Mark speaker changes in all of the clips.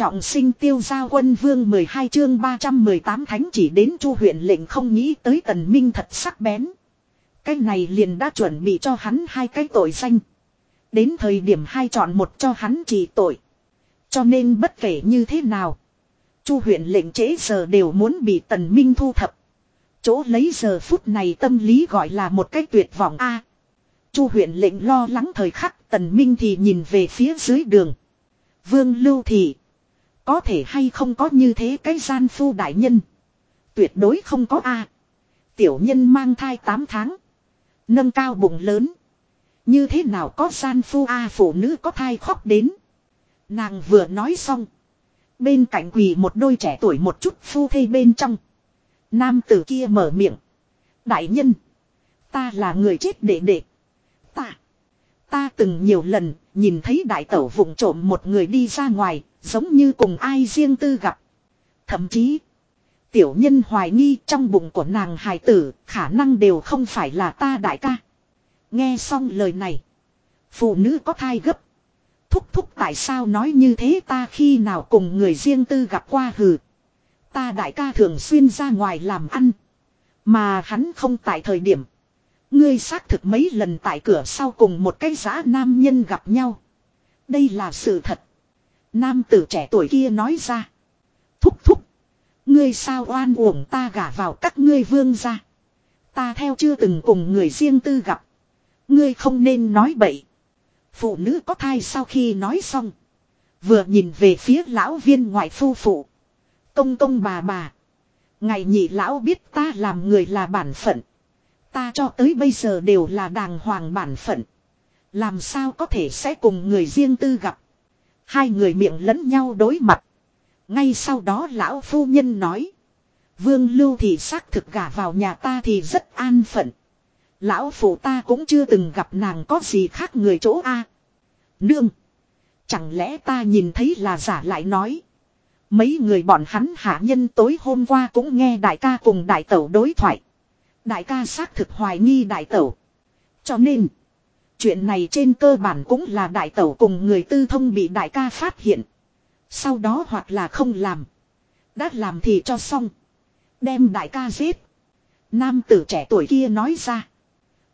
Speaker 1: Trọng sinh tiêu giao quân vương 12 chương 318 thánh chỉ đến chu huyện lệnh không nghĩ tới tần minh thật sắc bén. Cái này liền đã chuẩn bị cho hắn hai cái tội danh. Đến thời điểm hai chọn một cho hắn chỉ tội. Cho nên bất kể như thế nào. Chu huyện lệnh trễ giờ đều muốn bị tần minh thu thập. Chỗ lấy giờ phút này tâm lý gọi là một cái tuyệt vọng a. Chu huyện lệnh lo lắng thời khắc tần minh thì nhìn về phía dưới đường. Vương lưu thị. Có thể hay không có như thế cái gian phu đại nhân. Tuyệt đối không có a. Tiểu nhân mang thai 8 tháng. Nâng cao bụng lớn. Như thế nào có gian phu a phụ nữ có thai khóc đến. Nàng vừa nói xong. Bên cạnh quỳ một đôi trẻ tuổi một chút phu thê bên trong. Nam tử kia mở miệng. Đại nhân. Ta là người chết đệ đệ. Ta. Từng nhiều lần, nhìn thấy đại tẩu vụng trộm một người đi ra ngoài. Giống như cùng ai riêng tư gặp. Thậm chí. Tiểu nhân hoài nghi trong bụng của nàng hài tử, khả năng đều không phải là ta đại ca. Nghe xong lời này. Phụ nữ có thai gấp. Thúc thúc tại sao nói như thế ta khi nào cùng người riêng tư gặp qua hừ. Ta đại ca thường xuyên ra ngoài làm ăn. Mà hắn không tại thời điểm. Ngươi xác thực mấy lần tại cửa sau cùng một cái giá nam nhân gặp nhau. Đây là sự thật. Nam tử trẻ tuổi kia nói ra. Thúc thúc. Ngươi sao oan uổng ta gả vào các ngươi vương ra. Ta theo chưa từng cùng người riêng tư gặp. Ngươi không nên nói bậy. Phụ nữ có thai sau khi nói xong. Vừa nhìn về phía lão viên ngoại phu phụ. Công công bà bà. Ngày nhị lão biết ta làm người là bản phận. Ta cho tới bây giờ đều là đàng hoàng bản phận. Làm sao có thể sẽ cùng người riêng tư gặp. Hai người miệng lẫn nhau đối mặt. Ngay sau đó lão phu nhân nói. Vương lưu thì xác thực gả vào nhà ta thì rất an phận. Lão phụ ta cũng chưa từng gặp nàng có gì khác người chỗ A. Nương. Chẳng lẽ ta nhìn thấy là giả lại nói. Mấy người bọn hắn hạ nhân tối hôm qua cũng nghe đại ca cùng đại tẩu đối thoại. Đại ca xác thực hoài nghi đại tẩu. Cho nên. Chuyện này trên cơ bản cũng là đại tẩu cùng người tư thông bị đại ca phát hiện. Sau đó hoặc là không làm. Đã làm thì cho xong. Đem đại ca giết. Nam tử trẻ tuổi kia nói ra.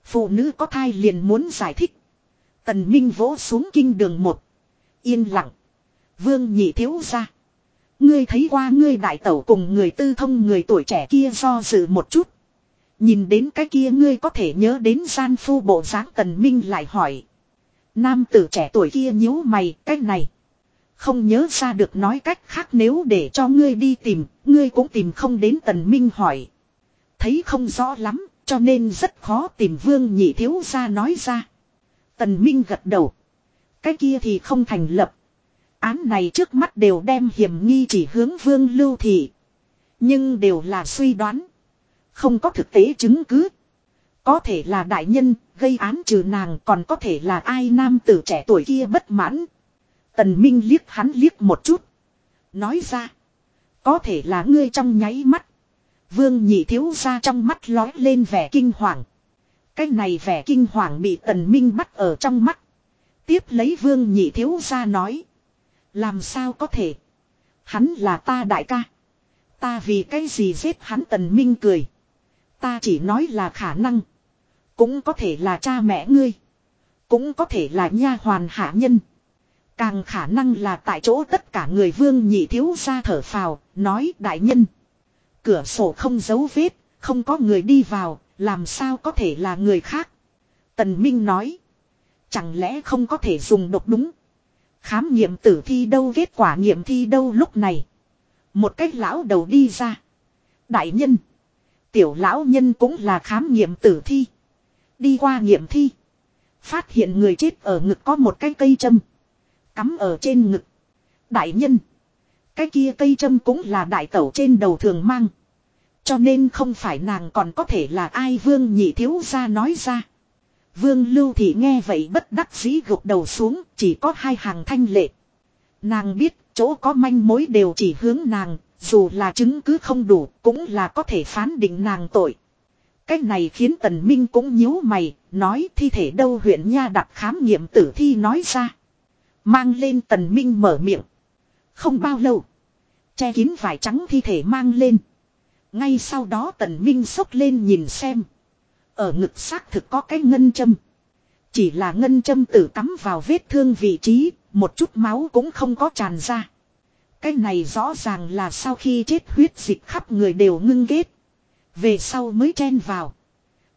Speaker 1: Phụ nữ có thai liền muốn giải thích. Tần Minh vỗ xuống kinh đường một. Yên lặng. Vương nhị thiếu ra. Ngươi thấy qua ngươi đại tẩu cùng người tư thông người tuổi trẻ kia do dự một chút. Nhìn đến cái kia ngươi có thể nhớ đến gian phu bộ dáng tần minh lại hỏi. Nam tử trẻ tuổi kia nhíu mày, cách này. Không nhớ ra được nói cách khác nếu để cho ngươi đi tìm, ngươi cũng tìm không đến tần minh hỏi. Thấy không rõ lắm, cho nên rất khó tìm vương nhị thiếu ra nói ra. Tần minh gật đầu. Cái kia thì không thành lập. Án này trước mắt đều đem hiểm nghi chỉ hướng vương lưu thị. Nhưng đều là suy đoán. Không có thực tế chứng cứ. Có thể là đại nhân, gây án trừ nàng còn có thể là ai nam tử trẻ tuổi kia bất mãn. Tần Minh liếc hắn liếc một chút. Nói ra. Có thể là ngươi trong nháy mắt. Vương nhị thiếu ra trong mắt lói lên vẻ kinh hoàng. Cái này vẻ kinh hoàng bị tần minh bắt ở trong mắt. Tiếp lấy vương nhị thiếu ra nói. Làm sao có thể. Hắn là ta đại ca. Ta vì cái gì giết hắn tần minh cười. Ta chỉ nói là khả năng. Cũng có thể là cha mẹ ngươi. Cũng có thể là nha hoàn hạ nhân. Càng khả năng là tại chỗ tất cả người vương nhị thiếu ra thở phào, nói đại nhân. Cửa sổ không giấu vết, không có người đi vào, làm sao có thể là người khác. Tần Minh nói. Chẳng lẽ không có thể dùng độc đúng. Khám nghiệm tử thi đâu kết quả nghiệm thi đâu lúc này. Một cách lão đầu đi ra. Đại nhân. Tiểu lão nhân cũng là khám nghiệm tử thi. Đi qua nghiệm thi. Phát hiện người chết ở ngực có một cái cây châm. Cắm ở trên ngực. Đại nhân. Cái kia cây châm cũng là đại tẩu trên đầu thường mang. Cho nên không phải nàng còn có thể là ai vương nhị thiếu ra nói ra. Vương lưu thì nghe vậy bất đắc dĩ gục đầu xuống chỉ có hai hàng thanh lệ. Nàng biết chỗ có manh mối đều chỉ hướng nàng, dù là chứng cứ không đủ cũng là có thể phán định nàng tội. Cách này khiến Tần Minh cũng nhíu mày, nói thi thể đâu huyện nha đặt khám nghiệm tử thi nói ra. Mang lên Tần Minh mở miệng. Không bao lâu. Che kín vải trắng thi thể mang lên. Ngay sau đó tần minh sốc lên nhìn xem. Ở ngực xác thực có cái ngân châm. Chỉ là ngân châm tử cắm vào vết thương vị trí, một chút máu cũng không có tràn ra. Cái này rõ ràng là sau khi chết huyết dịch khắp người đều ngưng ghét. Về sau mới chen vào.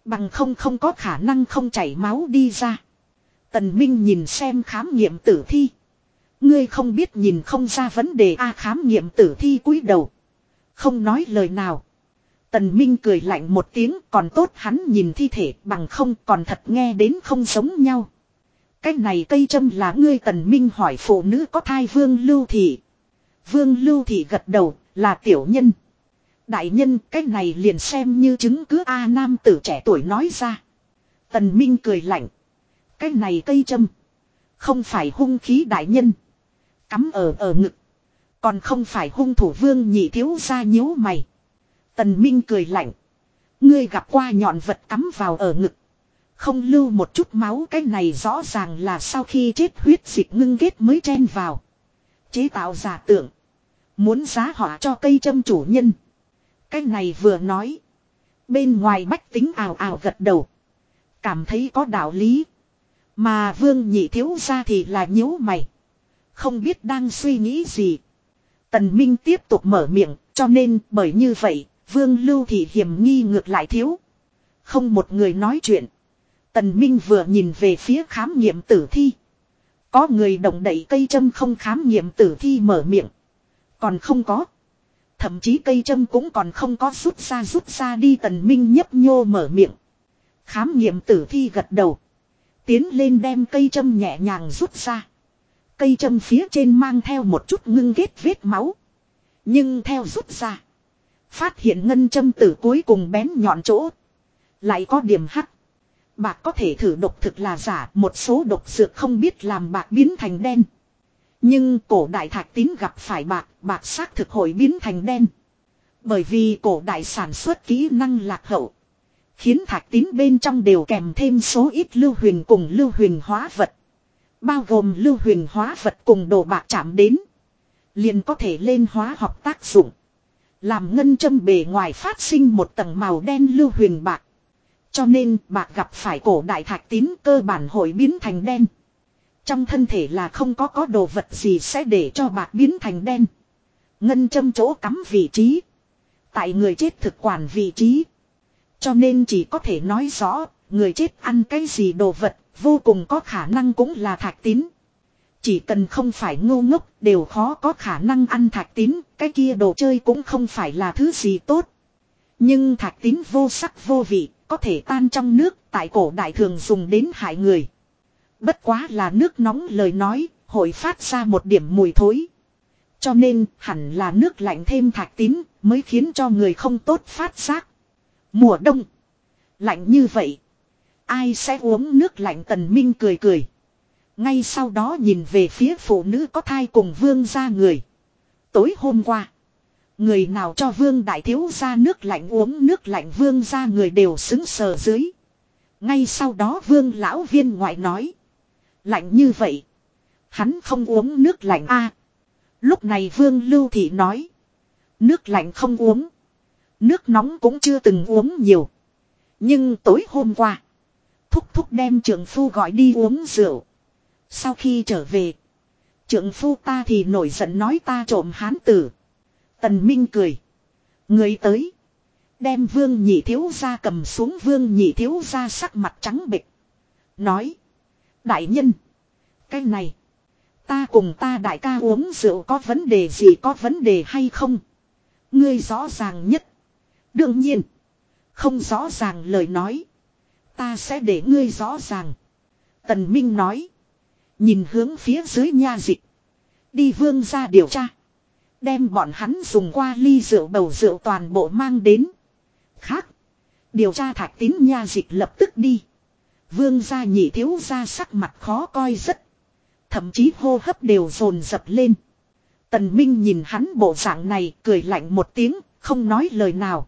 Speaker 1: Bằng không không có khả năng không chảy máu đi ra. Tần Minh nhìn xem khám nghiệm tử thi. Ngươi không biết nhìn không ra vấn đề a khám nghiệm tử thi cúi đầu. Không nói lời nào. Tần Minh cười lạnh một tiếng còn tốt hắn nhìn thi thể bằng không còn thật nghe đến không giống nhau. Cái này cây châm là ngươi Tần Minh hỏi phụ nữ có thai vương lưu thị. Vương lưu thị gật đầu, là tiểu nhân. Đại nhân, cái này liền xem như chứng cứ A nam tử trẻ tuổi nói ra. Tần Minh cười lạnh. Cái này cây châm. Không phải hung khí đại nhân. Cắm ở ở ngực. Còn không phải hung thủ vương nhị thiếu ra nhíu mày. Tần Minh cười lạnh. Ngươi gặp qua nhọn vật cắm vào ở ngực. Không lưu một chút máu, cái này rõ ràng là sau khi chết huyết dịch ngưng kết mới chen vào. Chế tạo giả tưởng. Muốn giá họa cho cây châm chủ nhân. Cái này vừa nói. Bên ngoài bách tính ào ào gật đầu. Cảm thấy có đạo lý. Mà vương nhị thiếu ra thì là nhíu mày. Không biết đang suy nghĩ gì. Tần Minh tiếp tục mở miệng, cho nên bởi như vậy, vương lưu thì hiểm nghi ngược lại thiếu. Không một người nói chuyện. Tần Minh vừa nhìn về phía khám nghiệm tử thi. Có người động đẩy cây châm không khám nghiệm tử thi mở miệng. Còn không có. Thậm chí cây châm cũng còn không có rút ra rút ra đi tần minh nhấp nhô mở miệng. Khám nghiệm tử thi gật đầu. Tiến lên đem cây châm nhẹ nhàng rút ra. Cây châm phía trên mang theo một chút ngưng ghét vết máu. Nhưng theo rút ra. Phát hiện ngân châm tử cuối cùng bén nhọn chỗ. Lại có điểm hắc. Bạc có thể thử độc thực là giả, một số độc dược không biết làm bạc biến thành đen. Nhưng cổ đại thạch tín gặp phải bạc, bạc xác thực hội biến thành đen. Bởi vì cổ đại sản xuất kỹ năng lạc hậu. Khiến thạch tín bên trong đều kèm thêm số ít lưu huyền cùng lưu huyền hóa vật. Bao gồm lưu huyền hóa vật cùng đồ bạc chạm đến. Liền có thể lên hóa học tác dụng. Làm ngân châm bề ngoài phát sinh một tầng màu đen lưu huyền bạc. Cho nên bạc gặp phải cổ đại thạch tín cơ bản hội biến thành đen. Trong thân thể là không có có đồ vật gì sẽ để cho bạc biến thành đen. Ngân châm chỗ cắm vị trí. Tại người chết thực quản vị trí. Cho nên chỉ có thể nói rõ, người chết ăn cái gì đồ vật, vô cùng có khả năng cũng là thạch tín. Chỉ cần không phải ngu ngốc, đều khó có khả năng ăn thạch tín, cái kia đồ chơi cũng không phải là thứ gì tốt. Nhưng thạch tín vô sắc vô vị, có thể tan trong nước, tại cổ đại thường dùng đến hại người. Bất quá là nước nóng lời nói, hội phát ra một điểm mùi thối. Cho nên hẳn là nước lạnh thêm thạch tín mới khiến cho người không tốt phát giác. Mùa đông. Lạnh như vậy. Ai sẽ uống nước lạnh tần minh cười cười. Ngay sau đó nhìn về phía phụ nữ có thai cùng vương ra người. Tối hôm qua. Người nào cho vương đại thiếu ra nước lạnh uống nước lạnh vương ra người đều xứng sờ dưới. Ngay sau đó vương lão viên ngoại nói. Lạnh như vậy. Hắn không uống nước lạnh a. lúc này Vương Lưu Thị nói. Nước lạnh không uống. Nước nóng cũng chưa từng uống nhiều. Nhưng tối hôm qua. Thúc thúc đem trưởng phu gọi đi uống rượu. Sau khi trở về. Trưởng phu ta thì nổi giận nói ta trộm hán tử. Tần Minh cười. Người tới. Đem vương nhị thiếu ra cầm xuống vương nhị thiếu ra sắc mặt trắng bịch. Nói. Đại nhân. Cái này. Ta cùng ta đại ca uống rượu có vấn đề gì, có vấn đề hay không? Ngươi rõ ràng nhất. Đương nhiên. Không rõ ràng lời nói. Ta sẽ để ngươi rõ ràng. Tần Minh nói. Nhìn hướng phía dưới nha dịch. Đi vương ra điều tra. Đem bọn hắn dùng qua ly rượu bầu rượu toàn bộ mang đến. Khác. Điều tra thạch tín nha dịch lập tức đi. Vương gia nhị thiếu gia sắc mặt khó coi rất. Thậm chí hô hấp đều dồn dập lên. Tần Minh nhìn hắn bộ dạng này cười lạnh một tiếng, không nói lời nào.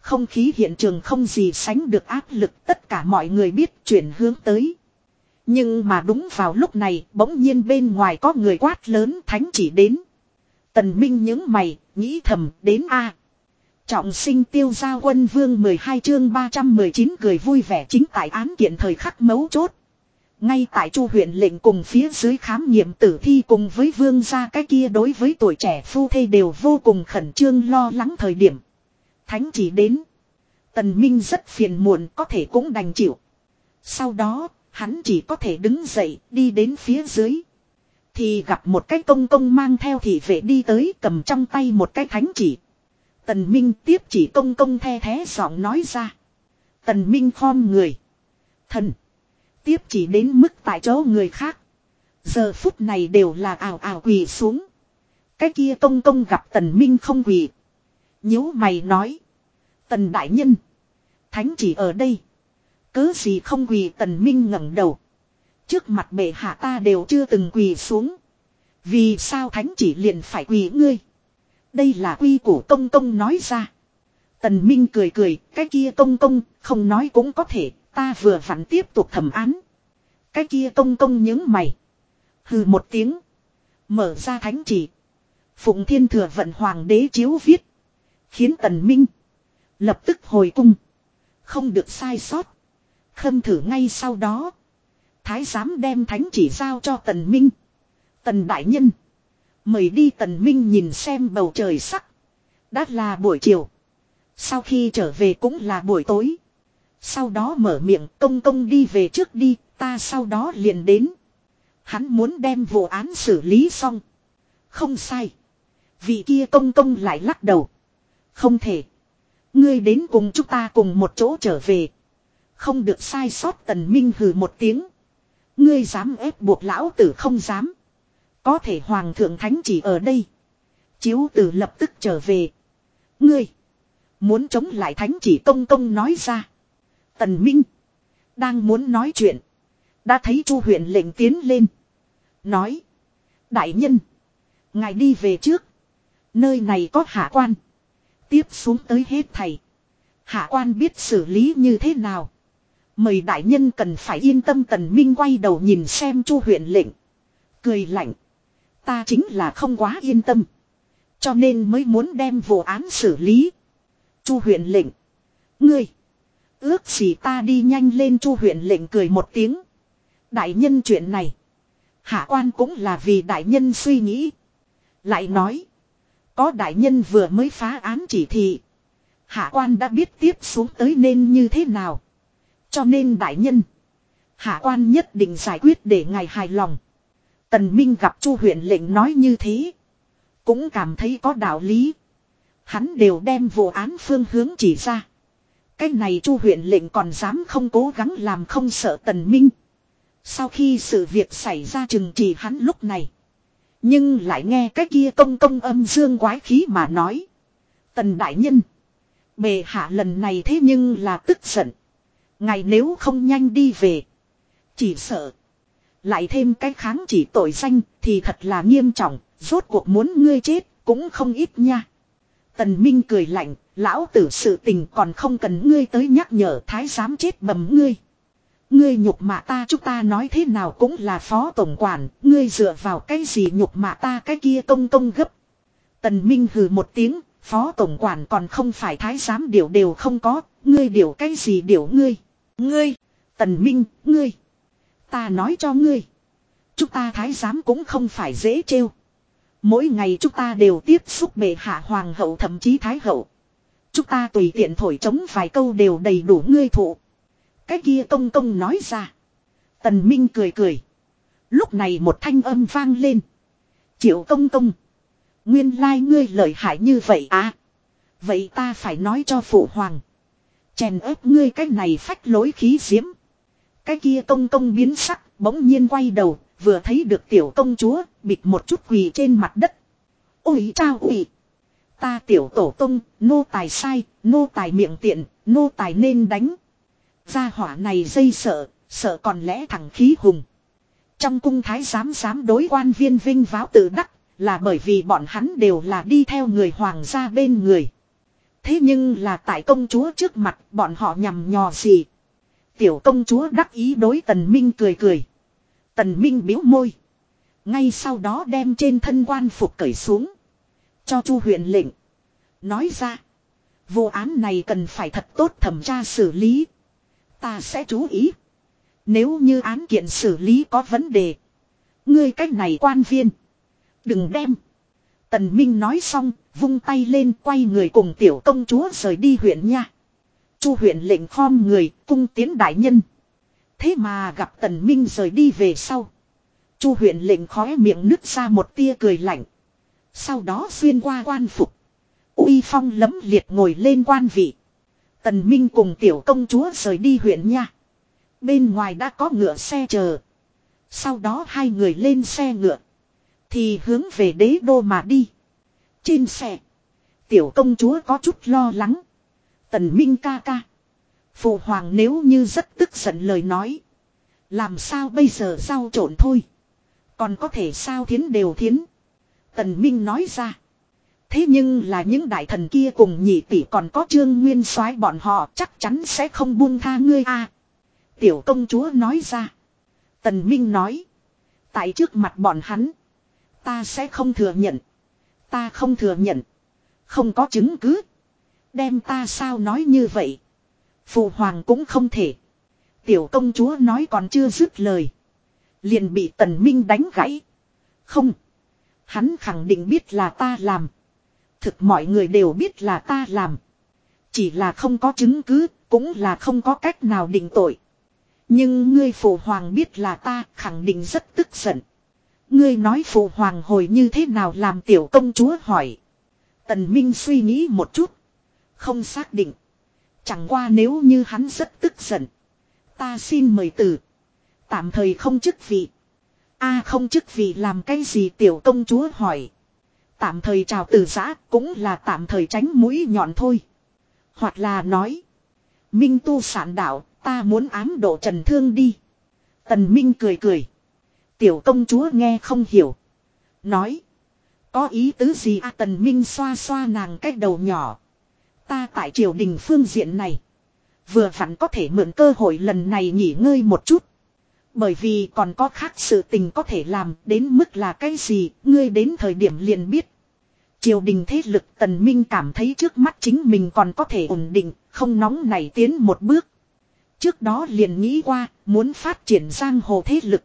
Speaker 1: Không khí hiện trường không gì sánh được áp lực tất cả mọi người biết chuyển hướng tới. Nhưng mà đúng vào lúc này bỗng nhiên bên ngoài có người quát lớn thánh chỉ đến. Tần Minh những mày, nghĩ thầm, đến A. Trọng sinh tiêu gia quân vương 12 chương 319 cười vui vẻ chính tại án kiện thời khắc mấu chốt. Ngay tại chu huyện lệnh cùng phía dưới khám nghiệm tử thi cùng với vương gia cái kia đối với tuổi trẻ phu thê đều vô cùng khẩn trương lo lắng thời điểm. Thánh chỉ đến. Tần Minh rất phiền muộn có thể cũng đành chịu. Sau đó, hắn chỉ có thể đứng dậy đi đến phía dưới. Thì gặp một cái công công mang theo thị vệ đi tới cầm trong tay một cái thánh chỉ. Tần Minh tiếp chỉ công công the thế giọng nói ra. Tần Minh khom người. Thần. Tiếp chỉ đến mức tại chỗ người khác. Giờ phút này đều là ảo ảo quỳ xuống. Cái kia công công gặp tần Minh không quỳ. nhíu mày nói. Tần đại nhân. Thánh chỉ ở đây. Cớ gì không quỳ tần Minh ngẩng đầu. Trước mặt bệ hạ ta đều chưa từng quỳ xuống. Vì sao thánh chỉ liền phải quỳ ngươi. Đây là quy của công công nói ra. Tần Minh cười cười, cái kia công công, không nói cũng có thể, ta vừa vặn tiếp tục thẩm án. Cái kia công công những mày. Hừ một tiếng. Mở ra thánh chỉ. Phụng thiên thừa vận hoàng đế chiếu viết. Khiến tần minh. Lập tức hồi cung. Không được sai sót. Khâm thử ngay sau đó. Thái giám đem thánh chỉ giao cho tần minh. Tần đại nhân. Mời đi tần minh nhìn xem bầu trời sắc. Đã là buổi chiều. Sau khi trở về cũng là buổi tối. Sau đó mở miệng công công đi về trước đi, ta sau đó liền đến. Hắn muốn đem vụ án xử lý xong. Không sai. Vị kia công công lại lắc đầu. Không thể. Ngươi đến cùng chúng ta cùng một chỗ trở về. Không được sai sót tần minh hừ một tiếng. Ngươi dám ép buộc lão tử không dám. Có thể hoàng thượng thánh chỉ ở đây. Chiếu tử lập tức trở về. Ngươi. Muốn chống lại thánh chỉ công công nói ra. Tần Minh. Đang muốn nói chuyện. Đã thấy chu huyện lệnh tiến lên. Nói. Đại nhân. Ngài đi về trước. Nơi này có hạ quan. Tiếp xuống tới hết thầy. Hạ quan biết xử lý như thế nào. Mời đại nhân cần phải yên tâm tần minh quay đầu nhìn xem chu huyện lệnh. Cười lạnh. Ta chính là không quá yên tâm. Cho nên mới muốn đem vụ án xử lý. Chu huyện lệnh. Ngươi. Ước gì ta đi nhanh lên chu huyện lệnh cười một tiếng. Đại nhân chuyện này. Hạ quan cũng là vì đại nhân suy nghĩ. Lại nói. Có đại nhân vừa mới phá án chỉ thị. Hạ quan đã biết tiếp xuống tới nên như thế nào. Cho nên đại nhân. Hạ quan nhất định giải quyết để ngài hài lòng. Tần Minh gặp Chu huyện lệnh nói như thế. Cũng cảm thấy có đạo lý. Hắn đều đem vụ án phương hướng chỉ ra. Cái này Chu huyện lệnh còn dám không cố gắng làm không sợ Tần Minh. Sau khi sự việc xảy ra chừng chỉ hắn lúc này. Nhưng lại nghe cái kia công công âm dương quái khí mà nói. Tần đại nhân. Bề hạ lần này thế nhưng là tức giận. Ngày nếu không nhanh đi về. Chỉ sợ. Lại thêm cái kháng chỉ tội danh thì thật là nghiêm trọng. Rốt cuộc muốn ngươi chết cũng không ít nha. Tần Minh cười lạnh. Lão tử sự tình còn không cần ngươi tới nhắc nhở thái giám chết bầm ngươi. Ngươi nhục mạ ta chúng ta nói thế nào cũng là phó tổng quản, ngươi dựa vào cái gì nhục mạ ta cái kia công công gấp. Tần Minh hừ một tiếng, phó tổng quản còn không phải thái giám điều đều không có, ngươi điều cái gì điều ngươi. Ngươi, Tần Minh, ngươi. Ta nói cho ngươi. Chúng ta thái giám cũng không phải dễ trêu. Mỗi ngày chúng ta đều tiếp xúc bệ hạ hoàng hậu thậm chí thái hậu. Chúng ta tùy tiện thổi trống vài câu đều đầy đủ ngươi thụ. Cái kia công công nói ra. Tần Minh cười cười. Lúc này một thanh âm vang lên. Triệu công công. Nguyên lai like ngươi lợi hại như vậy à. Vậy ta phải nói cho phụ hoàng. Chèn ép ngươi cái này phách lối khí diễm. Cái kia công công biến sắc, bỗng nhiên quay đầu, vừa thấy được tiểu công chúa, bịt một chút quỳ trên mặt đất. Ôi trao ủy! Ta tiểu tổ tông nô tài sai, nô tài miệng tiện, nô tài nên đánh. Gia hỏa này dây sợ, sợ còn lẽ thằng khí hùng. Trong cung thái giám giám đối quan viên vinh váo tự đắc, là bởi vì bọn hắn đều là đi theo người hoàng gia bên người. Thế nhưng là tại công chúa trước mặt bọn họ nhằm nhò gì. Tiểu công chúa đắc ý đối tần minh cười cười. Tần minh biếu môi. Ngay sau đó đem trên thân quan phục cởi xuống. Cho chu huyện lệnh. Nói ra. Vụ án này cần phải thật tốt thẩm tra xử lý. Ta sẽ chú ý. Nếu như án kiện xử lý có vấn đề. Ngươi cách này quan viên. Đừng đem. Tần Minh nói xong, vung tay lên quay người cùng tiểu công chúa rời đi huyện nha. Chu huyện lệnh khom người, cung tiến đại nhân. Thế mà gặp Tần Minh rời đi về sau. Chu huyện lệnh khóe miệng nứt ra một tia cười lạnh. Sau đó xuyên qua quan phục. uy phong lấm liệt ngồi lên quan vị. Tần Minh cùng tiểu công chúa rời đi huyện nha. Bên ngoài đã có ngựa xe chờ. Sau đó hai người lên xe ngựa. Thì hướng về đế đô mà đi. Trên xe. Tiểu công chúa có chút lo lắng. Tần Minh ca ca. Phụ hoàng nếu như rất tức giận lời nói. Làm sao bây giờ sao trộn thôi. Còn có thể sao thiến đều thiến. Tần Minh nói ra. Thế nhưng là những đại thần kia cùng nhị tỷ còn có trương nguyên soái bọn họ chắc chắn sẽ không buông tha ngươi a. Tiểu công chúa nói ra. Tần Minh nói. Tại trước mặt bọn hắn. Ta sẽ không thừa nhận. Ta không thừa nhận. Không có chứng cứ. Đem ta sao nói như vậy. Phụ hoàng cũng không thể. Tiểu công chúa nói còn chưa dứt lời. Liền bị tần minh đánh gãy. Không. Hắn khẳng định biết là ta làm. Thực mọi người đều biết là ta làm. Chỉ là không có chứng cứ, cũng là không có cách nào định tội. Nhưng ngươi phụ hoàng biết là ta khẳng định rất tức giận. Ngươi nói phụ hoàng hồi như thế nào làm tiểu công chúa hỏi. Tần Minh suy nghĩ một chút. Không xác định. Chẳng qua nếu như hắn rất tức giận. Ta xin mời từ. Tạm thời không chức vị. a không chức vị làm cái gì tiểu công chúa hỏi. Tạm thời chào từ giã cũng là tạm thời tránh mũi nhọn thôi. Hoặc là nói. Minh tu sản đạo, ta muốn ám độ trần thương đi. Tần Minh cười cười. Tiểu công chúa nghe không hiểu. Nói. Có ý tứ gì à tần minh xoa xoa nàng cái đầu nhỏ. Ta tại triều đình phương diện này. Vừa vặn có thể mượn cơ hội lần này nghỉ ngơi một chút. Bởi vì còn có khác sự tình có thể làm đến mức là cái gì ngươi đến thời điểm liền biết. Triều đình thế lực tần minh cảm thấy trước mắt chính mình còn có thể ổn định, không nóng này tiến một bước. Trước đó liền nghĩ qua, muốn phát triển giang hồ thế lực.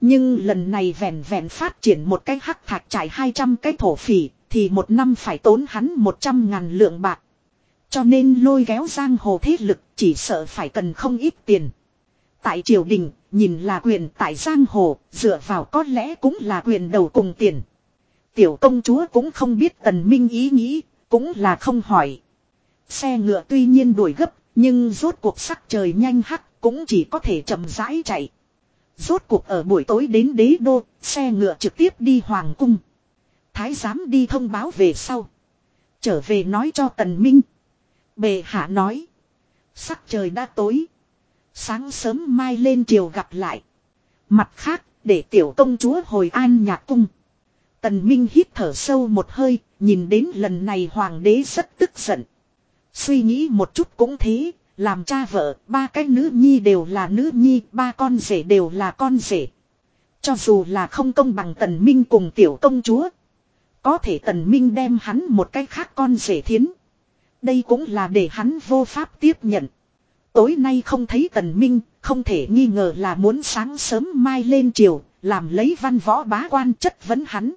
Speaker 1: Nhưng lần này vẹn vẹn phát triển một cái hắc thạch trải 200 cái thổ phỉ, thì một năm phải tốn hắn 100 ngàn lượng bạc. Cho nên lôi kéo giang hồ thế lực chỉ sợ phải cần không ít tiền. Tại triều đình, nhìn là quyền tại giang hồ, dựa vào có lẽ cũng là quyền đầu cùng tiền. Tiểu công chúa cũng không biết tần minh ý nghĩ, cũng là không hỏi. Xe ngựa tuy nhiên đuổi gấp, nhưng rốt cuộc sắc trời nhanh hắc, cũng chỉ có thể chậm rãi chạy. Rốt cuộc ở buổi tối đến đế đô, xe ngựa trực tiếp đi hoàng cung. Thái giám đi thông báo về sau. Trở về nói cho tần minh. Bề hạ nói. Sắc trời đã tối. Sáng sớm mai lên triều gặp lại. Mặt khác, để tiểu công chúa hồi an nhạc cung. Tần Minh hít thở sâu một hơi, nhìn đến lần này hoàng đế rất tức giận. Suy nghĩ một chút cũng thế, làm cha vợ, ba cái nữ nhi đều là nữ nhi, ba con rể đều là con rể. Cho dù là không công bằng tần minh cùng tiểu công chúa. Có thể tần minh đem hắn một cái khác con rể thiến. Đây cũng là để hắn vô pháp tiếp nhận. Tối nay không thấy tần minh, không thể nghi ngờ là muốn sáng sớm mai lên chiều làm lấy văn võ bá quan chất vấn hắn.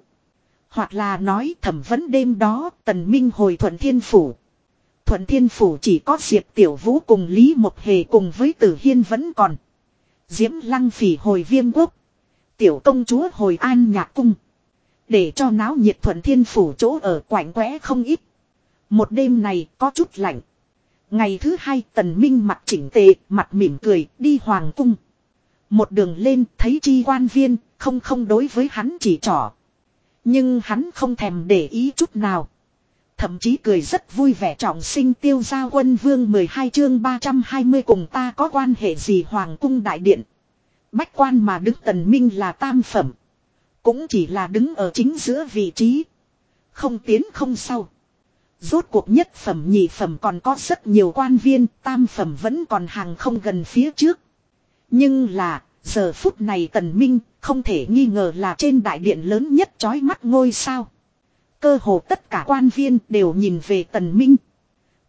Speaker 1: Hoặc là nói thẩm vấn đêm đó tần minh hồi thuận thiên phủ. Thuận thiên phủ chỉ có Diệp Tiểu Vũ cùng Lý Mộc Hề cùng với Tử Hiên vẫn còn. Diễm Lăng Phỉ hồi viêm quốc. Tiểu công chúa hồi an nhạc cung. Để cho náo nhiệt thuận thiên phủ chỗ ở quạnh quẽ không ít. Một đêm này có chút lạnh. Ngày thứ hai tần minh mặt chỉnh tề, mặt mỉm cười, đi hoàng cung. Một đường lên thấy chi quan viên, không không đối với hắn chỉ trỏ. Nhưng hắn không thèm để ý chút nào. Thậm chí cười rất vui vẻ trọng sinh tiêu giao quân vương 12 chương 320 cùng ta có quan hệ gì hoàng cung đại điện. Bách quan mà đứng tần minh là tam phẩm. Cũng chỉ là đứng ở chính giữa vị trí. Không tiến không sau. Rốt cuộc nhất phẩm nhị phẩm còn có rất nhiều quan viên, tam phẩm vẫn còn hàng không gần phía trước. Nhưng là, giờ phút này tần minh, không thể nghi ngờ là trên đại điện lớn nhất chói mắt ngôi sao. Cơ hồ tất cả quan viên đều nhìn về Tần Minh.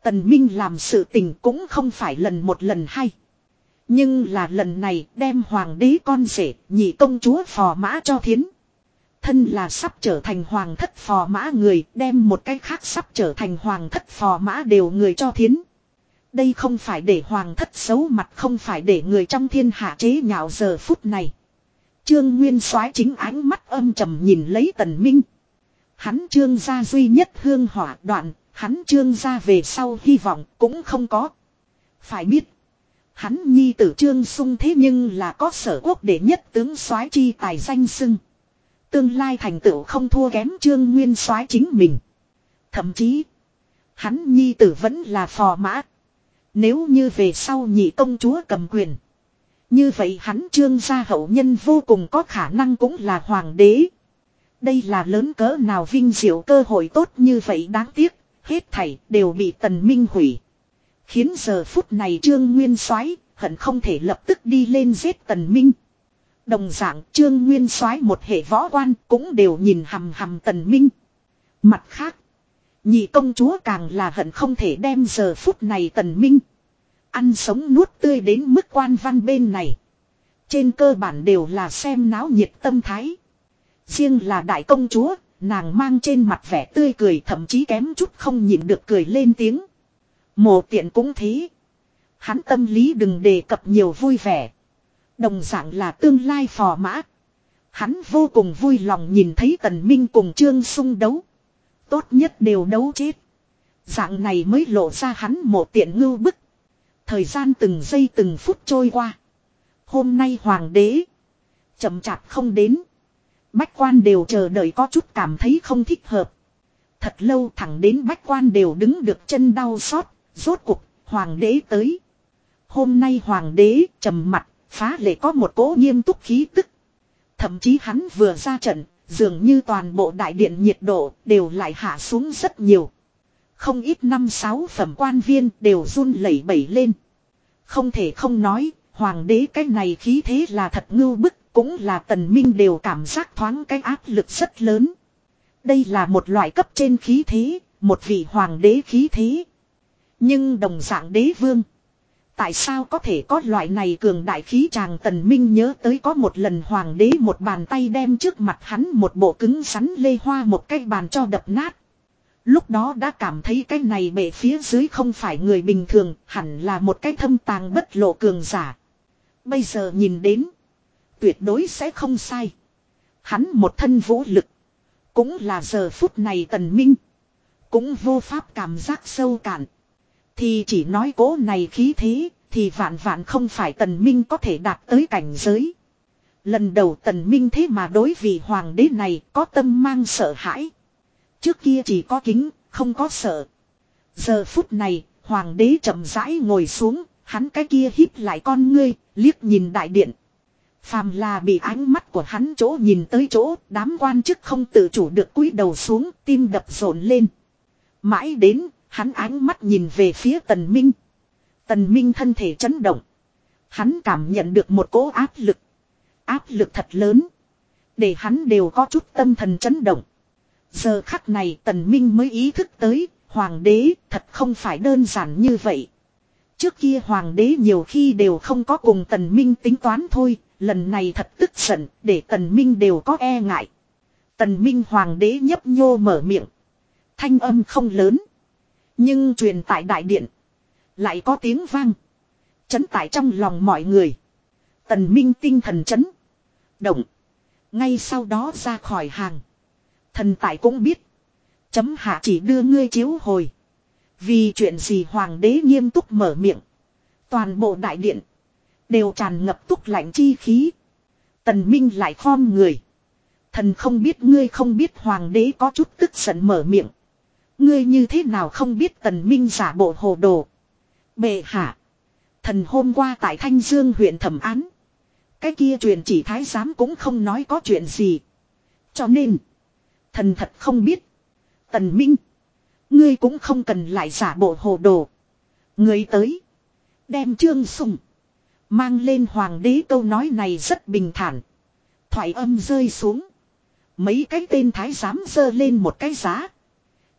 Speaker 1: Tần Minh làm sự tình cũng không phải lần một lần hay. Nhưng là lần này đem hoàng đế con rể nhị công chúa phò mã cho thiến. Thân là sắp trở thành hoàng thất phò mã người đem một cái khác sắp trở thành hoàng thất phò mã đều người cho thiến. Đây không phải để hoàng thất xấu mặt không phải để người trong thiên hạ chế nhạo giờ phút này. Trương Nguyên soái chính ánh mắt âm trầm nhìn lấy tần minh. Hắn trương gia duy nhất hương hỏa đoạn, hắn trương gia về sau hy vọng cũng không có. Phải biết, hắn nhi tử trương sung thế nhưng là có sở quốc để nhất tướng soái chi tài danh xưng Tương lai thành tựu không thua kém trương nguyên soái chính mình. Thậm chí, hắn nhi tử vẫn là phò mã. Nếu như về sau nhị công chúa cầm quyền. Như vậy hắn trương gia hậu nhân vô cùng có khả năng cũng là hoàng đế. Đây là lớn cỡ nào vinh diệu cơ hội tốt như vậy đáng tiếc, hết thảy đều bị tần minh hủy. Khiến giờ phút này trương nguyên soái hận không thể lập tức đi lên giết tần minh. Đồng dạng trương nguyên soái một hệ võ quan cũng đều nhìn hầm hầm tần minh. Mặt khác, nhị công chúa càng là hận không thể đem giờ phút này tần minh. Ăn sống nuốt tươi đến mức quan văn bên này. Trên cơ bản đều là xem náo nhiệt tâm thái. Riêng là đại công chúa, nàng mang trên mặt vẻ tươi cười thậm chí kém chút không nhịn được cười lên tiếng. Mộ tiện cũng thế. Hắn tâm lý đừng đề cập nhiều vui vẻ. Đồng dạng là tương lai phò mã. Hắn vô cùng vui lòng nhìn thấy tần minh cùng trương sung đấu. Tốt nhất đều đấu chết. Dạng này mới lộ ra hắn một tiện ngưu bức. Thời gian từng giây từng phút trôi qua. Hôm nay hoàng đế. chậm chạp không đến. Bách quan đều chờ đợi có chút cảm thấy không thích hợp. Thật lâu thẳng đến bách quan đều đứng được chân đau xót. Rốt cuộc, hoàng đế tới. Hôm nay hoàng đế trầm mặt, phá lệ có một cỗ nghiêm túc khí tức. Thậm chí hắn vừa ra trận, dường như toàn bộ đại điện nhiệt độ đều lại hạ xuống rất nhiều. Không ít năm sáu phẩm quan viên đều run lẩy bẩy lên. Không thể không nói, hoàng đế cái này khí thế là thật ngưu bức, cũng là tần minh đều cảm giác thoáng cái áp lực rất lớn. Đây là một loại cấp trên khí thế, một vị hoàng đế khí thế. Nhưng đồng dạng đế vương. Tại sao có thể có loại này cường đại khí chàng tần minh nhớ tới có một lần hoàng đế một bàn tay đem trước mặt hắn một bộ cứng rắn lê hoa một cái bàn cho đập nát. Lúc đó đã cảm thấy cái này bệ phía dưới không phải người bình thường, hẳn là một cái thâm tàng bất lộ cường giả. Bây giờ nhìn đến, tuyệt đối sẽ không sai. Hắn một thân vũ lực, cũng là giờ phút này tần minh. Cũng vô pháp cảm giác sâu cạn. Thì chỉ nói cố này khí thế, thì vạn vạn không phải tần minh có thể đạt tới cảnh giới. Lần đầu tần minh thế mà đối vị hoàng đế này có tâm mang sợ hãi. Trước kia chỉ có kính, không có sợ. Giờ phút này, hoàng đế chậm rãi ngồi xuống, hắn cái kia híp lại con ngươi, liếc nhìn đại điện. Phàm là bị ánh mắt của hắn chỗ nhìn tới chỗ, đám quan chức không tự chủ được cúi đầu xuống, tim đập rộn lên. Mãi đến, hắn ánh mắt nhìn về phía tần minh. Tần minh thân thể chấn động. Hắn cảm nhận được một cỗ áp lực. Áp lực thật lớn. Để hắn đều có chút tâm thần chấn động. Giờ khắc này tần minh mới ý thức tới, hoàng đế thật không phải đơn giản như vậy. Trước kia hoàng đế nhiều khi đều không có cùng tần minh tính toán thôi, lần này thật tức giận, để tần minh đều có e ngại. Tần minh hoàng đế nhấp nhô mở miệng. Thanh âm không lớn. Nhưng truyền tại đại điện. Lại có tiếng vang. Chấn tại trong lòng mọi người. Tần minh tinh thần chấn. Động. Ngay sau đó ra khỏi hàng. Thần tại cũng biết. Chấm hạ chỉ đưa ngươi chiếu hồi. Vì chuyện gì hoàng đế nghiêm túc mở miệng. Toàn bộ đại điện. Đều tràn ngập túc lạnh chi khí. Tần Minh lại khom người. Thần không biết, ngươi không biết, hoàng đế có chút tức giận mở miệng. Ngươi như thế nào không biết tần Minh giả bộ hồ đồ. Bệ hạ. Thần hôm qua tại Thanh Dương huyện thẩm án. Cái kia truyền chỉ thái giám cũng không nói có chuyện gì. Cho nên. Thần thật không biết. Tần Minh. Ngươi cũng không cần lại giả bộ hồ đồ. Ngươi tới. Đem trương sùng. Mang lên hoàng đế câu nói này rất bình thản. Thoại âm rơi xuống. Mấy cái tên thái giám dơ lên một cái giá.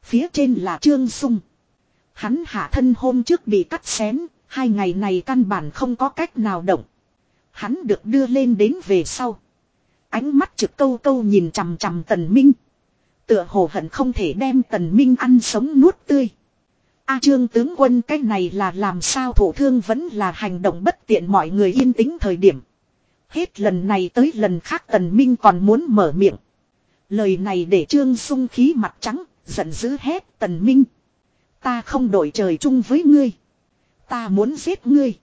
Speaker 1: Phía trên là Trương Sung. Hắn hạ thân hôm trước bị cắt xén, hai ngày này căn bản không có cách nào động. Hắn được đưa lên đến về sau. Ánh mắt trực câu câu nhìn chằm chằm tần minh. Tựa hồ hận không thể đem tần minh ăn sống nuốt tươi. A trương tướng quân cái này là làm sao thủ thương vẫn là hành động bất tiện mọi người yên tĩnh thời điểm. Hết lần này tới lần khác tần minh còn muốn mở miệng. Lời này để trương sung khí mặt trắng, giận dữ hét tần minh. Ta không đổi trời chung với ngươi. Ta muốn giết ngươi.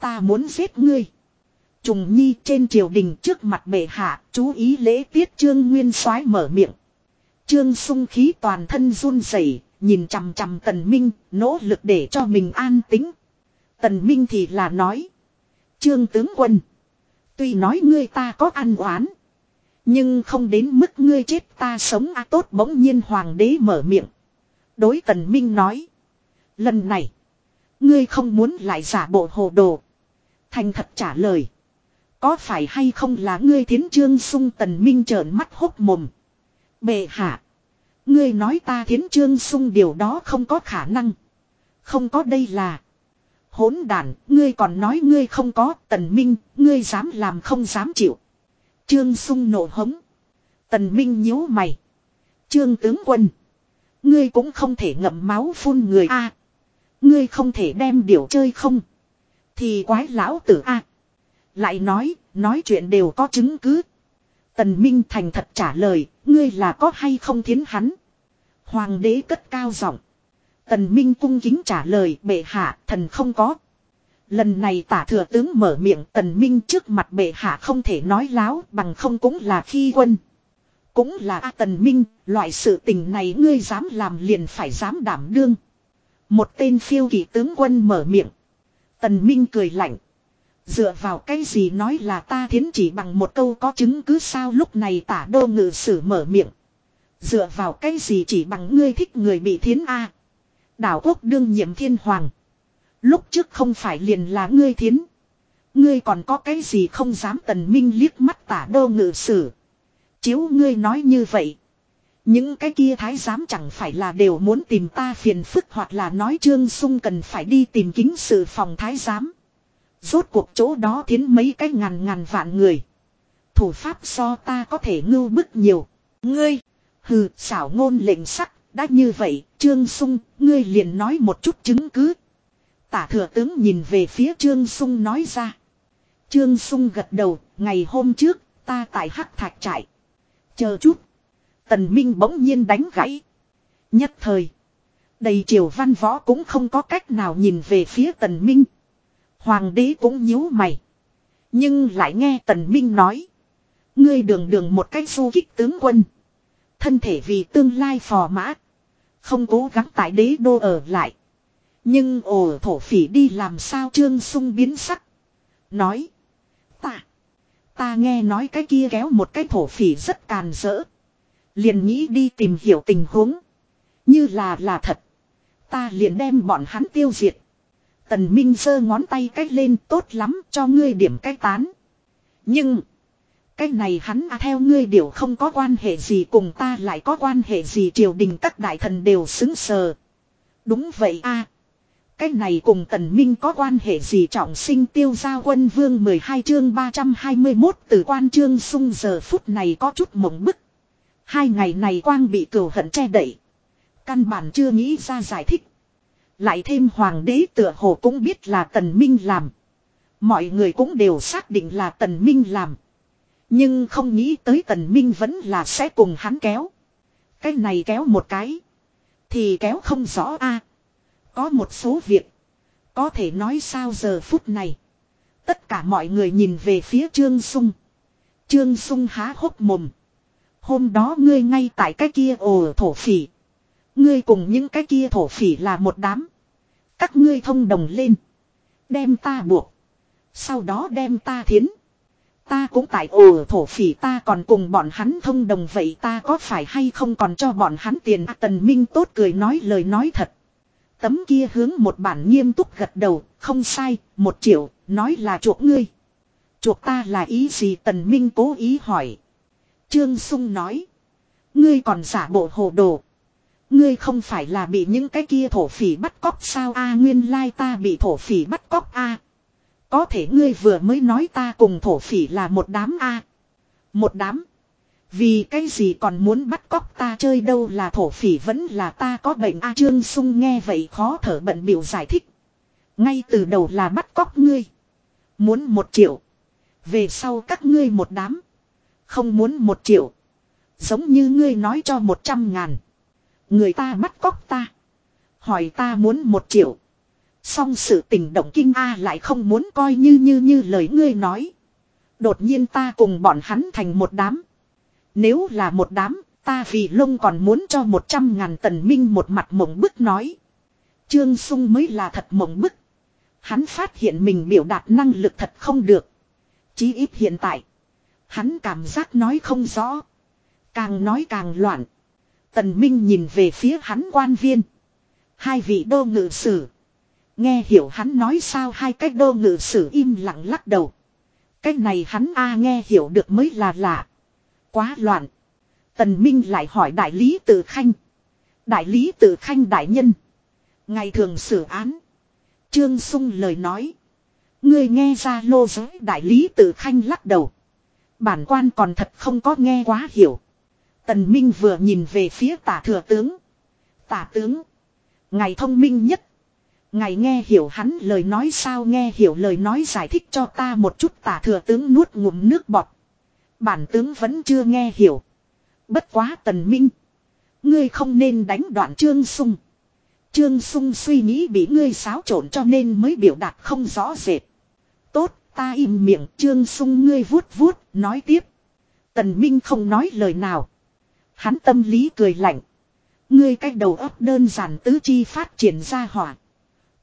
Speaker 1: Ta muốn giết ngươi. Trùng nhi trên triều đình trước mặt bệ hạ, chú ý lễ tiết trương nguyên soái mở miệng. Trương sung khí toàn thân run rẩy, nhìn chằm chằm tần minh, nỗ lực để cho mình an tính. Tần minh thì là nói. Trương tướng quân. Tuy nói ngươi ta có ăn oán. Nhưng không đến mức ngươi chết ta sống a tốt bỗng nhiên hoàng đế mở miệng. Đối tần minh nói. Lần này. Ngươi không muốn lại giả bộ hồ đồ. Thành thật trả lời. Có phải hay không là ngươi thiến trương sung tần minh trợn mắt hốc mồm. Bệ hạ. Ngươi nói ta thiến trương sung điều đó không có khả năng. Không có đây là. Hỗn đàn, ngươi còn nói ngươi không có, tần minh, ngươi dám làm không dám chịu. Trương sung nổ hống. Tần minh nhíu mày. Trương tướng quân. Ngươi cũng không thể ngậm máu phun người a. ngươi không thể đem điều chơi không. Thì quái lão tử a. Lại nói, nói chuyện đều có chứng cứ. Tần Minh thành thật trả lời, ngươi là có hay không thiến hắn. Hoàng đế cất cao giọng. Tần Minh cung kính trả lời, bệ hạ, thần không có. Lần này tả thừa tướng mở miệng tần minh trước mặt bệ hạ không thể nói láo bằng không cũng là khi quân. Cũng là A tần minh, loại sự tình này ngươi dám làm liền phải dám đảm đương. Một tên phiêu kỳ tướng quân mở miệng. Tần minh cười lạnh. Dựa vào cái gì nói là ta thiến chỉ bằng một câu có chứng cứ sao lúc này tả đô ngự sử mở miệng. Dựa vào cái gì chỉ bằng ngươi thích người bị thiến A. Đảo quốc đương nhiệm thiên hoàng. Lúc trước không phải liền là ngươi thiến. Ngươi còn có cái gì không dám tần minh liếc mắt tả đô ngự sử. Chiếu ngươi nói như vậy. Những cái kia thái giám chẳng phải là đều muốn tìm ta phiền phức hoặc là nói trương sung cần phải đi tìm kính sự phòng thái giám. Rốt cuộc chỗ đó thiến mấy cái ngàn ngàn vạn người. Thủ pháp so ta có thể ngưu bức nhiều. Ngươi, hừ, xảo ngôn lệnh sắc, đã như vậy, trương sung, ngươi liền nói một chút chứng cứ. Tả thừa tướng nhìn về phía trương sung nói ra. Trương sung gật đầu, ngày hôm trước, ta tại hắc thạch trại. Chờ chút. Tần Minh bỗng nhiên đánh gãy. Nhất thời. Đầy triều văn võ cũng không có cách nào nhìn về phía tần Minh. Hoàng đế cũng nhíu mày. Nhưng lại nghe Tần Minh nói. Ngươi đường đường một cách du kích tướng quân. Thân thể vì tương lai phò mã. Không cố gắng tại đế đô ở lại. Nhưng ồ, thổ phỉ đi làm sao trương sung biến sắc. Nói. Ta. Ta nghe nói cái kia kéo một cái thổ phỉ rất càn rỡ. Liền nghĩ đi tìm hiểu tình huống. Như là là thật. Ta liền đem bọn hắn tiêu diệt. Tần Minh giơ ngón tay cách lên, tốt lắm, cho ngươi điểm cách tán. Nhưng. Cái này hắn à theo ngươi điều không có quan hệ gì cùng ta lại có quan hệ gì triều đình các đại thần đều xứng sờ. Đúng vậy, a cái này cùng tần minh có quan hệ gì trọng sinh tiêu giao quân vương 12 chương 321 từ quan chương sung giờ phút này có chút mộng bức. Hai ngày này quang bị cửu hận che đậy. Căn bản chưa nghĩ ra giải thích. Lại thêm hoàng đế tựa hồ cũng biết là tần minh làm. Mọi người cũng đều xác định là tần minh làm. Nhưng không nghĩ tới tần minh vẫn là sẽ cùng hắn kéo. Cái này kéo một cái. Thì kéo không rõ a. Có một số việc. Có thể nói sao giờ phút này. Tất cả mọi người nhìn về phía Trương Sung. Trương Sung há hốc mồm. Hôm đó ngươi ngay tại cái kia ồ thổ phỉ. Ngươi cùng những cái kia thổ phỉ là một đám. Các ngươi thông đồng lên. Đem ta buộc. Sau đó đem ta thiến. Ta cũng tại ồ thổ phỉ ta còn cùng bọn hắn thông đồng vậy ta có phải hay không còn cho bọn hắn tiền à, tần minh tốt cười nói lời nói thật. Tấm kia hướng một bản nghiêm túc gật đầu, không sai, một triệu, nói là chuộc ngươi. Chuộc ta là ý gì tần minh cố ý hỏi. Trương Sung nói. Ngươi còn giả bộ hồ đồ. Ngươi không phải là bị những cái kia thổ phỉ bắt cóc sao a nguyên lai ta bị thổ phỉ bắt cóc a Có thể ngươi vừa mới nói ta cùng thổ phỉ là một đám a Một đám. Vì cái gì còn muốn bắt cóc ta chơi đâu là thổ phỉ vẫn là ta có bệnh a Trương Sung nghe vậy khó thở bận biểu giải thích. Ngay từ đầu là bắt cóc ngươi. Muốn một triệu. Về sau các ngươi một đám. Không muốn một triệu. Giống như ngươi nói cho một trăm ngàn. Người ta bắt cóc ta. Hỏi ta muốn một triệu. Song sự tình động kinh A lại không muốn coi như như như lời ngươi nói. Đột nhiên ta cùng bọn hắn thành một đám. Nếu là một đám, ta vì lông còn muốn cho một trăm ngàn tần minh một mặt mộng bức nói. Trương Sung mới là thật mộng bức. Hắn phát hiện mình biểu đạt năng lực thật không được. Chí ít hiện tại. Hắn cảm giác nói không rõ. Càng nói càng loạn. Tần Minh nhìn về phía hắn quan viên. Hai vị đô ngự sử. Nghe hiểu hắn nói sao hai cách đô ngự sử im lặng lắc đầu. Cách này hắn a nghe hiểu được mới là lạ. Quá loạn. Tần Minh lại hỏi đại lý tự khanh. Đại lý tự khanh đại nhân. Ngày thường xử án. Trương Sung lời nói. Ngươi nghe ra lô giới đại lý tự khanh lắc đầu. Bản quan còn thật không có nghe quá hiểu. Tần Minh vừa nhìn về phía tả thừa tướng. Tả tướng. Ngài thông minh nhất. Ngài nghe hiểu hắn lời nói sao nghe hiểu lời nói giải thích cho ta một chút tả thừa tướng nuốt ngụm nước bọt. Bản tướng vẫn chưa nghe hiểu. Bất quá tần minh. Ngươi không nên đánh đoạn trương sung. Trương sung suy nghĩ bị ngươi xáo trộn cho nên mới biểu đạt không rõ rệt. Tốt, ta im miệng trương sung ngươi vuốt vuốt, nói tiếp. Tần minh không nói lời nào. Hắn tâm lý cười lạnh. Ngươi cách đầu óc đơn giản tứ chi phát triển ra hỏa.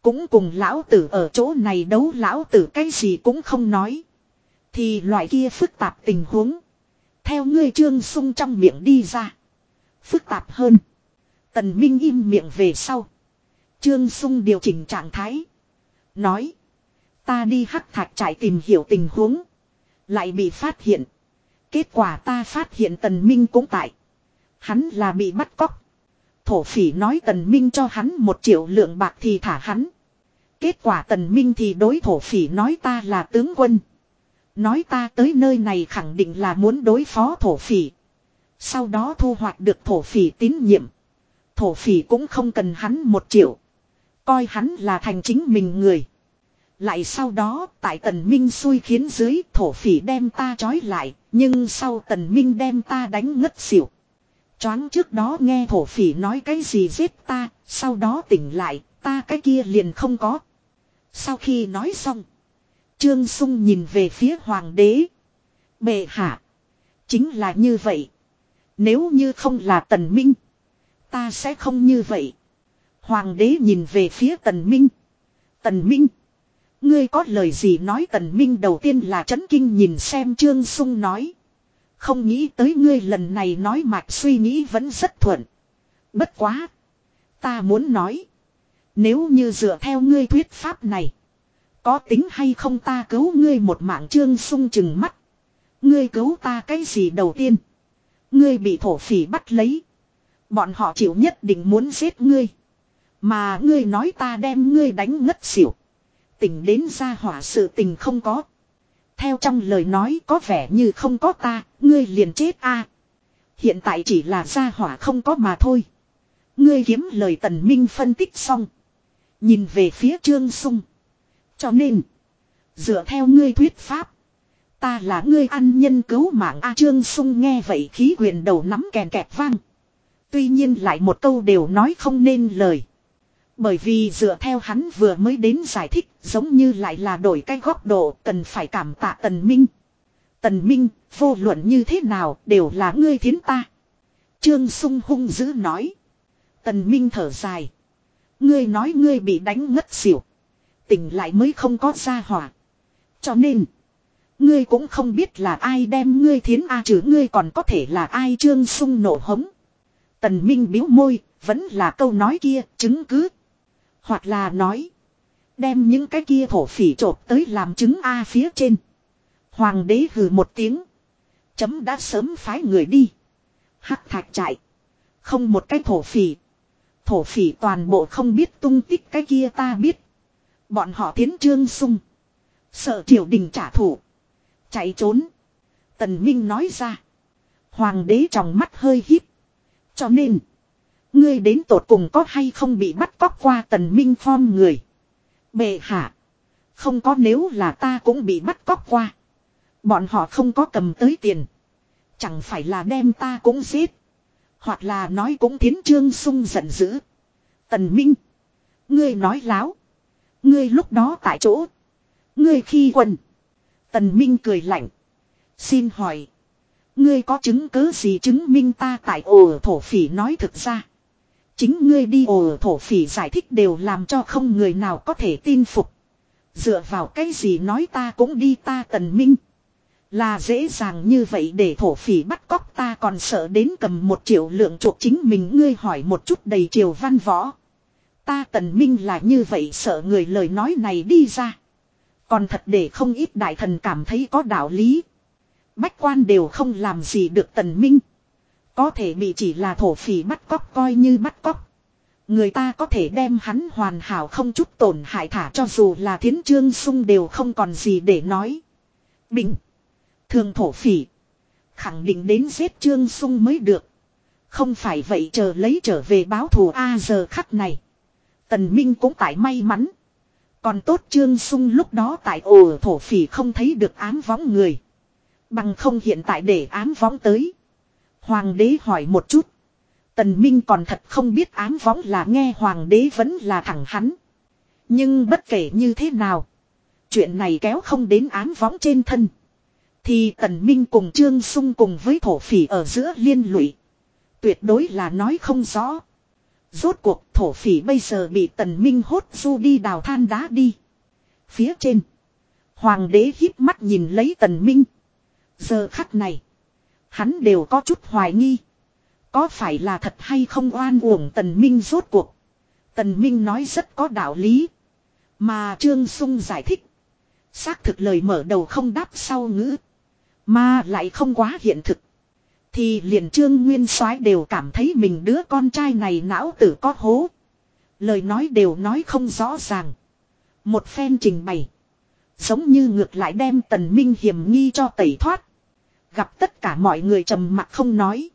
Speaker 1: Cũng cùng lão tử ở chỗ này đấu lão tử cái gì cũng không nói. Thì loại kia phức tạp tình huống. Theo ngươi trương sung trong miệng đi ra. Phức tạp hơn. Tần Minh im miệng về sau. Trương sung điều chỉnh trạng thái. Nói. Ta đi hắc thạch trải tìm hiểu tình huống. Lại bị phát hiện. Kết quả ta phát hiện tần Minh cũng tại. Hắn là bị bắt cóc. Thổ phỉ nói tần Minh cho hắn một triệu lượng bạc thì thả hắn. Kết quả tần Minh thì đối thổ phỉ nói ta là tướng quân. Nói ta tới nơi này khẳng định là muốn đối phó thổ phỉ. Sau đó thu hoạch được thổ phỉ tín nhiệm. Thổ phỉ cũng không cần hắn một triệu. Coi hắn là thành chính mình người. Lại sau đó, tại tần minh xui khiến dưới, thổ phỉ đem ta trói lại. Nhưng sau tần minh đem ta đánh ngất xỉu. Choáng trước đó nghe thổ phỉ nói cái gì giết ta. Sau đó tỉnh lại, ta cái kia liền không có. Sau khi nói xong. Trương Sung nhìn về phía hoàng đế. Bệ hạ. Chính là như vậy. Nếu như không là tần minh. Ta sẽ không như vậy. Hoàng đế nhìn về phía tần minh. Tần minh. Ngươi có lời gì nói tần minh đầu tiên là chấn kinh nhìn xem Trương Sung nói. Không nghĩ tới ngươi lần này nói mạch suy nghĩ vẫn rất thuận. Bất quá. Ta muốn nói. Nếu như dựa theo ngươi thuyết pháp này. Có tính hay không ta cứu ngươi một mạng trương sung chừng mắt. Ngươi cứu ta cái gì đầu tiên. Ngươi bị thổ phỉ bắt lấy. Bọn họ chịu nhất định muốn giết ngươi. Mà ngươi nói ta đem ngươi đánh ngất xỉu. Tỉnh đến ra hỏa sự tình không có. Theo trong lời nói có vẻ như không có ta, ngươi liền chết a. Hiện tại chỉ là ra hỏa không có mà thôi. Ngươi kiếm lời tần minh phân tích xong. Nhìn về phía trương sung. Cho nên, dựa theo ngươi thuyết pháp, ta là ngươi ăn nhân cứu mạng A Trương Sung nghe vậy khí quyền đầu nắm kèn kẹt vang. Tuy nhiên lại một câu đều nói không nên lời. Bởi vì dựa theo hắn vừa mới đến giải thích giống như lại là đổi cái góc độ cần phải cảm tạ Tần Minh. Tần Minh, vô luận như thế nào đều là ngươi thiến ta. Trương Sung hung dữ nói. Tần Minh thở dài. Ngươi nói ngươi bị đánh ngất xỉu tỉnh lại mới không có ra hỏa. Cho nên, ngươi cũng không biết là ai đem ngươi thiến A chứ ngươi còn có thể là ai trương sung nổ hống. Tần Minh biếu môi, vẫn là câu nói kia, chứng cứ. Hoặc là nói, đem những cái kia thổ phỉ trộp tới làm chứng A phía trên. Hoàng đế hừ một tiếng. Chấm đã sớm phái người đi. Hắc thạch chạy. Không một cái thổ phỉ. Thổ phỉ toàn bộ không biết tung tích cái kia ta biết. Bọn họ tiến trương sung. Sợ triều đình trả thù. Chạy trốn. Tần Minh nói ra. Hoàng đế trong mắt hơi híp. Cho nên. Ngươi đến tột cùng có hay không bị bắt cóc qua tần Minh phong người. Bệ hạ. Không có nếu là ta cũng bị bắt cóc qua. Bọn họ không có cầm tới tiền. Chẳng phải là đem ta cũng giết. Hoặc là nói cũng thiến trương sung giận dữ. Tần Minh. Ngươi nói láo. Ngươi lúc đó tại chỗ. Ngươi khi quần. Tần Minh cười lạnh. Xin hỏi. Ngươi có chứng cứ gì chứng minh ta tại ổ thổ phỉ nói thực ra. Chính ngươi đi ổ thổ phỉ giải thích đều làm cho không người nào có thể tin phục. Dựa vào cái gì nói ta cũng đi ta tần minh. Là dễ dàng như vậy để thổ phỉ bắt cóc ta còn sợ đến cầm một triệu lượng chuộc chính mình ngươi hỏi một chút đầy triều văn võ. Ta tần minh là như vậy sợ người lời nói này đi ra. Còn thật để không ít đại thần cảm thấy có đạo lý. Bách quan đều không làm gì được tần minh. Có thể bị chỉ là thổ phỉ bắt cóc coi như bắt cóc. Người ta có thể đem hắn hoàn hảo không chút tổn hại thả cho dù là thiến trương sung đều không còn gì để nói. Bình. Thường thổ phỉ. Khẳng định đến giết trương sung mới được. Không phải vậy chờ lấy trở về báo thù A giờ khắc này. Tần Minh cũng tại may mắn. Còn tốt trương sung lúc đó tại ổ thổ phỉ không thấy được ám võng người. Bằng không hiện tại để ám võng tới. Hoàng đế hỏi một chút. Tần Minh còn thật không biết ám võng là nghe hoàng đế vẫn là thẳng hắn. Nhưng bất kể như thế nào. Chuyện này kéo không đến ám võng trên thân. Thì tần minh cùng trương sung cùng với thổ phỉ ở giữa liên lụy. Tuyệt đối là nói không rõ. Rốt cuộc thổ phỉ bây giờ bị tần minh hốt du đi đào than đá đi. Phía trên. Hoàng đế híp mắt nhìn lấy tần minh. Giờ khắc này. Hắn đều có chút hoài nghi. Có phải là thật hay không oan uổng tần minh rốt cuộc. Tần minh nói rất có đạo lý. Mà Trương Sung giải thích. Xác thực lời mở đầu không đáp sau ngữ. Mà lại không quá hiện thực. Thì liền Trương Nguyên soái đều cảm thấy mình đứa con trai này não tử có hố. Lời nói đều nói không rõ ràng. Một phen trình bày. Giống như ngược lại đem tần minh hiểm nghi cho tẩy thoát. Gặp tất cả mọi người trầm mặc không nói.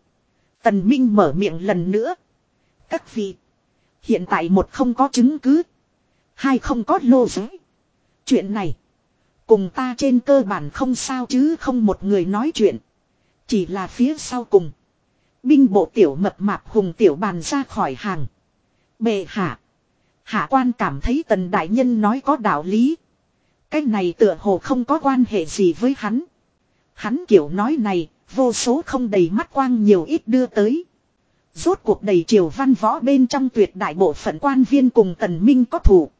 Speaker 1: Tần Minh mở miệng lần nữa. Các vị. Hiện tại một không có chứng cứ. Hai không có lô giới. Chuyện này. Cùng ta trên cơ bản không sao chứ không một người nói chuyện. Chỉ là phía sau cùng. Binh bộ tiểu mập mạp hùng tiểu bàn ra khỏi hàng. Bệ hạ. Hạ quan cảm thấy tần đại nhân nói có đạo lý. Cái này tựa hồ không có quan hệ gì với hắn. Hắn kiểu nói này, vô số không đầy mắt quang nhiều ít đưa tới. Rốt cuộc đầy triều văn võ bên trong tuyệt đại bộ phận quan viên cùng tần minh có thủ.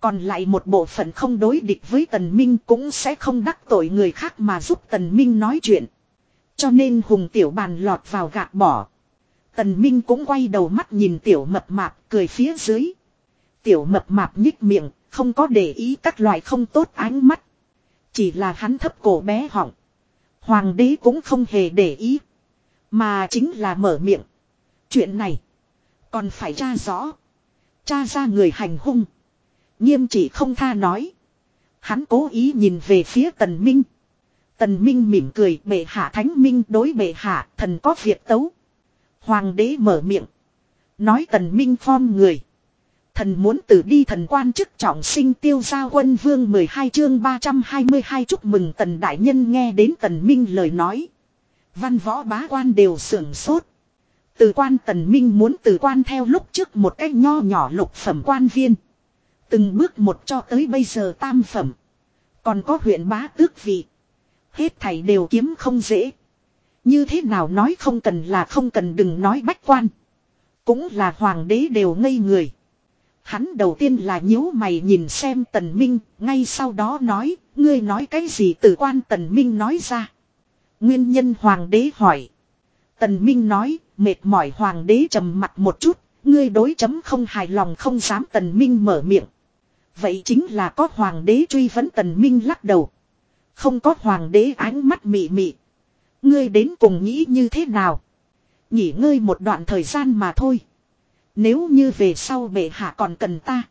Speaker 1: Còn lại một bộ phận không đối địch với tần minh cũng sẽ không đắc tội người khác mà giúp tần minh nói chuyện. Cho nên hùng tiểu bàn lọt vào gạt bỏ. Tần minh cũng quay đầu mắt nhìn tiểu mập mạp cười phía dưới. Tiểu mập mạp nhích miệng, không có để ý các loại không tốt ánh mắt. Chỉ là hắn thấp cổ bé họng. Hoàng đế cũng không hề để ý. Mà chính là mở miệng. Chuyện này. Còn phải tra rõ. Tra ra người hành hung. Nghiêm chỉ không tha nói. Hắn cố ý nhìn về phía tần minh. Tần minh mỉm cười, bệ hạ thánh minh, đối bệ hạ, thần có việc tấu. Hoàng đế mở miệng. Nói, tần minh phong người. Thần muốn tử đi, thần quan chức trọng sinh tiêu giao quân vương 12 chương 322 chúc mừng tần đại nhân nghe đến tần minh lời nói. Văn võ bá quan đều sưởng sốt. Từ quan tần minh muốn từ quan theo lúc trước một cách nho nhỏ lục phẩm quan viên. Từng bước một cho tới bây giờ tam phẩm. Còn có huyện bá tước vị. Hết thảy đều kiếm không dễ. Như thế nào nói không cần là không cần đừng nói bách quan. Cũng là hoàng đế đều ngây người. Hắn đầu tiên là nhíu mày nhìn xem tần minh, ngay sau đó nói, ngươi nói cái gì từ quan tần minh nói ra. Nguyên nhân hoàng đế hỏi. Tần minh nói, mệt mỏi hoàng đế trầm mặt một chút, ngươi đối chấm không hài lòng không dám tần minh mở miệng. Vậy chính là có hoàng đế truy vấn tần minh lắc đầu. Không có hoàng đế ánh mắt mị mị. Ngươi đến cùng nghĩ như thế nào? Nghỉ ngơi một đoạn thời gian mà thôi. Nếu như về sau bệ hạ còn cần ta.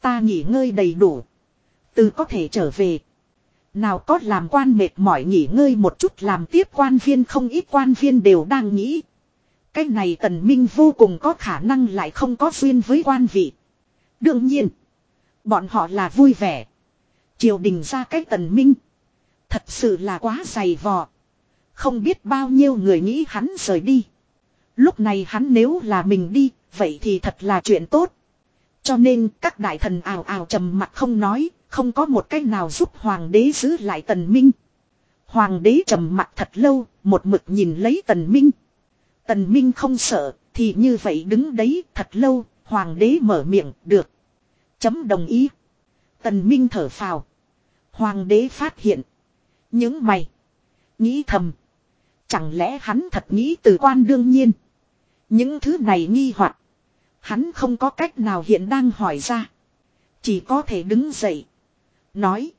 Speaker 1: Ta nghỉ ngơi đầy đủ. Từ có thể trở về. Nào có làm quan mệt mỏi nghỉ ngơi một chút làm tiếp quan viên không ít quan viên đều đang nghĩ. Cái này tần minh vô cùng có khả năng lại không có duyên với quan vị. Đương nhiên. Bọn họ là vui vẻ. Triều đình ra cái tần minh. Thật sự là quá dày vò. Không biết bao nhiêu người nghĩ hắn rời đi. Lúc này hắn nếu là mình đi, vậy thì thật là chuyện tốt. Cho nên các đại thần ào ào trầm mặt không nói, không có một cách nào giúp hoàng đế giữ lại tần minh. Hoàng đế trầm mặt thật lâu, một mực nhìn lấy tần minh. Tần minh không sợ, thì như vậy đứng đấy thật lâu, hoàng đế mở miệng, được. Chấm đồng ý. Tần minh thở phào. Hoàng đế phát hiện. Những mày. Nghĩ thầm. Chẳng lẽ hắn thật nghĩ từ quan đương nhiên. Những thứ này nghi hoặc Hắn không có cách nào hiện đang hỏi ra. Chỉ có thể đứng dậy. Nói.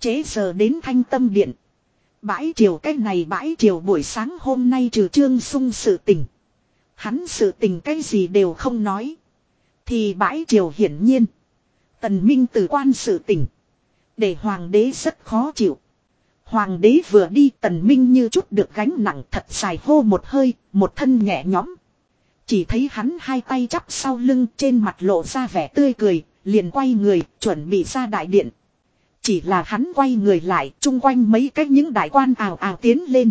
Speaker 1: Chế giờ đến thanh tâm điện. Bãi triều cái này bãi triều buổi sáng hôm nay trừ trương sung sự tình. Hắn sự tình cái gì đều không nói. Thì bãi triều hiển nhiên. Tần Minh từ quan sự tình. Để hoàng đế rất khó chịu. Hoàng đế vừa đi tần minh như chút được gánh nặng thật dài hô một hơi, một thân nhẹ nhõm. Chỉ thấy hắn hai tay chắp sau lưng trên mặt lộ ra vẻ tươi cười, liền quay người, chuẩn bị ra đại điện. Chỉ là hắn quay người lại, chung quanh mấy cách những đại quan ào ào tiến lên.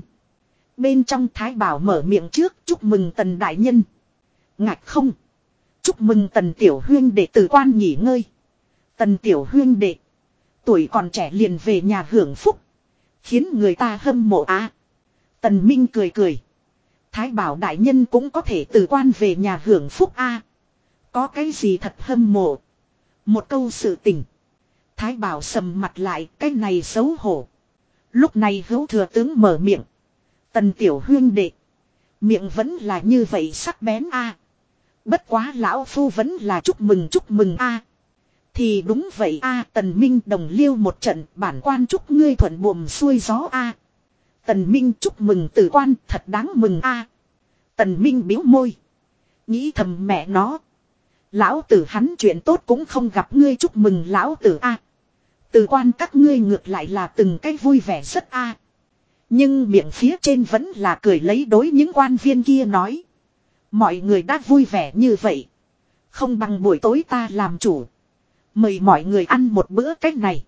Speaker 1: Bên trong thái bảo mở miệng trước, chúc mừng tần đại nhân. Ngạch không. Chúc mừng tần tiểu huyên đệ tử quan nghỉ ngơi. Tần tiểu huyên đệ. Tuổi còn trẻ liền về nhà hưởng phúc. Khiến người ta hâm mộ á. Tần Minh cười cười. Thái bảo đại nhân cũng có thể từ quan về nhà hưởng phúc a. Có cái gì thật hâm mộ. Một câu sự tình. Thái bảo sầm mặt lại, cái này xấu hổ. Lúc này hữu thừa tướng mở miệng. Tần tiểu huyên đệ. Miệng vẫn là như vậy sắc bén a. Bất quá lão phu vẫn là chúc mừng chúc mừng a. Thì đúng vậy a tần minh đồng liêu một trận, bản quan chúc ngươi thuận buồm xuôi gió a. Tần minh chúc mừng tử quan, thật đáng mừng a. Tần minh biếu môi. Nghĩ thầm mẹ nó. Lão tử hắn chuyện tốt cũng không gặp ngươi chúc mừng lão tử a. Tử quan các ngươi ngược lại là từng cái vui vẻ rất a. Nhưng miệng phía trên vẫn là cười lấy đối những quan viên kia nói. Mọi người đã vui vẻ như vậy. Không bằng buổi tối ta làm chủ. Mời mọi người ăn một bữa cách này.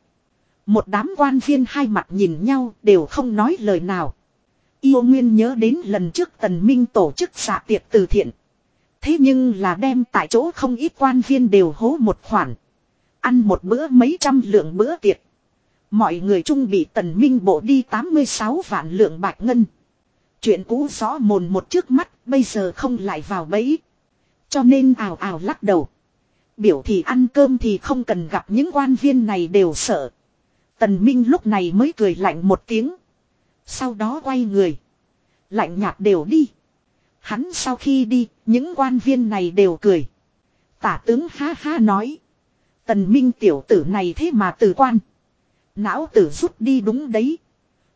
Speaker 1: Một đám quan viên hai mặt nhìn nhau đều không nói lời nào. Yêu Nguyên nhớ đến lần trước Tần Minh tổ chức xạ tiệc từ thiện. Thế nhưng là đem tại chỗ không ít quan viên đều hố một khoản. Ăn một bữa mấy trăm lượng bữa tiệc. Mọi người chung bị Tần Minh bộ đi 86 vạn lượng bạc ngân. Chuyện cũ rõ mồn một trước mắt, bây giờ không lại vào bẫy. Cho nên ảo ảo lắc đầu. Biểu thì ăn cơm thì không cần gặp những quan viên này đều sợ. Tần Minh lúc này mới cười lạnh một tiếng. Sau đó quay người. Lạnh nhạt đều đi. Hắn sau khi đi, những quan viên này đều cười. Tả tướng ha ha nói. Tần Minh tiểu tử này thế mà tử quan. Não tử rút đi đúng đấy.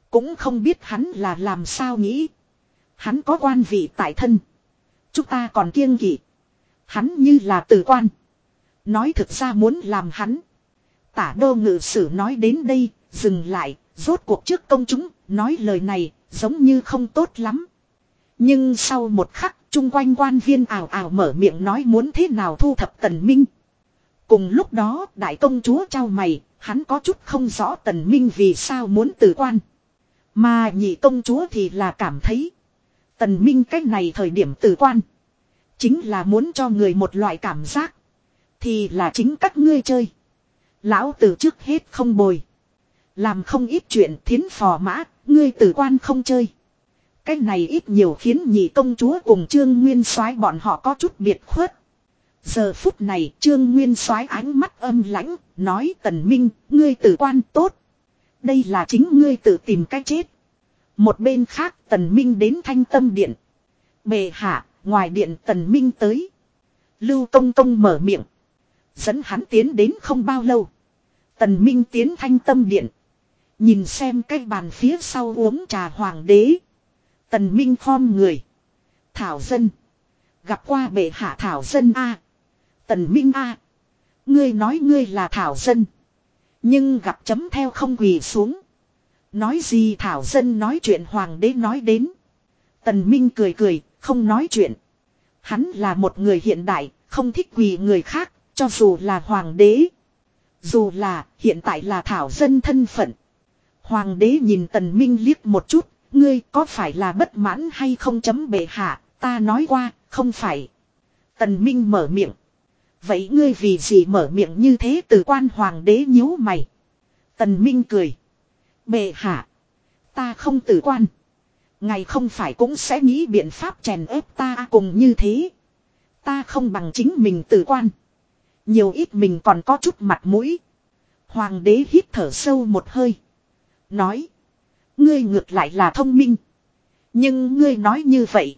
Speaker 1: Cũng không biết hắn là làm sao nghĩ. Hắn có quan vị tại thân. Chúng ta còn kiêng kỵ. Hắn như là tử quan. Nói thực ra muốn làm hắn. Tả đô ngự sử nói đến đây, dừng lại, rốt cuộc trước công chúng, nói lời này, giống như không tốt lắm. Nhưng sau một khắc, chung quanh quan viên ảo ảo mở miệng nói muốn thế nào thu thập tần minh. Cùng lúc đó, đại công chúa trao mày, hắn có chút không rõ tần minh vì sao muốn từ quan. Mà nhị công chúa thì là cảm thấy. Tần minh cách này thời điểm từ quan. Chính là muốn cho người một loại cảm giác. Thì là chính các ngươi chơi. Lão từ trước hết không bồi. Làm không ít chuyện thiến phò mã, ngươi tử quan không chơi. Cái này ít nhiều khiến nhị công chúa cùng Trương Nguyên soái bọn họ có chút biệt khuất. Giờ phút này Trương Nguyên soái ánh mắt âm lãnh, nói tần minh, ngươi tử quan tốt. Đây là chính ngươi tự tìm cách chết. Một bên khác tần minh đến thanh tâm điện. Bề hạ, ngoài điện tần minh tới. Lưu công công mở miệng. Dẫn hắn tiến đến không bao lâu. Tần Minh tiến thanh tâm điện. Nhìn xem cái bàn phía sau uống trà hoàng đế. Tần Minh khom người. Thảo dân. Gặp qua bệ hạ Thảo dân A. Tần Minh A. Ngươi nói ngươi là Thảo dân. Nhưng gặp chấm theo không quỳ xuống. Nói gì Thảo dân nói chuyện hoàng đế nói đến. Tần Minh cười cười, không nói chuyện. Hắn là một người hiện đại, không thích quỳ người khác, cho dù là hoàng đế. Dù là, hiện tại là thảo dân thân phận. Hoàng đế nhìn tần minh liếc một chút, ngươi có phải là bất mãn hay không chấm bệ hạ, ta nói qua, không phải. Tần minh mở miệng. Vậy ngươi vì gì mở miệng như thế từ quan hoàng đế nhíu mày. Tần minh cười. Bệ hạ. Ta không tử quan. Ngài không phải cũng sẽ nghĩ biện pháp chèn ép ta cùng như thế. Ta không bằng chính mình tử quan. Nhiều ít mình còn có chút mặt mũi. Hoàng đế hít thở sâu một hơi. Nói. Ngươi ngược lại là thông minh. Nhưng ngươi nói như vậy.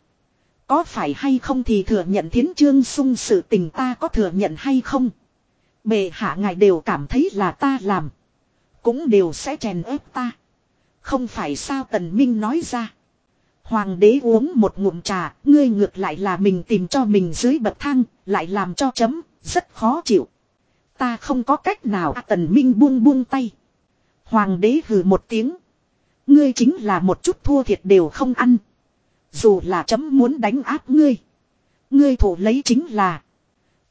Speaker 1: Có phải hay không thì thừa nhận thiến trương sung sự tình ta có thừa nhận hay không. Bề hạ ngài đều cảm thấy là ta làm. Cũng đều sẽ chèn ép ta. Không phải sao tần minh nói ra. Hoàng đế uống một ngụm trà, ngươi ngược lại là mình tìm cho mình dưới bậc thang, lại làm cho chấm, rất khó chịu. Ta không có cách nào à, tần minh buông buông tay. Hoàng đế hừ một tiếng. Ngươi chính là một chút thua thiệt đều không ăn. Dù là chấm muốn đánh áp ngươi. Ngươi thủ lấy chính là.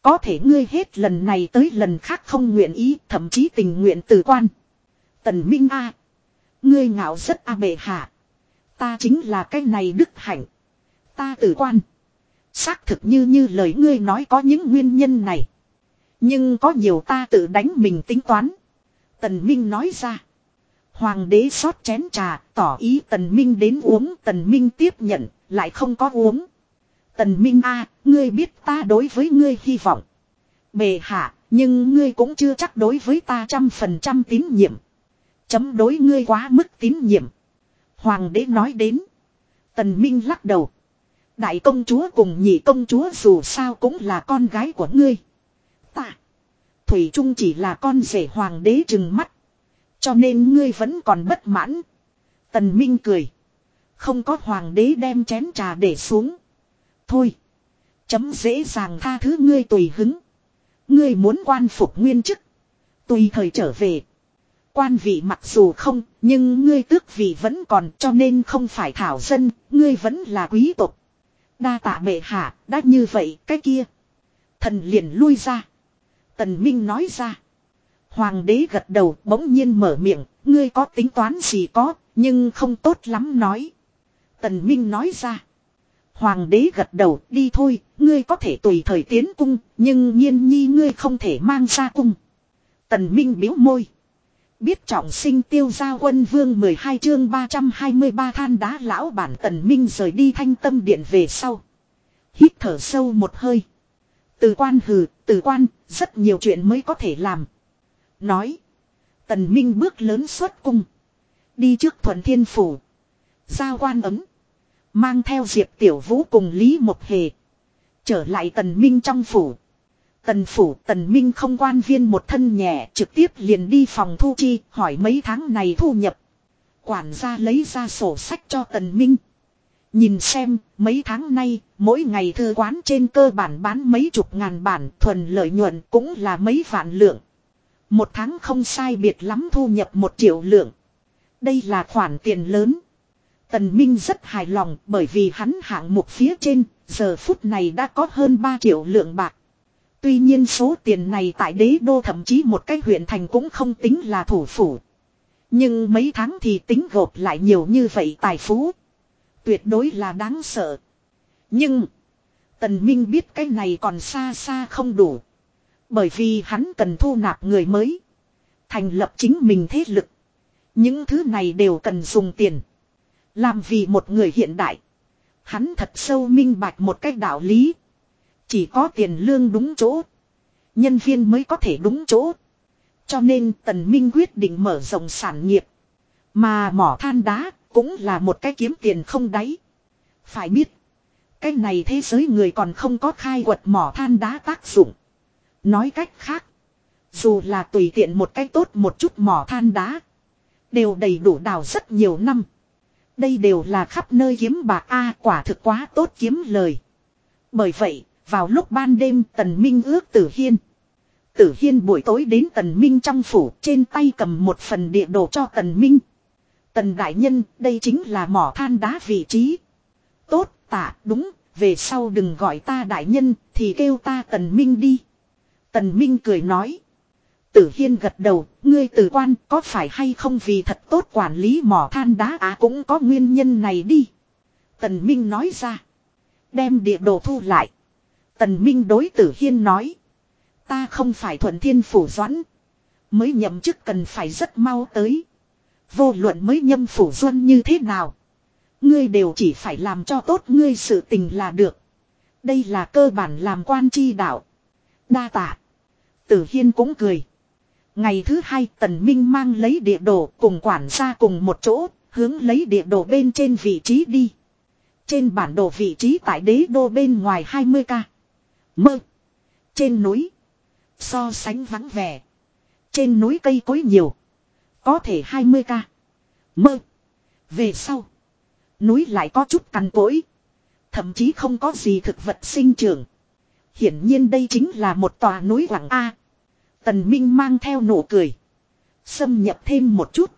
Speaker 1: Có thể ngươi hết lần này tới lần khác không nguyện ý, thậm chí tình nguyện từ quan. Tần Minh A. Ngươi ngạo rất A bệ hạ. Ta chính là cái này đức hạnh. Ta tử quan. Xác thực như như lời ngươi nói có những nguyên nhân này. Nhưng có nhiều ta tự đánh mình tính toán. Tần Minh nói ra. Hoàng đế xót chén trà, tỏ ý Tần Minh đến uống, Tần Minh tiếp nhận, lại không có uống. Tần Minh a, ngươi biết ta đối với ngươi hy vọng. Bề hạ, nhưng ngươi cũng chưa chắc đối với ta trăm phần trăm tín nhiệm. Chấm đối ngươi quá mức tín nhiệm. Hoàng đế nói đến. Tần Minh lắc đầu. Đại công chúa cùng nhị công chúa dù sao cũng là con gái của ngươi. Ta. Thủy Trung chỉ là con rể hoàng đế trừng mắt. Cho nên ngươi vẫn còn bất mãn. Tần Minh cười. Không có hoàng đế đem chén trà để xuống. Thôi. Chấm dễ dàng tha thứ ngươi tùy hứng. Ngươi muốn quan phục nguyên chức. Tùy thời trở về. Quan vị mặc dù không, nhưng ngươi tước vị vẫn còn cho nên không phải thảo dân, ngươi vẫn là quý tộc. Đa tạ bệ hạ, đã như vậy, cái kia. Thần liền lui ra. Tần Minh nói ra. Hoàng đế gật đầu bỗng nhiên mở miệng, ngươi có tính toán gì có, nhưng không tốt lắm nói. Tần Minh nói ra. Hoàng đế gật đầu, đi thôi, ngươi có thể tùy thời tiến cung, nhưng nhiên nhi ngươi không thể mang ra cung. Tần Minh biếu môi. Biết trọng sinh tiêu gia quân vương 12 chương 323 than đá lão bản tần minh rời đi thanh tâm điện về sau. Hít thở sâu một hơi. Từ quan hừ, từ quan, rất nhiều chuyện mới có thể làm. Nói. Tần minh bước lớn xuất cung. Đi trước thuận thiên phủ. Giao quan ấm. Mang theo diệp tiểu vũ cùng Lý Mộc Hề. Trở lại tần minh trong phủ. Tần phủ tần minh không quan viên một thân nhẹ trực tiếp liền đi phòng thu chi hỏi mấy tháng này thu nhập. Quản gia lấy ra sổ sách cho tần minh. Nhìn xem mấy tháng nay mỗi ngày thư quán trên cơ bản bán mấy chục ngàn bản thuần lợi nhuận cũng là mấy vạn lượng. Một tháng không sai biệt lắm thu nhập một triệu lượng. Đây là khoản tiền lớn. Tần Minh rất hài lòng bởi vì hắn hạng mục phía trên, giờ phút này đã có hơn 3 triệu lượng bạc. Tuy nhiên số tiền này tại đế đô thậm chí một cái huyện thành cũng không tính là thủ phủ. Nhưng mấy tháng thì tính gộp lại nhiều như vậy tài phú. Tuyệt đối là đáng sợ. Nhưng. Tần Minh biết cái này còn xa xa không đủ. Bởi vì hắn cần thu nạp người mới. Thành lập chính mình thế lực. Những thứ này đều cần dùng tiền. Làm vì một người hiện đại. Hắn thật sâu minh bạch một cách đạo lý. Chỉ có tiền lương đúng chỗ. Nhân viên mới có thể đúng chỗ. Cho nên Tần Minh quyết định mở rộng sản nghiệp. Mà mỏ than đá cũng là một cái kiếm tiền không đáy. Phải biết. Cái này thế giới người còn không có khai quật mỏ than đá tác dụng. Nói cách khác. Dù là tùy tiện một cái tốt một chút mỏ than đá. Đều đầy đủ đào rất nhiều năm. Đây đều là khắp nơi kiếm bạc A quả thực quá tốt kiếm lời. Bởi vậy, vào lúc ban đêm Tần Minh ước Tử Hiên. Tử Hiên buổi tối đến Tần Minh trong phủ trên tay cầm một phần địa đồ cho Tần Minh. Tần Đại Nhân, đây chính là mỏ than đá vị trí. Tốt, tạ, đúng, về sau đừng gọi ta Đại Nhân, thì kêu ta Tần Minh đi. Tần Minh cười nói. Tử Hiên gật đầu, ngươi tử quan có phải hay không vì thật tốt quản lý mỏ than đá à cũng có nguyên nhân này đi. Tần Minh nói ra. Đem địa đồ thu lại. Tần Minh đối tử Hiên nói. Ta không phải thuận thiên phủ doãn. Mới nhậm chức cần phải rất mau tới. Vô luận mới nhâm phủ Doãn như thế nào. Ngươi đều chỉ phải làm cho tốt ngươi sự tình là được. Đây là cơ bản làm quan chi đạo. Đa tạ. Tử Hiên cũng cười. Ngày thứ hai Tần Minh mang lấy địa đồ cùng quản gia cùng một chỗ, hướng lấy địa đồ bên trên vị trí đi. Trên bản đồ vị trí tại đế đô bên ngoài 20 ca. Mơ. Trên núi. So sánh vắng vẻ. Trên núi cây cối nhiều. Có thể 20 ca. Mơ. Về sau. Núi lại có chút cằn cỗi. Thậm chí không có gì thực vật sinh trưởng. Hiển nhiên đây chính là một tòa núi quảng A. Tần Minh mang theo nụ cười. Xâm nhập thêm một chút.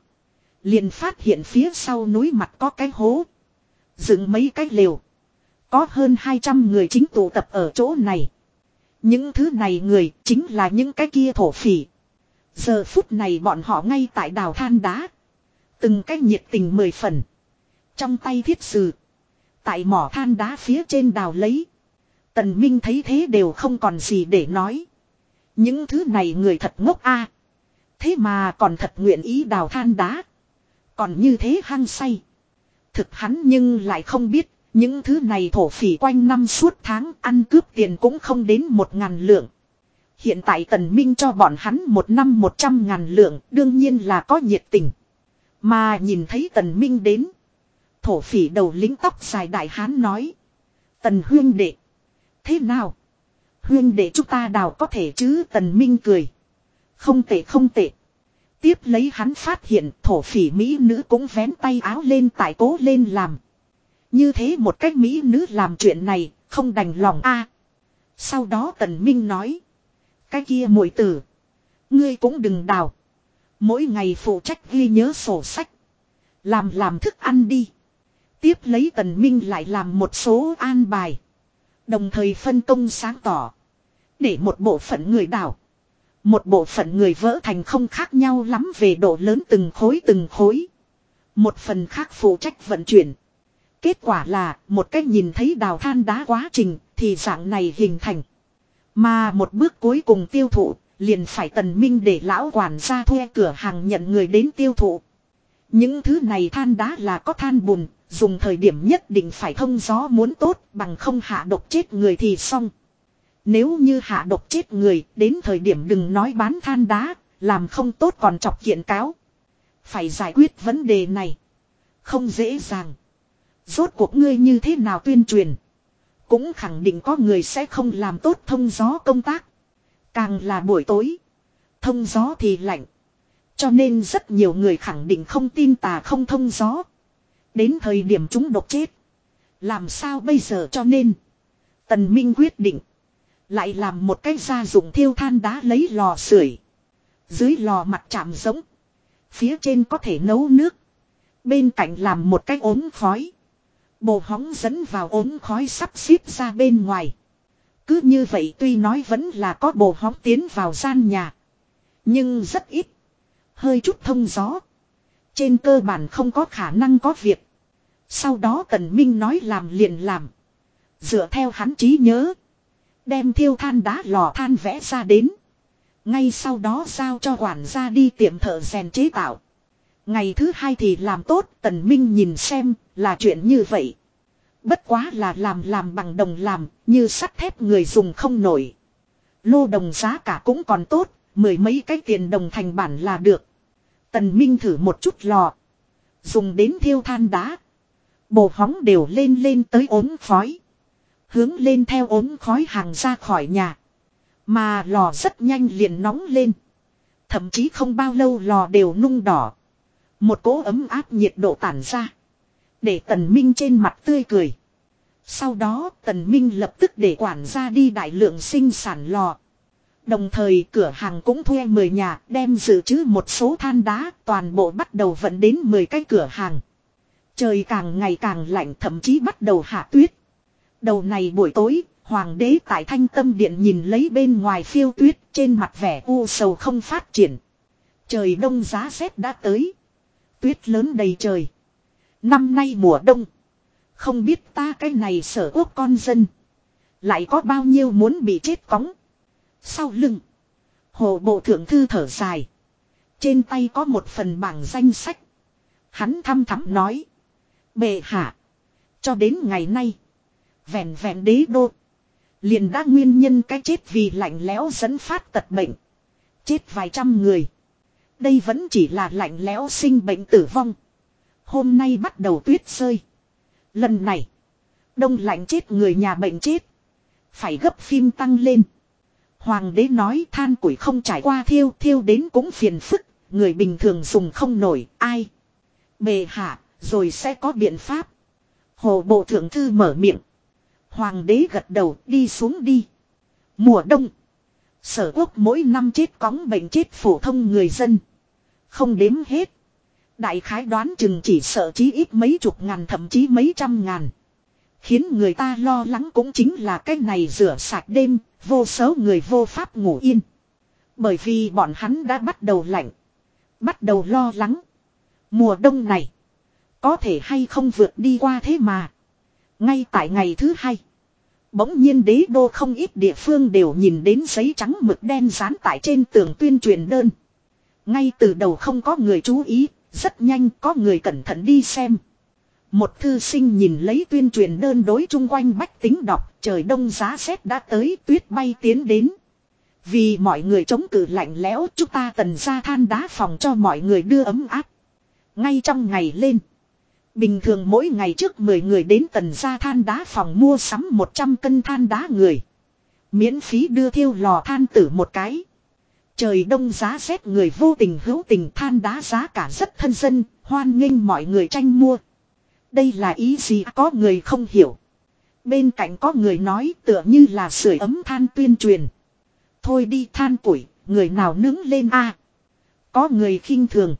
Speaker 1: Liền phát hiện phía sau núi mặt có cái hố. Dựng mấy cái lều. Có hơn 200 người chính tụ tập ở chỗ này. Những thứ này người chính là những cái kia thổ phỉ. Giờ phút này bọn họ ngay tại đào than đá. Từng cái nhiệt tình mười phần. Trong tay thiết sử. Tại mỏ than đá phía trên đào lấy. Tần Minh thấy thế đều không còn gì để nói. Những thứ này người thật ngốc a. Thế mà còn thật nguyện ý đào than đá. Còn như thế hăng say. Thực hắn nhưng lại không biết. Những thứ này thổ phỉ quanh năm suốt tháng ăn cướp tiền cũng không đến một ngàn lượng. Hiện tại tần minh cho bọn hắn một năm một trăm ngàn lượng, đương nhiên là có nhiệt tình. Mà nhìn thấy tần minh đến. Thổ phỉ đầu lính tóc dài đại hán nói. Tần huyên đệ. Thế nào? Huyên đệ chúng ta đào có thể chứ tần minh cười. Không tệ không tệ. Tiếp lấy hắn phát hiện thổ phỉ Mỹ nữ cũng vén tay áo lên, tại cố lên làm. Như thế một cách Mỹ nữ làm chuyện này, không đành lòng a. Sau đó tần minh nói. Cái kia muội tử. Ngươi cũng đừng đào. Mỗi ngày phụ trách ghi nhớ sổ sách. Làm làm thức ăn đi. Tiếp lấy tần minh lại làm một số an bài. Đồng thời phân công sáng tỏ. Để một bộ phận người đào. Một bộ phận người vỡ thành không khác nhau lắm về độ lớn từng khối từng khối. Một phần khác phụ trách vận chuyển. Kết quả là một cách nhìn thấy đào than đá quá trình thì dạng này hình thành. Mà một bước cuối cùng tiêu thụ liền phải tần minh để lão quản gia thuê cửa hàng nhận người đến tiêu thụ. Những thứ này than đá là có than bùn, dùng thời điểm nhất định phải thông gió muốn tốt bằng không hạ độc chết người thì xong. Nếu như hạ độc chết người, đến thời điểm đừng nói bán than đá, làm không tốt còn chọc kiện cáo. Phải giải quyết vấn đề này. Không dễ dàng. Rốt cuộc ngươi như thế nào tuyên truyền. Cũng khẳng định có người sẽ không làm tốt thông gió công tác. Càng là buổi tối. Thông gió thì lạnh. Cho nên rất nhiều người khẳng định không tin tà không thông gió. Đến thời điểm chúng độc chết. Làm sao bây giờ cho nên. Tần Minh quyết định. Lại làm một cái gia dụng thiêu than đá lấy lò sưởi. Dưới lò mặt chạm giống. Phía trên có thể nấu nước. Bên cạnh làm một cái ốm khói. Bồ hóng dẫn vào ốm khói sắp xếp ra bên ngoài. Cứ như vậy tuy nói vẫn là có bồ hóng tiến vào gian nhà. Nhưng rất ít. Hơi chút thông gió. Trên cơ bản không có khả năng có việc. Sau đó Tần Minh nói làm liền làm. Dựa theo hắn trí nhớ. Đem thiêu than đá lò than vẽ ra đến. Ngay sau đó giao cho quản gia đi tiệm thợ rèn chế tạo. Ngày thứ hai thì làm tốt tần minh nhìn xem là chuyện như vậy. Bất quá là làm làm bằng đồng làm như sắt thép người dùng không nổi. Lô đồng giá cả cũng còn tốt, mười mấy cái tiền đồng thành bản là được. Tần Minh thử một chút lò. Dùng đến thiêu than đá. Bồ hóng đều lên lên tới ốm khói. Hướng lên theo ốm khói hàng ra khỏi nhà. Mà lò rất nhanh liền nóng lên. Thậm chí không bao lâu lò đều nung đỏ. Một cỗ ấm áp nhiệt độ tản ra. Để tần minh trên mặt tươi cười. Sau đó tần minh lập tức để quản gia đi đại lượng sinh sản lò. Đồng thời cửa hàng cũng thuê 10 nhà đem dự trữ một số than đá toàn bộ bắt đầu vận đến 10 cái cửa hàng. Trời càng ngày càng lạnh thậm chí bắt đầu hạ tuyết. Đầu này buổi tối, hoàng đế tại thanh tâm điện nhìn lấy bên ngoài phiêu tuyết trên mặt vẻ u sầu không phát triển. Trời đông giá rét đã tới. Tuyết lớn đầy trời. Năm nay mùa đông. Không biết ta cái này sở quốc con dân. Lại có bao nhiêu muốn bị chết cóng. Sau lưng. Hồ bộ thượng thư thở dài. Trên tay có một phần bảng danh sách. Hắn thăm thắm nói. Bệ hạ. Cho đến ngày nay. Vẹn vẹn đế đô. Liền đã nguyên nhân cái chết vì lạnh lẽo dẫn phát tật bệnh. Chết vài trăm người. Đây vẫn chỉ là lạnh lẽo sinh bệnh tử vong. Hôm nay bắt đầu tuyết rơi. Lần này. Đông lạnh chết người nhà bệnh chết. Phải gấp phim tăng lên. Hoàng đế nói than củi không trải qua thiêu thiêu đến cũng phiền phức. Người bình thường dùng không nổi, ai. Bề hạ, rồi sẽ có biện pháp. Hồ bộ thượng thư mở miệng. Hoàng đế gật đầu, đi xuống đi. Mùa đông. Sở quốc mỗi năm chết cóng bệnh chết phổ thông người dân. Không đếm hết. Đại khái đoán chừng chỉ sợ chí ít mấy chục ngàn thậm chí mấy trăm ngàn. Khiến người ta lo lắng cũng chính là cái này rửa sạch đêm, vô số người vô pháp ngủ yên. Bởi vì bọn hắn đã bắt đầu lạnh. Bắt đầu lo lắng. Mùa đông này. Có thể hay không vượt đi qua thế mà. Ngay tại ngày thứ hai. Bỗng nhiên đế đô không ít địa phương đều nhìn đến giấy trắng mực đen dán tại trên tường tuyên truyền đơn. Ngay từ đầu không có người chú ý, rất nhanh có người cẩn thận đi xem. Một thư sinh nhìn lấy tuyên truyền đơn đối chung quanh bách tính đọc, trời đông giá rét đã tới, tuyết bay tiến đến. Vì mọi người chống cự lạnh lẽo, chúng ta tần ra than đá phòng cho mọi người đưa ấm áp. Ngay trong ngày lên. Bình thường mỗi ngày trước 10 người đến tần gia than đá phòng mua sắm 100 cân than đá người. Miễn phí đưa thiêu lò than tử một cái. Trời đông giá rét người vô tình hữu tình than đá giá cả rất thân dân, hoan nghênh mọi người tranh mua. Đây là ý gì có người không hiểu. Bên cạnh có người nói tựa như là sưởi ấm than tuyên truyền. Thôi đi than củi, người nào nướng lên a Có người khinh thường.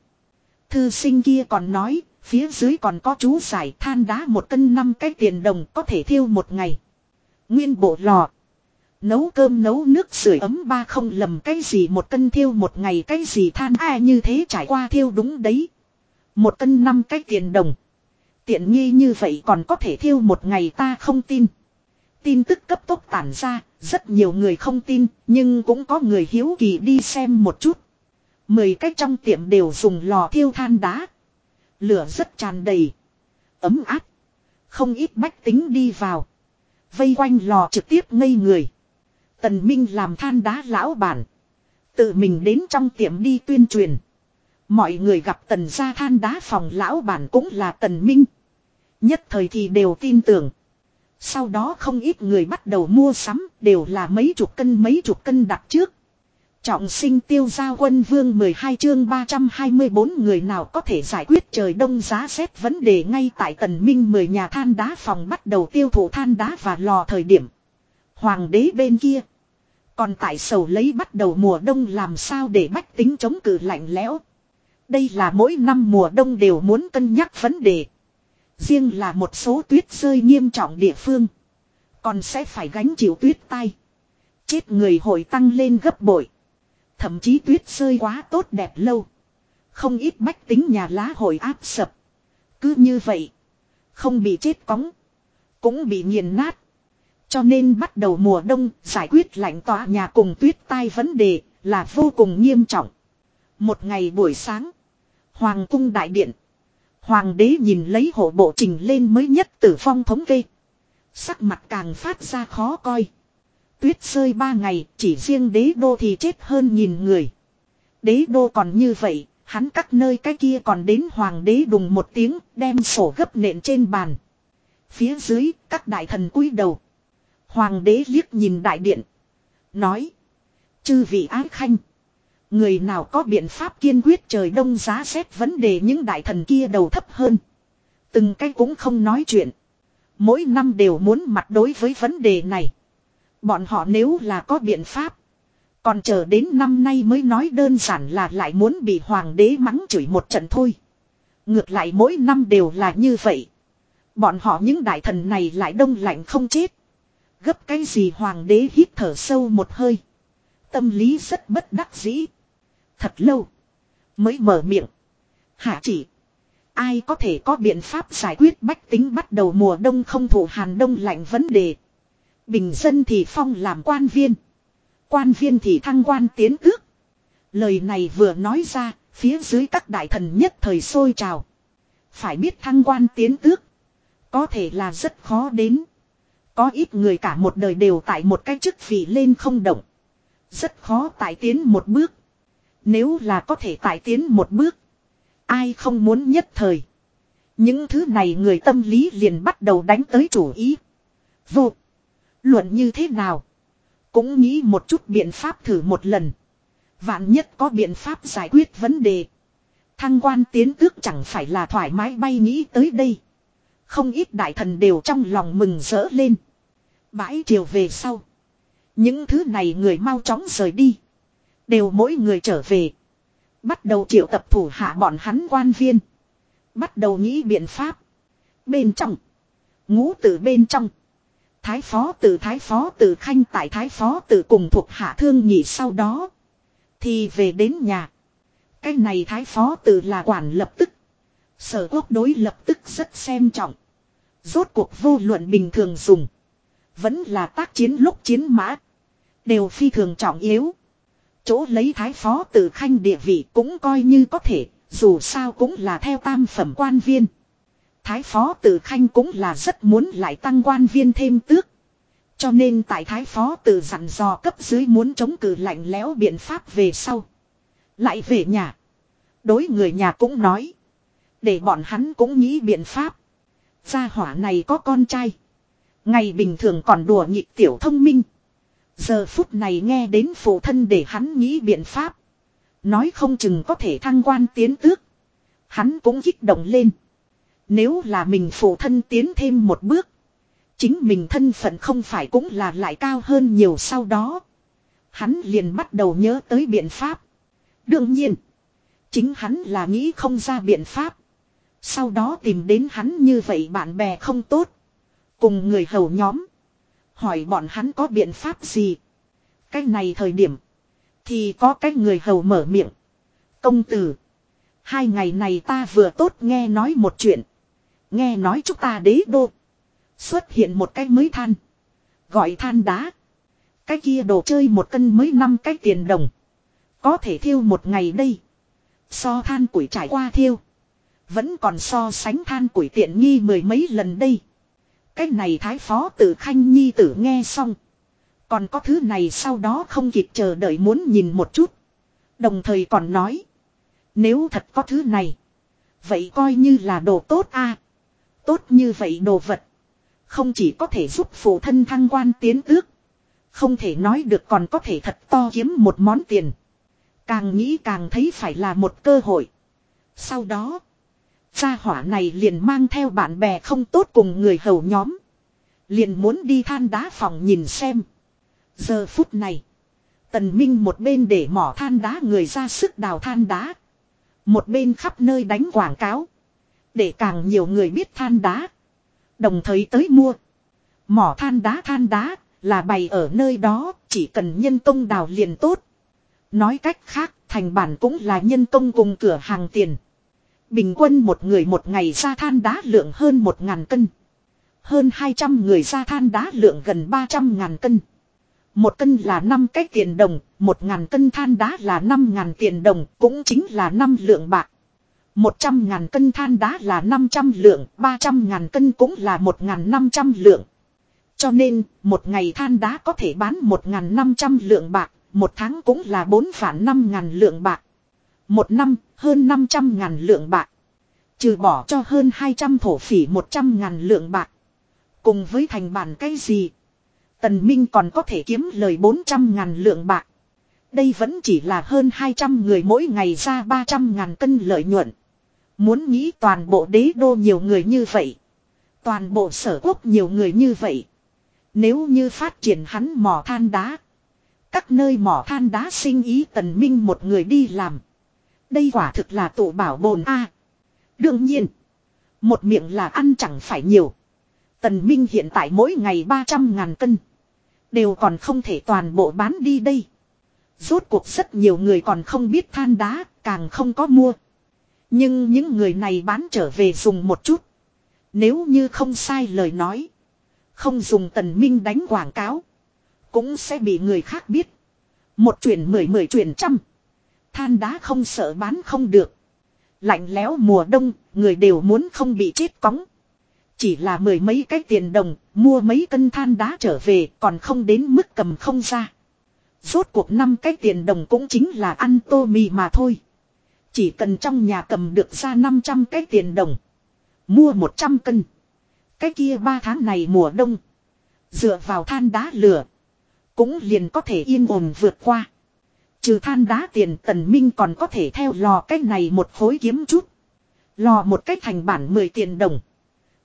Speaker 1: Thư sinh kia còn nói, phía dưới còn có chú giải than đá một cân năm cái tiền đồng có thể thiêu một ngày. Nguyên bộ lò. Nấu cơm nấu nước sưởi ấm ba không lầm cái gì một cân thiêu một ngày cái gì than ai như thế trải qua thiêu đúng đấy. Một cân năm cái tiền đồng. Tiện nghi như vậy còn có thể thiêu một ngày ta không tin. Tin tức cấp tốc tản ra, rất nhiều người không tin, nhưng cũng có người hiếu kỳ đi xem một chút. Mười cái trong tiệm đều dùng lò thiêu than đá. Lửa rất tràn đầy. Ấm áp. Không ít bách tính đi vào. Vây quanh lò trực tiếp ngây người. Tần Minh làm than đá lão bản. Tự mình đến trong tiệm đi tuyên truyền. Mọi người gặp tần gia than đá phòng lão bản cũng là tần Minh. Nhất thời thì đều tin tưởng. Sau đó không ít người bắt đầu mua sắm, đều là mấy chục cân mấy chục cân đặt trước. Trọng sinh tiêu gia quân vương 12 chương 324 người nào có thể giải quyết trời đông giá rét vấn đề ngay tại tần minh 10 nhà than đá phòng bắt đầu tiêu thụ than đá và lò thời điểm. Hoàng đế bên kia. Còn tại sầu lấy bắt đầu mùa đông làm sao để bách tính chống cự lạnh lẽo. Đây là mỗi năm mùa đông đều muốn cân nhắc vấn đề. Riêng là một số tuyết rơi nghiêm trọng địa phương. Còn sẽ phải gánh chịu tuyết tay. Chết người hội tăng lên gấp bội. Thậm chí tuyết rơi quá tốt đẹp lâu. Không ít bách tính nhà lá hội áp sập. Cứ như vậy. Không bị chết cóng. Cũng bị nghiền nát. Cho nên bắt đầu mùa đông giải quyết lạnh tỏa nhà cùng tuyết tai vấn đề là vô cùng nghiêm trọng. Một ngày buổi sáng. Hoàng cung đại điện. Hoàng đế nhìn lấy hộ bộ trình lên mới nhất tử phong thống kê. Sắc mặt càng phát ra khó coi. Tuyết rơi ba ngày, chỉ riêng đế đô thì chết hơn nghìn người. Đế đô còn như vậy, hắn các nơi cái kia còn đến hoàng đế đùng một tiếng, đem sổ gấp nện trên bàn. Phía dưới, các đại thần cúi đầu. Hoàng đế liếc nhìn đại điện. Nói. Chư vị ái khanh. Người nào có biện pháp kiên quyết trời đông giá xét vấn đề những đại thần kia đầu thấp hơn. Từng cái cũng không nói chuyện. Mỗi năm đều muốn mặt đối với vấn đề này. Bọn họ nếu là có biện pháp. Còn chờ đến năm nay mới nói đơn giản là lại muốn bị hoàng đế mắng chửi một trận thôi. Ngược lại mỗi năm đều là như vậy. Bọn họ những đại thần này lại đông lạnh không chết. Gấp cái gì hoàng đế hít thở sâu một hơi. Tâm lý rất bất đắc dĩ. Thật lâu. Mới mở miệng. Hạ chỉ. Ai có thể có biện pháp giải quyết bách tính bắt đầu mùa đông không thủ hàn đông lạnh vấn đề. Bình dân thì phong làm quan viên. Quan viên thì thăng quan tiến tước. Lời này vừa nói ra, phía dưới các đại thần nhất thời sôi trào. Phải biết thăng quan tiến tước. Có thể là rất khó đến. Có ít người cả một đời đều tại một cái chức vị lên không động. Rất khó tại tiến một bước. Nếu là có thể tại tiến một bước. Ai không muốn nhất thời. Những thứ này người tâm lý liền bắt đầu đánh tới chủ ý. Vô. Luận như thế nào? Cũng nghĩ một chút biện pháp thử một lần. Vạn nhất có biện pháp giải quyết vấn đề. Thăng quan tiến tước chẳng phải là thoải mái bay nghĩ tới đây. Không ít đại thần đều trong lòng mừng rỡ lên. Bãi chiều về sau. Những thứ này người mau chóng rời đi. Đều mỗi người trở về. Bắt đầu triệu tập thủ hạ bọn hắn quan viên. Bắt đầu nghĩ biện pháp. Bên trong. Ngũ từ bên trong. Thái phó từ thái phó từ khanh tại thái phó từ cùng thuộc hạ thương nhị sau đó. Thì về đến nhà. Cái này thái phó từ là quản lập tức. Sở quốc đối lập tức rất xem trọng. Rốt cuộc vô luận bình thường dùng. Vẫn là tác chiến lúc chiến mã. Đều phi thường trọng yếu. Chỗ lấy thái phó từ khanh địa vị cũng coi như có thể. Dù sao cũng là theo tam phẩm quan viên. Thái phó từ khanh cũng là rất muốn lại tăng quan viên thêm tước. Cho nên tại thái phó từ dặn dò cấp dưới muốn chống cử lạnh lẽo biện pháp về sau. Lại về nhà. Đối người nhà cũng nói. Để bọn hắn cũng nghĩ biện pháp. Gia hỏa này có con trai. Ngày bình thường còn đùa nhịp tiểu thông minh. Giờ phút này nghe đến phụ thân để hắn nghĩ biện pháp. Nói không chừng có thể thăng quan tiến tước. Hắn cũng kích động lên. Nếu là mình phụ thân tiến thêm một bước. Chính mình thân phận không phải cũng là lại cao hơn nhiều sau đó. Hắn liền bắt đầu nhớ tới biện pháp. Đương nhiên. Chính hắn là nghĩ không ra biện pháp. Sau đó tìm đến hắn như vậy bạn bè không tốt. Cùng người hầu nhóm. Hỏi bọn hắn có biện pháp gì. Cái này thời điểm. Thì có cái người hầu mở miệng. Công tử. Hai ngày này ta vừa tốt nghe nói một chuyện. Nghe nói chúng ta đế đô. Xuất hiện một cái mới than. Gọi than đá. Cái kia đồ chơi một cân mới năm cái tiền đồng. Có thể thiêu một ngày đây. So than củi trải qua thiêu. Vẫn còn so sánh than củi tiện nghi mười mấy lần đây. Cái này thái phó tử khanh nhi tử nghe xong. Còn có thứ này sau đó không kịp chờ đợi muốn nhìn một chút. Đồng thời còn nói. Nếu thật có thứ này. Vậy coi như là đồ tốt a Tốt như vậy đồ vật. Không chỉ có thể giúp phụ thân thăng quan tiến ước. Không thể nói được còn có thể thật to kiếm một món tiền. Càng nghĩ càng thấy phải là một cơ hội. Sau đó. Gia hỏa này liền mang theo bạn bè không tốt cùng người hầu nhóm. Liền muốn đi than đá phòng nhìn xem. Giờ phút này. Tần Minh một bên để mỏ than đá người ra sức đào than đá. Một bên khắp nơi đánh quảng cáo. Để càng nhiều người biết than đá. Đồng thời tới mua. Mỏ than đá than đá là bày ở nơi đó, chỉ cần nhân công đào liền tốt. Nói cách khác, thành bản cũng là nhân công cùng cửa hàng tiền. Bình quân một người một ngày ra than đá lượng hơn 1.000 cân. Hơn 200 người ra than đá lượng gần 300.000 cân. Một cân là 5 cái tiền đồng, 1.000 cân than đá là 5.000 tiền đồng, cũng chính là 5 lượng bạc. 100.000 cân than đá là 500 lượng, 300.000 cân cũng là 1.500 lượng. Cho nên, một ngày than đá có thể bán 1.500 lượng bạc, một tháng cũng là 4 phản 5.000 lượng bạc. Một năm, hơn 500 ngàn lượng bạc. Trừ bỏ cho hơn 200 thổ phỉ 100 ngàn lượng bạc. Cùng với thành bản cái gì? Tần Minh còn có thể kiếm lời 400 ngàn lượng bạc. Đây vẫn chỉ là hơn 200 người mỗi ngày ra 300 ngàn cân lợi nhuận. Muốn nghĩ toàn bộ đế đô nhiều người như vậy. Toàn bộ sở quốc nhiều người như vậy. Nếu như phát triển hắn mỏ than đá. Các nơi mỏ than đá sinh ý tần minh một người đi làm. Đây quả thực là tụ bảo bồn a. đương nhiên. Một miệng là ăn chẳng phải nhiều. Tần minh hiện tại mỗi ngày 300 ngàn cân. Đều còn không thể toàn bộ bán đi đây. Rốt cuộc rất nhiều người còn không biết than đá, càng không có mua. Nhưng những người này bán trở về dùng một chút. Nếu như không sai lời nói. Không dùng tần minh đánh quảng cáo. Cũng sẽ bị người khác biết. Một chuyển mười mười chuyển trăm. Than đá không sợ bán không được. Lạnh lẽo mùa đông, người đều muốn không bị chết cóng. Chỉ là mười mấy cái tiền đồng, mua mấy cân than đá trở về còn không đến mức cầm không ra. Rốt cuộc năm cái tiền đồng cũng chính là ăn tô mì mà thôi. Chỉ cần trong nhà cầm được ra 500 cái tiền đồng. Mua 100 cân. Cái kia 3 tháng này mùa đông. Dựa vào than đá lửa. Cũng liền có thể yên ổn vượt qua. Trừ than đá tiền tần minh còn có thể theo lò cái này một khối kiếm chút. Lò một cách thành bản 10 tiền đồng.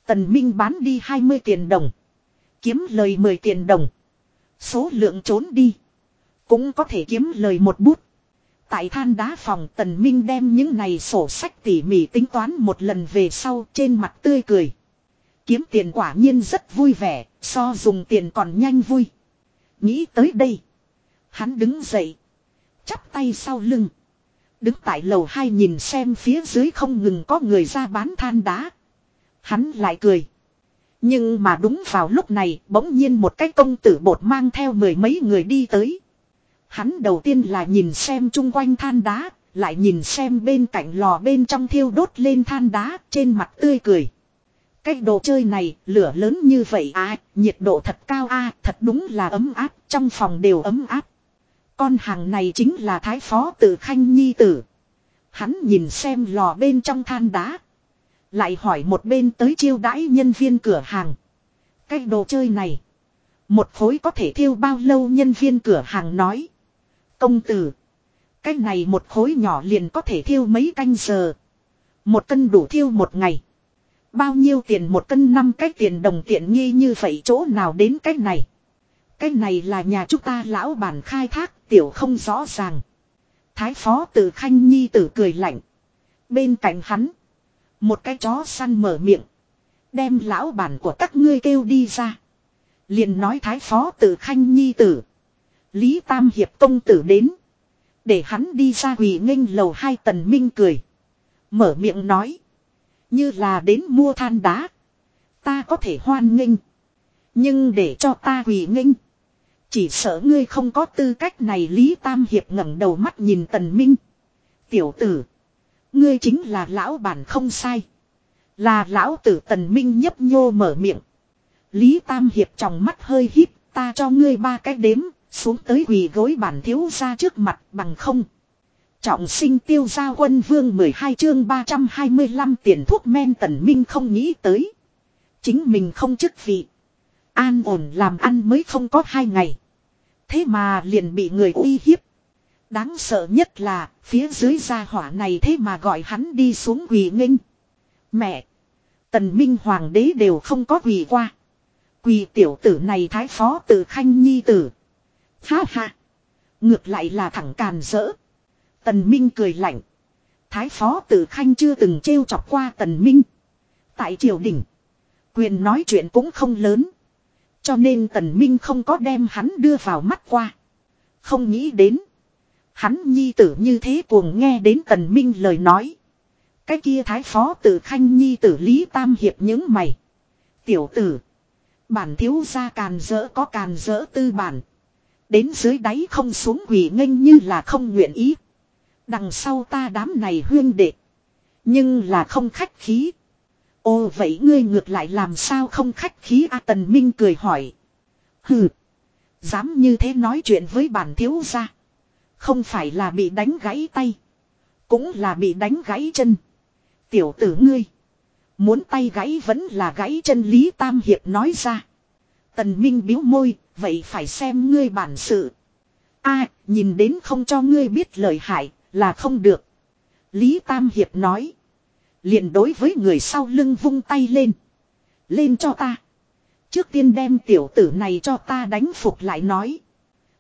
Speaker 1: Tần minh bán đi 20 tiền đồng. Kiếm lời 10 tiền đồng. Số lượng trốn đi. Cũng có thể kiếm lời một bút. Tại than đá phòng tần minh đem những này sổ sách tỉ mỉ tính toán một lần về sau trên mặt tươi cười. Kiếm tiền quả nhiên rất vui vẻ, so dùng tiền còn nhanh vui. Nghĩ tới đây. Hắn đứng dậy. Chắp tay sau lưng. Đứng tại lầu hai nhìn xem phía dưới không ngừng có người ra bán than đá. Hắn lại cười. Nhưng mà đúng vào lúc này bỗng nhiên một cái công tử bột mang theo mười mấy người đi tới. Hắn đầu tiên là nhìn xem chung quanh than đá, lại nhìn xem bên cạnh lò bên trong thiêu đốt lên than đá trên mặt tươi cười. Cái đồ chơi này lửa lớn như vậy à, nhiệt độ thật cao à, thật đúng là ấm áp, trong phòng đều ấm áp. Con hàng này chính là thái phó tử khanh nhi tử. Hắn nhìn xem lò bên trong than đá. Lại hỏi một bên tới chiêu đãi nhân viên cửa hàng. Cái đồ chơi này. Một khối có thể thiêu bao lâu nhân viên cửa hàng nói. Công tử. Cái này một khối nhỏ liền có thể thiêu mấy canh giờ. Một cân đủ thiêu một ngày. Bao nhiêu tiền một cân năm cái tiền đồng tiện nghi như vậy chỗ nào đến cái này. Cái này là nhà chúng ta lão bản khai thác, tiểu không rõ ràng. Thái phó tử khanh nhi tử cười lạnh. Bên cạnh hắn. Một cái chó săn mở miệng. Đem lão bản của các ngươi kêu đi ra. Liền nói thái phó tử khanh nhi tử. Lý Tam Hiệp công tử đến. Để hắn đi ra quỳ nghênh lầu hai tần minh cười. Mở miệng nói. Như là đến mua than đá. Ta có thể hoan nghênh. Nhưng để cho ta quỳ nghênh. Chỉ sợ ngươi không có tư cách này Lý Tam Hiệp ngẩng đầu mắt nhìn tần minh. Tiểu tử. Ngươi chính là lão bản không sai. Là lão tử tần minh nhấp nhô mở miệng. Lý Tam Hiệp trong mắt hơi híp, ta cho ngươi ba cái đếm, xuống tới quỳ gối bản thiếu ra trước mặt bằng không. Trọng sinh tiêu gia quân vương 12 chương 325 tiền thuốc men tần minh không nghĩ tới. Chính mình không chức vị. An ổn làm ăn mới không có hai ngày. Thế mà liền bị người uy hiếp. Đáng sợ nhất là, phía dưới gia hỏa này thế mà gọi hắn đi xuống quỳ nghênh. Mẹ! Tần Minh Hoàng đế đều không có quỳ qua. Quỳ tiểu tử này thái phó tử khanh nhi tử. Ha ha! Ngược lại là thẳng càn rỡ. Tần Minh cười lạnh. Thái phó tử khanh chưa từng trêu chọc qua tần Minh. Tại triều đình. Quyền nói chuyện cũng không lớn. Cho nên tần Minh không có đem hắn đưa vào mắt qua. Không nghĩ đến. Hắn nhi tử như thế cuồng nghe đến tần minh lời nói. Cái kia thái phó tử khanh nhi tử Lý Tam Hiệp những mày. Tiểu tử. Bản thiếu gia càn dỡ có càn dỡ tư bản. Đến dưới đáy không xuống quỷ nghênh như là không nguyện ý. Đằng sau ta đám này huyên đệ. Nhưng là không khách khí. Ồ vậy ngươi ngược lại làm sao không khách khí A Tần Minh cười hỏi. Hừ. Dám như thế nói chuyện với bản thiếu gia. Không phải là bị đánh gãy tay. Cũng là bị đánh gãy chân. Tiểu tử ngươi. Muốn tay gãy vẫn là gãy chân Lý Tam Hiệp nói ra. Tần Minh biếu môi, vậy phải xem ngươi bản sự. a nhìn đến không cho ngươi biết lời hại, là không được. Lý Tam Hiệp nói liền đối với người sau lưng vung tay lên. Lên cho ta. Trước tiên đem tiểu tử này cho ta đánh phục lại nói.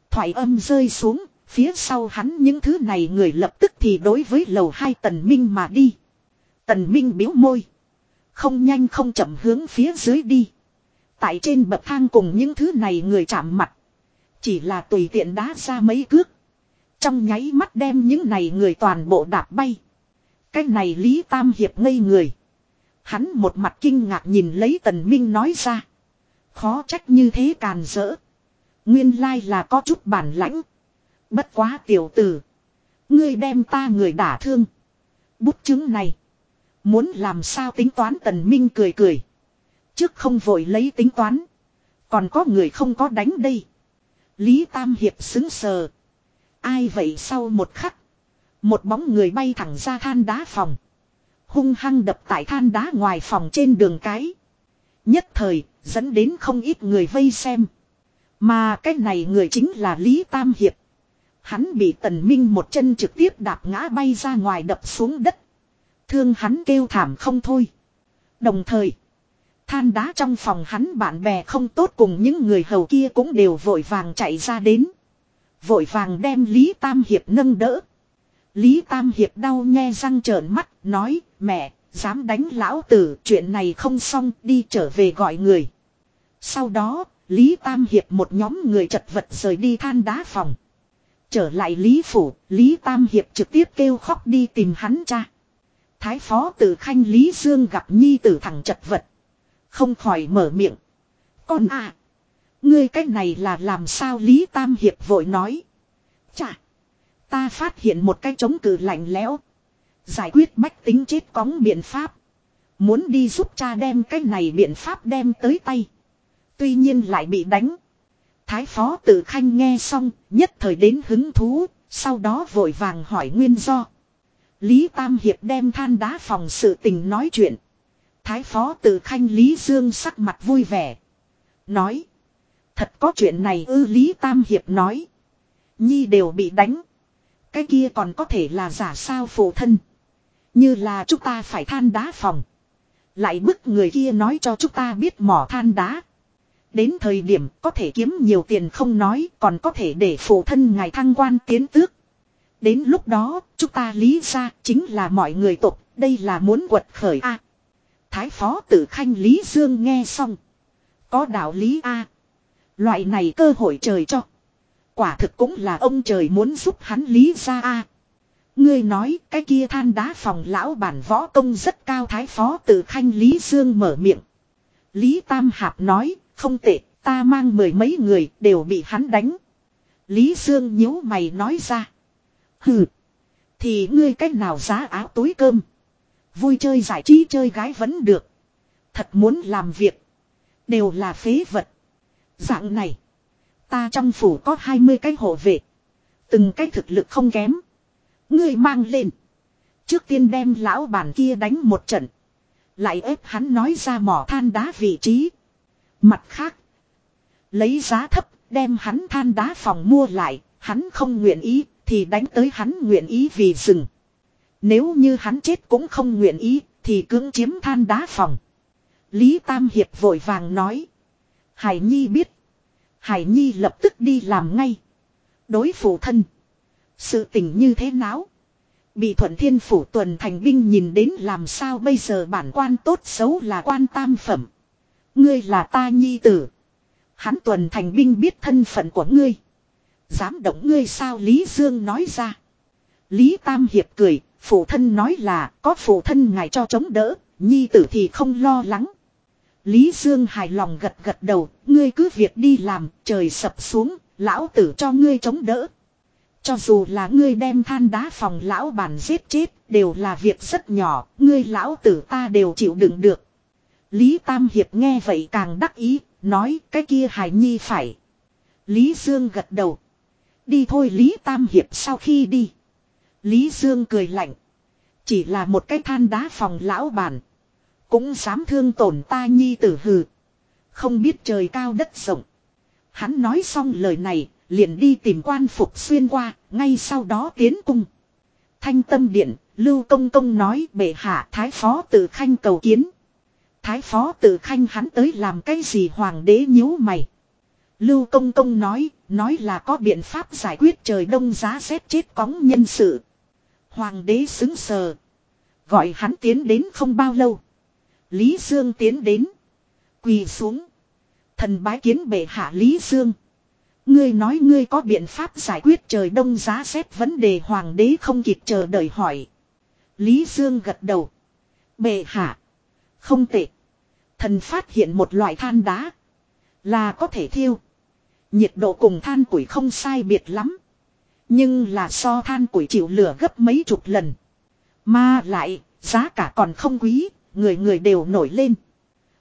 Speaker 1: Thoại âm rơi xuống, phía sau hắn những thứ này người lập tức thì đối với lầu hai tần minh mà đi. Tần minh biếu môi. Không nhanh không chậm hướng phía dưới đi. Tại trên bậc thang cùng những thứ này người chạm mặt. Chỉ là tùy tiện đá ra mấy cước. Trong nháy mắt đem những này người toàn bộ đạp bay. Cái này Lý Tam Hiệp ngây người. Hắn một mặt kinh ngạc nhìn lấy Tần Minh nói ra. Khó trách như thế càn rỡ. Nguyên lai là có chút bản lãnh. Bất quá tiểu tử. Ngươi đem ta người đả thương. Bút chứng này. Muốn làm sao tính toán Tần Minh cười cười. Trước không vội lấy tính toán. Còn có người không có đánh đây. Lý Tam Hiệp xứng sờ. Ai vậy sau một khắc. Một bóng người bay thẳng ra than đá phòng. Hung hăng đập tại than đá ngoài phòng trên đường cái. Nhất thời, dẫn đến không ít người vây xem. Mà cái này người chính là Lý Tam Hiệp. Hắn bị tần minh một chân trực tiếp đạp ngã bay ra ngoài đập xuống đất. Thương hắn kêu thảm không thôi. Đồng thời, than đá trong phòng hắn bạn bè không tốt cùng những người hầu kia cũng đều vội vàng chạy ra đến. Vội vàng đem Lý Tam Hiệp nâng đỡ. Lý Tam Hiệp đau nghe răng trợn mắt, nói, mẹ, dám đánh lão tử, chuyện này không xong, đi trở về gọi người. Sau đó, Lý Tam Hiệp một nhóm người chật vật rời đi than đá phòng. Trở lại Lý Phủ, Lý Tam Hiệp trực tiếp kêu khóc đi tìm hắn cha. Thái phó tử khanh Lý Dương gặp nhi tử thẳng chật vật. Không khỏi mở miệng. Con à. Ngươi cách này là làm sao Lý Tam Hiệp vội nói. Chà. Ta phát hiện một cái chống cự lạnh lẽo. Giải quyết bách tính chết cóng biện pháp. Muốn đi giúp cha đem cái này biện pháp đem tới tay. Tuy nhiên lại bị đánh. Thái phó tử khanh nghe xong, nhất thời đến hứng thú, sau đó vội vàng hỏi nguyên do. Lý Tam Hiệp đem than đá phòng sự tình nói chuyện. Thái phó tử khanh Lý Dương sắc mặt vui vẻ. Nói. Thật có chuyện này ư Lý Tam Hiệp nói. Nhi đều bị đánh. Cái kia còn có thể là giả sao phụ thân. Như là chúng ta phải than đá phòng. Lại bức người kia nói cho chúng ta biết mỏ than đá. Đến thời điểm có thể kiếm nhiều tiền không nói, còn có thể để phụ thân ngài thăng quan tiến tước. Đến lúc đó, chúng ta lý ra chính là mọi người tục đây là muốn quật khởi A. Thái phó tử khanh Lý Dương nghe xong. Có đạo lý A. Loại này cơ hội trời cho. Quả thực cũng là ông trời muốn giúp hắn lý ra A. Ngươi nói cái kia than đá phòng lão bản võ công rất cao thái phó từ khanh Lý Dương mở miệng. Lý Tam Hạp nói không tệ, ta mang mười mấy người đều bị hắn đánh. Lý Dương nhíu mày nói ra. Hừ. Thì ngươi cách nào giá áo túi cơm. Vui chơi giải trí chơi gái vẫn được. Thật muốn làm việc. Đều là phế vật. Dạng này. Ta trong phủ có 20 cái hộ vệ. Từng cái thực lực không kém. Ngươi mang lên. Trước tiên đem lão bản kia đánh một trận. Lại ép hắn nói ra mỏ than đá vị trí. Mặt khác. Lấy giá thấp, đem hắn than đá phòng mua lại. Hắn không nguyện ý, thì đánh tới hắn nguyện ý vì rừng. Nếu như hắn chết cũng không nguyện ý, thì cưỡng chiếm than đá phòng. Lý Tam Hiệp vội vàng nói. Hải Nhi biết. Hải Nhi lập tức đi làm ngay. Đối phụ thân. Sự tình như thế nào? Bị thuận thiên phủ tuần thành binh nhìn đến làm sao bây giờ bản quan tốt xấu là quan tam phẩm. Ngươi là ta nhi tử. Hắn tuần thành binh biết thân phận của ngươi. Dám động ngươi sao Lý Dương nói ra. Lý Tam Hiệp cười, phụ thân nói là có phụ thân ngài cho chống đỡ, nhi tử thì không lo lắng. Lý Dương hài lòng gật gật đầu, ngươi cứ việc đi làm, trời sập xuống, lão tử cho ngươi chống đỡ. Cho dù là ngươi đem than đá phòng lão bản giết chết, đều là việc rất nhỏ, ngươi lão tử ta đều chịu đựng được. Lý Tam Hiệp nghe vậy càng đắc ý, nói cái kia hài nhi phải. Lý Dương gật đầu. Đi thôi Lý Tam Hiệp sau khi đi. Lý Dương cười lạnh. Chỉ là một cái than đá phòng lão bản. Cũng dám thương tổn ta nhi tử hừ. Không biết trời cao đất rộng. Hắn nói xong lời này, liền đi tìm quan phục xuyên qua, ngay sau đó tiến cung. Thanh tâm điện, Lưu Công Công nói bệ hạ Thái Phó tử khanh cầu kiến. Thái Phó tử khanh hắn tới làm cái gì hoàng đế nhíu mày. Lưu Công Công nói, nói là có biện pháp giải quyết trời đông giá rét chết cóng nhân sự. Hoàng đế xứng sờ. Gọi hắn tiến đến không bao lâu. Lý Dương tiến đến. Quỳ xuống. Thần bái kiến bệ hạ Lý Dương. Ngươi nói ngươi có biện pháp giải quyết trời đông giá xét vấn đề hoàng đế không kịp chờ đợi hỏi. Lý Dương gật đầu. Bệ hạ. Không tệ. Thần phát hiện một loại than đá. Là có thể thiêu. Nhiệt độ cùng than củi không sai biệt lắm. Nhưng là so than củi chịu lửa gấp mấy chục lần. Mà lại, giá cả còn không quý, người người đều nổi lên.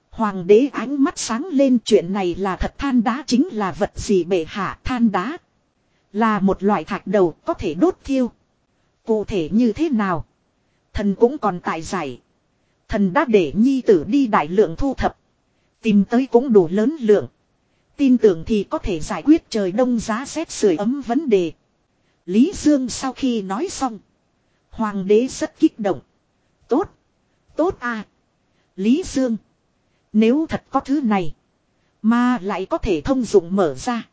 Speaker 1: Hoàng đế ánh mắt sáng lên chuyện này là thật than đá chính là vật gì bệ hạ than đá. Là một loại thạch đầu có thể đốt thiêu. Cụ thể như thế nào? Thần cũng còn tại giải. Thần đã để nhi tử đi đại lượng thu thập. Tìm tới cũng đủ lớn lượng. Tin tưởng thì có thể giải quyết trời đông giá rét sưởi ấm vấn đề. Lý Dương sau khi nói xong. Hoàng đế rất kích động. Tốt. Tốt à. Lý Dương. Nếu thật có thứ này. Mà lại có thể thông dụng mở ra.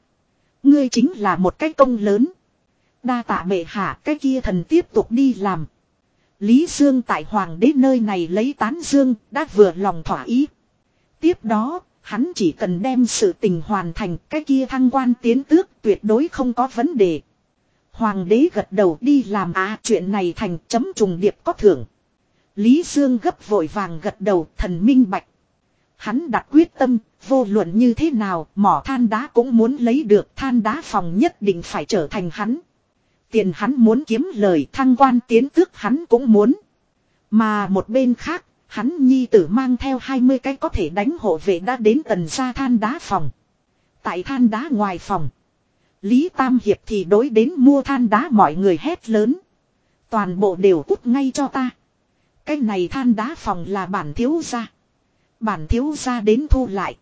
Speaker 1: Ngươi chính là một cái công lớn. Đa tạ bệ hạ cái kia thần tiếp tục đi làm. Lý Dương tại hoàng đế nơi này lấy tán dương đã vừa lòng thỏa ý. Tiếp đó, hắn chỉ cần đem sự tình hoàn thành cái kia thăng quan tiến tước tuyệt đối không có vấn đề. Hoàng đế gật đầu đi làm à chuyện này thành chấm trùng điệp có thưởng. Lý Dương gấp vội vàng gật đầu thần minh bạch. Hắn đặt quyết tâm, vô luận như thế nào, mỏ than đá cũng muốn lấy được than đá phòng nhất định phải trở thành hắn. Tiền hắn muốn kiếm lời thăng quan tiến tước hắn cũng muốn. Mà một bên khác, hắn nhi tử mang theo 20 cái có thể đánh hộ vệ đã đến tần ra than đá phòng. Tại than đá ngoài phòng. Lý Tam Hiệp thì đối đến mua than đá mọi người hét lớn. Toàn bộ đều cút ngay cho ta. Cái này than đá phòng là bản thiếu gia. Bản thiếu gia đến thu lại.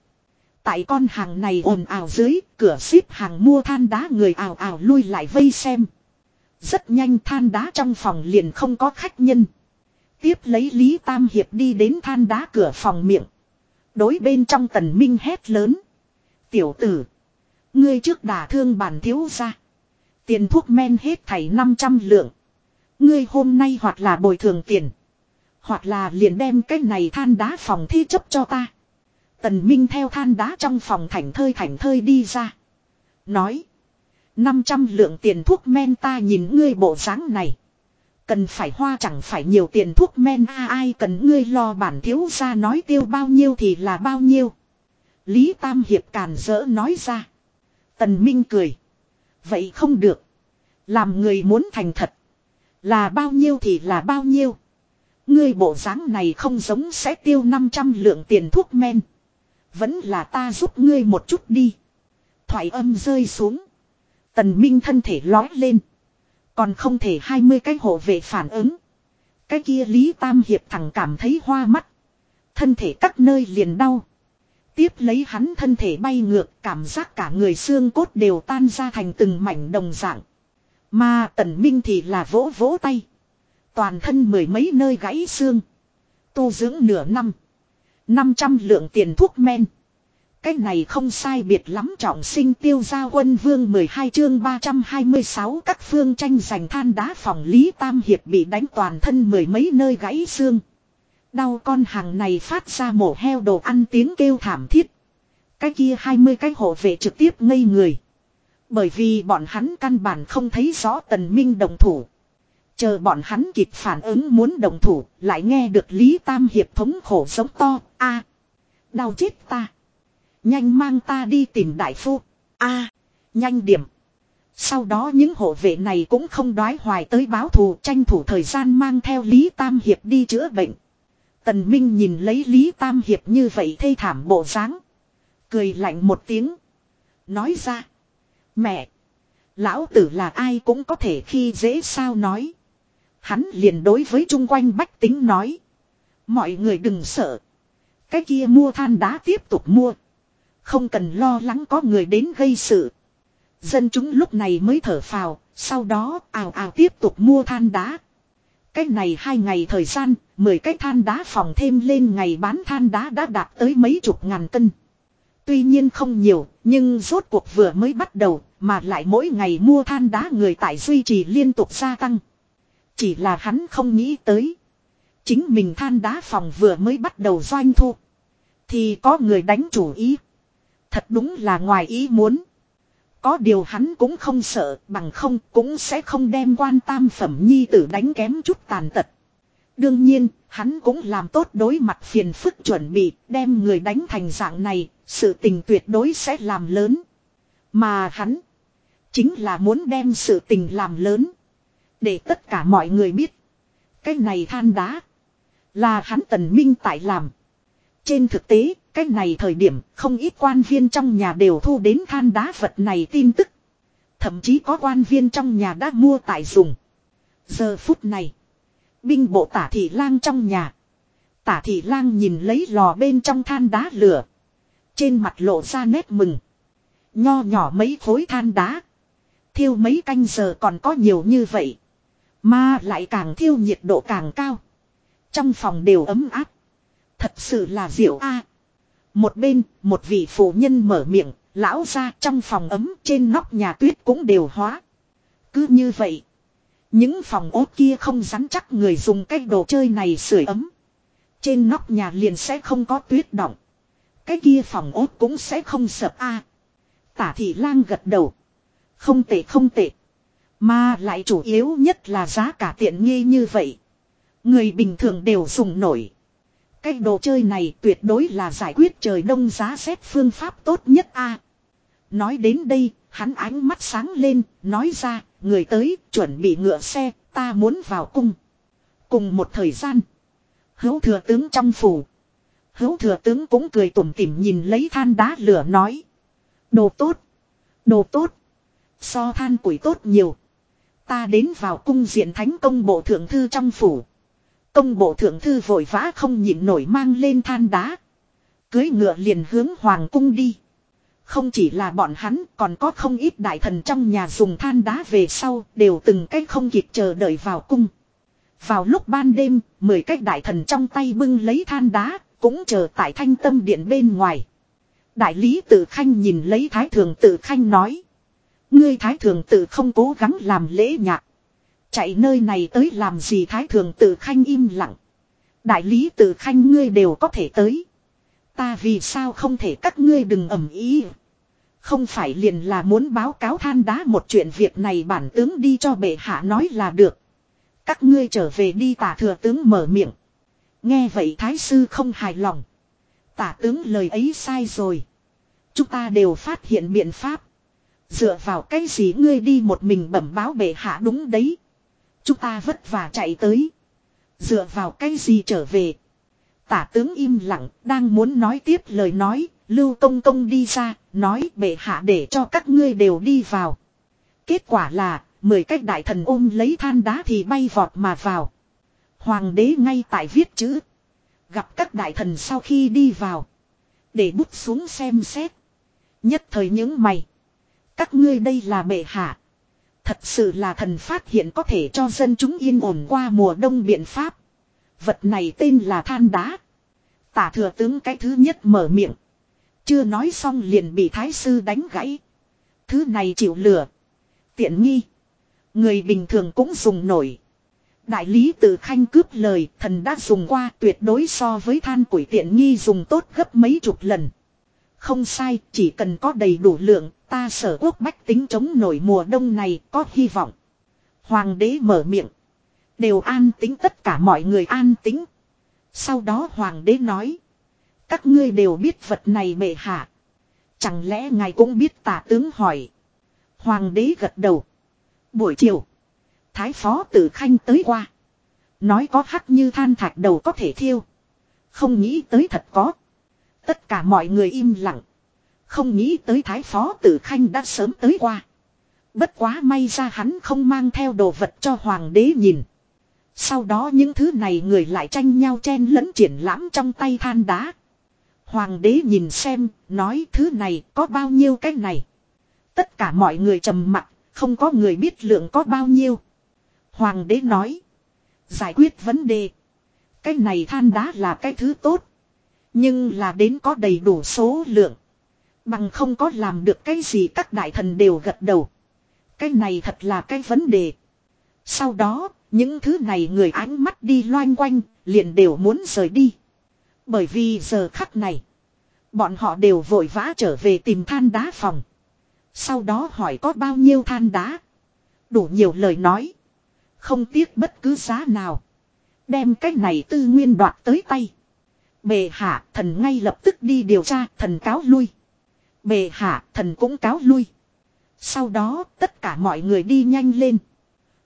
Speaker 1: Tại con hàng này ồn ào dưới, cửa ship hàng mua than đá người ào ào lui lại vây xem. Rất nhanh than đá trong phòng liền không có khách nhân. Tiếp lấy Lý Tam Hiệp đi đến than đá cửa phòng miệng. Đối bên trong tần minh hét lớn. Tiểu tử. Ngươi trước đả thương bản thiếu gia. Tiền thuốc men hết thảy 500 lượng. Ngươi hôm nay hoặc là bồi thường tiền. Hoặc là liền đem cái này than đá phòng thi chấp cho ta. Tần Minh theo than đá trong phòng thảnh thơi thảnh thơi đi ra. Nói. 500 lượng tiền thuốc men ta nhìn ngươi bộ dáng này. Cần phải hoa chẳng phải nhiều tiền thuốc men, a, ai cần ngươi lo bản thiếu ra nói tiêu bao nhiêu thì là bao nhiêu. Lý Tam Hiệp càn rỡ nói ra. Tần Minh cười. Vậy không được. Làm người muốn thành thật. Là bao nhiêu thì là bao nhiêu. Ngươi bộ dáng này không giống sẽ tiêu 500 lượng tiền thuốc men. Vẫn là ta giúp ngươi một chút đi. Thoại âm rơi xuống. Tần Minh thân thể lói lên. Còn không thể 20 cái hộ vệ phản ứng. Cái kia Lý Tam Hiệp thẳng cảm thấy hoa mắt. Thân thể các nơi liền đau. Tiếp lấy hắn thân thể bay ngược, cảm giác cả người xương cốt đều tan ra thành từng mảnh đồng dạng. Mà tần minh thì là vỗ vỗ tay. Toàn thân mười mấy nơi gãy xương. Tu dưỡng nửa năm. 500 lượng tiền thuốc men. Cái này không sai biệt lắm trọng sinh tiêu gia quân vương 12 chương 326 các phương tranh giành than đá phòng Lý Tam Hiệp bị đánh toàn thân mười mấy nơi gãy xương. Đau con hàng này phát ra mổ heo đồ ăn tiếng kêu thảm thiết. Cái kia 20 cái hộ vệ trực tiếp ngây người. Bởi vì bọn hắn căn bản không thấy rõ tần minh đồng thủ. Chờ bọn hắn kịp phản ứng muốn đồng thủ, lại nghe được Lý Tam Hiệp thống khổ giống to, a Đau chết ta. Nhanh mang ta đi tìm đại phu. a nhanh điểm. Sau đó những hộ vệ này cũng không đoái hoài tới báo thù tranh thủ thời gian mang theo Lý Tam Hiệp đi chữa bệnh. Tần Minh nhìn lấy Lý Tam Hiệp như vậy thê thảm bộ dáng, Cười lạnh một tiếng. Nói ra. Mẹ. Lão tử là ai cũng có thể khi dễ sao nói. Hắn liền đối với chung quanh bách tính nói. Mọi người đừng sợ. Cái kia mua than đá tiếp tục mua. Không cần lo lắng có người đến gây sự. Dân chúng lúc này mới thở phào, sau đó ào ào tiếp tục mua than đá. cách này hai ngày thời gian, 10 cái than đá phòng thêm lên ngày bán than đá đã đạt tới mấy chục ngàn cân. Tuy nhiên không nhiều, nhưng rốt cuộc vừa mới bắt đầu, mà lại mỗi ngày mua than đá người tại duy trì liên tục gia tăng. Chỉ là hắn không nghĩ tới. Chính mình than đá phòng vừa mới bắt đầu doanh thu. Thì có người đánh chủ ý. Thật đúng là ngoài ý muốn. Có điều hắn cũng không sợ bằng không cũng sẽ không đem quan tam phẩm nhi tử đánh kém chút tàn tật. Đương nhiên, hắn cũng làm tốt đối mặt phiền phức chuẩn bị đem người đánh thành dạng này, sự tình tuyệt đối sẽ làm lớn. Mà hắn, chính là muốn đem sự tình làm lớn. Để tất cả mọi người biết. Cái này than đá, là hắn tần minh tại làm. Trên thực tế, cái này thời điểm không ít quan viên trong nhà đều thu đến than đá vật này tin tức. Thậm chí có quan viên trong nhà đã mua tại dùng. Giờ phút này, binh bộ tả thị lang trong nhà. Tả thị lang nhìn lấy lò bên trong than đá lửa. Trên mặt lộ ra nét mừng. Nho nhỏ mấy khối than đá. Thiêu mấy canh giờ còn có nhiều như vậy. Mà lại càng thiêu nhiệt độ càng cao. Trong phòng đều ấm áp. Thật sự là diệu a. Một bên, một vị phụ nhân mở miệng, lão ra trong phòng ấm trên nóc nhà tuyết cũng đều hóa. Cứ như vậy. Những phòng ốt kia không rắn chắc người dùng cái đồ chơi này sưởi ấm. Trên nóc nhà liền sẽ không có tuyết động. Cái kia phòng ốt cũng sẽ không sập a. Tả thị lang gật đầu. Không tệ không tệ. Mà lại chủ yếu nhất là giá cả tiện nghi như vậy. Người bình thường đều dùng nổi. Cái đồ chơi này tuyệt đối là giải quyết trời đông giá rét phương pháp tốt nhất a. Nói đến đây, hắn ánh mắt sáng lên, nói ra, người tới, chuẩn bị ngựa xe, ta muốn vào cung. Cùng một thời gian, hữu thừa tướng trong phủ. Hữu thừa tướng cũng cười tủm tỉm nhìn lấy than đá lửa nói. Đồ tốt, đồ tốt, so than củi tốt nhiều. Ta đến vào cung diện thánh công bộ thượng thư trong phủ. Công bộ thượng thư vội vã không nhịn nổi mang lên than đá. Cưới ngựa liền hướng hoàng cung đi. Không chỉ là bọn hắn còn có không ít đại thần trong nhà dùng than đá về sau đều từng cách không kịp chờ đợi vào cung. Vào lúc ban đêm, mười cách đại thần trong tay bưng lấy than đá, cũng chờ tại thanh tâm điện bên ngoài. Đại lý tự khanh nhìn lấy thái thường tự khanh nói. Ngươi thái thường tự không cố gắng làm lễ nhạc. Chạy nơi này tới làm gì thái thường tự khanh im lặng. Đại lý tự khanh ngươi đều có thể tới. Ta vì sao không thể các ngươi đừng ẩm ý. Không phải liền là muốn báo cáo than đá một chuyện việc này bản tướng đi cho bệ hạ nói là được. Các ngươi trở về đi tả thừa tướng mở miệng. Nghe vậy thái sư không hài lòng. Tả tướng lời ấy sai rồi. Chúng ta đều phát hiện biện pháp. Dựa vào cái gì ngươi đi một mình bẩm báo bệ hạ đúng đấy. Chúng ta vất vả chạy tới. Dựa vào cái gì trở về. Tả tướng im lặng, đang muốn nói tiếp lời nói, Lưu Công Công đi ra, nói bệ hạ để cho các ngươi đều đi vào. Kết quả là, mười cách đại thần ôm lấy than đá thì bay vọt mà vào. Hoàng đế ngay tại viết chữ. Gặp các đại thần sau khi đi vào. Để bút xuống xem xét. Nhất thời những mày. Các ngươi đây là bệ hạ. Thật sự là thần phát hiện có thể cho dân chúng yên ổn qua mùa đông biện pháp. Vật này tên là than đá. Tả thừa tướng cái thứ nhất mở miệng. Chưa nói xong liền bị thái sư đánh gãy. Thứ này chịu lửa. Tiện nghi. Người bình thường cũng dùng nổi. Đại lý tự khanh cướp lời thần đã dùng qua tuyệt đối so với than củi tiện nghi dùng tốt gấp mấy chục lần. Không sai, chỉ cần có đầy đủ lượng, ta sở quốc bách tính chống nổi mùa đông này có hy vọng. Hoàng đế mở miệng. Đều an tính tất cả mọi người an tính. Sau đó hoàng đế nói. Các ngươi đều biết vật này bệ hạ. Chẳng lẽ ngài cũng biết tả tướng hỏi. Hoàng đế gật đầu. Buổi chiều. Thái phó tử khanh tới qua. Nói có hắc như than thạch đầu có thể thiêu. Không nghĩ tới thật có. Tất cả mọi người im lặng. Không nghĩ tới thái phó tử khanh đã sớm tới qua. Bất quá may ra hắn không mang theo đồ vật cho hoàng đế nhìn. Sau đó những thứ này người lại tranh nhau chen lẫn triển lãm trong tay than đá. Hoàng đế nhìn xem, nói thứ này có bao nhiêu cái này. Tất cả mọi người trầm mặc, không có người biết lượng có bao nhiêu. Hoàng đế nói. Giải quyết vấn đề. Cái này than đá là cái thứ tốt. Nhưng là đến có đầy đủ số lượng. Bằng không có làm được cái gì các đại thần đều gật đầu. Cái này thật là cái vấn đề. Sau đó, những thứ này người ánh mắt đi loanh quanh, liền đều muốn rời đi. Bởi vì giờ khắc này, bọn họ đều vội vã trở về tìm than đá phòng. Sau đó hỏi có bao nhiêu than đá. Đủ nhiều lời nói. Không tiếc bất cứ giá nào. Đem cái này tư nguyên đoạt tới tay. Bề hạ thần ngay lập tức đi điều tra thần cáo lui. Bề hạ thần cũng cáo lui. Sau đó tất cả mọi người đi nhanh lên.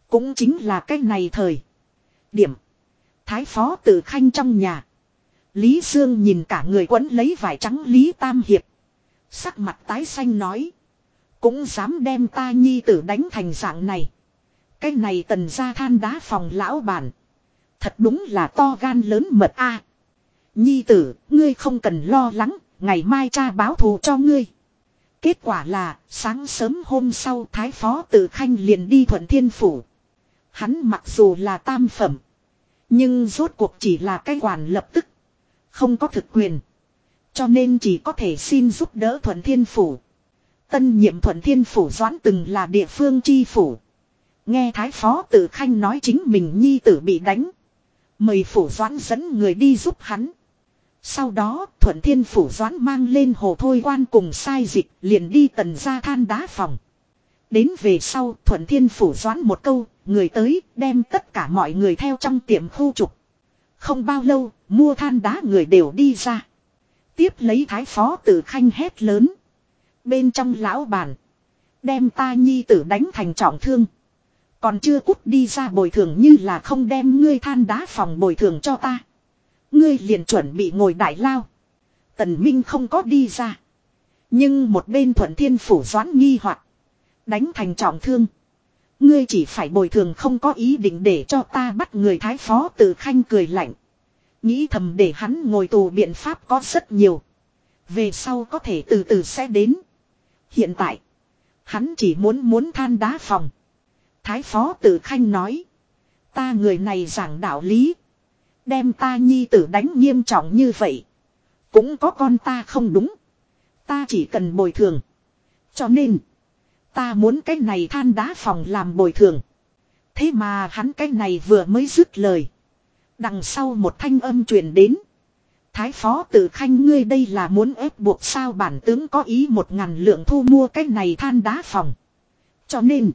Speaker 1: Cũng chính là cái này thời. Điểm. Thái phó tử khanh trong nhà. Lý Dương nhìn cả người quấn lấy vải trắng Lý Tam Hiệp. Sắc mặt tái xanh nói. Cũng dám đem ta nhi tử đánh thành dạng này. Cái này tần ra than đá phòng lão bản. Thật đúng là to gan lớn mật a. Nhi tử, ngươi không cần lo lắng, ngày mai cha báo thù cho ngươi. Kết quả là, sáng sớm hôm sau Thái Phó Tử Khanh liền đi thuận thiên phủ. Hắn mặc dù là tam phẩm. Nhưng rốt cuộc chỉ là cái quản lập tức. Không có thực quyền. Cho nên chỉ có thể xin giúp đỡ thuận thiên phủ. Tân nhiệm thuận thiên phủ doãn từng là địa phương chi phủ. Nghe Thái Phó Tử Khanh nói chính mình nhi tử bị đánh. Mời phủ doãn dẫn người đi giúp hắn. Sau đó thuận thiên phủ doãn mang lên hồ thôi quan cùng sai dịch liền đi tần ra than đá phòng. Đến về sau thuận thiên phủ doãn một câu, người tới đem tất cả mọi người theo trong tiệm khu trục. Không bao lâu, mua than đá người đều đi ra. Tiếp lấy thái phó tử khanh hét lớn. Bên trong lão bản. Đem ta nhi tử đánh thành trọng thương. Còn chưa cút đi ra bồi thường như là không đem ngươi than đá phòng bồi thường cho ta. Ngươi liền chuẩn bị ngồi đại lao. Tần Minh không có đi ra. Nhưng một bên thuận thiên phủ doãn nghi hoặc Đánh thành trọng thương. Ngươi chỉ phải bồi thường không có ý định để cho ta bắt người thái phó tự khanh cười lạnh. Nghĩ thầm để hắn ngồi tù biện pháp có rất nhiều. Về sau có thể từ từ sẽ đến. Hiện tại. Hắn chỉ muốn muốn than đá phòng. Thái phó tự khanh nói. Ta người này giảng đạo lý. Đem ta nhi tử đánh nghiêm trọng như vậy. Cũng có con ta không đúng. Ta chỉ cần bồi thường. Cho nên. Ta muốn cái này than đá phòng làm bồi thường. Thế mà hắn cái này vừa mới dứt lời. Đằng sau một thanh âm truyền đến. Thái phó tử khanh ngươi đây là muốn ép buộc sao bản tướng có ý một ngàn lượng thu mua cái này than đá phòng. Cho nên.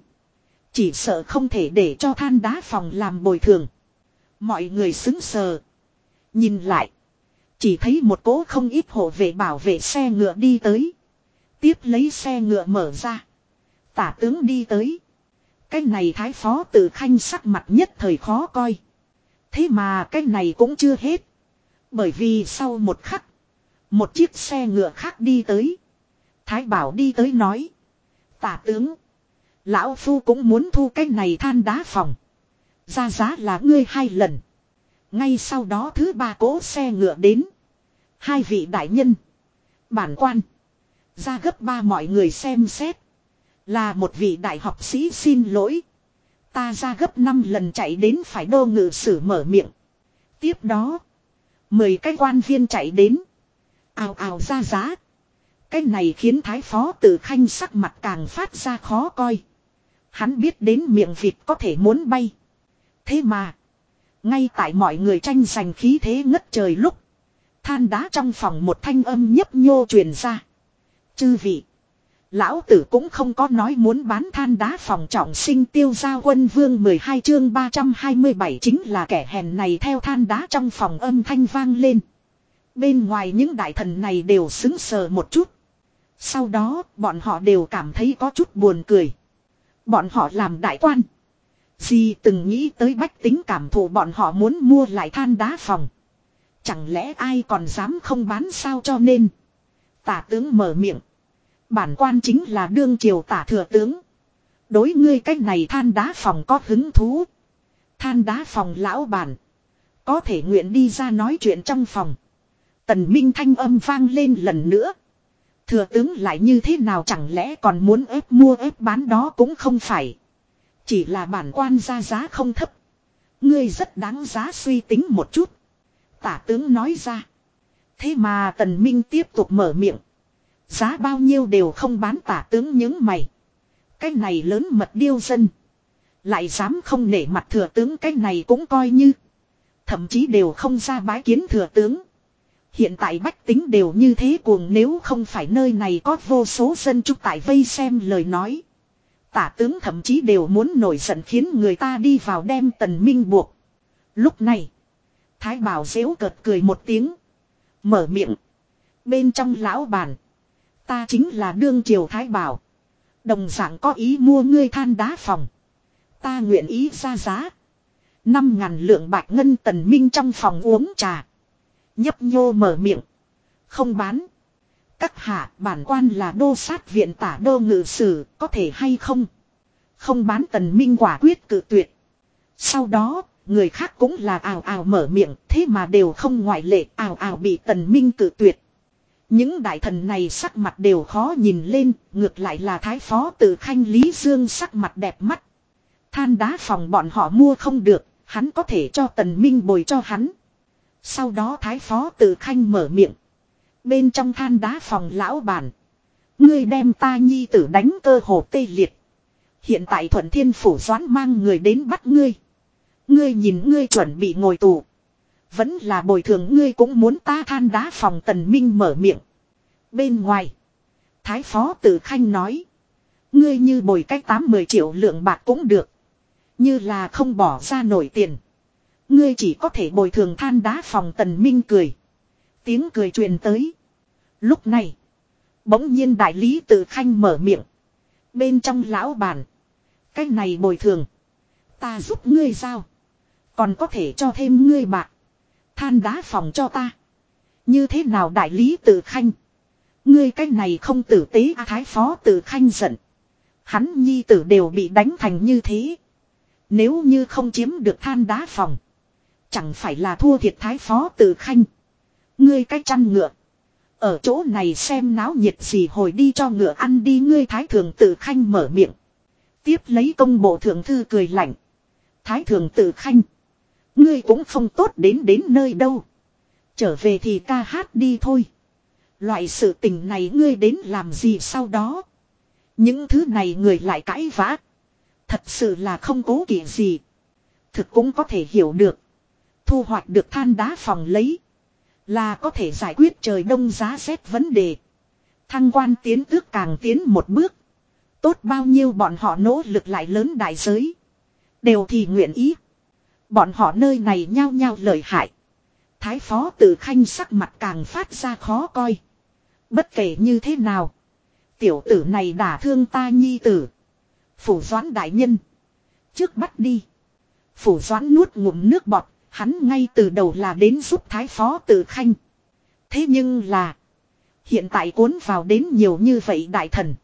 Speaker 1: Chỉ sợ không thể để cho than đá phòng làm bồi thường. Mọi người xứng sờ. Nhìn lại. Chỉ thấy một cỗ không ít hộ vệ bảo vệ xe ngựa đi tới. Tiếp lấy xe ngựa mở ra. Tả tướng đi tới. Cái này thái phó tử khanh sắc mặt nhất thời khó coi. Thế mà cái này cũng chưa hết. Bởi vì sau một khắc. Một chiếc xe ngựa khác đi tới. Thái bảo đi tới nói. Tả tướng. Lão Phu cũng muốn thu cái này than đá phòng. Ra giá là ngươi hai lần. Ngay sau đó thứ ba cỗ xe ngựa đến. Hai vị đại nhân. Bản quan. Ra gấp ba mọi người xem xét. Là một vị đại học sĩ xin lỗi. Ta ra gấp năm lần chạy đến phải đô ngự sử mở miệng. Tiếp đó. Mười cái quan viên chạy đến. Ào ào ra giá. Cái này khiến thái phó tử khanh sắc mặt càng phát ra khó coi. Hắn biết đến miệng vịt có thể muốn bay. Thế mà. Ngay tại mọi người tranh giành khí thế ngất trời lúc. Than đá trong phòng một thanh âm nhấp nhô truyền ra. Chư vị. Lão tử cũng không có nói muốn bán than đá phòng trọng sinh tiêu gia quân vương 12 chương 327 chính là kẻ hèn này theo than đá trong phòng âm thanh vang lên. Bên ngoài những đại thần này đều xứng sờ một chút. Sau đó, bọn họ đều cảm thấy có chút buồn cười. Bọn họ làm đại quan. Gì từng nghĩ tới bách tính cảm thụ bọn họ muốn mua lại than đá phòng. Chẳng lẽ ai còn dám không bán sao cho nên. Tả tướng mở miệng. Bản quan chính là đương triều tả thừa tướng. Đối ngươi cách này than đá phòng có hứng thú. Than đá phòng lão bản. Có thể nguyện đi ra nói chuyện trong phòng. Tần Minh thanh âm vang lên lần nữa. Thừa tướng lại như thế nào chẳng lẽ còn muốn ép mua ép bán đó cũng không phải. Chỉ là bản quan ra giá không thấp. ngươi rất đáng giá suy tính một chút. Tả tướng nói ra. Thế mà tần minh tiếp tục mở miệng. Giá bao nhiêu đều không bán tả tướng những mày. Cái này lớn mật điêu dân. Lại dám không nể mặt thừa tướng cái này cũng coi như. Thậm chí đều không ra bái kiến thừa tướng. Hiện tại bách tính đều như thế cuồng nếu không phải nơi này có vô số dân chúng tại vây xem lời nói. Tả tướng thậm chí đều muốn nổi giận khiến người ta đi vào đem tần minh buộc. Lúc này, Thái Bảo dễu cợt cười một tiếng. Mở miệng. Bên trong lão bàn. Ta chính là đương triều Thái Bảo. Đồng dạng có ý mua ngươi than đá phòng. Ta nguyện ý ra giá. Năm ngàn lượng bạch ngân tần minh trong phòng uống trà. Nhấp nhô mở miệng. Không bán. Các hạ bản quan là đô sát viện tả đô ngự sử có thể hay không. Không bán tần minh quả quyết cự tuyệt. Sau đó người khác cũng là ào ào mở miệng thế mà đều không ngoại lệ ào ào bị tần minh cự tuyệt. Những đại thần này sắc mặt đều khó nhìn lên, ngược lại là thái phó từ khanh Lý Dương sắc mặt đẹp mắt. Than đá phòng bọn họ mua không được, hắn có thể cho tần minh bồi cho hắn. Sau đó thái phó từ khanh mở miệng. Bên trong than đá phòng lão bản. Ngươi đem ta nhi tử đánh cơ hồ tê liệt. Hiện tại thuận thiên phủ doán mang người đến bắt ngươi. Ngươi nhìn ngươi chuẩn bị ngồi tù. Vẫn là bồi thường ngươi cũng muốn ta than đá phòng tần minh mở miệng. Bên ngoài. Thái phó tử khanh nói. Ngươi như bồi cách 8-10 triệu lượng bạc cũng được. Như là không bỏ ra nổi tiền. Ngươi chỉ có thể bồi thường than đá phòng tần minh cười. Tiếng cười truyền tới. Lúc này. Bỗng nhiên đại lý tử khanh mở miệng. Bên trong lão bàn. Cái này bồi thường. Ta giúp ngươi sao Còn có thể cho thêm ngươi bạc. Than đá phòng cho ta. Như thế nào đại lý tử khanh. Ngươi cái này không tử tế a thái phó tử khanh giận. Hắn nhi tử đều bị đánh thành như thế. Nếu như không chiếm được than đá phòng. Chẳng phải là thua thiệt thái phó tử khanh. Ngươi cái chăn ngựa. Ở chỗ này xem náo nhiệt gì hồi đi cho ngựa ăn đi, ngươi thái thường tử khanh mở miệng. Tiếp lấy công bộ thượng thư cười lạnh. Thái thường tử khanh. Ngươi cũng không tốt đến đến nơi đâu. Trở về thì ca hát đi thôi. Loại sự tình này ngươi đến làm gì sau đó. Những thứ này người lại cãi vã. Thật sự là không cố kỵ gì. Thực cũng có thể hiểu được. Thu hoạch được than đá phòng lấy. Là có thể giải quyết trời đông giá rét vấn đề. Thăng quan tiến tước càng tiến một bước. Tốt bao nhiêu bọn họ nỗ lực lại lớn đại giới. Đều thì nguyện ý. Bọn họ nơi này nhao nhao lời hại. Thái phó tử khanh sắc mặt càng phát ra khó coi. Bất kể như thế nào. Tiểu tử này đả thương ta nhi tử. Phủ doãn đại nhân. Trước bắt đi. Phủ doãn nuốt ngụm nước bọt. Hắn ngay từ đầu là đến giúp thái phó tử khanh. Thế nhưng là. Hiện tại cuốn vào đến nhiều như vậy đại thần.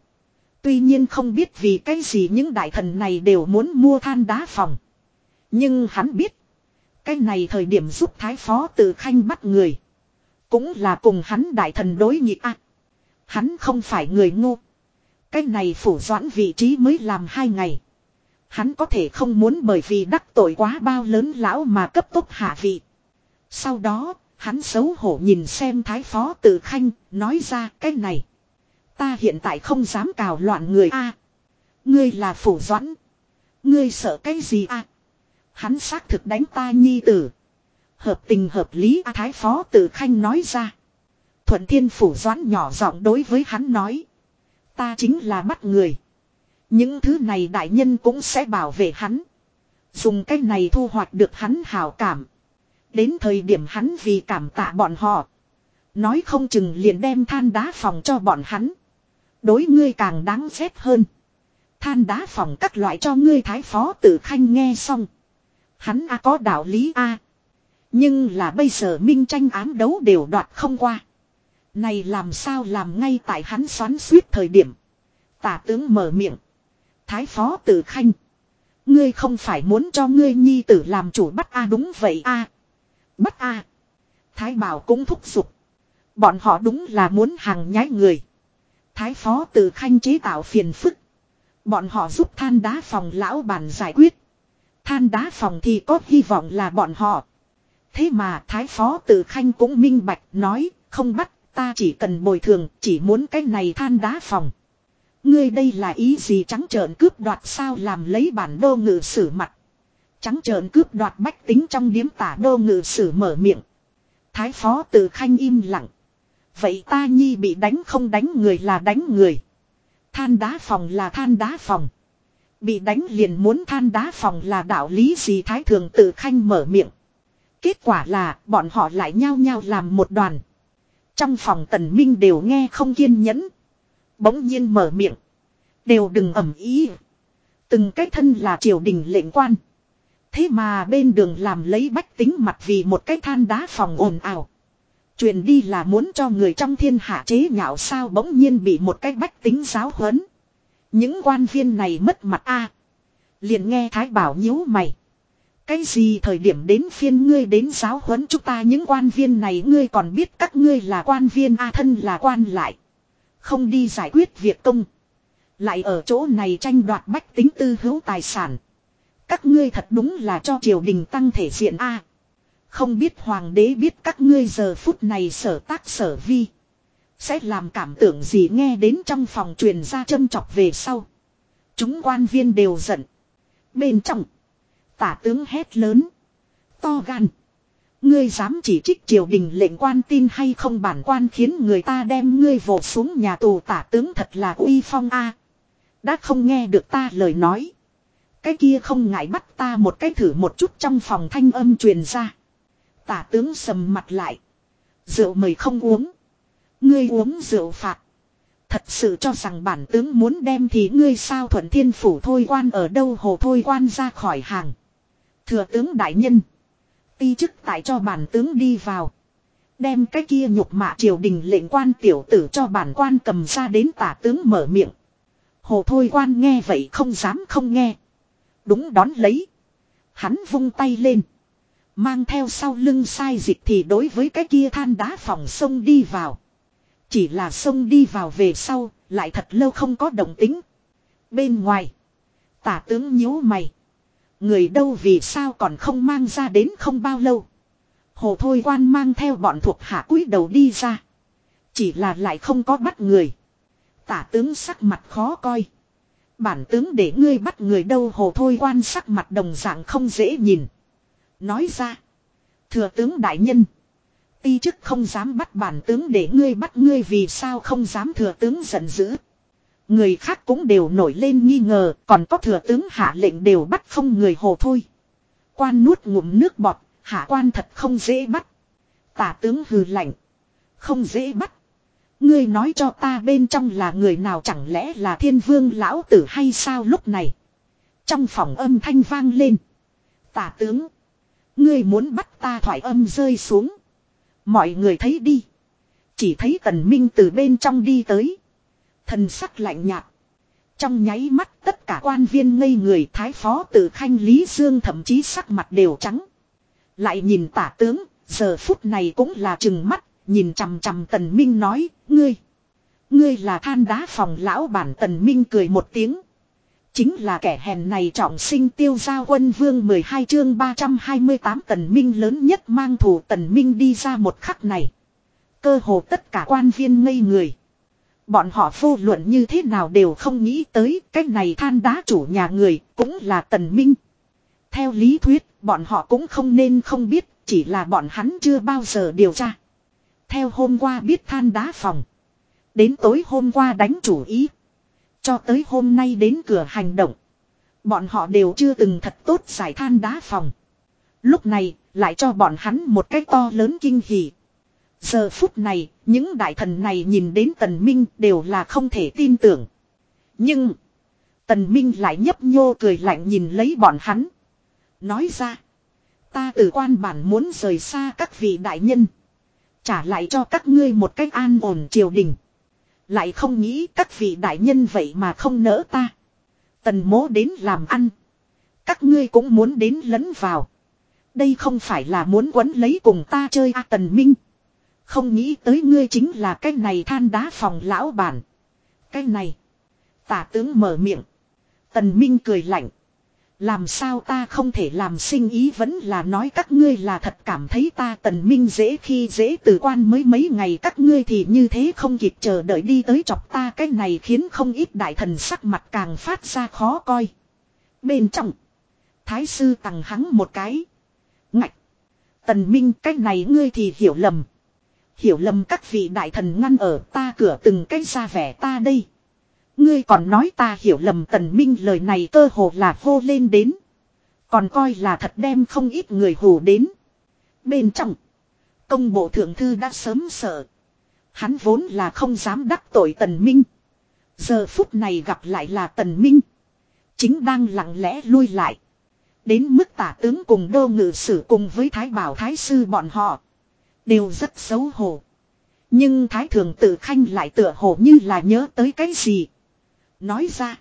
Speaker 1: Tuy nhiên không biết vì cái gì những đại thần này đều muốn mua than đá phòng. Nhưng hắn biết. Cái này thời điểm giúp thái phó tử khanh bắt người. Cũng là cùng hắn đại thần đối nghịch ạ. hắn không phải người ngu. Cái này phủ doãn vị trí mới làm hai ngày. Hắn có thể không muốn bởi vì đắc tội quá bao lớn lão mà cấp tốc hạ vị. Sau đó, hắn xấu hổ nhìn xem thái phó tử khanh, nói ra cái này. Ta hiện tại không dám cào loạn người a. ngươi là phủ doãn. Ngươi sợ cái gì a? Hắn xác thực đánh ta nhi tử. Hợp tình hợp lý a thái phó tử khanh nói ra. Thuận thiên phủ doãn nhỏ giọng đối với hắn nói. Ta chính là bắt người. Những thứ này đại nhân cũng sẽ bảo vệ hắn. Dùng cách này thu hoạch được hắn hào cảm. Đến thời điểm hắn vì cảm tạ bọn họ. Nói không chừng liền đem than đá phòng cho bọn hắn. Đối ngươi càng đáng ghét hơn. Than đá phòng các loại cho ngươi thái phó tử khanh nghe xong. Hắn a có đạo lý a. Nhưng là bây giờ minh tranh ám đấu đều đoạt không qua. Này làm sao làm ngay tại hắn xoắn suýt thời điểm. Tả tướng mở miệng. Thái phó tử khanh. Ngươi không phải muốn cho ngươi nhi tử làm chủ bắt a đúng vậy a. Bắt a. Thái bảo cũng thúc giục. Bọn họ đúng là muốn hàng nhái người. Thái phó tử khanh chế tạo phiền phức. Bọn họ giúp than đá phòng lão bàn giải quyết. Than đá phòng thì có hy vọng là bọn họ. Thế mà Thái Phó Tử Khanh cũng minh bạch nói, không bắt, ta chỉ cần bồi thường, chỉ muốn cái này than đá phòng. Ngươi đây là ý gì trắng trợn cướp đoạt sao làm lấy bản đô ngự sử mặt. Trắng trợn cướp đoạt bách tính trong điếm tả đô ngự sử mở miệng. Thái Phó Tử Khanh im lặng. Vậy ta nhi bị đánh không đánh người là đánh người. Than đá phòng là than đá phòng. Bị đánh liền muốn than đá phòng là đạo lý gì Thái Thường Tử Khanh mở miệng. Kết quả là bọn họ lại nhao nhao làm một đoàn. Trong phòng tần minh đều nghe không kiên nhẫn. Bỗng nhiên mở miệng. Đều đừng ẩm ý. Từng cái thân là triều đình lệnh quan. Thế mà bên đường làm lấy bách tính mặt vì một cái than đá phòng ồn ào. Truyền đi là muốn cho người trong thiên hạ chế nhạo sao bỗng nhiên bị một cái bách tính giáo huấn. Những quan viên này mất mặt a Liền nghe Thái Bảo nhíu mày. Cái gì thời điểm đến phiên ngươi đến giáo huấn chúng ta những quan viên này ngươi còn biết các ngươi là quan viên a, thân là quan lại. Không đi giải quyết việc công. Lại ở chỗ này tranh đoạt bách tính tư hữu tài sản. Các ngươi thật đúng là cho triều đình tăng thể diện a. Không biết hoàng đế biết các ngươi giờ phút này sở tác sở vi. Sẽ làm cảm tưởng gì nghe đến trong phòng truyền ra châm chọc về sau. Chúng quan viên đều giận. Bên trong. Tả tướng hét lớn. To gan. Ngươi dám chỉ trích triều đình lệnh quan tin hay không bản quan khiến người ta đem ngươi vồ xuống nhà tù tả tướng thật là uy phong a. Đã không nghe được ta lời nói. Cái kia không ngại bắt ta một cái thử một chút trong phòng thanh âm truyền ra. Tả tướng sầm mặt lại. Rượu mời không uống. Ngươi uống rượu phạt. Thật sự cho rằng bản tướng muốn đem thì ngươi sao thuận thiên phủ thôi quan ở đâu hồ thôi quan ra khỏi hàng. Thừa tướng đại nhân. Ti chức tại cho bản tướng đi vào. Đem cái kia nhục mạ triều đình lệnh quan tiểu tử cho bản quan cầm ra đến tả tướng mở miệng. Hồ thôi quan nghe vậy không dám không nghe. Đúng đón lấy. Hắn vung tay lên. Mang theo sau lưng sai dịch thì đối với cái kia than đá phòng sông đi vào. Chỉ là sông đi vào về sau, lại thật lâu không có động tính. Bên ngoài, tả tướng nhíu mày. Người đâu vì sao còn không mang ra đến không bao lâu. Hồ Thôi Quan mang theo bọn thuộc hạ cúi đầu đi ra. Chỉ là lại không có bắt người. Tả tướng sắc mặt khó coi. Bản tướng để ngươi bắt người đâu Hồ Thôi Quan sắc mặt đồng dạng không dễ nhìn. Nói ra. Thừa tướng đại nhân. Ti chức không dám bắt bản tướng để ngươi bắt ngươi vì sao không dám thừa tướng giận dữ. Người khác cũng đều nổi lên nghi ngờ, còn có thừa tướng hạ lệnh đều bắt không người hồ thôi. Quan nuốt ngụm nước bọt, hạ quan thật không dễ bắt. Tả tướng hừ lạnh. Không dễ bắt. Ngươi nói cho ta bên trong là người nào chẳng lẽ là thiên vương lão tử hay sao lúc này. Trong phòng âm thanh vang lên. Tả tướng. Ngươi muốn bắt ta thoải âm rơi xuống. Mọi người thấy đi. Chỉ thấy tần minh từ bên trong đi tới. Thần sắc lạnh nhạt. Trong nháy mắt tất cả quan viên ngây người thái phó tử khanh Lý Dương thậm chí sắc mặt đều trắng. Lại nhìn tả tướng, giờ phút này cũng là chừng mắt, nhìn chằm chằm tần minh nói, ngươi. Ngươi là than đá phòng lão bản tần minh cười một tiếng. Chính là kẻ hèn này trọng sinh tiêu gia quân vương 12 chương 328 tần minh lớn nhất mang thủ tần minh đi ra một khắc này. Cơ hồ tất cả quan viên ngây người. Bọn họ vô luận như thế nào đều không nghĩ tới cái này than đá chủ nhà người cũng là tần minh. Theo lý thuyết, bọn họ cũng không nên không biết, chỉ là bọn hắn chưa bao giờ điều tra. Theo hôm qua biết than đá phòng. Đến tối hôm qua đánh chủ ý. Cho tới hôm nay đến cửa hành động. Bọn họ đều chưa từng thật tốt giải than đá phòng. Lúc này, lại cho bọn hắn một cái to lớn kinh hỉ. Giờ phút này, những đại thần này nhìn đến Tần Minh đều là không thể tin tưởng. Nhưng, Tần Minh lại nhấp nhô cười lạnh nhìn lấy bọn hắn. Nói ra, ta từ quan bản muốn rời xa các vị đại nhân. Trả lại cho các ngươi một cách an ổn triều đình. Lại không nghĩ các vị đại nhân vậy mà không nỡ ta. Tần mố đến làm ăn. Các ngươi cũng muốn đến lấn vào. Đây không phải là muốn quấn lấy cùng ta chơi à, tần minh. Không nghĩ tới ngươi chính là cái này than đá phòng lão bản. Cái này. Tả tướng mở miệng. Tần minh cười lạnh. Làm sao ta không thể làm sinh ý vẫn là nói các ngươi là thật cảm thấy ta tần minh dễ khi dễ từ quan mới mấy ngày các ngươi thì như thế không kịp chờ đợi đi tới chọc ta cái này khiến không ít đại thần sắc mặt càng phát ra khó coi. Bên trong, thái sư tặng hắn một cái. Ngạch, tần minh cái này ngươi thì hiểu lầm. Hiểu lầm các vị đại thần ngăn ở ta cửa từng cách ra vẻ ta đây. Ngươi còn nói ta hiểu lầm tần minh lời này cơ hồ là hô lên đến. Còn coi là thật đem không ít người hù đến. Bên trong. Công bộ thượng thư đã sớm sợ. Hắn vốn là không dám đắc tội tần minh. Giờ phút này gặp lại là tần minh. Chính đang lặng lẽ lui lại. Đến mức tả tướng cùng đô ngự sử cùng với thái bảo thái sư bọn họ. Đều rất xấu hổ. Nhưng thái thường tự khanh lại tựa hồ như là nhớ tới cái gì. Nói ra.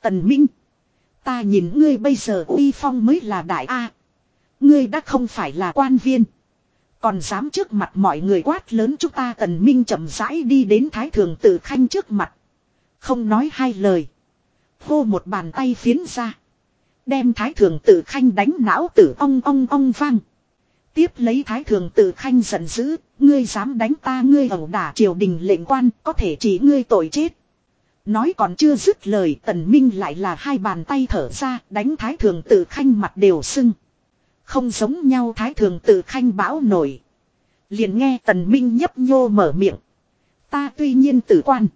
Speaker 1: Tần Minh. Ta nhìn ngươi bây giờ uy phong mới là đại A. Ngươi đã không phải là quan viên. Còn dám trước mặt mọi người quát lớn chúng ta tần minh chậm rãi đi đến thái thường tự khanh trước mặt. Không nói hai lời. Hô một bàn tay phiến ra. Đem thái thường tự khanh đánh não tử ong ong ong vang. Tiếp lấy thái thường tự khanh giận dữ. Ngươi dám đánh ta ngươi ẩu đả triều đình lệnh quan có thể chỉ ngươi tội chết. Nói còn chưa dứt lời tần minh lại là hai bàn tay thở ra đánh thái thường tự khanh mặt đều sưng. Không giống nhau thái thường tự khanh bão nổi. Liền nghe tần minh nhấp nhô mở miệng. Ta tuy nhiên tử quan.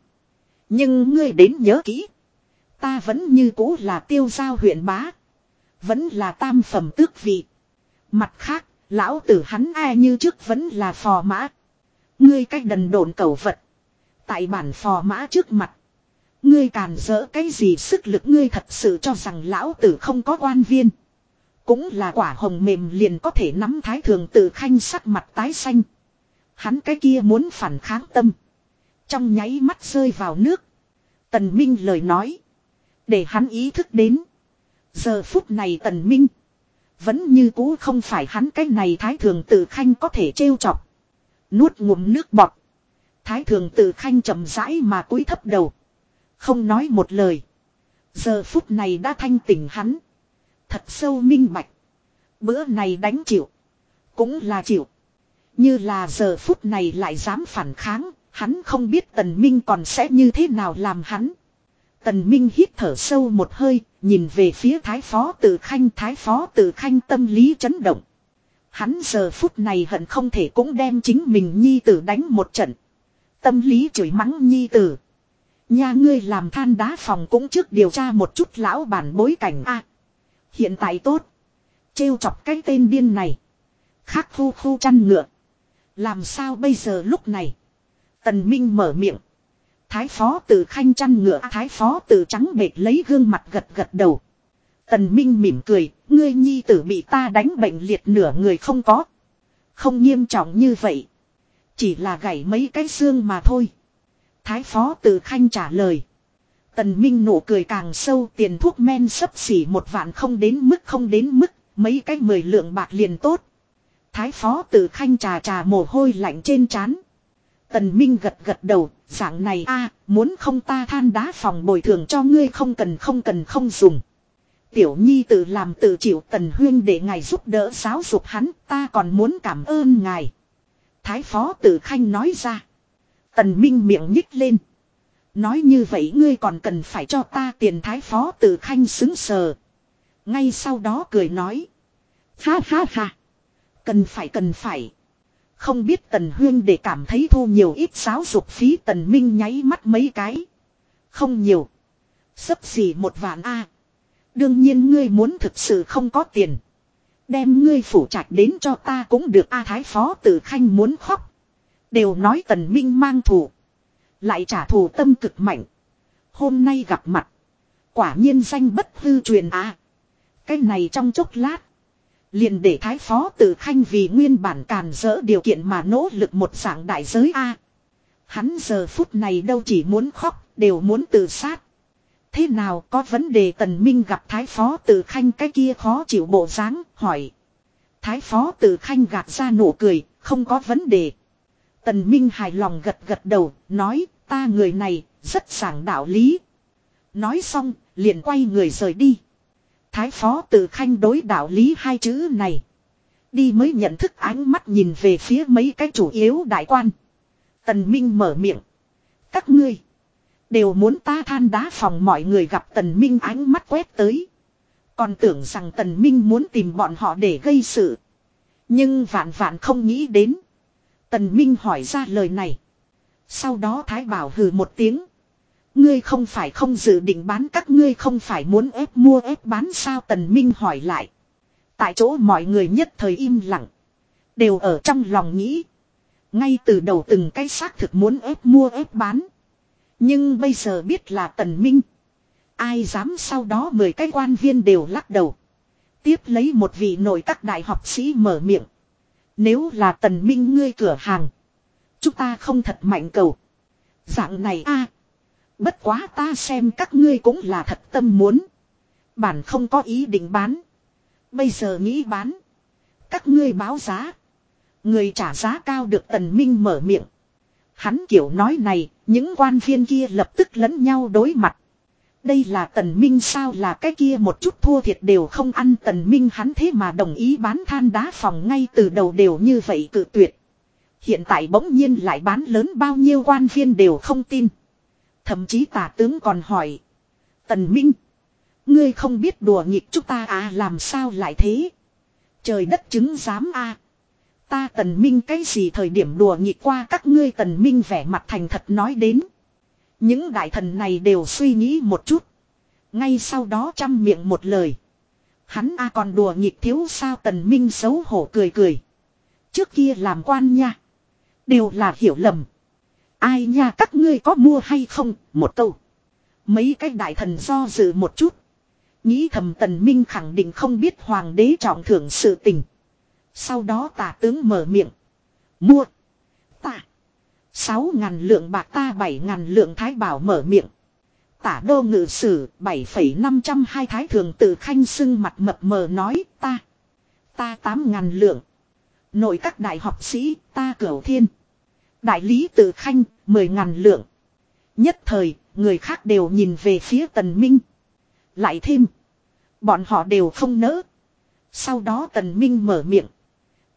Speaker 1: Nhưng ngươi đến nhớ kỹ. Ta vẫn như cũ là tiêu giao huyện bá. Vẫn là tam phẩm tước vị. Mặt khác, lão tử hắn ai như trước vẫn là phò mã. Ngươi cách đần đồn cầu vật. Tại bản phò mã trước mặt. Ngươi càn dỡ cái gì sức lực ngươi thật sự cho rằng lão tử không có quan viên. Cũng là quả hồng mềm liền có thể nắm thái thường tự khanh sắc mặt tái xanh. Hắn cái kia muốn phản kháng tâm. Trong nháy mắt rơi vào nước. Tần Minh lời nói. Để hắn ý thức đến. Giờ phút này Tần Minh. Vẫn như cũ không phải hắn cái này thái thường tự khanh có thể trêu chọc. Nuốt ngụm nước bọt. Thái thường tự khanh chậm rãi mà cúi thấp đầu. Không nói một lời. Giờ phút này đã thanh tỉnh hắn. Thật sâu minh bạch. Bữa này đánh chịu. Cũng là chịu. Như là giờ phút này lại dám phản kháng. Hắn không biết tần minh còn sẽ như thế nào làm hắn. Tần minh hít thở sâu một hơi. Nhìn về phía thái phó tử khanh. Thái phó tử khanh tâm lý chấn động. Hắn giờ phút này hận không thể cũng đem chính mình nhi tử đánh một trận. Tâm lý chửi mắng nhi tử. Nhà ngươi làm than đá phòng cũng trước điều tra một chút lão bản bối cảnh a. hiện tại tốt. Trêu chọc cái tên điên này. Khác khu khu chăn ngựa. Làm sao bây giờ lúc này. Tần Minh mở miệng. Thái phó từ khanh chăn ngựa thái phó từ trắng bệt lấy gương mặt gật gật đầu. Tần Minh mỉm cười, ngươi nhi tử bị ta đánh bệnh liệt nửa người không có. Không nghiêm trọng như vậy. Chỉ là gãy mấy cái xương mà thôi. Thái phó từ khanh trả lời. Tần Minh nụ cười càng sâu tiền thuốc men sấp xỉ một vạn không đến mức không đến mức, mấy cái mười lượng bạc liền tốt. Thái phó từ khanh trà trà mồ hôi lạnh trên trán. Tần Minh gật gật đầu, dạng này a muốn không ta than đá phòng bồi thường cho ngươi không cần không cần không dùng. Tiểu Nhi tự làm tự chịu Tần Huyên để ngài giúp đỡ giáo dục hắn, ta còn muốn cảm ơn ngài. Thái phó tử khanh nói ra. Tần Minh miệng nhích lên. Nói như vậy ngươi còn cần phải cho ta tiền thái phó tử khanh xứng sờ. Ngay sau đó cười nói. Ha ha ha. Cần phải cần phải. Không biết tần huyên để cảm thấy thu nhiều ít giáo dục phí tần minh nháy mắt mấy cái. Không nhiều. Sấp gì một vạn A. Đương nhiên ngươi muốn thực sự không có tiền. Đem ngươi phủ trạch đến cho ta cũng được A thái phó tử khanh muốn khóc. Đều nói tần minh mang thù. Lại trả thù tâm cực mạnh. Hôm nay gặp mặt. Quả nhiên danh bất hư truyền à. Cái này trong chốc lát. Liền để thái phó tử khanh vì nguyên bản càn rỡ điều kiện mà nỗ lực một dạng đại giới a Hắn giờ phút này đâu chỉ muốn khóc, đều muốn tự sát. Thế nào có vấn đề tần minh gặp thái phó tử khanh cái kia khó chịu bộ dáng, hỏi. Thái phó tử khanh gạt ra nụ cười, không có vấn đề. Tần Minh hài lòng gật gật đầu, nói, ta người này, rất sảng đạo lý. Nói xong, liền quay người rời đi. Thái phó tự khanh đối đạo lý hai chữ này. Đi mới nhận thức ánh mắt nhìn về phía mấy cái chủ yếu đại quan. Tần Minh mở miệng. Các ngươi. Đều muốn ta than đá phòng mọi người gặp Tần Minh ánh mắt quét tới. Còn tưởng rằng Tần Minh muốn tìm bọn họ để gây sự. Nhưng vạn vạn không nghĩ đến. Tần Minh hỏi ra lời này. Sau đó Thái Bảo hừ một tiếng. Ngươi không phải không dự định bán các ngươi, không phải muốn ép mua, ép bán sao Tần Minh hỏi lại. Tại chỗ mọi người nhất thời im lặng. Đều ở trong lòng nghĩ. Ngay từ đầu từng cái xác thực muốn ép mua, ép bán. Nhưng bây giờ biết là Tần Minh. Ai dám sau đó mười cái quan viên đều lắc đầu. Tiếp lấy một vị nội các đại học sĩ mở miệng. Nếu là Tần Minh ngươi cửa hàng. Chúng ta không thật mạnh cầu. Dạng này a Bất quá ta xem các ngươi cũng là thật tâm muốn. Bản không có ý định bán. Bây giờ nghĩ bán. Các ngươi báo giá. Người trả giá cao được tần minh mở miệng. Hắn kiểu nói này, những quan viên kia lập tức lẫn nhau đối mặt. Đây là tần minh sao là cái kia một chút thua thiệt đều không ăn tần minh hắn thế mà đồng ý bán than đá phòng ngay từ đầu đều như vậy cự tuyệt. Hiện tại bỗng nhiên lại bán lớn bao nhiêu quan viên đều không tin. Thậm chí tả tướng còn hỏi. Tần Minh. Ngươi không biết đùa nghịch chúng ta à làm sao lại thế. Trời đất chứng giám a Ta tần minh cái gì thời điểm đùa nghịch qua các ngươi tần minh vẻ mặt thành thật nói đến. Những đại thần này đều suy nghĩ một chút. Ngay sau đó chăm miệng một lời. Hắn a còn đùa nghịch thiếu sao tần minh xấu hổ cười cười. Trước kia làm quan nha. Đều là hiểu lầm. Ai nha các ngươi có mua hay không, một câu. Mấy cái đại thần do dự một chút. Nghĩ thầm tần minh khẳng định không biết hoàng đế trọng thưởng sự tình. Sau đó tả tướng mở miệng. Mua. Tả. Sáu ngàn lượng bạc ta bảy ngàn lượng thái bảo mở miệng. Tả đô ngự sử bảy phẩy năm trăm hai thái thường tự khanh sưng mặt mập mờ nói ta. Ta tám ngàn lượng. Nội các đại học sĩ ta cửu thiên. Đại lý tự khanh, mười ngàn lượng. Nhất thời, người khác đều nhìn về phía tần minh. Lại thêm. Bọn họ đều không nỡ. Sau đó tần minh mở miệng.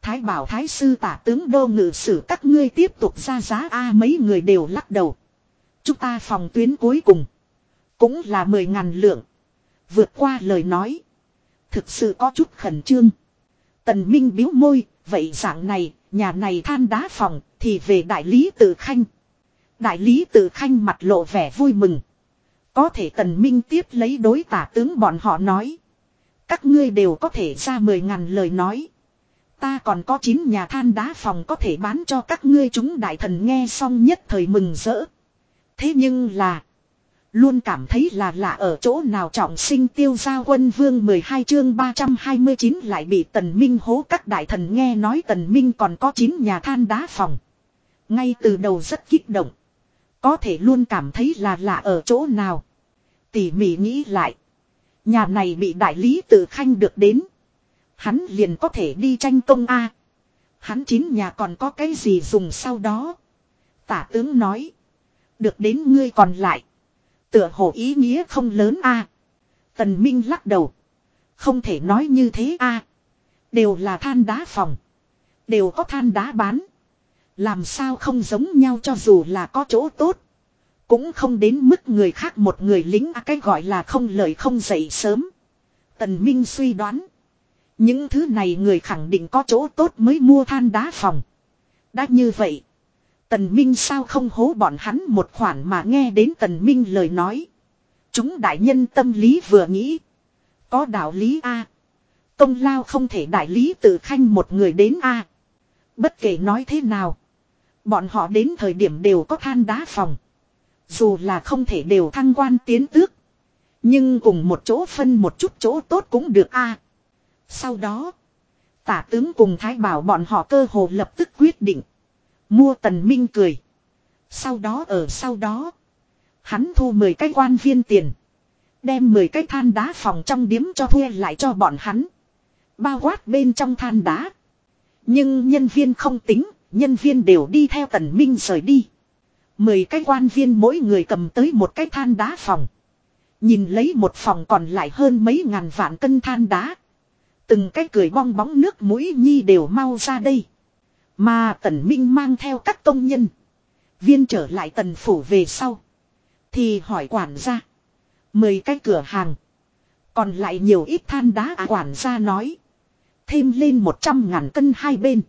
Speaker 1: Thái bảo thái sư tả tướng đô ngự sử các ngươi tiếp tục ra giá A mấy người đều lắc đầu. Chúng ta phòng tuyến cuối cùng. Cũng là mười ngàn lượng. Vượt qua lời nói. Thực sự có chút khẩn trương. Tần Minh biếu môi, vậy dạng này, nhà này than đá phòng, thì về đại lý tự khanh. Đại lý tự khanh mặt lộ vẻ vui mừng. Có thể tần minh tiếp lấy đối tả tướng bọn họ nói. Các ngươi đều có thể ra mười ngàn lời nói. Ta còn có chín nhà than đá phòng có thể bán cho các ngươi chúng đại thần nghe xong nhất thời mừng rỡ. Thế nhưng là. Luôn cảm thấy là lạ ở chỗ nào trọng sinh tiêu gia quân vương 12 chương 329 lại bị tần minh hố các đại thần nghe nói tần minh còn có 9 nhà than đá phòng. Ngay từ đầu rất kích động. Có thể luôn cảm thấy là lạ ở chỗ nào. Tỉ mỉ nghĩ lại. Nhà này bị đại lý tự khanh được đến. Hắn liền có thể đi tranh công A. Hắn chín nhà còn có cái gì dùng sau đó. Tả tướng nói. Được đến ngươi còn lại. Tựa hồ ý nghĩa không lớn a. Tần Minh lắc đầu. Không thể nói như thế a. Đều là than đá phòng. Đều có than đá bán. Làm sao không giống nhau cho dù là có chỗ tốt. Cũng không đến mức người khác một người lính a, cái gọi là không lời không dậy sớm. Tần Minh suy đoán. Những thứ này người khẳng định có chỗ tốt mới mua than đá phòng. Đã như vậy. Tần Minh sao không hố bọn hắn một khoản mà nghe đến Tần Minh lời nói. Chúng đại nhân tâm lý vừa nghĩ. Có đạo lý A. Công lao không thể đại lý tự khanh một người đến A. Bất kể nói thế nào. Bọn họ đến thời điểm đều có than đá phòng. Dù là không thể đều thăng quan tiến tước. Nhưng cùng một chỗ phân một chút chỗ tốt cũng được a. Sau đó. Tả tướng cùng thái bảo bọn họ cơ hồ lập tức quyết định. Mua tần minh cười. Sau đó ở sau đó. Hắn thu 10 cái quan viên tiền. Đem 10 cái than đá phòng trong điếm cho thuê lại cho bọn hắn. Bao quát bên trong than đá. Nhưng nhân viên không tính, nhân viên đều đi theo tần minh rời đi. 10 cái quan viên mỗi người cầm tới một cái than đá phòng. Nhìn lấy một phòng còn lại hơn mấy ngàn vạn cân than đá. Từng cái cười bong bóng nước mũi nhi đều mau ra đây. Mà tần minh mang theo các công nhân. Viên trở lại tần phủ về sau. Thì hỏi quản gia. Mười cái cửa hàng. Còn lại nhiều ít than đá à, quản gia nói. Thêm lên một trăm ngàn cân hai bên.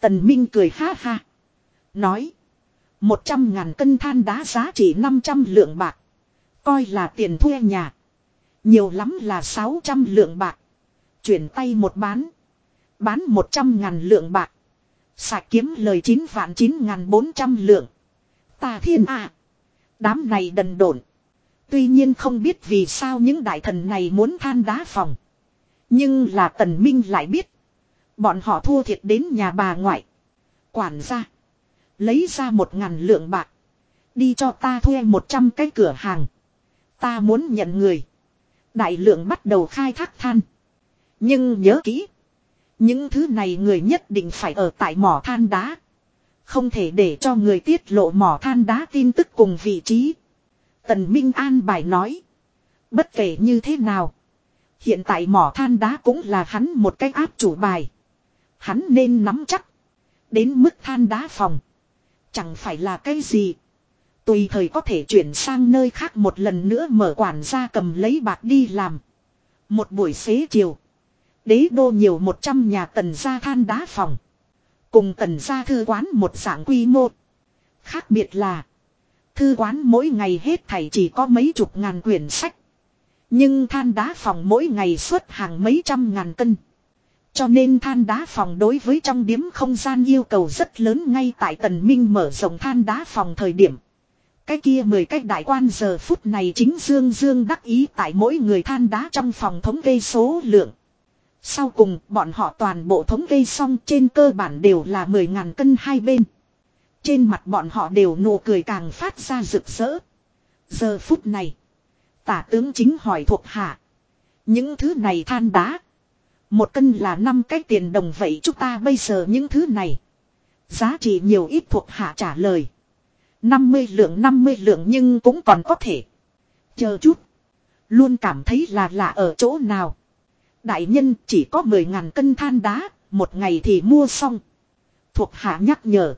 Speaker 1: Tần Minh cười ha ha. Nói. Một trăm ngàn cân than đá giá trị 500 lượng bạc. Coi là tiền thuê nhà. Nhiều lắm là 600 lượng bạc. Chuyển tay một bán. Bán 100 ngàn lượng bạc. Sạch kiếm lời 9 vạn 9 ngàn 400 lượng. Ta thiên à. Đám này đần độn. Tuy nhiên không biết vì sao những đại thần này muốn than đá phòng. Nhưng là tần minh lại biết. Bọn họ thua thiệt đến nhà bà ngoại. Quản gia. Lấy ra một ngàn lượng bạc. Đi cho ta thuê một trăm cái cửa hàng. Ta muốn nhận người. Đại lượng bắt đầu khai thác than. Nhưng nhớ kỹ. Những thứ này người nhất định phải ở tại mỏ than đá. Không thể để cho người tiết lộ mỏ than đá tin tức cùng vị trí. Tần Minh An bài nói. Bất kể như thế nào. Hiện tại mỏ than đá cũng là hắn một cái áp chủ bài. Hắn nên nắm chắc. Đến mức than đá phòng. Chẳng phải là cái gì. Tùy thời có thể chuyển sang nơi khác một lần nữa mở quản gia cầm lấy bạc đi làm. Một buổi xế chiều. Đế đô nhiều 100 nhà tần gia than đá phòng. Cùng tần gia thư quán một dạng quy mô. Khác biệt là. Thư quán mỗi ngày hết thảy chỉ có mấy chục ngàn quyển sách. Nhưng than đá phòng mỗi ngày xuất hàng mấy trăm ngàn cân. Cho nên than đá phòng đối với trong điếm không gian yêu cầu rất lớn ngay tại tần minh mở rộng than đá phòng thời điểm. Cái kia mười cách đại quan giờ phút này chính dương dương đắc ý tại mỗi người than đá trong phòng thống kê số lượng. Sau cùng, bọn họ toàn bộ thống kê xong trên cơ bản đều là mười ngàn cân hai bên. Trên mặt bọn họ đều nụ cười càng phát ra rực rỡ. Giờ phút này. Tả tướng chính hỏi thuộc hạ. Những thứ này than đá. Một cân là năm cái tiền đồng vậy chúng ta bây giờ những thứ này. Giá trị nhiều ít thuộc hạ trả lời. 50 lượng 50 lượng nhưng cũng còn có thể. Chờ chút. Luôn cảm thấy là lạ ở chỗ nào. Đại nhân chỉ có 10 ngàn cân than đá, một ngày thì mua xong. Thuộc hạ nhắc nhở.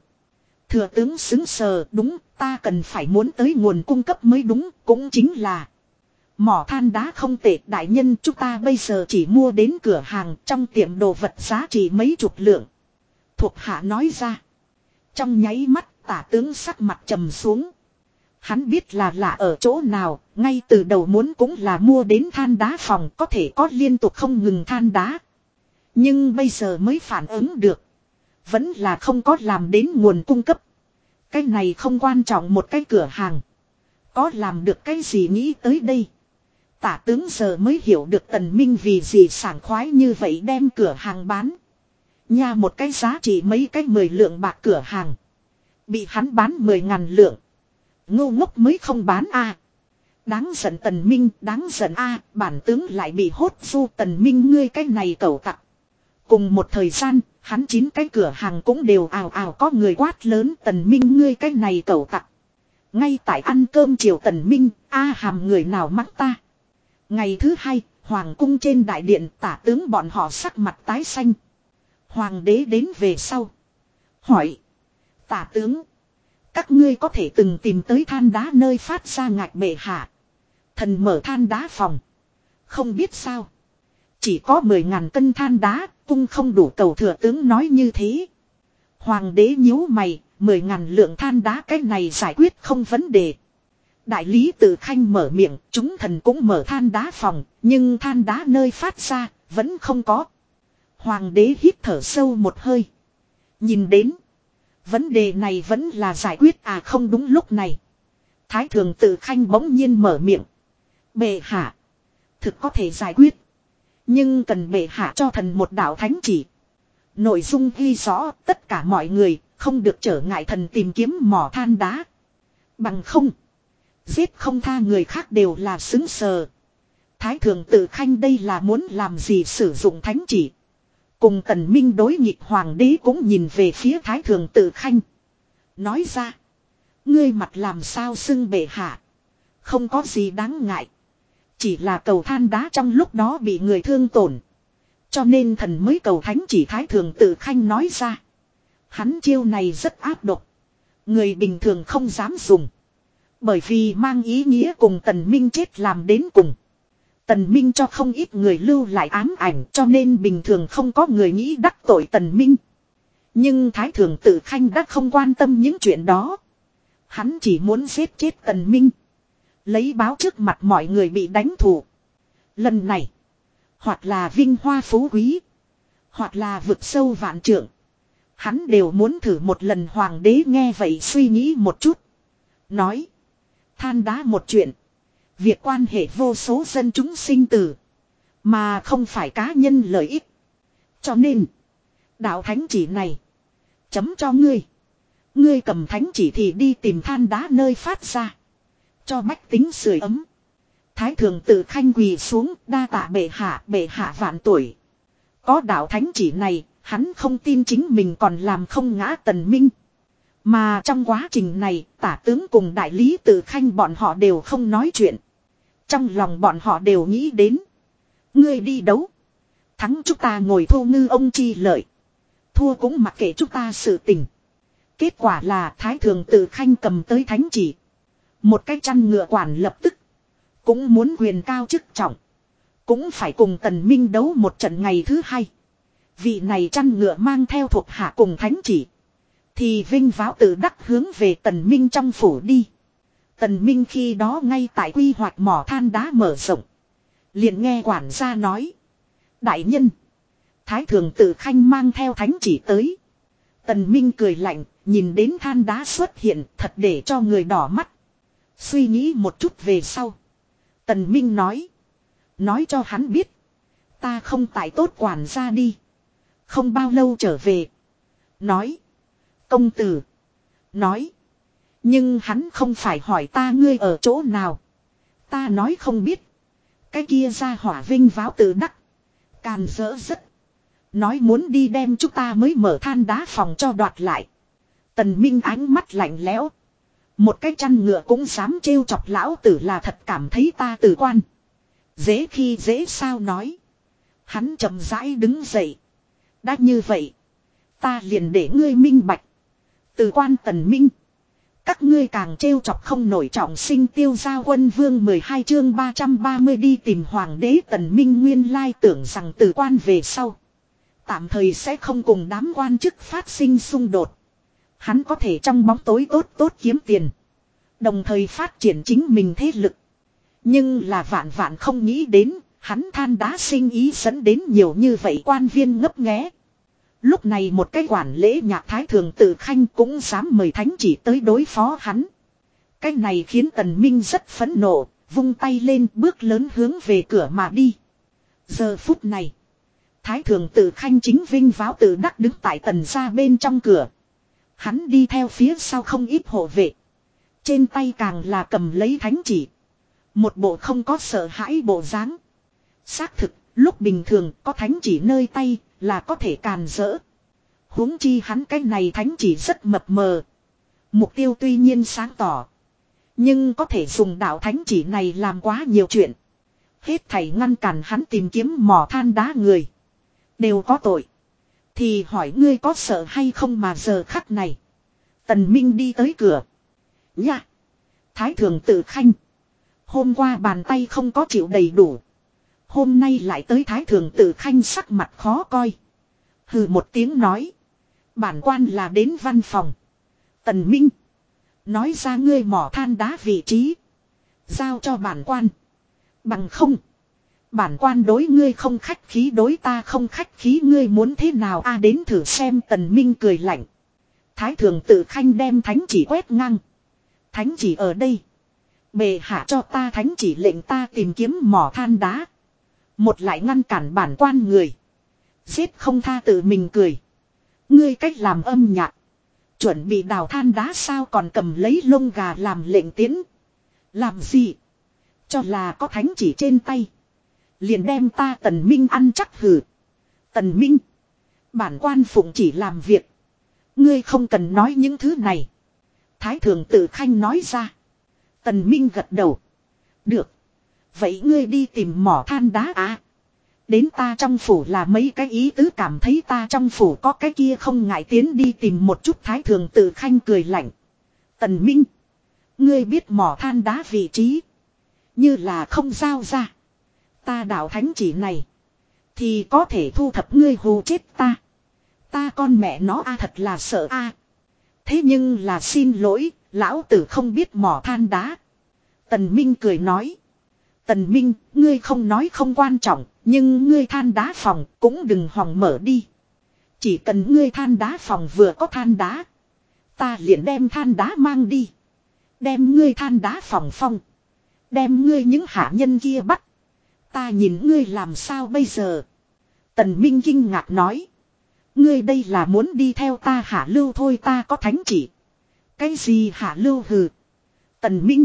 Speaker 1: Thừa tướng xứng sờ đúng ta cần phải muốn tới nguồn cung cấp mới đúng cũng chính là. Mỏ than đá không tệ đại nhân chúng ta bây giờ chỉ mua đến cửa hàng trong tiệm đồ vật giá trị mấy chục lượng. Thuộc hạ nói ra. Trong nháy mắt tả tướng sắc mặt trầm xuống. Hắn biết là lạ ở chỗ nào, ngay từ đầu muốn cũng là mua đến than đá phòng có thể có liên tục không ngừng than đá. Nhưng bây giờ mới phản ứng được. Vẫn là không có làm đến nguồn cung cấp. Cái này không quan trọng một cái cửa hàng. Có làm được cái gì nghĩ tới đây. Tả tướng giờ mới hiểu được tần minh vì gì sảng khoái như vậy đem cửa hàng bán. Nha một cái giá trị mấy cái mười lượng bạc cửa hàng. Bị hắn bán mười ngàn lượng. Ngu ngốc mới không bán a. Đáng giận tần minh, đáng giận a, bản tướng lại bị hốt du tần minh ngươi cái này cầu tặc. Cùng một thời gian, hắn chín cái cửa hàng cũng đều ào ào có người quát lớn tần minh ngươi cái này cầu tặc. Ngay tại ăn cơm chiều tần minh, a hàm người nào mắc ta. Ngày thứ hai, hoàng cung trên đại điện tả tướng bọn họ sắc mặt tái xanh. Hoàng đế đến về sau. Hỏi. Tả tướng. Các ngươi có thể từng tìm tới than đá nơi phát ra ngạch bệ hạ. Thần mở than đá phòng. Không biết sao. Chỉ có 10 ngàn cân than đá, cung không đủ cầu thừa tướng nói như thế. Hoàng đế nhíu mày, 10 ngàn lượng than đá cái này giải quyết không vấn đề. Đại lý tự khanh mở miệng, chúng thần cũng mở than đá phòng, nhưng than đá nơi phát ra, vẫn không có. Hoàng đế hít thở sâu một hơi. Nhìn đến. Vấn đề này vẫn là giải quyết à không đúng lúc này. Thái thường tự khanh bỗng nhiên mở miệng. Bệ hạ. Thực có thể giải quyết. Nhưng cần bệ hạ cho thần một đạo thánh chỉ. Nội dung ghi rõ tất cả mọi người không được trở ngại thần tìm kiếm mỏ than đá. Bằng không. Giết không tha người khác đều là xứng sờ. Thái thường tự khanh đây là muốn làm gì sử dụng thánh chỉ. Cùng tần minh đối nghịch hoàng đế cũng nhìn về phía thái thường tự khanh. Nói ra. Ngươi mặt làm sao xưng bệ hạ. Không có gì đáng ngại. Chỉ là cầu than đá trong lúc đó bị người thương tổn. Cho nên thần mới cầu thánh chỉ thái thường tự khanh nói ra. Hắn chiêu này rất áp độc. Người bình thường không dám dùng. Bởi vì mang ý nghĩa cùng tần minh chết làm đến cùng. Tần Minh cho không ít người lưu lại ám ảnh cho nên bình thường không có người nghĩ đắc tội Tần Minh. Nhưng Thái Thường Tử Khanh đã không quan tâm những chuyện đó. Hắn chỉ muốn giết chết Tần Minh. Lấy báo trước mặt mọi người bị đánh thủ. Lần này. Hoặc là vinh hoa phú quý. Hoặc là vực sâu vạn trượng. Hắn đều muốn thử một lần hoàng đế nghe vậy suy nghĩ một chút. Nói. Than đá một chuyện. Việc quan hệ vô số dân chúng sinh tử. Mà không phải cá nhân lợi ích. Cho nên. Đạo thánh chỉ này. Chấm cho ngươi. Ngươi cầm thánh chỉ thì đi tìm than đá nơi phát ra. Cho bách tính sưởi ấm. Thái thượng tự khanh quỳ xuống đa tạ bệ hạ bệ hạ vạn tuổi. Có đạo thánh chỉ này, hắn không tin chính mình còn làm không ngã tần minh. Mà trong quá trình này, tả tướng cùng đại lý tự khanh bọn họ đều không nói chuyện. Trong lòng bọn họ đều nghĩ đến. Ngươi đi đấu. Thắng chúng ta ngồi thu ngư ông chi lợi. Thua cũng mặc kệ chúng ta sự tình. Kết quả là thái thường tự khanh cầm tới thánh chỉ. Một cái chăn ngựa quản lập tức. Cũng muốn quyền cao chức trọng. Cũng phải cùng tần minh đấu một trận ngày thứ hai. Vị này chăn ngựa mang theo thuộc hạ cùng thánh chỉ. Thì vinh váo tự đắc hướng về tần minh trong phủ đi. Tần Minh khi đó ngay tại quy hoạch mỏ than đá mở rộng. liền nghe quản gia nói. Đại nhân. Thái thường tự khanh mang theo thánh chỉ tới. Tần Minh cười lạnh, nhìn đến than đá xuất hiện thật để cho người đỏ mắt. Suy nghĩ một chút về sau. Tần Minh nói. Nói cho hắn biết. Ta không tại tốt quản gia đi. Không bao lâu trở về. Nói. Công tử. Nói. Nhưng hắn không phải hỏi ta ngươi ở chỗ nào. Ta nói không biết. Cái kia ra hỏa vinh váo tự đắc. Càn rỡ rất. Nói muốn đi đem chúng ta mới mở than đá phòng cho đoạt lại. Tần Minh ánh mắt lạnh lẽo. Một cái chăn ngựa cũng dám trêu chọc lão tử là thật cảm thấy ta tử quan. Dễ khi dễ sao nói. Hắn chậm rãi đứng dậy. Đã như vậy. Ta liền để ngươi minh bạch. Từ quan tần minh. Các ngươi càng trêu chọc không nổi trọng sinh tiêu gia quân vương 12 chương 330 đi tìm hoàng đế tần minh nguyên lai tưởng rằng từ quan về sau. Tạm thời sẽ không cùng đám quan chức phát sinh xung đột. Hắn có thể trong bóng tối tốt tốt kiếm tiền. Đồng thời phát triển chính mình thế lực. Nhưng là vạn vạn không nghĩ đến, hắn than đá sinh ý dẫn đến nhiều như vậy quan viên ngấp nghé. Lúc này một cái quản lễ nhạc thái thường tự khanh cũng dám mời thánh chỉ tới đối phó hắn. Cái này khiến tần minh rất phẫn nộ, vung tay lên bước lớn hướng về cửa mà đi. Giờ phút này, thái thường tự khanh chính vinh váo tự đắc đứng tại tần ra bên trong cửa. Hắn đi theo phía sau không ít hộ vệ. Trên tay càng là cầm lấy thánh chỉ. Một bộ không có sợ hãi bộ dáng. Xác thực, lúc bình thường có thánh chỉ nơi tay, là có thể càn rỡ. huống chi hắn cái này thánh chỉ rất mập mờ. Mục tiêu tuy nhiên sáng tỏ. Nhưng có thể dùng đạo thánh chỉ này làm quá nhiều chuyện. Hết thảy ngăn cản hắn tìm kiếm mỏ than đá người. Đều có tội. Thì hỏi ngươi có sợ hay không mà giờ khắc này. Tần Minh đi tới cửa. Nha. Thái thường tự khanh. Hôm qua bàn tay không có chịu đầy đủ. Hôm nay lại tới thái thượng tự khanh sắc mặt khó coi. Hừ một tiếng nói. Bản quan là đến văn phòng. Tần Minh. Nói ra ngươi mỏ than đá vị trí. Giao cho bản quan. Bằng không. Bản quan đối ngươi không khách khí, đối ta không khách khí, ngươi muốn thế nào a, đến thử xem, tần minh cười lạnh. Thái thượng tự khanh đem thánh chỉ quét ngang. Thánh chỉ ở đây. Bề hạ cho ta thánh chỉ lệnh ta tìm kiếm mỏ than đá. Một lại ngăn cản bản quan người. Giết không tha tự mình cười. Ngươi cách làm âm nhạc. Chuẩn bị đào than đá sao còn cầm lấy lông gà làm lệnh tiến. Làm gì? Cho là có thánh chỉ trên tay. Liền đem ta tần minh ăn chắc hử. Tần minh. Bản quan phụng chỉ làm việc. Ngươi không cần nói những thứ này. Thái thường tự khanh nói ra. Tần minh gật đầu. Được. Vậy ngươi đi tìm mỏ than đá à? Đến ta trong phủ là mấy cái ý tứ cảm thấy ta trong phủ có cái kia không ngại tiến đi tìm một chút thái thường tự khanh cười lạnh. Tần Minh. Ngươi biết mỏ than đá vị trí. Như là không giao ra. Ta đạo thánh chỉ này. Thì có thể thu thập ngươi hù chết ta. Ta con mẹ nó a thật là sợ a. Thế nhưng là xin lỗi, lão tử không biết mỏ than đá. Tần Minh cười nói. Tần Minh, ngươi không nói không quan trọng, nhưng ngươi than đá phòng cũng đừng hòng mở đi. Chỉ cần ngươi than đá phòng vừa có than đá. Ta liền đem than đá mang đi. Đem ngươi than đá phòng phong. Đem ngươi những hạ nhân kia bắt. Ta nhìn ngươi làm sao bây giờ. Tần Minh kinh ngạc nói. Ngươi đây là muốn đi theo ta hạ lưu thôi ta có thánh chỉ. Cái gì hạ lưu hừ. Tần Minh.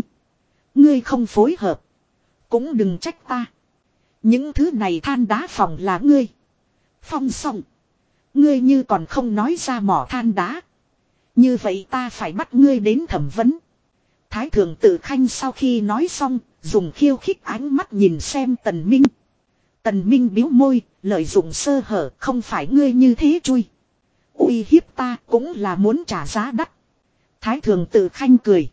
Speaker 1: Ngươi không phối hợp. Cũng đừng trách ta. Những thứ này than đá phòng là ngươi. Phong xong. Ngươi như còn không nói ra mỏ than đá. Như vậy ta phải bắt ngươi đến thẩm vấn. Thái thượng tự khanh sau khi nói xong, dùng khiêu khích ánh mắt nhìn xem tần minh. Tần minh biếu môi, lợi dụng sơ hở không phải ngươi như thế chui. uy hiếp ta cũng là muốn trả giá đắt. Thái thượng tự khanh cười.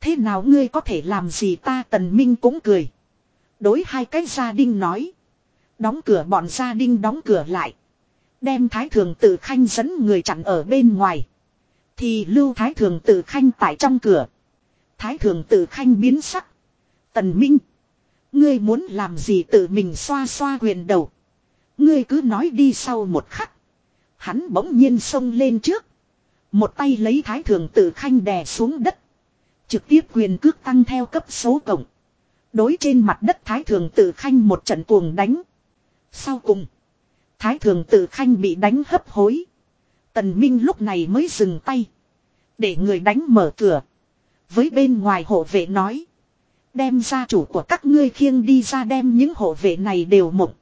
Speaker 1: Thế nào ngươi có thể làm gì ta tần minh cũng cười. Đối hai cái gia đình nói. Đóng cửa bọn gia đình đóng cửa lại. Đem thái thường tự khanh dẫn người chặn ở bên ngoài. Thì lưu thái thường tự khanh tại trong cửa. Thái thường tự khanh biến sắc. Tần Minh. Ngươi muốn làm gì tự mình xoa xoa quyền đầu. Ngươi cứ nói đi sau một khắc. Hắn bỗng nhiên xông lên trước. Một tay lấy thái thường tự khanh đè xuống đất. Trực tiếp quyền cước tăng theo cấp số cộng. Đối trên mặt đất thái thường Tử khanh một trận cuồng đánh. Sau cùng. Thái thường Tử khanh bị đánh hấp hối. Tần Minh lúc này mới dừng tay. Để người đánh mở cửa. Với bên ngoài hộ vệ nói. Đem gia chủ của các ngươi khiêng đi ra đem những hộ vệ này đều mộng.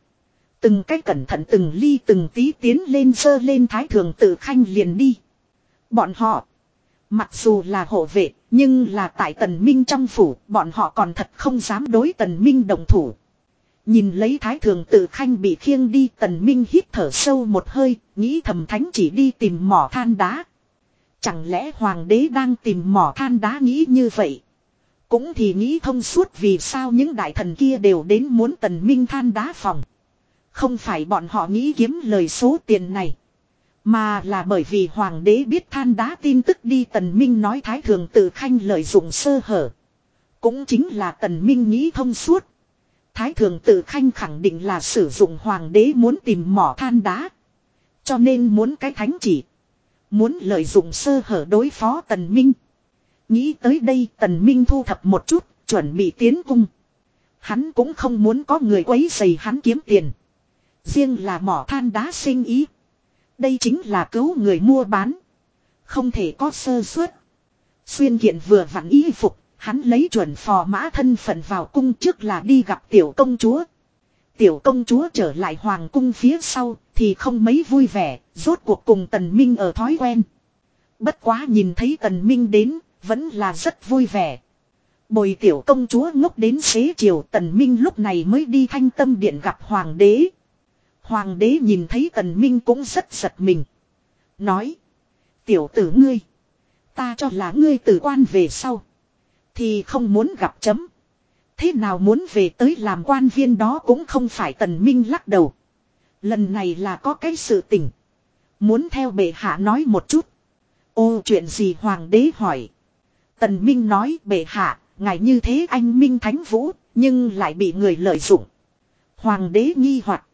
Speaker 1: Từng cách cẩn thận từng ly từng tí tiến lên sơ lên thái thường Tử khanh liền đi. Bọn họ. Mặc dù là hộ vệ, nhưng là tại tần minh trong phủ, bọn họ còn thật không dám đối tần minh đồng thủ. Nhìn lấy thái thường tự khanh bị khiêng đi tần minh hít thở sâu một hơi, nghĩ thầm thánh chỉ đi tìm mỏ than đá. Chẳng lẽ hoàng đế đang tìm mỏ than đá nghĩ như vậy? Cũng thì nghĩ thông suốt vì sao những đại thần kia đều đến muốn tần minh than đá phòng. Không phải bọn họ nghĩ kiếm lời số tiền này. Mà là bởi vì hoàng đế biết than đá tin tức đi tần minh nói thái thường tự khanh lợi dụng sơ hở. Cũng chính là tần minh nghĩ thông suốt. Thái thường tự khanh khẳng định là sử dụng hoàng đế muốn tìm mỏ than đá. Cho nên muốn cái thánh chỉ. Muốn lợi dụng sơ hở đối phó tần minh. Nghĩ tới đây tần minh thu thập một chút, chuẩn bị tiến cung. Hắn cũng không muốn có người quấy rầy hắn kiếm tiền. Riêng là mỏ than đá sinh ý. Đây chính là cứu người mua bán. Không thể có sơ suất. Xuyên kiện vừa vặn y phục, hắn lấy chuẩn phò mã thân phận vào cung trước là đi gặp tiểu công chúa. Tiểu công chúa trở lại hoàng cung phía sau thì không mấy vui vẻ, rốt cuộc cùng tần minh ở thói quen. Bất quá nhìn thấy tần minh đến, vẫn là rất vui vẻ. Bồi tiểu công chúa ngốc đến xế chiều tần minh lúc này mới đi thanh tâm điện gặp hoàng đế. Hoàng đế nhìn thấy tần minh cũng rất giật mình. Nói. Tiểu tử ngươi. Ta cho là ngươi tử quan về sau. Thì không muốn gặp chấm. Thế nào muốn về tới làm quan viên đó cũng không phải tần minh lắc đầu. Lần này là có cái sự tình. Muốn theo bệ hạ nói một chút. Ô chuyện gì hoàng đế hỏi. Tần minh nói bệ hạ, ngài như thế anh minh thánh vũ, nhưng lại bị người lợi dụng. Hoàng đế nghi hoặc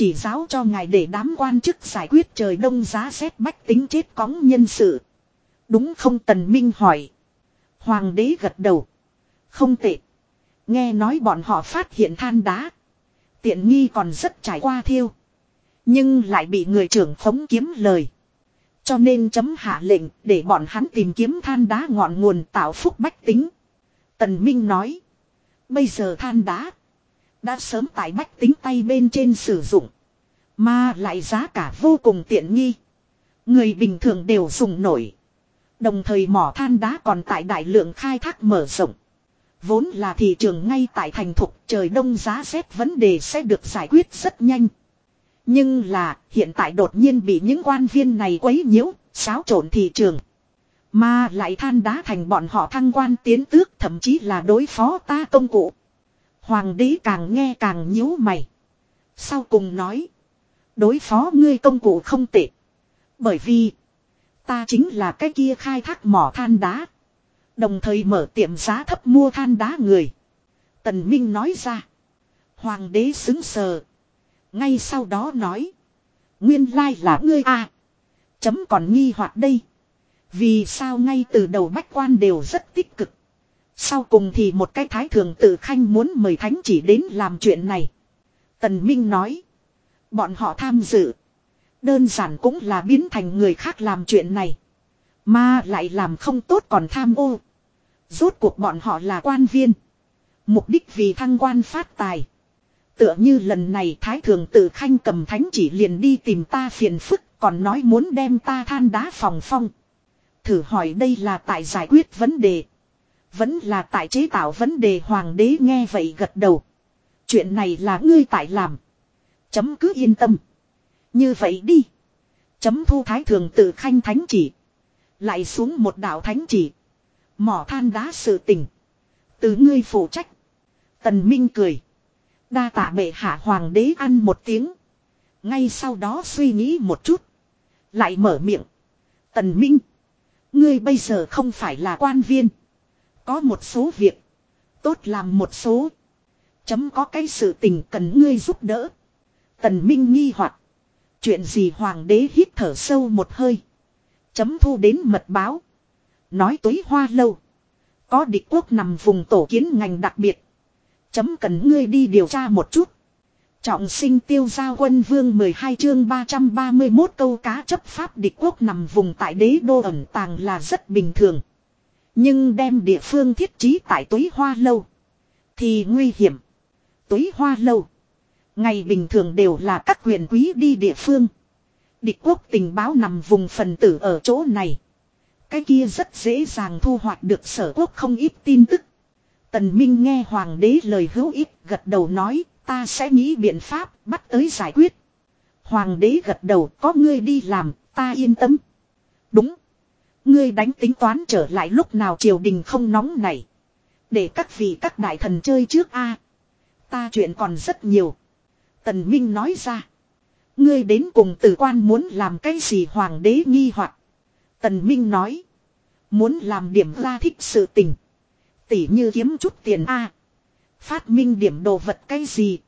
Speaker 1: chỉ giáo cho ngài để đám quan chức giải quyết trời đông giá xét bách tính chết cóng nhân sự. Đúng không Tần Minh hỏi. Hoàng đế gật đầu. Không tệ. Nghe nói bọn họ phát hiện than đá. Tiện nghi còn rất trải qua thiêu. Nhưng lại bị người trưởng phóng kiếm lời. Cho nên chấm hạ lệnh để bọn hắn tìm kiếm than đá ngọn nguồn tạo phúc bách tính. Tần Minh nói. Bây giờ than đá. Đã sớm tại bách tính tay bên trên sử dụng. Mà lại giá cả vô cùng tiện nghi. Người bình thường đều dùng nổi. Đồng thời mỏ than đá còn tại đại lượng khai thác mở rộng. Vốn là thị trường ngay tại thành thục trời đông giá rét vấn đề sẽ được giải quyết rất nhanh. Nhưng là hiện tại đột nhiên bị những quan viên này quấy nhiễu, xáo trộn thị trường. Mà lại than đá thành bọn họ thăng quan tiến tước thậm chí là đối phó ta công cụ. Hoàng đế càng nghe càng nhíu mày. Sau cùng nói. Đối phó ngươi công cụ không tệ. Bởi vì. Ta chính là cái kia khai thác mỏ than đá. Đồng thời mở tiệm giá thấp mua than đá người. Tần Minh nói ra. Hoàng đế xứng sờ. Ngay sau đó nói. Nguyên lai là ngươi à, Chấm còn nghi hoặc đây. Vì sao ngay từ đầu bách quan đều rất tích cực. Sau cùng thì một cái thái thường tự khanh muốn mời thánh chỉ đến làm chuyện này. Tần Minh nói. Bọn họ tham dự. Đơn giản cũng là biến thành người khác làm chuyện này. Mà lại làm không tốt còn tham ô. Rốt cuộc bọn họ là quan viên. Mục đích vì thăng quan phát tài. Tựa như lần này Thái Thường tự khanh cầm thánh chỉ liền đi tìm ta phiền phức, còn nói muốn đem ta than đá phòng phong. Thử hỏi đây là tại giải quyết vấn đề. Vẫn là tại chế tạo vấn đề hoàng đế nghe vậy gật đầu. Chuyện này là ngươi tại làm. Chấm cứ yên tâm. Như vậy đi. Chấm thu thái thường tự khanh thánh chỉ. Lại xuống một đạo thánh chỉ. Mỏ than đá sự tình. Từ ngươi phụ trách. Tần Minh cười. Đa tạ bệ hạ hoàng đế ăn một tiếng. Ngay sau đó suy nghĩ một chút. Lại mở miệng. Tần Minh. Ngươi bây giờ không phải là quan viên. Có một số việc. Tốt làm một số. Chấm có cái sự tình cần ngươi giúp đỡ. Tần Minh nghi hoặc Chuyện gì hoàng đế hít thở sâu một hơi. Chấm thu đến mật báo. Nói túi hoa lâu. Có địch quốc nằm vùng tổ kiến ngành đặc biệt. Chấm cần ngươi đi điều tra một chút. Trọng sinh tiêu gia quân vương 12 chương 331 câu cá chấp pháp địch quốc nằm vùng tại đế đô ẩn tàng là rất bình thường. Nhưng đem địa phương thiết trí tại túi hoa lâu. Thì nguy hiểm. Túi hoa lâu. Ngày bình thường đều là các quyền quý đi địa phương. Địch quốc tình báo nằm vùng phần tử ở chỗ này. Cái kia rất dễ dàng thu hoạch được sở quốc không ít tin tức. Tần Minh nghe hoàng đế lời hữu ích gật đầu nói, ta sẽ nghĩ biện pháp bắt tới giải quyết. Hoàng đế gật đầu, có ngươi đi làm, ta yên tâm. Đúng. Ngươi đánh tính toán trở lại lúc nào triều đình không nóng này. Để các vị các đại thần chơi trước a. Ta chuyện còn rất nhiều. Tần Minh nói ra. Ngươi đến cùng tử quan muốn làm cái gì hoàng đế nghi hoặc Tần Minh nói. Muốn làm điểm ra thích sự tình. Tỉ như kiếm chút tiền A. phát minh điểm đồ vật cái gì.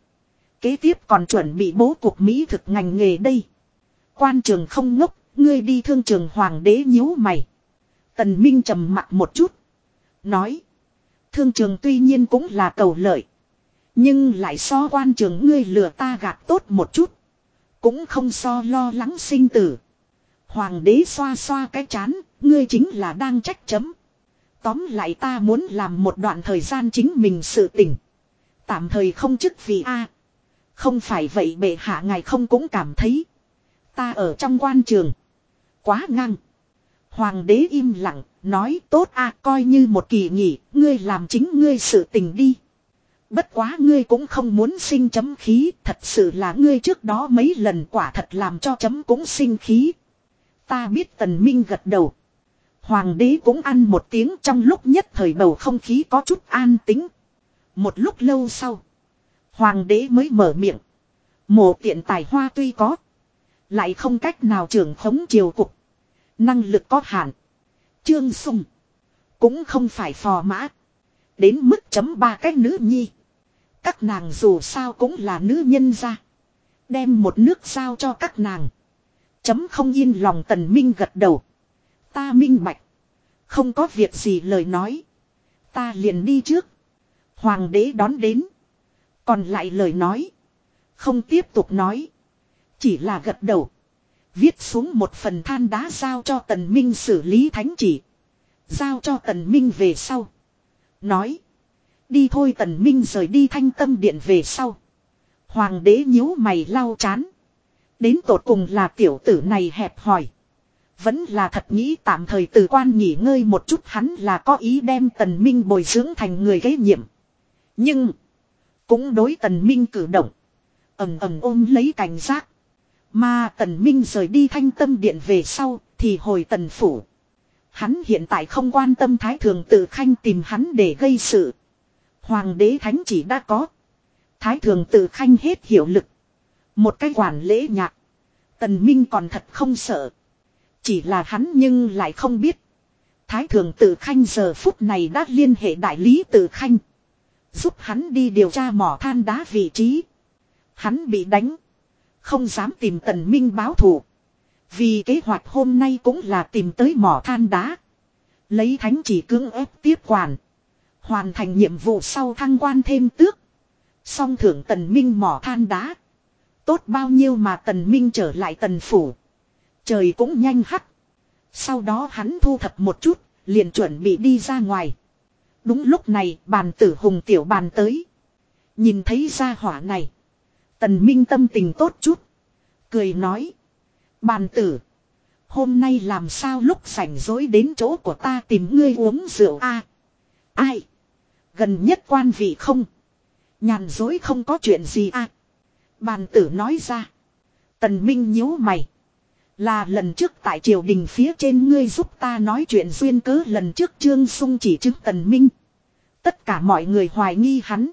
Speaker 1: Kế tiếp còn chuẩn bị bố cục Mỹ thực ngành nghề đây. Quan trường không ngốc, ngươi đi thương trường hoàng đế nhíu mày. Tần Minh trầm mặt một chút. Nói. Thương trường tuy nhiên cũng là cầu lợi. Nhưng lại so quan trường ngươi lừa ta gạt tốt một chút. Cũng không so lo lắng sinh tử. Hoàng đế xoa xoa cái chán, ngươi chính là đang trách chấm. Tóm lại ta muốn làm một đoạn thời gian chính mình sự tỉnh. Tạm thời không chức vì a Không phải vậy bệ hạ ngài không cũng cảm thấy. Ta ở trong quan trường. Quá ngang. Hoàng đế im lặng, nói tốt a coi như một kỳ nghỉ, ngươi làm chính ngươi sự tình đi. Bất quá ngươi cũng không muốn sinh chấm khí, thật sự là ngươi trước đó mấy lần quả thật làm cho chấm cũng sinh khí. Ta biết tần minh gật đầu. Hoàng đế cũng ăn một tiếng trong lúc nhất thời bầu không khí có chút an tính. Một lúc lâu sau. Hoàng đế mới mở miệng. Mộ tiện tài hoa tuy có. Lại không cách nào trưởng khống triều cục. Năng lực có hạn. Trương Sùng. Cũng không phải phò mã. Đến mức chấm ba cách nữ nhi. Các nàng dù sao cũng là nữ nhân ra. Đem một nước sao cho các nàng. Chấm không yên lòng tần minh gật đầu. Ta minh bạch. Không có việc gì lời nói. Ta liền đi trước. Hoàng đế đón đến. Còn lại lời nói. Không tiếp tục nói. Chỉ là gật đầu. Viết xuống một phần than đá giao cho tần minh xử lý thánh chỉ. Giao cho tần minh về sau. Nói. Đi thôi tần minh rời đi thanh tâm điện về sau. Hoàng đế nhíu mày lau chán. Đến tột cùng là tiểu tử này hẹp hỏi. Vẫn là thật nghĩ tạm thời từ quan nghỉ ngơi một chút hắn là có ý đem tần minh bồi dưỡng thành người ghế nhiệm. Nhưng. Cũng đối tần minh cử động. ầm ầm ôm lấy cảnh giác. Mà tần minh rời đi thanh tâm điện về sau, thì hồi tần phủ. Hắn hiện tại không quan tâm thái thường tự khanh tìm hắn để gây sự. Hoàng đế thánh chỉ đã có. Thái thường tự khanh hết hiệu lực. Một cái quản lễ nhạc. Tần Minh còn thật không sợ. Chỉ là hắn nhưng lại không biết. Thái thường tự khanh giờ phút này đã liên hệ đại lý tự khanh. Giúp hắn đi điều tra mỏ than đá vị trí. Hắn bị đánh. Không dám tìm tần minh báo thù. Vì kế hoạch hôm nay cũng là tìm tới mỏ than đá. Lấy thánh chỉ cưỡng ép tiếp quản. Hoàn thành nhiệm vụ sau thăng quan thêm tước. Song thưởng tần minh mỏ than đá. Tốt bao nhiêu mà tần minh trở lại tần phủ. Trời cũng nhanh hắt. Sau đó hắn thu thập một chút, liền chuẩn bị đi ra ngoài. Đúng lúc này bàn tử hùng tiểu bàn tới. Nhìn thấy ra hỏa này. Tần Minh tâm tình tốt chút. Cười nói. Bàn tử. Hôm nay làm sao lúc rảnh rỗi đến chỗ của ta tìm ngươi uống rượu a Ai? Gần nhất quan vị không? Nhàn dối không có chuyện gì a Bàn tử nói ra. Tần Minh nhíu mày. Là lần trước tại triều đình phía trên ngươi giúp ta nói chuyện duyên cớ, lần trước Trương Sung chỉ chứng Tần Minh. Tất cả mọi người hoài nghi hắn.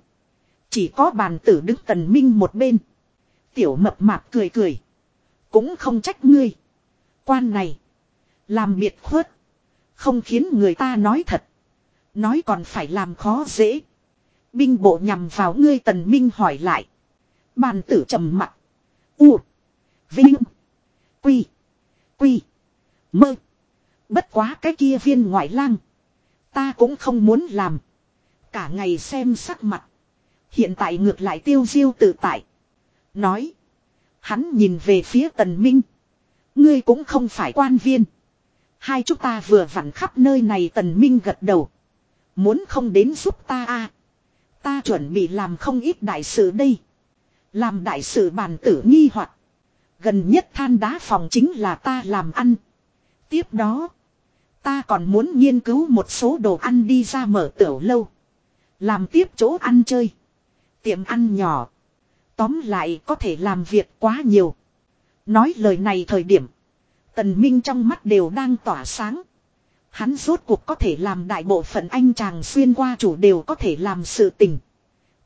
Speaker 1: Chỉ có bàn tử đứng Tần Minh một bên. Tiểu mập mạp cười cười. Cũng không trách ngươi. Quan này. Làm biệt khuất. Không khiến người ta nói thật. Nói còn phải làm khó dễ. Binh bộ nhằm vào ngươi Tần Minh hỏi lại. Bàn tử trầm mặt. U. Vinh. Quy. Quy. Mơ. Bất quá cái kia viên ngoại lang. Ta cũng không muốn làm. Cả ngày xem sắc mặt. Hiện tại ngược lại tiêu diêu tự tại. Nói. Hắn nhìn về phía tần minh. Ngươi cũng không phải quan viên. Hai chúng ta vừa vặn khắp nơi này tần minh gật đầu. Muốn không đến giúp ta a à. Ta chuẩn bị làm không ít đại sự đây. Làm đại sự bàn tử nghi hoặc Gần nhất than đá phòng chính là ta làm ăn. Tiếp đó. Ta còn muốn nghiên cứu một số đồ ăn đi ra mở tiểu lâu. Làm tiếp chỗ ăn chơi. Tiệm ăn nhỏ. Tóm lại có thể làm việc quá nhiều. Nói lời này thời điểm. Tần Minh trong mắt đều đang tỏa sáng. Hắn rốt cuộc có thể làm đại bộ phận anh chàng xuyên qua chủ đều có thể làm sự tình.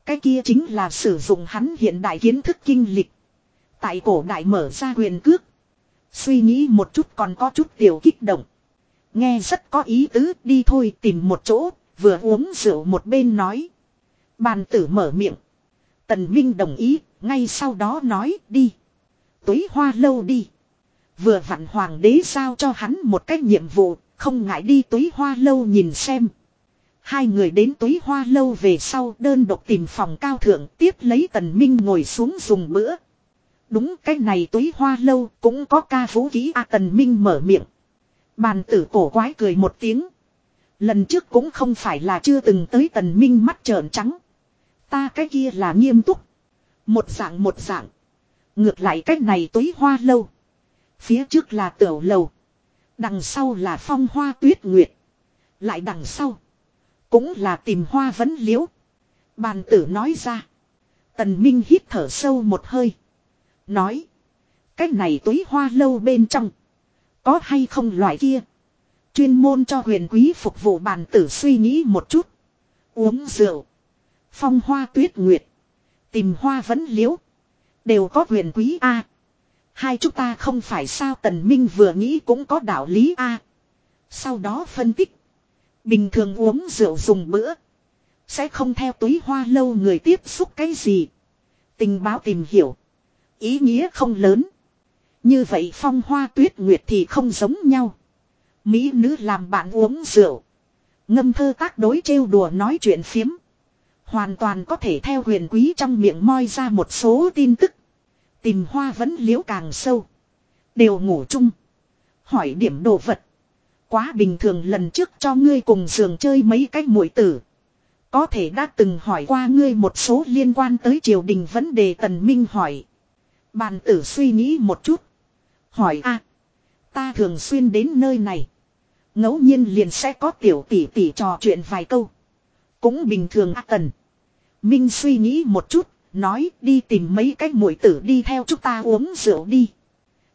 Speaker 1: Cái kia chính là sử dụng hắn hiện đại kiến thức kinh lịch. Tại cổ đại mở ra quyền cước. Suy nghĩ một chút còn có chút tiểu kích động. Nghe rất có ý tứ đi thôi tìm một chỗ, vừa uống rượu một bên nói. Bàn tử mở miệng. Tần Minh đồng ý, ngay sau đó nói đi. Tuế hoa lâu đi. Vừa vặn hoàng đế giao cho hắn một cách nhiệm vụ, không ngại đi tuế hoa lâu nhìn xem. Hai người đến tuế hoa lâu về sau đơn độc tìm phòng cao thượng tiếp lấy tần minh ngồi xuống dùng bữa. Đúng cái này tuế hoa lâu cũng có ca vũ ký A à, tần minh mở miệng. Bàn tử cổ quái cười một tiếng. Lần trước cũng không phải là chưa từng tới tần minh mắt trợn trắng. Ta cái kia là nghiêm túc. Một dạng một dạng. Ngược lại cách này túi hoa lâu. Phía trước là tiểu lầu. Đằng sau là phong hoa tuyết nguyệt. Lại đằng sau. Cũng là tìm hoa vấn liễu. Bàn tử nói ra. Tần Minh hít thở sâu một hơi. Nói. Cách này túi hoa lâu bên trong. Có hay không loại kia. Chuyên môn cho huyền quý phục vụ bàn tử suy nghĩ một chút. Uống rượu. Phong hoa tuyết nguyệt. Tìm hoa vẫn liễu. Đều có huyền quý A. Hai chúng ta không phải sao tần minh vừa nghĩ cũng có đạo lý A. Sau đó phân tích. Bình thường uống rượu dùng bữa. Sẽ không theo túi hoa lâu người tiếp xúc cái gì. Tình báo tìm hiểu. Ý nghĩa không lớn. Như vậy phong hoa tuyết nguyệt thì không giống nhau. Mỹ nữ làm bạn uống rượu. Ngâm thơ tác đối trêu đùa nói chuyện phiếm. Hoàn toàn có thể theo huyền quý trong miệng moi ra một số tin tức. Tìm hoa vẫn liễu càng sâu. Đều ngủ chung. Hỏi điểm đồ vật. Quá bình thường lần trước cho ngươi cùng giường chơi mấy cái mũi tử. Có thể đã từng hỏi qua ngươi một số liên quan tới triều đình vấn đề tần minh hỏi. Bàn tử suy nghĩ một chút. Hỏi a Ta thường xuyên đến nơi này. ngẫu nhiên liền sẽ có tiểu tỷ tỷ trò chuyện vài câu. Cũng bình thường a tần. Minh suy nghĩ một chút, nói đi tìm mấy cái mũi tử đi theo chúng ta uống rượu đi.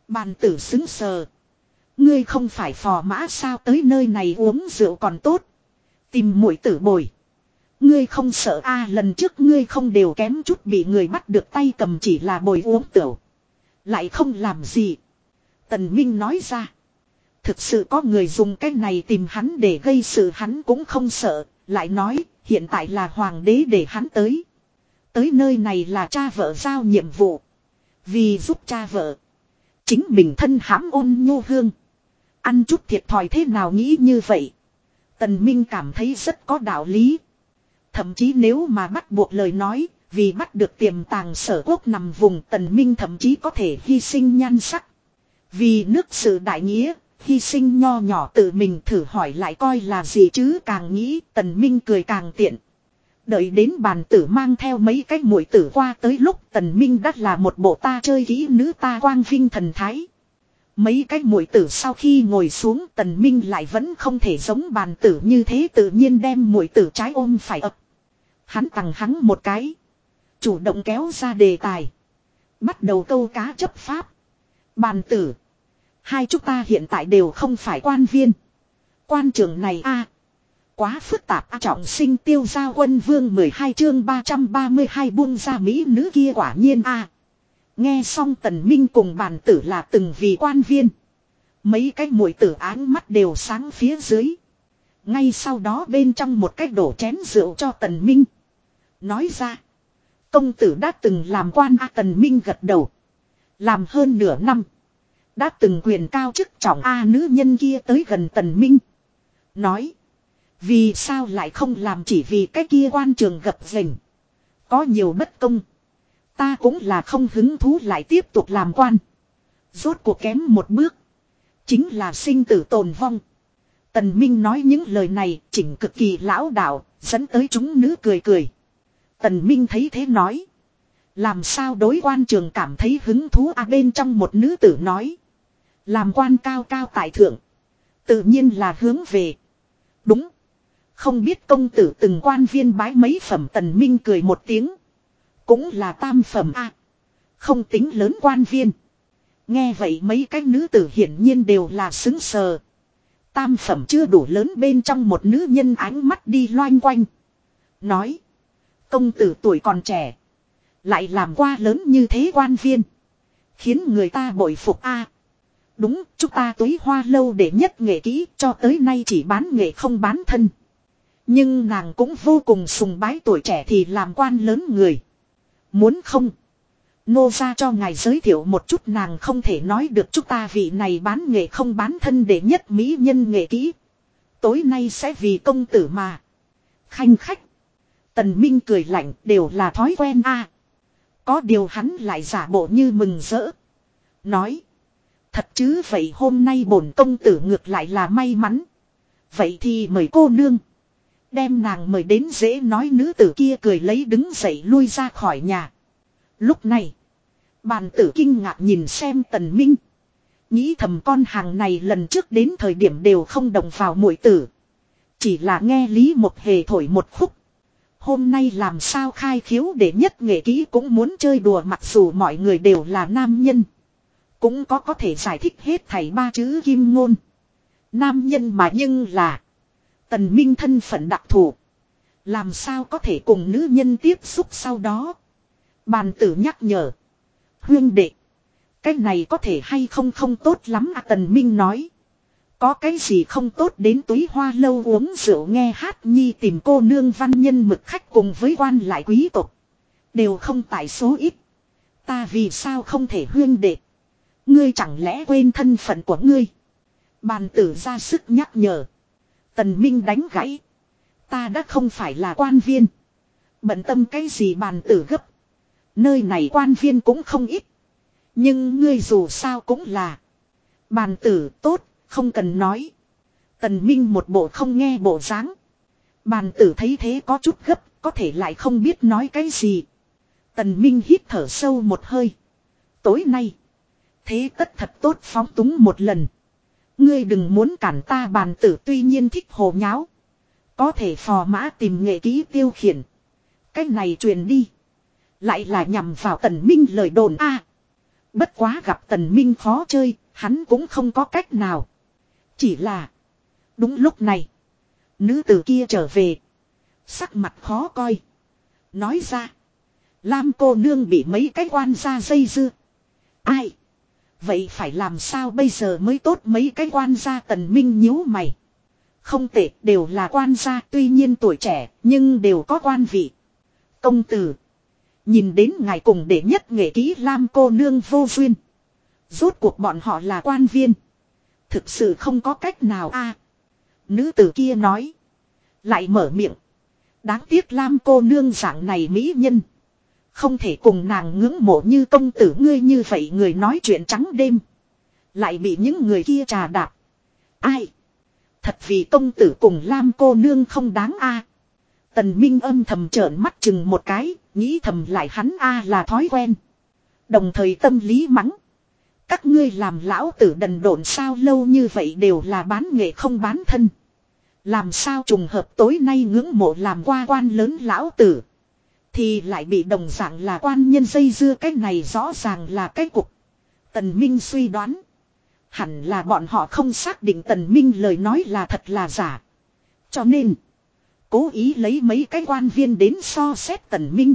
Speaker 1: Bàn tử xứng sờ. Ngươi không phải phò mã sao tới nơi này uống rượu còn tốt. Tìm mũi tử bồi. Ngươi không sợ a lần trước ngươi không đều kém chút bị người bắt được tay cầm chỉ là bồi uống tửu. Lại không làm gì. Tần Minh nói ra. Thực sự có người dùng cái này tìm hắn để gây sự hắn cũng không sợ. Lại nói hiện tại là hoàng đế để hắn tới. Tới nơi này là cha vợ giao nhiệm vụ. Vì giúp cha vợ. Chính mình thân hãm ôn nhu hương. Ăn chút thiệt thòi thế nào nghĩ như vậy. Tần Minh cảm thấy rất có đạo lý. Thậm chí nếu mà bắt buộc lời nói, vì bắt được tiềm tàng sở quốc nằm vùng tần minh thậm chí có thể hy sinh nhan sắc. Vì nước sự đại nghĩa, hy sinh nho nhỏ tự mình thử hỏi lại coi là gì chứ càng nghĩ, tần minh cười càng tiện. Đợi đến bàn tử mang theo mấy cái mũi tử qua tới lúc tần minh đắt là một bộ ta chơi kỹ nữ ta quang vinh thần thái. Mấy cái mũi tử sau khi ngồi xuống, tần minh lại vẫn không thể giống bàn tử như thế tự nhiên đem mũi tử trái ôm phải ập. Hắn tặng hắn một cái. Chủ động kéo ra đề tài. Bắt đầu câu cá chấp pháp. Bàn tử. Hai chúng ta hiện tại đều không phải quan viên. Quan trường này a, Quá phức tạp a trọng sinh tiêu gia quân vương 12 chương 332 buông ra mỹ nữ kia quả nhiên a Nghe xong tần minh cùng bàn tử là từng vì quan viên. Mấy cái mũi tử áng mắt đều sáng phía dưới. Ngay sau đó bên trong một cái đổ chén rượu cho tần minh. Nói ra. Công tử đã từng làm quan A tần minh gật đầu. Làm hơn nửa năm. Đã từng quyền cao chức trọng A nữ nhân kia tới gần tần minh. Nói. Vì sao lại không làm chỉ vì cái kia quan trường gập rình. Có nhiều bất công. Ta cũng là không hứng thú lại tiếp tục làm quan. Rốt cuộc kém một bước. Chính là sinh tử tồn vong. Tần Minh nói những lời này chỉnh cực kỳ lão đạo, dẫn tới chúng nữ cười cười. Tần Minh thấy thế nói. Làm sao đối quan trường cảm thấy hứng thú à bên trong một nữ tử nói. Làm quan cao cao tại thượng. Tự nhiên là hướng về. Đúng. Không biết công tử từng quan viên bái mấy phẩm tần minh cười một tiếng. Cũng là tam phẩm a Không tính lớn quan viên. Nghe vậy mấy cái nữ tử hiển nhiên đều là xứng sờ. Tam phẩm chưa đủ lớn bên trong một nữ nhân ánh mắt đi loanh quanh. Nói. Công tử tuổi còn trẻ. Lại làm qua lớn như thế quan viên. Khiến người ta bội phục a Đúng, chúng ta túy hoa lâu để nhất nghệ kỹ cho tới nay chỉ bán nghệ không bán thân. Nhưng nàng cũng vô cùng sùng bái tuổi trẻ thì làm quan lớn người. Muốn không? Nô ra cho ngài giới thiệu một chút nàng không thể nói được chúng ta vị này bán nghệ không bán thân để nhất mỹ nhân nghệ kỹ. Tối nay sẽ vì công tử mà. Khanh khách. Tần Minh cười lạnh đều là thói quen a. Có điều hắn lại giả bộ như mừng rỡ. Nói. Thật chứ vậy hôm nay bổn công tử ngược lại là may mắn. Vậy thì mời cô nương. Đem nàng mời đến dễ nói nữ tử kia cười lấy đứng dậy lui ra khỏi nhà. Lúc này. Bàn tử kinh ngạc nhìn xem tần minh. Nghĩ thầm con hàng này lần trước đến thời điểm đều không đồng vào mũi tử. Chỉ là nghe Lý một hề thổi một khúc. Hôm nay làm sao khai khiếu để nhất nghệ kỹ cũng muốn chơi đùa mặc dù mọi người đều là nam nhân. Cũng có có thể giải thích hết thảy ba chữ kim ngôn. Nam nhân mà nhưng là. Tần Minh thân phận đặc thù. Làm sao có thể cùng nữ nhân tiếp xúc sau đó. Bàn tử nhắc nhở. Huyên đệ. Cái này có thể hay không không tốt lắm à Tần Minh nói. Có cái gì không tốt đến túy hoa lâu uống rượu nghe hát nhi tìm cô nương văn nhân mực khách cùng với quan lại quý tộc. Đều không tại số ít. Ta vì sao không thể huyên đệ. Ngươi chẳng lẽ quên thân phận của ngươi. Bàn tử ra sức nhắc nhở. Tần Minh đánh gãy. Ta đã không phải là quan viên. Bận tâm cái gì bàn tử gấp. Nơi này quan viên cũng không ít. Nhưng ngươi dù sao cũng là. Bàn tử tốt, không cần nói. Tần Minh một bộ không nghe bộ dáng. Bàn tử thấy thế có chút gấp, có thể lại không biết nói cái gì. Tần Minh hít thở sâu một hơi. Tối nay. Thế tất thật tốt phóng túng một lần. Ngươi đừng muốn cản ta bàn tử tuy nhiên thích hồ nháo. Có thể phò mã tìm nghệ ký tiêu khiển. Cái này truyền đi. Lại là nhằm vào tần minh lời đồn a. bất quá gặp tần minh khó chơi, hắn cũng không có cách nào. Chỉ là. Đúng lúc này. Nữ tử kia trở về. Sắc mặt khó coi. Nói ra. Lam cô nương bị mấy cái quan ra dây dưa. Ai? Vậy phải làm sao bây giờ mới tốt mấy cái quan gia tần minh nhíu mày. Không tệ, đều là quan gia, tuy nhiên tuổi trẻ, nhưng đều có quan vị. Công tử. Nhìn đến ngài cùng để nhất nghệ ký Lam cô nương vô duyên. Rốt cuộc bọn họ là quan viên. Thực sự không có cách nào a. nữ tử kia nói. Lại mở miệng. Đáng tiếc Lam cô nương dạng này mỹ nhân. Không thể cùng nàng ngưỡng mộ như công tử ngươi như vậy người nói chuyện trắng đêm. Lại bị những người kia trà đạp. Ai? Thật vì công tử cùng Lam cô nương không đáng a. Tần Minh âm thầm trợn mắt chừng một cái, nghĩ thầm lại hắn a là thói quen. Đồng thời tâm lý mắng. Các ngươi làm lão tử đần độn sao lâu như vậy đều là bán nghệ không bán thân. Làm sao trùng hợp tối nay ngưỡng mộ làm qua quan lớn lão tử. Thì lại bị đồng dạng là quan nhân dây dưa cái này rõ ràng là cái cục. Tần Minh suy đoán. Hẳn là bọn họ không xác định Tần Minh lời nói là thật là giả. Cho nên. Cố ý lấy mấy cái quan viên đến so xét Tần Minh.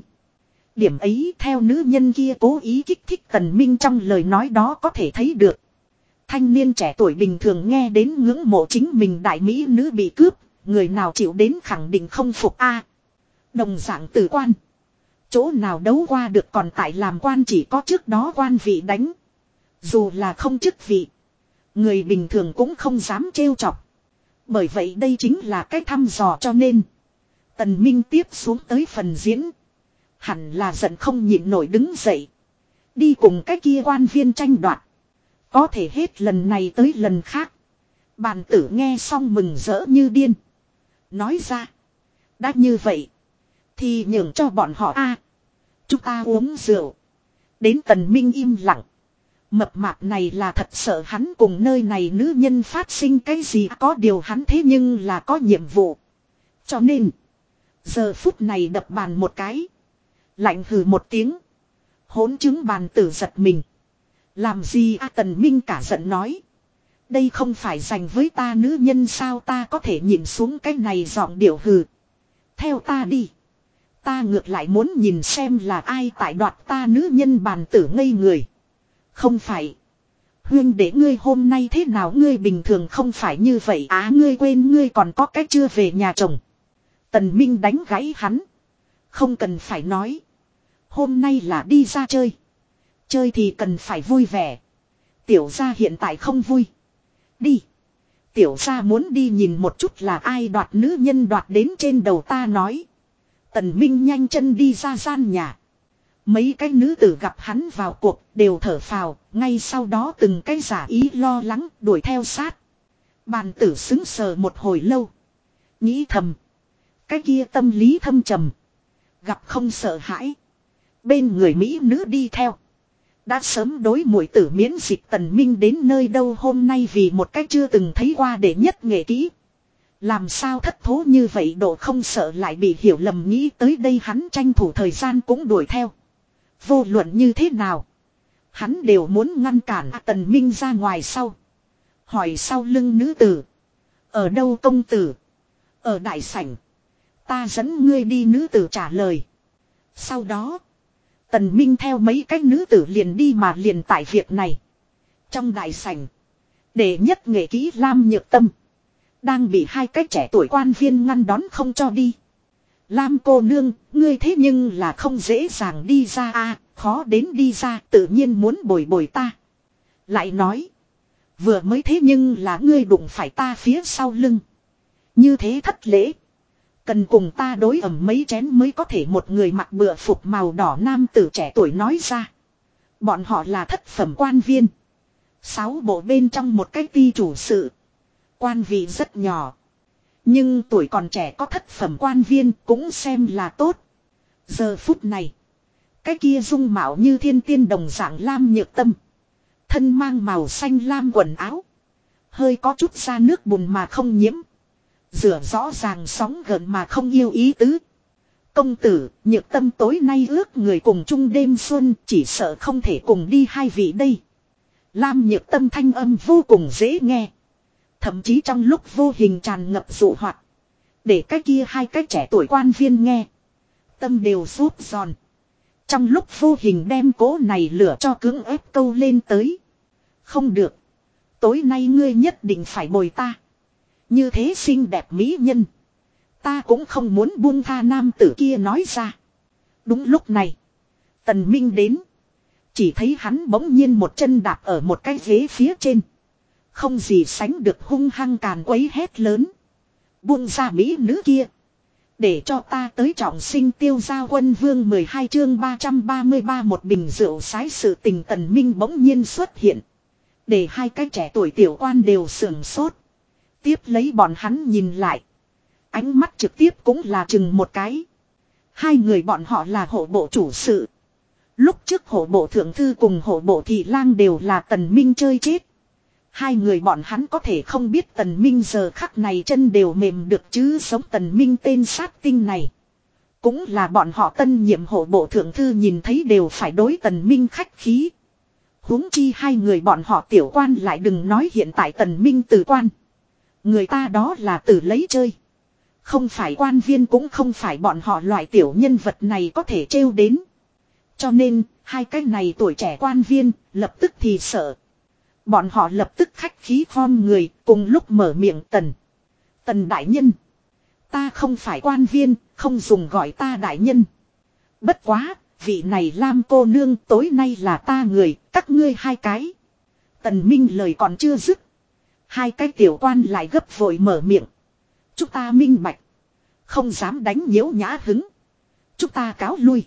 Speaker 1: Điểm ấy theo nữ nhân kia cố ý kích thích Tần Minh trong lời nói đó có thể thấy được. Thanh niên trẻ tuổi bình thường nghe đến ngưỡng mộ chính mình đại mỹ nữ bị cướp, người nào chịu đến khẳng định không phục a đồng dạng tử quan. Chỗ nào đấu qua được còn tại làm quan chỉ có trước đó quan vị đánh. Dù là không chức vị. Người bình thường cũng không dám trêu chọc. Bởi vậy đây chính là cái thăm dò cho nên. Tần Minh tiếp xuống tới phần diễn. Hẳn là giận không nhịn nổi đứng dậy. Đi cùng cái kia quan viên tranh đoạt. Có thể hết lần này tới lần khác. Bàn tử nghe xong mừng rỡ như điên. Nói ra. Đã như vậy. Thì nhường cho bọn họ a Chúng ta uống rượu. Đến tần minh im lặng. Mập mạp này là thật sợ hắn cùng nơi này nữ nhân phát sinh cái gì có điều hắn thế nhưng là có nhiệm vụ. Cho nên. Giờ phút này đập bàn một cái. Lạnh hừ một tiếng. Hốn chứng bàn tử giật mình. Làm gì a tần minh cả giận nói. Đây không phải dành với ta nữ nhân sao ta có thể nhìn xuống cái này giọng điệu hừ. Theo ta đi. Ta ngược lại muốn nhìn xem là ai tại đoạt ta nữ nhân bàn tử ngây người. Không phải. Huyên để ngươi hôm nay thế nào ngươi bình thường không phải như vậy á ngươi quên ngươi còn có cách chưa về nhà chồng. Tần Minh đánh gãy hắn. Không cần phải nói. Hôm nay là đi ra chơi. Chơi thì cần phải vui vẻ. Tiểu gia hiện tại không vui. Đi. Tiểu gia muốn đi nhìn một chút là ai đoạt nữ nhân đoạt đến trên đầu ta nói. Tần Minh nhanh chân đi ra gian nhà. Mấy cái nữ tử gặp hắn vào cuộc đều thở phào, ngay sau đó từng cái giả ý lo lắng đuổi theo sát. Bàn tử xứng sờ một hồi lâu. Nghĩ thầm. Cái kia tâm lý thâm trầm. Gặp không sợ hãi. Bên người Mỹ nữ đi theo. Đã sớm đối mũi tử miễn dịch tần minh đến nơi đâu hôm nay vì một cách chưa từng thấy qua để nhất nghệ kỹ. Làm sao thất thố như vậy độ không sợ lại bị hiểu lầm nghĩ tới đây hắn tranh thủ thời gian cũng đuổi theo. Vô luận như thế nào. Hắn đều muốn ngăn cản tần minh ra ngoài sau. Hỏi sau lưng nữ tử. Ở đâu công tử? Ở đại sảnh. Ta dẫn ngươi đi nữ tử trả lời. Sau đó. Tần Minh theo mấy cái nữ tử liền đi mà liền tại việc này. Trong đại sảnh. Để nhất nghệ kỹ Lam Nhược Tâm. Đang bị hai cái trẻ tuổi quan viên ngăn đón không cho đi. Lam cô nương, ngươi thế nhưng là không dễ dàng đi ra a khó đến đi ra tự nhiên muốn bồi bồi ta. Lại nói. Vừa mới thế nhưng là ngươi đụng phải ta phía sau lưng. Như thế thất lễ. Cần cùng ta đối ẩm mấy chén mới có thể một người mặc bựa phục màu đỏ nam tử trẻ tuổi nói ra. Bọn họ là thất phẩm quan viên. Sáu bộ bên trong một cái ti chủ sự. Quan vị rất nhỏ. Nhưng tuổi còn trẻ có thất phẩm quan viên cũng xem là tốt. Giờ phút này. Cái kia dung mạo như thiên tiên đồng dạng lam nhược tâm. Thân mang màu xanh lam quần áo. Hơi có chút ra nước bùn mà không nhiễm. Rửa rõ ràng sóng gần mà không yêu ý tứ. Công tử, nhược tâm tối nay ước người cùng chung đêm xuân chỉ sợ không thể cùng đi hai vị đây. Lam nhược tâm thanh âm vô cùng dễ nghe. Thậm chí trong lúc vô hình tràn ngập dụ hoạt. Để cái kia hai cái trẻ tuổi quan viên nghe. Tâm đều sút giòn. Trong lúc vô hình đem cố này lửa cho cứng ép câu lên tới. Không được. Tối nay ngươi nhất định phải bồi ta. Như thế xinh đẹp mỹ nhân. Ta cũng không muốn buông tha nam tử kia nói ra. Đúng lúc này. Tần Minh đến. Chỉ thấy hắn bỗng nhiên một chân đạp ở một cái ghế phía trên. Không gì sánh được hung hăng càn quấy hét lớn. Buông ra mỹ nữ kia. Để cho ta tới trọng sinh tiêu gia quân vương 12 chương 333 một bình rượu sái sự tình tần minh bỗng nhiên xuất hiện. Để hai cái trẻ tuổi tiểu quan đều sưởng sốt. Tiếp lấy bọn hắn nhìn lại. Ánh mắt trực tiếp cũng là chừng một cái. Hai người bọn họ là hộ bộ chủ sự. Lúc trước hộ bộ thượng thư cùng hộ bộ thị lang đều là tần minh chơi chết. Hai người bọn hắn có thể không biết tần minh giờ khắc này chân đều mềm được chứ sống tần minh tên sát tinh này. Cũng là bọn họ tân nhiệm hộ bộ thượng thư nhìn thấy đều phải đối tần minh khách khí. huống chi hai người bọn họ tiểu quan lại đừng nói hiện tại tần minh từ quan. Người ta đó là tử lấy chơi. Không phải quan viên cũng không phải bọn họ loại tiểu nhân vật này có thể trêu đến. Cho nên, hai cái này tuổi trẻ quan viên, lập tức thì sợ. Bọn họ lập tức khách khí khom người, cùng lúc mở miệng tần. Tần đại nhân. Ta không phải quan viên, không dùng gọi ta đại nhân. Bất quá, vị này Lam cô nương tối nay là ta người, các ngươi hai cái. Tần Minh lời còn chưa dứt. Hai cái tiểu quan lại gấp vội mở miệng. Chúng ta minh bạch. Không dám đánh nhiễu nhã hứng. Chúng ta cáo lui.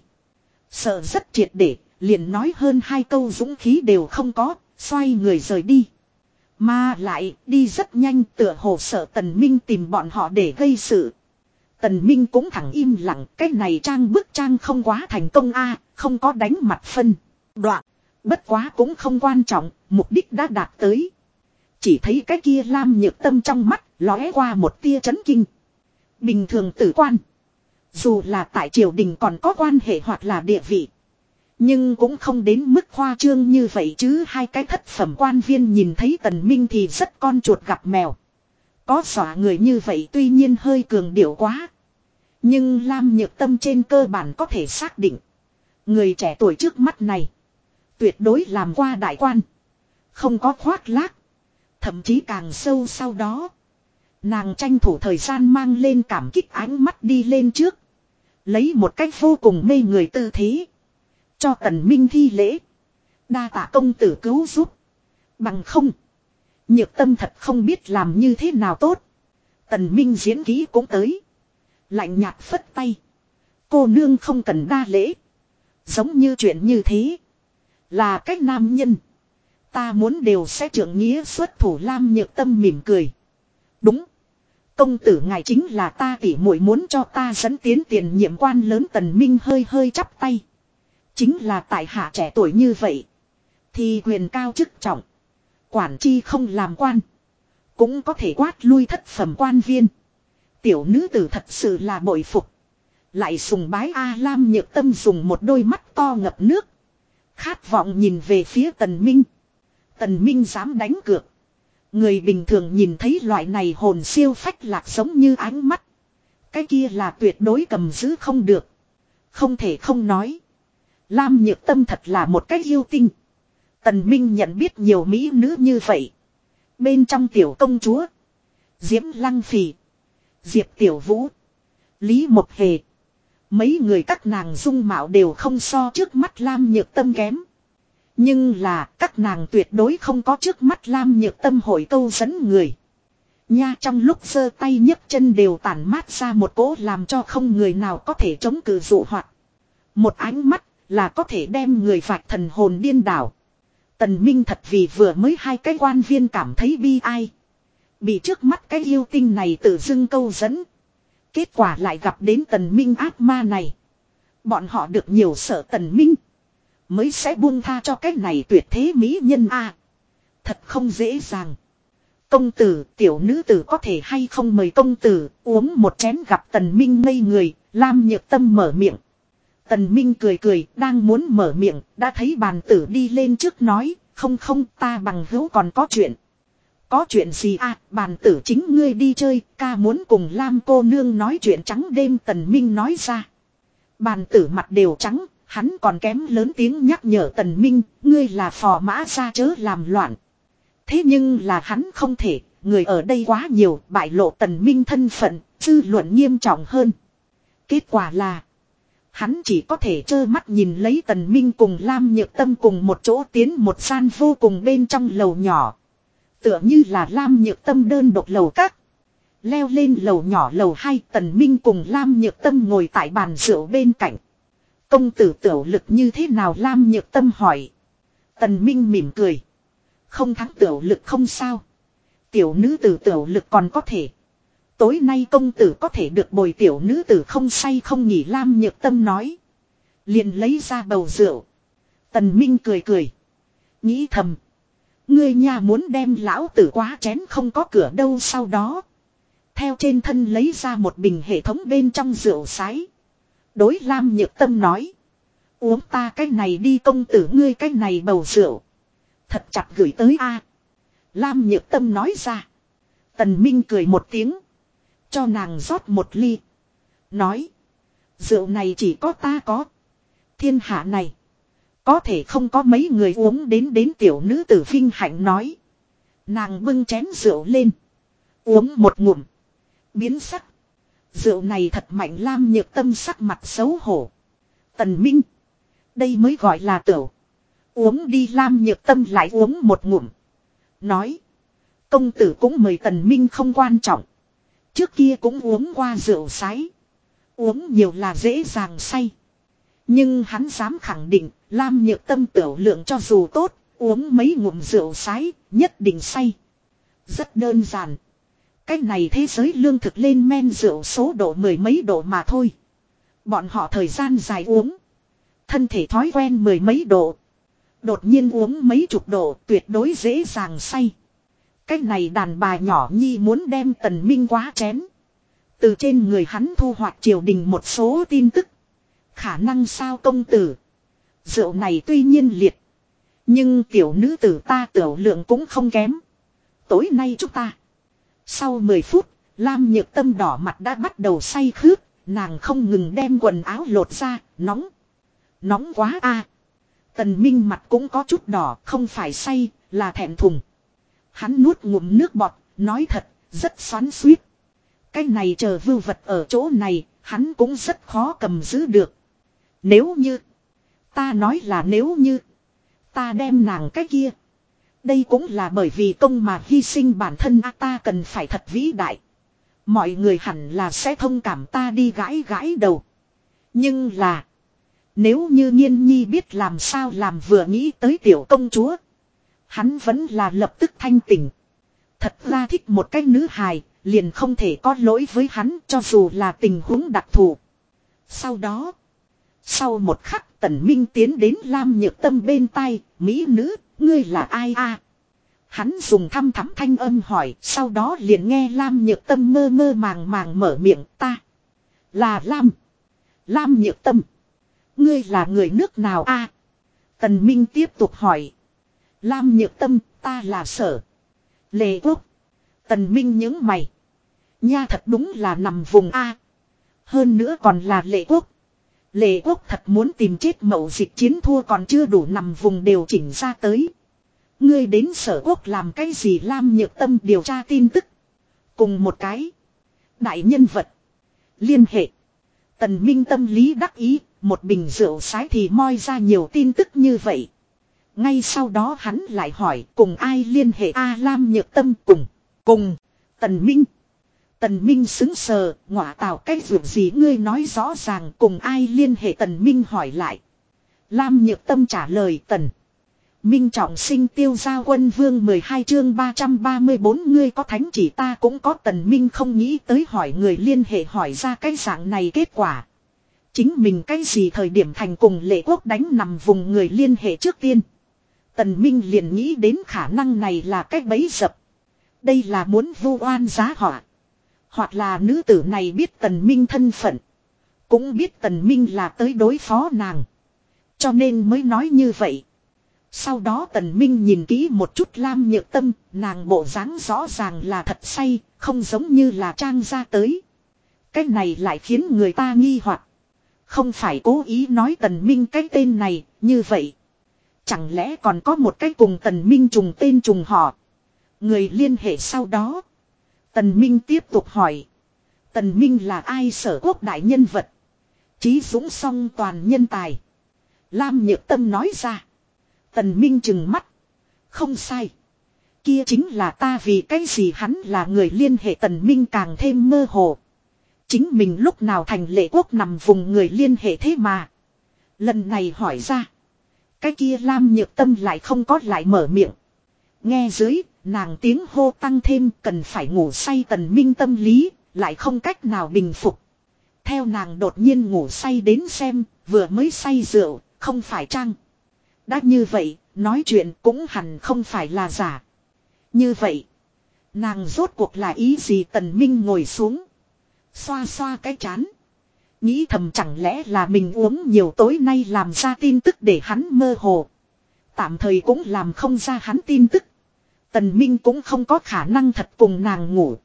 Speaker 1: Sợ rất triệt để, liền nói hơn hai câu dũng khí đều không có, xoay người rời đi. Mà lại, đi rất nhanh tựa hồ sợ Tần Minh tìm bọn họ để gây sự. Tần Minh cũng thẳng im lặng, cái này trang bức trang không quá thành công a, không có đánh mặt phân. Đoạn, bất quá cũng không quan trọng, mục đích đã đạt tới. Chỉ thấy cái kia lam nhược tâm trong mắt, lóe qua một tia chấn kinh. Bình thường tử quan. Dù là tại triều đình còn có quan hệ hoặc là địa vị. Nhưng cũng không đến mức khoa trương như vậy chứ hai cái thất phẩm quan viên nhìn thấy tần minh thì rất con chuột gặp mèo. Có xỏa người như vậy tuy nhiên hơi cường điệu quá. Nhưng Lam Nhược Tâm trên cơ bản có thể xác định. Người trẻ tuổi trước mắt này. Tuyệt đối làm qua đại quan. Không có khoác lác. Thậm chí càng sâu sau đó. Nàng tranh thủ thời gian mang lên cảm kích ánh mắt đi lên trước. Lấy một cách vô cùng mê người tư thế. Cho tần minh thi lễ. Đa tạ công tử cứu giúp. Bằng không. Nhược tâm thật không biết làm như thế nào tốt. Tần minh diễn ký cũng tới. Lạnh nhạt phất tay. Cô nương không cần đa lễ. Giống như chuyện như thế. Là cách nam nhân. Ta muốn đều sẽ trưởng nghĩa xuất thủ lam nhược tâm mỉm cười. Đúng. Công tử ngài chính là ta tỉ muội muốn cho ta dẫn tiến tiền nhiệm quan lớn tần minh hơi hơi chắp tay. Chính là tại hạ trẻ tuổi như vậy. Thì quyền cao chức trọng. Quản chi không làm quan. Cũng có thể quát lui thất phẩm quan viên. Tiểu nữ tử thật sự là bội phục. Lại sùng bái A Lam nhược tâm dùng một đôi mắt to ngập nước. Khát vọng nhìn về phía tần minh. Tần minh dám đánh cược. Người bình thường nhìn thấy loại này hồn siêu phách lạc giống như ánh mắt. Cái kia là tuyệt đối cầm giữ không được. Không thể không nói. Lam nhược tâm thật là một cách yêu tinh. Tần Minh nhận biết nhiều mỹ nữ như vậy. Bên trong tiểu công chúa. Diễm Lăng Phì. Diệp Tiểu Vũ. Lý Mộc Hề. Mấy người các nàng dung mạo đều không so trước mắt Lam nhược tâm kém. Nhưng là, các nàng tuyệt đối không có trước mắt Lam nhược tâm hội câu dẫn người. Nha trong lúc giơ tay nhấc chân đều tản mát ra một cỗ làm cho không người nào có thể chống cự dụ hoạt. Một ánh mắt là có thể đem người phạt thần hồn điên đảo. Tần Minh thật vì vừa mới hai cái quan viên cảm thấy bi ai. Bị trước mắt cái yêu tinh này tự dưng câu dẫn. Kết quả lại gặp đến tần Minh ác ma này. Bọn họ được nhiều sợ tần Minh. Mới sẽ buông tha cho cái này tuyệt thế mỹ nhân a Thật không dễ dàng. Công tử, tiểu nữ tử có thể hay không mời công tử uống một chén gặp tần minh ngây người, Lam nhược tâm mở miệng. Tần minh cười cười, đang muốn mở miệng, đã thấy bàn tử đi lên trước nói, không không ta bằng hữu còn có chuyện. Có chuyện gì à, bàn tử chính ngươi đi chơi, ca muốn cùng Lam cô nương nói chuyện trắng đêm tần minh nói ra. Bàn tử mặt đều trắng, hắn còn kém lớn tiếng nhắc nhở tần minh, ngươi là phò mã ra chớ làm loạn. Thế nhưng là hắn không thể, người ở đây quá nhiều, bại lộ tần minh thân phận, dư luận nghiêm trọng hơn. Kết quả là, hắn chỉ có thể trơ mắt nhìn lấy tần minh cùng Lam Nhược Tâm cùng một chỗ tiến một gian vô cùng bên trong lầu nhỏ. Tựa như là Lam Nhược Tâm đơn độc lầu các. Leo lên lầu nhỏ lầu hai, tần minh cùng Lam Nhược Tâm ngồi tại bàn rượu bên cạnh. Công tử tiểu lực như thế nào Lam Nhược Tâm hỏi. Tần minh mỉm cười. Không thắng tiểu lực không sao. Tiểu nữ tử tiểu lực còn có thể. Tối nay công tử có thể được bồi tiểu nữ tử không say không nghỉ Lam Nhược Tâm nói. Liền lấy ra bầu rượu. Tần Minh cười cười. Nghĩ thầm. Ngươi nhà muốn đem lão tử quá chén không có cửa đâu sau đó. Theo trên thân lấy ra một bình hệ thống bên trong rượu sái. Đối Lam Nhược Tâm nói. Uống ta cái này đi công tử ngươi cái này bầu rượu. Thật chặt gửi tới a. Lam Nhược Tâm nói ra. Tần Minh cười một tiếng. Cho nàng rót một ly. Nói. Rượu này chỉ có ta có. Thiên hạ này. Có thể không có mấy người uống đến đến tiểu nữ tử vinh hạnh nói. Nàng bưng chén rượu lên. Uống một ngụm. Biến sắc. Rượu này thật mạnh lam nhược tâm sắc mặt xấu hổ. Tần Minh. Đây mới gọi là tiểu. Uống đi lam nhược tâm lại uống một ngụm. Nói. Công tử cũng mời tần minh không quan trọng. Trước kia cũng uống qua rượu sái. Uống nhiều là dễ dàng say. Nhưng hắn dám khẳng định, Lam nhược tâm tiểu lượng cho dù tốt, uống mấy ngụm rượu sái, nhất định say. Rất đơn giản. cách này thế giới lương thực lên men rượu số độ mười mấy độ mà thôi. Bọn họ thời gian dài uống. Thân thể thói quen mười mấy độ. Đột nhiên uống mấy chục độ tuyệt đối dễ dàng say. Cái này đàn bà nhỏ nhi muốn đem tần minh quá chén. Từ trên người hắn thu hoạch triều đình một số tin tức. Khả năng sao công tử. Rượu này tuy nhiên liệt. Nhưng tiểu nữ tử ta tiểu lượng cũng không kém. Tối nay chúng ta. Sau 10 phút, Lam nhược tâm đỏ mặt đã bắt đầu say khướt. Nàng không ngừng đem quần áo lột ra, nóng. Nóng quá a Tần Minh mặt cũng có chút đỏ, không phải say, là thẹn thùng. Hắn nuốt ngụm nước bọt, nói thật, rất xoắn suýt. Cái này chờ vưu vật ở chỗ này, hắn cũng rất khó cầm giữ được. Nếu như, ta nói là nếu như, ta đem nàng cái kia. Đây cũng là bởi vì công mà hy sinh bản thân a ta cần phải thật vĩ đại. Mọi người hẳn là sẽ thông cảm ta đi gãi gãi đầu. Nhưng là, nếu như nghiên nhi biết làm sao làm vừa nghĩ tới tiểu công chúa. Hắn vẫn là lập tức thanh tỉnh. Thật ra thích một cái nữ hài, liền không thể có lỗi với hắn cho dù là tình huống đặc thù. Sau đó, sau một khắc tần minh tiến đến Lam Nhược Tâm bên tay, Mỹ nữ, ngươi là ai a? Hắn dùng thăm thắm thanh âm hỏi, sau đó liền nghe Lam Nhược Tâm mơ mơ màng màng mở miệng ta. Là Lam. Lam Nhược Tâm. Ngươi là người nước nào a? Tần Minh tiếp tục hỏi. Lam nhược tâm, ta là sở. Lệ quốc. Tần Minh những mày. Nha thật đúng là nằm vùng A. Hơn nữa còn là lệ quốc. Lệ quốc thật muốn tìm chết mậu dịch chiến thua còn chưa đủ nằm vùng điều chỉnh ra tới. Ngươi đến sở quốc làm cái gì Lam nhược tâm điều tra tin tức. Cùng một cái. Đại nhân vật. Liên hệ. Tần Minh tâm lý đắc ý, một bình rượu sái thì moi ra nhiều tin tức như vậy. Ngay sau đó hắn lại hỏi cùng ai liên hệ A Lam Nhược Tâm cùng, cùng, Tần Minh. Tần Minh xứng sờ, ngọa tạo cái dụng gì ngươi nói rõ ràng cùng ai liên hệ Tần Minh hỏi lại. Lam Nhược Tâm trả lời Tần. Minh trọng sinh tiêu gia quân vương 12 chương 334 ngươi có thánh chỉ ta cũng có tần minh không nghĩ tới hỏi người liên hệ hỏi ra cái dạng này kết quả. Chính mình cái gì thời điểm thành cùng lệ quốc đánh nằm vùng người liên hệ trước tiên. Tần Minh liền nghĩ đến khả năng này là cách bấy dập. Đây là muốn vu oan giá họa. Hoặc là nữ tử này biết tần minh thân phận. Cũng biết tần minh là tới đối phó nàng. Cho nên mới nói như vậy. Sau đó tần minh nhìn kỹ một chút lam nhược tâm, nàng bộ dáng rõ ràng là thật say, không giống như là trang ra tới. Cái này lại khiến người ta nghi hoặc Không phải cố ý nói tần minh cái tên này, như vậy. Chẳng lẽ còn có một cái cùng tần minh trùng tên trùng họ. Người liên hệ sau đó. Tần minh tiếp tục hỏi. Tần minh là ai sở quốc đại nhân vật. Chí dũng song toàn nhân tài. Lam nhược tâm nói ra. Tần minh chừng mắt. Không sai. Kia chính là ta vì cái gì hắn là người liên hệ tần minh càng thêm mơ hồ. Chính mình lúc nào thành lệ quốc nằm vùng người liên hệ thế mà. Lần này hỏi ra. Cái kia Lam nhược tâm lại không có lại mở miệng. Nghe dưới, nàng tiếng hô tăng thêm cần phải ngủ say tần minh tâm lý, lại không cách nào bình phục. Theo nàng đột nhiên ngủ say đến xem, vừa mới say rượu, không phải trăng. Đã như vậy, nói chuyện cũng hẳn không phải là giả. Như vậy, nàng rốt cuộc là ý gì tần minh ngồi xuống. Xoa xoa cái chán. Nghĩ thầm chẳng lẽ là mình uống nhiều tối nay làm ra tin tức để hắn mơ hồ. Tạm thời cũng làm không ra hắn tin tức. Tần Minh cũng không có khả năng thật cùng nàng ngủ.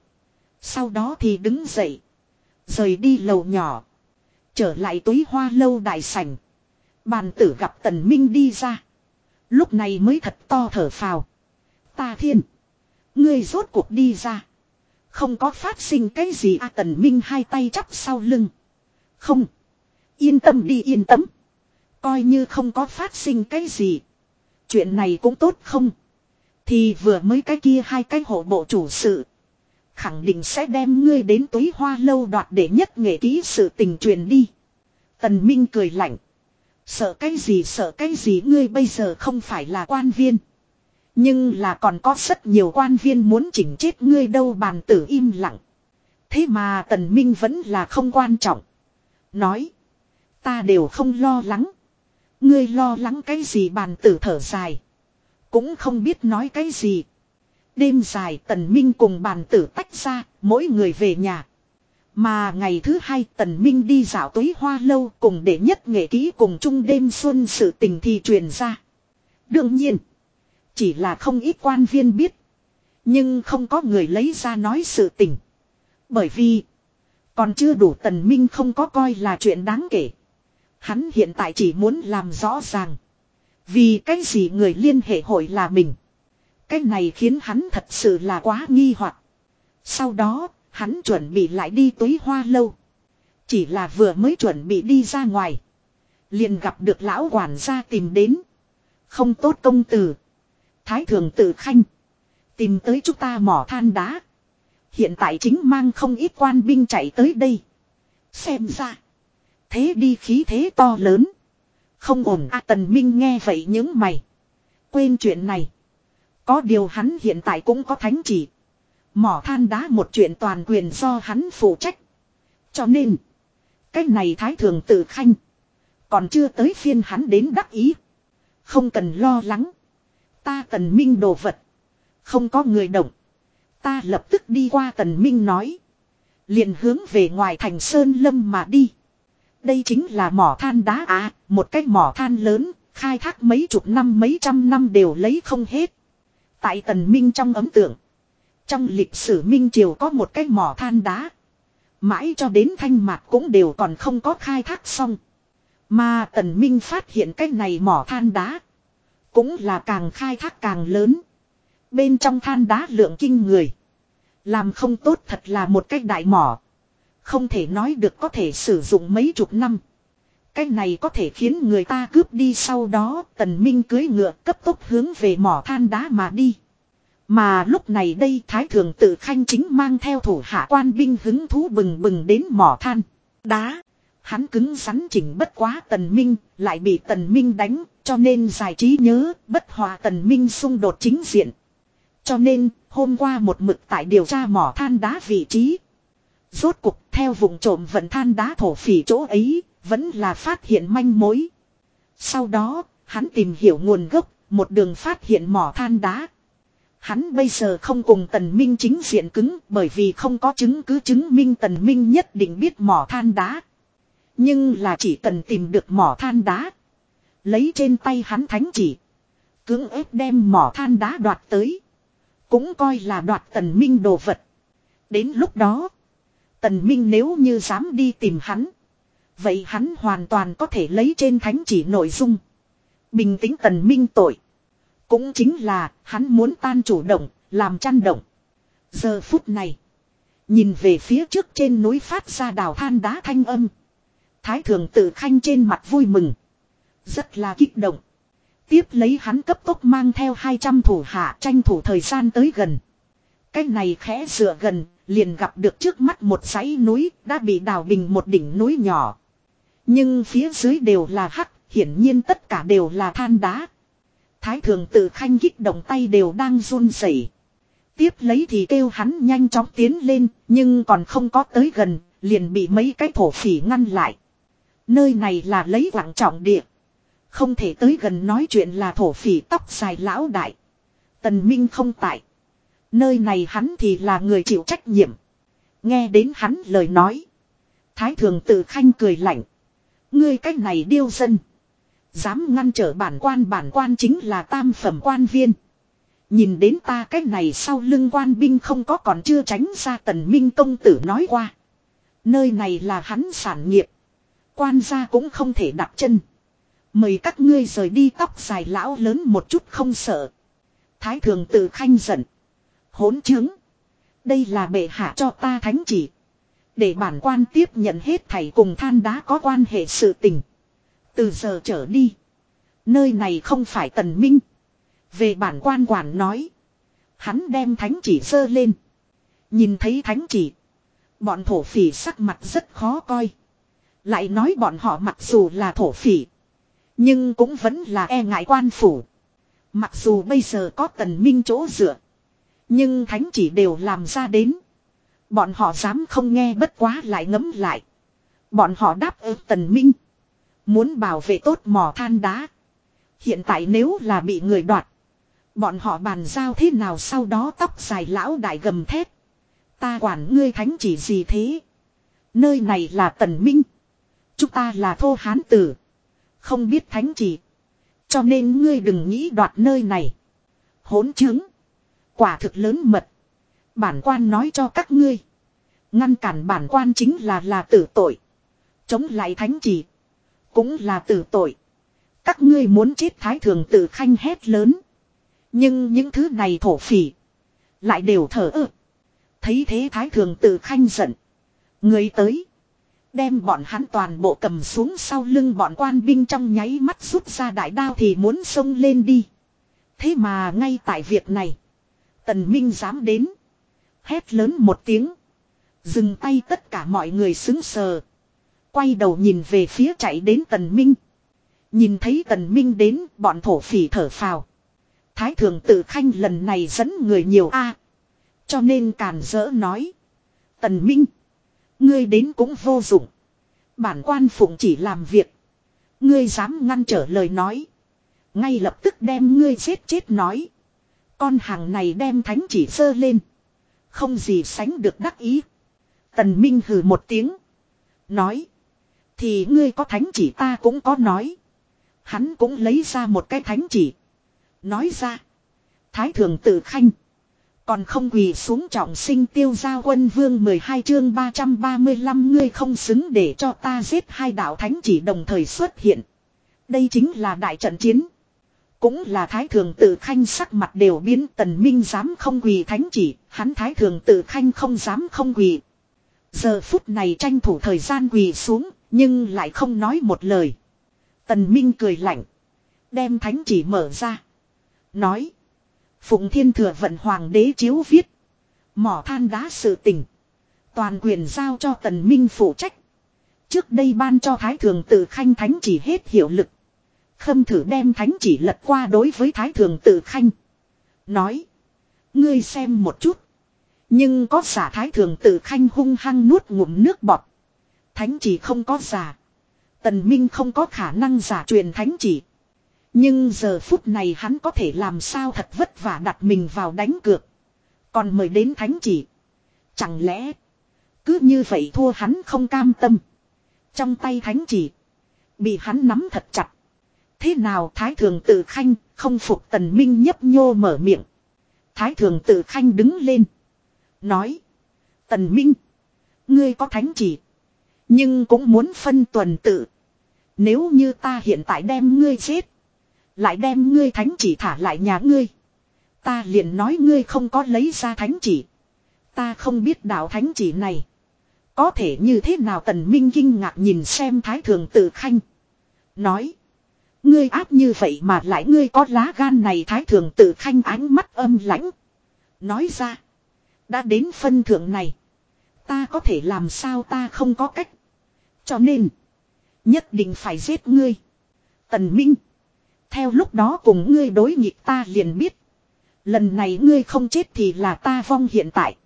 Speaker 1: Sau đó thì đứng dậy. Rời đi lầu nhỏ. Trở lại túi hoa lâu đại sảnh. Bàn tử gặp Tần Minh đi ra. Lúc này mới thật to thở phào. Ta thiên. Ngươi rốt cuộc đi ra. Không có phát sinh cái gì à Tần Minh hai tay chắp sau lưng. Không. Yên tâm đi yên tâm. Coi như không có phát sinh cái gì. Chuyện này cũng tốt không. Thì vừa mới cái kia hai cái hộ bộ chủ sự. Khẳng định sẽ đem ngươi đến túi hoa lâu đoạt để nhất nghệ ký sự tình truyền đi. Tần Minh cười lạnh. Sợ cái gì sợ cái gì ngươi bây giờ không phải là quan viên. Nhưng là còn có rất nhiều quan viên muốn chỉnh chết ngươi đâu bàn tử im lặng. Thế mà tần minh vẫn là không quan trọng. Nói. Ta đều không lo lắng. Ngươi lo lắng cái gì bàn tử thở dài. Cũng không biết nói cái gì. Đêm dài tần minh cùng bàn tử tách ra, mỗi người về nhà. Mà ngày thứ hai tần minh đi dạo túi hoa lâu cùng để nhất nghệ ký cùng chung đêm xuân sự tình thì truyền ra. Đương nhiên, chỉ là không ít quan viên biết. Nhưng không có người lấy ra nói sự tình. Bởi vì, còn chưa đủ tần minh không có coi là chuyện đáng kể. Hắn hiện tại chỉ muốn làm rõ ràng. Vì cái gì người liên hệ hội là mình. Cái này khiến hắn thật sự là quá nghi hoặc. Sau đó, hắn chuẩn bị lại đi túi hoa lâu. Chỉ là vừa mới chuẩn bị đi ra ngoài. Liền gặp được lão quản gia tìm đến. Không tốt công tử. Thái thường tự khanh. Tìm tới chúng ta mỏ than đá. Hiện tại chính mang không ít quan binh chạy tới đây. Xem ra. Thế đi khí thế to lớn. Không ổn a tần minh nghe vậy những mày. Quên chuyện này. Có điều hắn hiện tại cũng có thánh chỉ. Mỏ than đá một chuyện toàn quyền do hắn phụ trách. Cho nên. Cái này thái thường tự khanh. Còn chưa tới phiên hắn đến đắc ý. Không cần lo lắng. Ta tần minh đồ vật. Không có người động. Ta lập tức đi qua tần minh nói. liền hướng về ngoài thành sơn lâm mà đi. Đây chính là mỏ than đá à, một cái mỏ than lớn, khai thác mấy chục năm mấy trăm năm đều lấy không hết. Tại tần minh trong ấm tượng. Trong lịch sử Minh Triều có một cái mỏ than đá. Mãi cho đến thanh mạc cũng đều còn không có khai thác xong. Mà tần minh phát hiện cái này mỏ than đá. Cũng là càng khai thác càng lớn. Bên trong than đá lượng kinh người. Làm không tốt thật là một cái đại mỏ. Không thể nói được có thể sử dụng mấy chục năm. Cái này có thể khiến người ta cướp đi sau đó tần minh cưới ngựa cấp tốc hướng về mỏ than đá mà đi. Mà lúc này đây Thái Thường tự khanh chính mang theo thủ hạ quan binh hứng thú bừng bừng đến mỏ than. Đá. Hắn cứng rắn chỉnh bất quá tần minh, lại bị tần minh đánh, cho nên giải trí nhớ, bất hòa tần minh xung đột chính diện. Cho nên, hôm qua một mực tại điều tra mỏ than đá vị trí. Rốt cục theo vùng trộm vận than đá thổ phỉ chỗ ấy, vẫn là phát hiện manh mối. Sau đó, hắn tìm hiểu nguồn gốc, một đường phát hiện mỏ than đá. Hắn bây giờ không cùng tần minh chính diện cứng bởi vì không có chứng cứ chứng minh tần minh nhất định biết mỏ than đá. Nhưng là chỉ cần tìm được mỏ than đá. Lấy trên tay hắn thánh chỉ. Cưỡng ép đem mỏ than đá đoạt tới. Cũng coi là đoạt tần minh đồ vật. Đến lúc đó. Tần minh nếu như dám đi tìm hắn. Vậy hắn hoàn toàn có thể lấy trên thánh chỉ nội dung. Bình tĩnh tần minh tội. Cũng chính là hắn muốn tan chủ động, làm chăn động. Giờ phút này. Nhìn về phía trước trên núi phát ra đào than đá thanh âm. Thái thượng tự khanh trên mặt vui mừng. Rất là kích động. Tiếp lấy hắn cấp tốc mang theo 200 thủ hạ tranh thủ thời gian tới gần. Cái này khẽ dựa gần, liền gặp được trước mắt một dãy núi đã bị đào bình một đỉnh núi nhỏ. Nhưng phía dưới đều là hắc, hiển nhiên tất cả đều là than đá. Thái thượng tự khanh kích động tay đều đang run rẩy. Tiếp lấy thì kêu hắn nhanh chóng tiến lên, nhưng còn không có tới gần, liền bị mấy cái thổ phỉ ngăn lại. Nơi này là lấy quảng trọng địa. Không thể tới gần nói chuyện là thổ phỉ tóc dài lão đại. Tần Minh không tại. Nơi này hắn thì là người chịu trách nhiệm. Nghe đến hắn lời nói. Thái thường tự khanh cười lạnh. Ngươi cách này điêu dân. Dám ngăn trở bản quan bản quan chính là tam phẩm quan viên. Nhìn đến ta cách này sau lưng quan binh không có còn chưa tránh ra tần minh công tử nói qua. Nơi này là hắn sản nghiệp. Quan gia cũng không thể đặt chân. Mời các ngươi rời đi tóc dài lão lớn một chút không sợ. Thái thường tự khanh giận. Hỗn chứng. Đây là bệ hạ cho ta thánh chỉ. Để bản quan tiếp nhận hết thảy cùng than đá có quan hệ sự tình. Từ giờ trở đi. Nơi này không phải tần minh. Về bản quan quản nói. Hắn đem thánh chỉ sơ lên. Nhìn thấy thánh chỉ. Bọn thổ phỉ sắc mặt rất khó coi. Lại nói bọn họ mặc dù là thổ phỉ. Nhưng cũng vẫn là e ngại quan phủ. Mặc dù bây giờ có tần minh chỗ dựa. Nhưng thánh chỉ đều làm ra đến. Bọn họ dám không nghe bất quá lại ngấm lại. Bọn họ đáp ứng tần minh. Muốn bảo vệ tốt mỏ than đá. Hiện tại nếu là bị người đoạt. Bọn họ bàn giao thế nào sau đó tóc dài lão đại gầm thét. Ta quản ngươi thánh chỉ gì thế. Nơi này là tần minh. Chúng ta là thô hán tử. Không biết thánh chỉ. Cho nên ngươi đừng nghĩ đoạt nơi này. Hỗn chứng. Quả thực lớn mật. Bản quan nói cho các ngươi. Ngăn cản bản quan chính là là tử tội. Chống lại thánh chỉ. Cũng là tử tội. Các ngươi muốn chết thái thường tử khanh hét lớn. Nhưng những thứ này thổ phỉ. Lại đều thở ơ. Thấy thế thái thường tử khanh giận. Người tới. Đem bọn hắn toàn bộ cầm xuống sau lưng bọn quan binh trong nháy mắt rút ra đại đao thì muốn xông lên đi. Thế mà ngay tại việc này. Tần Minh dám đến. Hét lớn một tiếng. Dừng tay tất cả mọi người xứng sờ. Quay đầu nhìn về phía chạy đến Tần Minh. Nhìn thấy Tần Minh đến, bọn thổ phỉ thở phào. Thái thượng tự khanh lần này dẫn người nhiều a Cho nên càn dỡ nói. Tần Minh. Ngươi đến cũng vô dụng. Bản quan phụng chỉ làm việc. Ngươi dám ngăn trở lời nói. Ngay lập tức đem ngươi giết chết nói. Con hàng này đem thánh chỉ sơ lên. Không gì sánh được đắc ý. Tần Minh hừ một tiếng. Nói. Thì ngươi có thánh chỉ ta cũng có nói. Hắn cũng lấy ra một cái thánh chỉ. Nói ra. Thái thượng tự khanh. Còn không quỳ xuống trọng sinh tiêu giao quân vương 12 chương 335 ngươi không xứng để cho ta giết hai đạo thánh chỉ đồng thời xuất hiện. Đây chính là đại trận chiến. Cũng là thái thường tự khanh sắc mặt đều biến tần minh dám không quỳ thánh chỉ, hắn thái thường tự khanh không dám không quỳ. Giờ phút này tranh thủ thời gian quỳ xuống, nhưng lại không nói một lời. Tần minh cười lạnh. Đem thánh chỉ mở ra. Nói. Phụng thiên thừa vận hoàng đế chiếu viết. Mỏ than đá sự tình. Toàn quyền giao cho tần minh phụ trách. Trước đây ban cho thái thường tự khanh thánh chỉ hết hiệu lực. Khâm thử đem thánh chỉ lật qua đối với thái thường tự khanh. Nói. Ngươi xem một chút. Nhưng có giả thái thường tự khanh hung hăng nuốt ngụm nước bọt. Thánh chỉ không có giả. Tần Minh không có khả năng giả truyền thánh chỉ. Nhưng giờ phút này hắn có thể làm sao thật vất vả đặt mình vào đánh cược. Còn mời đến thánh chỉ. Chẳng lẽ. Cứ như vậy thua hắn không cam tâm. Trong tay thánh chỉ. Bị hắn nắm thật chặt. Thế nào Thái Thường tự khanh không phục tần minh nhấp nhô mở miệng. Thái Thường tự khanh đứng lên. Nói. Tần minh. Ngươi có thánh chỉ. Nhưng cũng muốn phân tuần tự. Nếu như ta hiện tại đem ngươi giết. Lại đem ngươi thánh chỉ thả lại nhà ngươi. Ta liền nói ngươi không có lấy ra thánh chỉ. Ta không biết đạo thánh chỉ này. Có thể như thế nào tần minh kinh ngạc nhìn xem thái thường tự khanh. Nói. Ngươi áp như vậy mà lại ngươi có lá gan này thái thường tự khanh ánh mắt âm lãnh. Nói ra. Đã đến phân thượng này. Ta có thể làm sao ta không có cách. Cho nên. Nhất định phải giết ngươi. Tần Minh. Theo lúc đó cùng ngươi đối nghịch ta liền biết. Lần này ngươi không chết thì là ta vong hiện tại.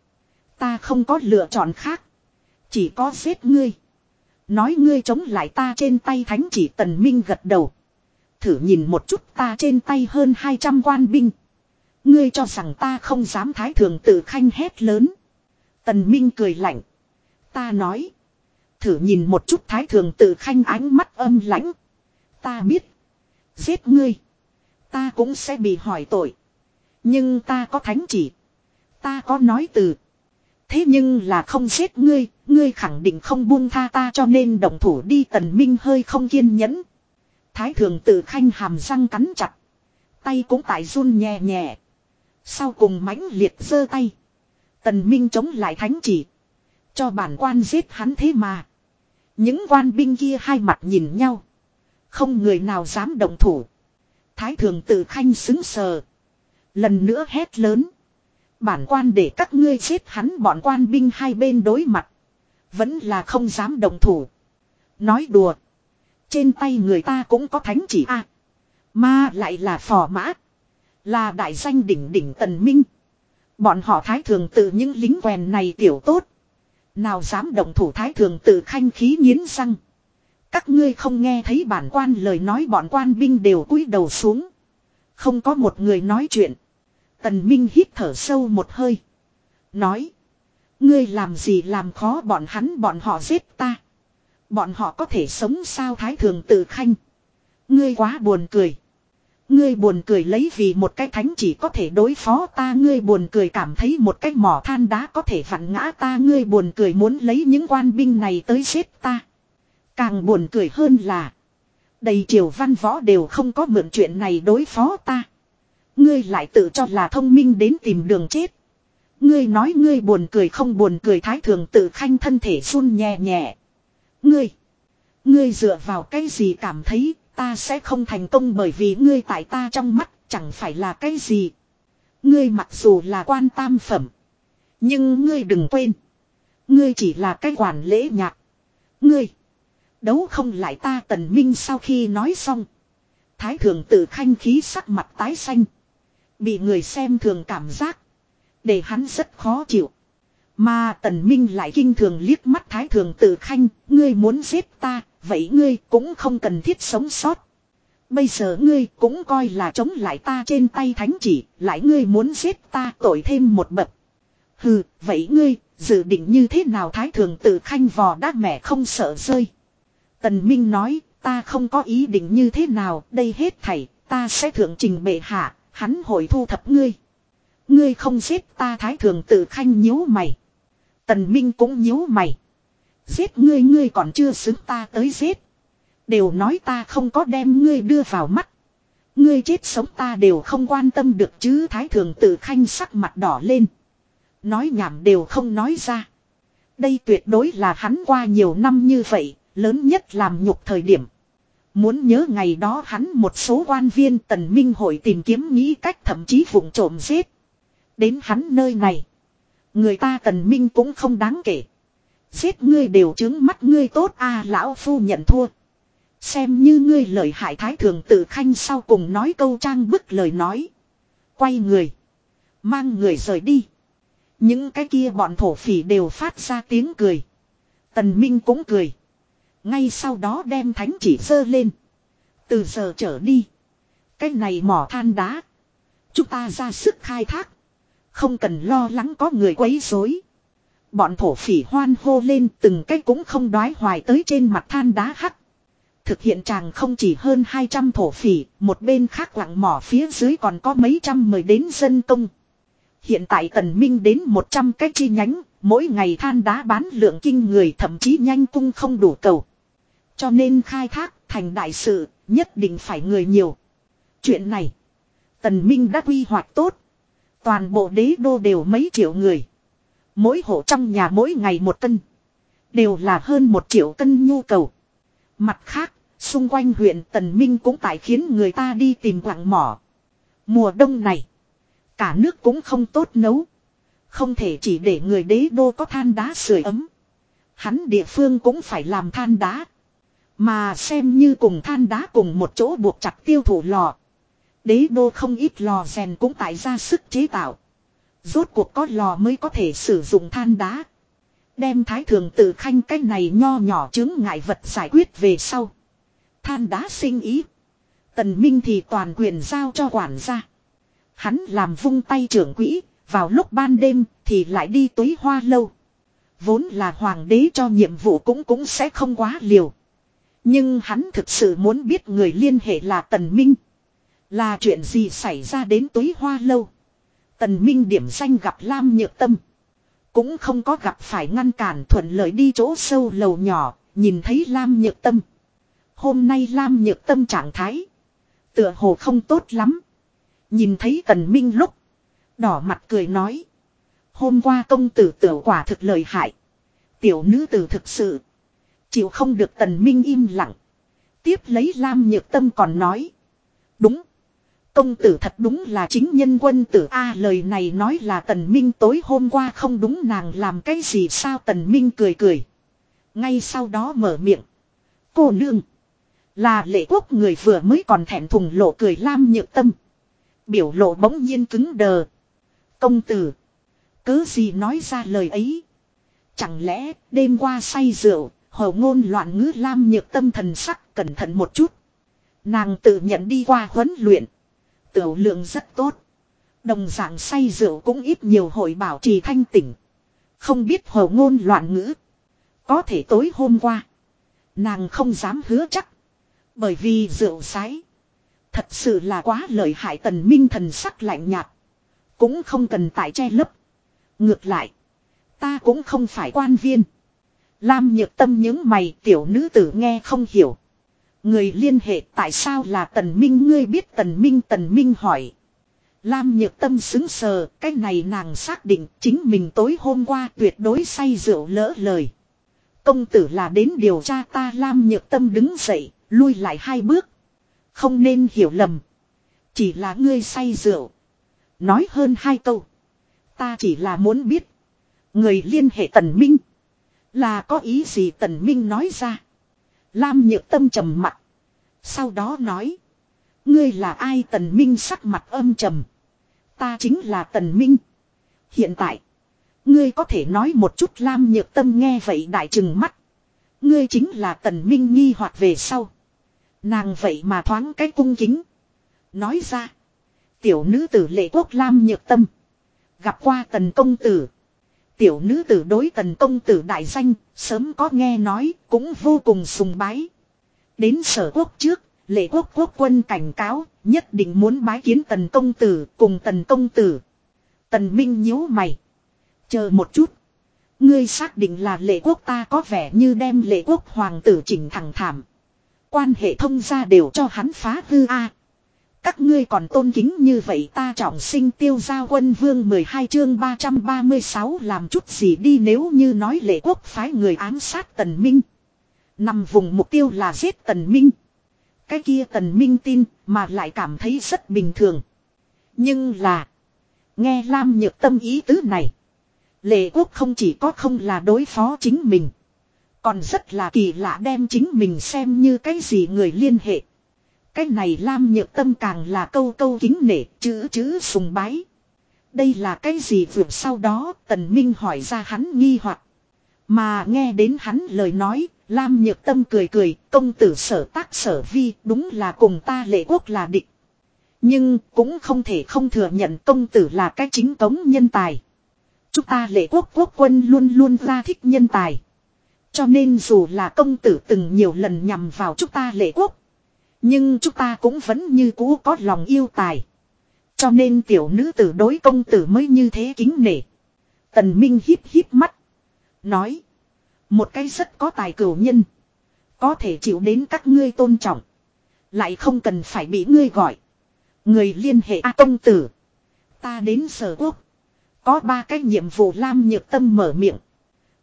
Speaker 1: Ta không có lựa chọn khác. Chỉ có giết ngươi. Nói ngươi chống lại ta trên tay thánh chỉ tần minh gật đầu. Thử nhìn một chút ta trên tay hơn 200 quan binh. Ngươi cho rằng ta không dám thái thường tự khanh hét lớn. Tần minh cười lạnh. Ta nói. Thử nhìn một chút thái thường tự khanh ánh mắt âm lãnh. Ta biết. Giết ngươi. Ta cũng sẽ bị hỏi tội. Nhưng ta có thánh chỉ. Ta có nói từ. Thế nhưng là không giết ngươi, ngươi khẳng định không buông tha ta cho nên động thủ đi tần minh hơi không kiên nhẫn. Thái thường tự khanh hàm răng cắn chặt. Tay cũng tại run nhẹ nhẹ. Sau cùng mãnh liệt giơ tay. Tần minh chống lại thánh chỉ. Cho bản quan giết hắn thế mà. Những quan binh kia hai mặt nhìn nhau. Không người nào dám động thủ. Thái thường tự khanh xứng sờ. Lần nữa hét lớn. Bản quan để các ngươi giết hắn bọn quan binh hai bên đối mặt. Vẫn là không dám động thủ. Nói đùa. Trên tay người ta cũng có thánh chỉ a Mà lại là phò mã. Là đại danh đỉnh đỉnh tần minh. Bọn họ thái thường tự những lính quèn này tiểu tốt. Nào dám động thủ thái thường tự khanh khí nghiến răng. Các ngươi không nghe thấy bản quan lời nói, bọn quan binh đều cúi đầu xuống. Không có một người nói chuyện. Tần Minh hít thở sâu một hơi. Nói. Ngươi làm gì làm khó bọn hắn, bọn họ giết ta. Bọn họ có thể sống sao thái thường tự khanh. Ngươi quá buồn cười. Ngươi buồn cười lấy vì một cái thánh chỉ có thể đối phó ta Ngươi buồn cười cảm thấy một cái mỏ than đá có thể vặn ngã ta Ngươi buồn cười muốn lấy những quan binh này tới giết ta Càng buồn cười hơn là, Đầy triều văn võ đều không có mượn chuyện này đối phó ta Ngươi lại tự cho là thông minh đến tìm đường chết. Ngươi nói ngươi buồn cười không buồn cười thái thường tự khanh thân thể run nhẹ nhẹ. Ngươi. Ngươi dựa vào cái gì cảm thấy ta sẽ không thành công bởi vì ngươi tại ta trong mắt chẳng phải là cái gì. Ngươi mặc dù là quan tam phẩm. Nhưng ngươi đừng quên. Ngươi chỉ là cái quản lễ nhạc. Ngươi. Đấu không lại ta tần minh sau khi nói xong. Thái thường tự khanh khí sắc mặt tái xanh. Bị người xem thường cảm giác. Để hắn rất khó chịu. Mà tần minh lại kinh thường liếc mắt thái thường tự khanh. Ngươi muốn giết ta. Vậy ngươi cũng không cần thiết sống sót. Bây giờ ngươi cũng coi là chống lại ta trên tay thánh chỉ. Lại ngươi muốn giết ta tội thêm một bậc. Hừ, vậy ngươi, dự định như thế nào thái thường tự khanh vò đá mẹ không sợ rơi. Tần Minh nói, ta không có ý định như thế nào, đây hết thảy, ta sẽ thượng trình bệ hạ, Hắn hội thu thập ngươi. Ngươi không giết ta thái thường tự khanh nhíu mày. Tần Minh cũng nhíu mày. Giết ngươi ngươi còn chưa xứng ta tới giết. Đều nói ta không có đem ngươi đưa vào mắt. Ngươi chết sống ta đều không quan tâm được chứ thái thường tự khanh sắc mặt đỏ lên. Nói nhảm đều không nói ra. Đây tuyệt đối là hắn qua nhiều năm như vậy, lớn nhất làm nhục thời điểm. Muốn nhớ ngày đó hắn một số quan viên tần minh hội tìm kiếm nghĩ cách thậm chí vụng trộm giết. Đến hắn nơi này. Người ta tần minh cũng không đáng kể. Giết ngươi đều chứng mắt ngươi tốt a, lão phu nhận thua. Xem như ngươi lời hại thái thường tự khanh sau cùng nói câu trang bức lời nói. Quay người. Mang người rời đi. Những cái kia bọn thổ phỉ đều phát ra tiếng cười. Tần Minh cũng cười. Ngay sau đó đem thánh chỉ sơ lên. Từ giờ trở đi. Cái này mỏ than đá. Chúng ta ra sức khai thác. Không cần lo lắng có người quấy rối. Bọn thổ phỉ hoan hô lên từng cái cũng không đoái hoài tới trên mặt than đá hắc. Thực hiện chàng không chỉ hơn 200 thổ phỉ, một bên khác lặng mỏ phía dưới còn có mấy trăm mời đến dân công. Hiện tại tần minh đến 100 cái chi nhánh, mỗi ngày than đá bán lượng kinh người thậm chí nhanh cung không đủ cầu. Cho nên khai thác thành đại sự, nhất định phải người nhiều. Chuyện này, tần minh đã quy hoạch tốt. Toàn bộ đế đô đều mấy triệu người. Mỗi hộ trong nhà mỗi ngày một cân. Đều là hơn một triệu cân nhu cầu. Mặt khác, xung quanh huyện Tần Minh cũng tại khiến người ta đi tìm quặng mỏ. Mùa đông này, cả nước cũng không tốt nấu. Không thể chỉ để người đế đô có than đá sưởi ấm. Hắn địa phương cũng phải làm than đá. Mà xem như cùng than đá cùng một chỗ buộc chặt tiêu thụ lò. Đế đô không ít lò rèn cũng tại ra sức chế tạo. Rốt cuộc có lò mới có thể sử dụng than đá. Đem thái thường tự khanh cái này nho nhỏ chứng ngại vật giải quyết về sau. Than đá sinh ý. Tần Minh thì toàn quyền giao cho quản gia. Hắn làm vung tay trưởng quỹ, vào lúc ban đêm thì lại đi túi hoa lâu. Vốn là hoàng đế cho nhiệm vụ cũng cũng sẽ không quá liều. Nhưng hắn thực sự muốn biết người liên hệ là Tần Minh. Là chuyện gì xảy ra đến túi hoa lâu. Tần Minh điểm danh gặp Lam Nhược Tâm. Cũng không có gặp phải ngăn cản thuận lợi đi chỗ sâu lầu nhỏ, nhìn thấy Lam Nhược Tâm. Hôm nay Lam Nhược Tâm trạng thái. Tựa hồ không tốt lắm. Nhìn thấy Tần Minh lúc. Đỏ mặt cười nói. Hôm qua công tử tiểu quả thực lời hại. Tiểu nữ tử thực sự. Chịu không được Tần Minh im lặng. Tiếp lấy Lam Nhược Tâm còn nói. Đúng. Công tử thật đúng là chính nhân quân tử A lời này nói là tần minh tối hôm qua không đúng nàng làm cái gì sao tần minh cười cười. Ngay sau đó mở miệng. Cô nương. Là lệ quốc người vừa mới còn thẹn thùng lộ cười lam nhược tâm. Biểu lộ bỗng nhiên cứng đờ. Công tử. Cứ gì nói ra lời ấy. Chẳng lẽ đêm qua say rượu, hầu ngôn loạn ngữ lam nhược tâm thần sắc cẩn thận một chút. Nàng tự nhận đi qua huấn luyện. Tiểu lượng rất tốt. Đồng dạng say rượu cũng ít nhiều hội bảo trì thanh tỉnh. Không biết hồ ngôn loạn ngữ. Có thể tối hôm qua. Nàng không dám hứa chắc. Bởi vì rượu sái. Thật sự là quá lợi hại tần minh thần sắc lạnh nhạt. Cũng không cần tại che lấp. Ngược lại. Ta cũng không phải quan viên. Lam nhược tâm những mày tiểu nữ tử nghe không hiểu. Người liên hệ tại sao là tần minh ngươi biết tần minh tần minh hỏi. Lam nhược tâm xứng sờ, cái này nàng xác định chính mình tối hôm qua tuyệt đối say rượu lỡ lời. Công tử là đến điều tra ta Lam nhược tâm đứng dậy, lui lại hai bước. Không nên hiểu lầm. Chỉ là ngươi say rượu. Nói hơn hai câu. Ta chỉ là muốn biết. Người liên hệ tần minh. Là có ý gì tần minh nói ra. Lam nhược tâm trầm mặt. Sau đó nói. Ngươi là ai tần minh sắc mặt âm trầm. Ta chính là tần minh. Hiện tại. Ngươi có thể nói một chút Lam nhược tâm nghe vậy đại trừng mắt. Ngươi chính là tần minh nghi hoặc về sau. Nàng vậy mà thoáng cái cung kính. Nói ra. Tiểu nữ tử lệ quốc Lam nhược tâm. Gặp qua tần công tử. Tiểu nữ tử đối tần công tử đại danh, sớm có nghe nói, cũng vô cùng sùng bái. Đến sở quốc trước, lệ quốc quốc quân cảnh cáo, nhất định muốn bái kiến tần công tử, cùng tần công tử. Tần Minh nhíu mày. Chờ một chút. Ngươi xác định là lệ quốc ta có vẻ như đem lệ quốc hoàng tử chỉnh thẳng thảm. Quan hệ thông gia đều cho hắn phá hư a. Các ngươi còn tôn kính như vậy ta trọng sinh tiêu giao quân vương 12 chương 336 làm chút gì đi nếu như nói lệ quốc phái người ám sát tần minh. Nằm vùng mục tiêu là giết tần minh. Cái kia tần minh tin mà lại cảm thấy rất bình thường. Nhưng là. Nghe Lam nhược tâm ý tứ này. Lệ quốc không chỉ có không là đối phó chính mình. Còn rất là kỳ lạ đem chính mình xem như cái gì người liên hệ. Cái này Lam nhược tâm càng là câu câu kính nể, chữ chữ sùng bái. Đây là cái gì vượt sau đó tần minh hỏi ra hắn nghi hoặc Mà nghe đến hắn lời nói, Lam nhược tâm cười cười, công tử sở tác sở vi đúng là cùng ta lệ quốc là địch. Nhưng cũng không thể không thừa nhận công tử là cái chính cống nhân tài. Chúng ta lệ quốc quốc quân luôn luôn ra thích nhân tài. Cho nên dù là công tử từng nhiều lần nhằm vào chúng ta lệ quốc. Nhưng chúng ta cũng vẫn như cũ có lòng yêu tài. Cho nên tiểu nữ tử đối công tử mới như thế kính nể. Tần Minh híp híp mắt. Nói. Một cái rất có tài cửu nhân. Có thể chịu đến các ngươi tôn trọng. Lại không cần phải bị ngươi gọi. Người liên hệ A công tử. Ta đến sở quốc. Có ba cái nhiệm vụ Lam Nhược Tâm mở miệng.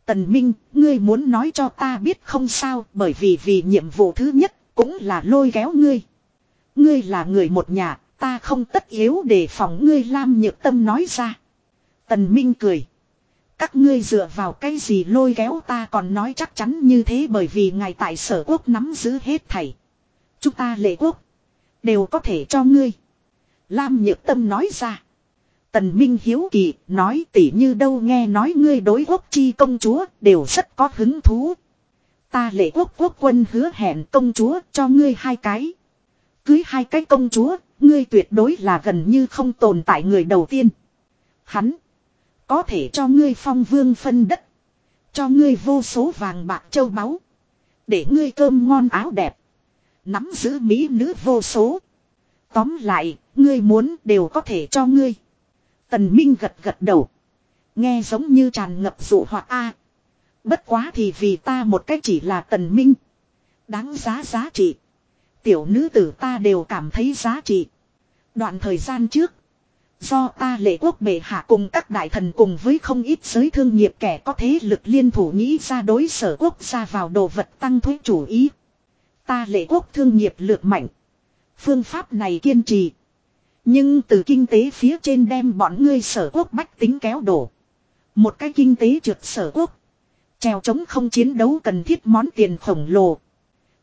Speaker 1: Tần Minh, ngươi muốn nói cho ta biết không sao bởi vì vì nhiệm vụ thứ nhất cũng là lôi kéo ngươi. Ngươi là người một nhà, ta không tất yếu để phòng ngươi Lam Nhược Tâm nói ra. Tần Minh cười. Các ngươi dựa vào cái gì lôi kéo ta còn nói chắc chắn như thế bởi vì ngài tại sở quốc nắm giữ hết thảy. Chúng ta lệ quốc. Đều có thể cho ngươi. Lam Nhược Tâm nói ra. Tần Minh Hiếu Kỳ nói tỉ như đâu nghe nói ngươi đối quốc chi công chúa đều rất có hứng thú. Ta lệ quốc quốc quân hứa hẹn công chúa cho ngươi hai cái. Cưới hai cái công chúa, ngươi tuyệt đối là gần như không tồn tại người đầu tiên. Hắn có thể cho ngươi phong vương phân đất. Cho ngươi vô số vàng bạc châu báu. Để ngươi cơm ngon áo đẹp. Nắm giữ mỹ nữ vô số. Tóm lại, ngươi muốn đều có thể cho ngươi. Tần Minh gật gật đầu. Nghe giống như tràn ngập dụ hoặc A. Bất quá thì vì ta một cách chỉ là tần minh. Đáng giá giá trị. Tiểu nữ tử ta đều cảm thấy giá trị. Đoạn thời gian trước. Do ta lệ quốc bệ hạ cùng các đại thần cùng với không ít giới thương nghiệp kẻ có thế lực liên thủ nghĩ ra đối sở quốc gia vào đồ vật tăng thuế chủ ý. Ta lệ quốc thương nghiệp lược mạnh. Phương pháp này kiên trì. Nhưng từ kinh tế phía trên đem bọn ngươi sở quốc bách tính kéo đổ. Một cái kinh tế trượt sở quốc. Treo chống không chiến đấu cần thiết món tiền khổng lồ.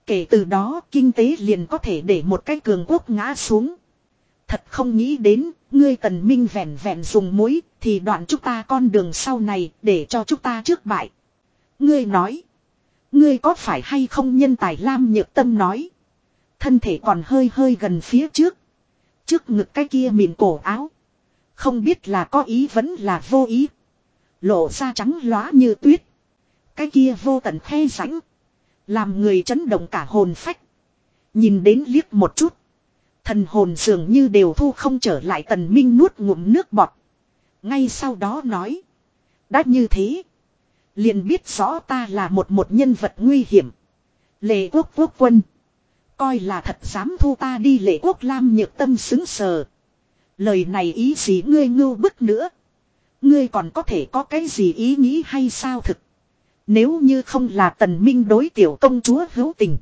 Speaker 1: Kể từ đó kinh tế liền có thể để một cái cường quốc ngã xuống. Thật không nghĩ đến, ngươi tần minh vẹn vẹn dùng muối, thì đoạn chúng ta con đường sau này để cho chúng ta trước bại. Ngươi nói, ngươi có phải hay không nhân tài lam nhược tâm nói. Thân thể còn hơi hơi gần phía trước. Trước ngực cái kia mịn cổ áo. Không biết là có ý vẫn là vô ý. Lộ ra trắng lóa như tuyết. Cái kia vô tận khe rãnh. Làm người chấn động cả hồn phách. Nhìn đến liếc một chút. Thần hồn dường như đều thu không trở lại tần minh nuốt ngụm nước bọt. Ngay sau đó nói. Đã như thế. Liền biết rõ ta là một một nhân vật nguy hiểm. Lệ quốc quốc quân. Coi là thật dám thu ta đi lệ quốc lam nhược tâm xứng sờ. Lời này ý gì ngươi ngưu bức nữa. Ngươi còn có thể có cái gì ý nghĩ hay sao thực. Nếu như không là tần minh đối tiểu công chúa hữu tình.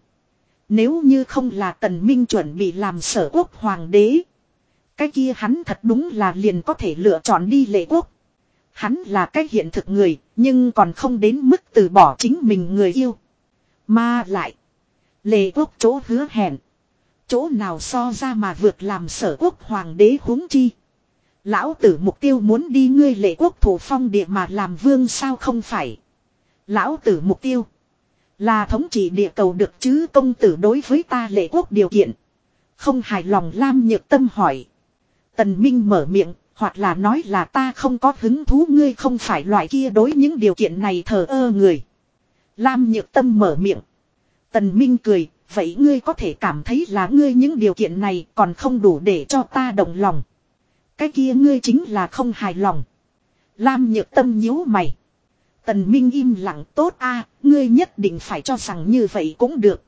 Speaker 1: Nếu như không là tần minh chuẩn bị làm sở quốc hoàng đế. Cái kia hắn thật đúng là liền có thể lựa chọn đi lệ quốc. Hắn là cái hiện thực người, nhưng còn không đến mức từ bỏ chính mình người yêu. Mà lại, lệ quốc chỗ hứa hẹn. Chỗ nào so ra mà vượt làm sở quốc hoàng đế huống chi. Lão tử mục tiêu muốn đi ngươi lệ quốc thủ phong địa mà làm vương sao không phải. Lão tử mục tiêu. Là thống trị địa cầu được chứ công tử đối với ta lệ quốc điều kiện. Không hài lòng Lam Nhược Tâm hỏi. Tần Minh mở miệng, hoặc là nói là ta không có hứng thú ngươi không phải loại kia đối những điều kiện này thờ ơ người. Lam Nhược Tâm mở miệng. Tần Minh cười, vậy ngươi có thể cảm thấy là ngươi những điều kiện này còn không đủ để cho ta động lòng. Cái kia ngươi chính là không hài lòng. Lam Nhược Tâm nhíu mày. Tần Minh im lặng tốt a, ngươi nhất định phải cho rằng như vậy cũng được.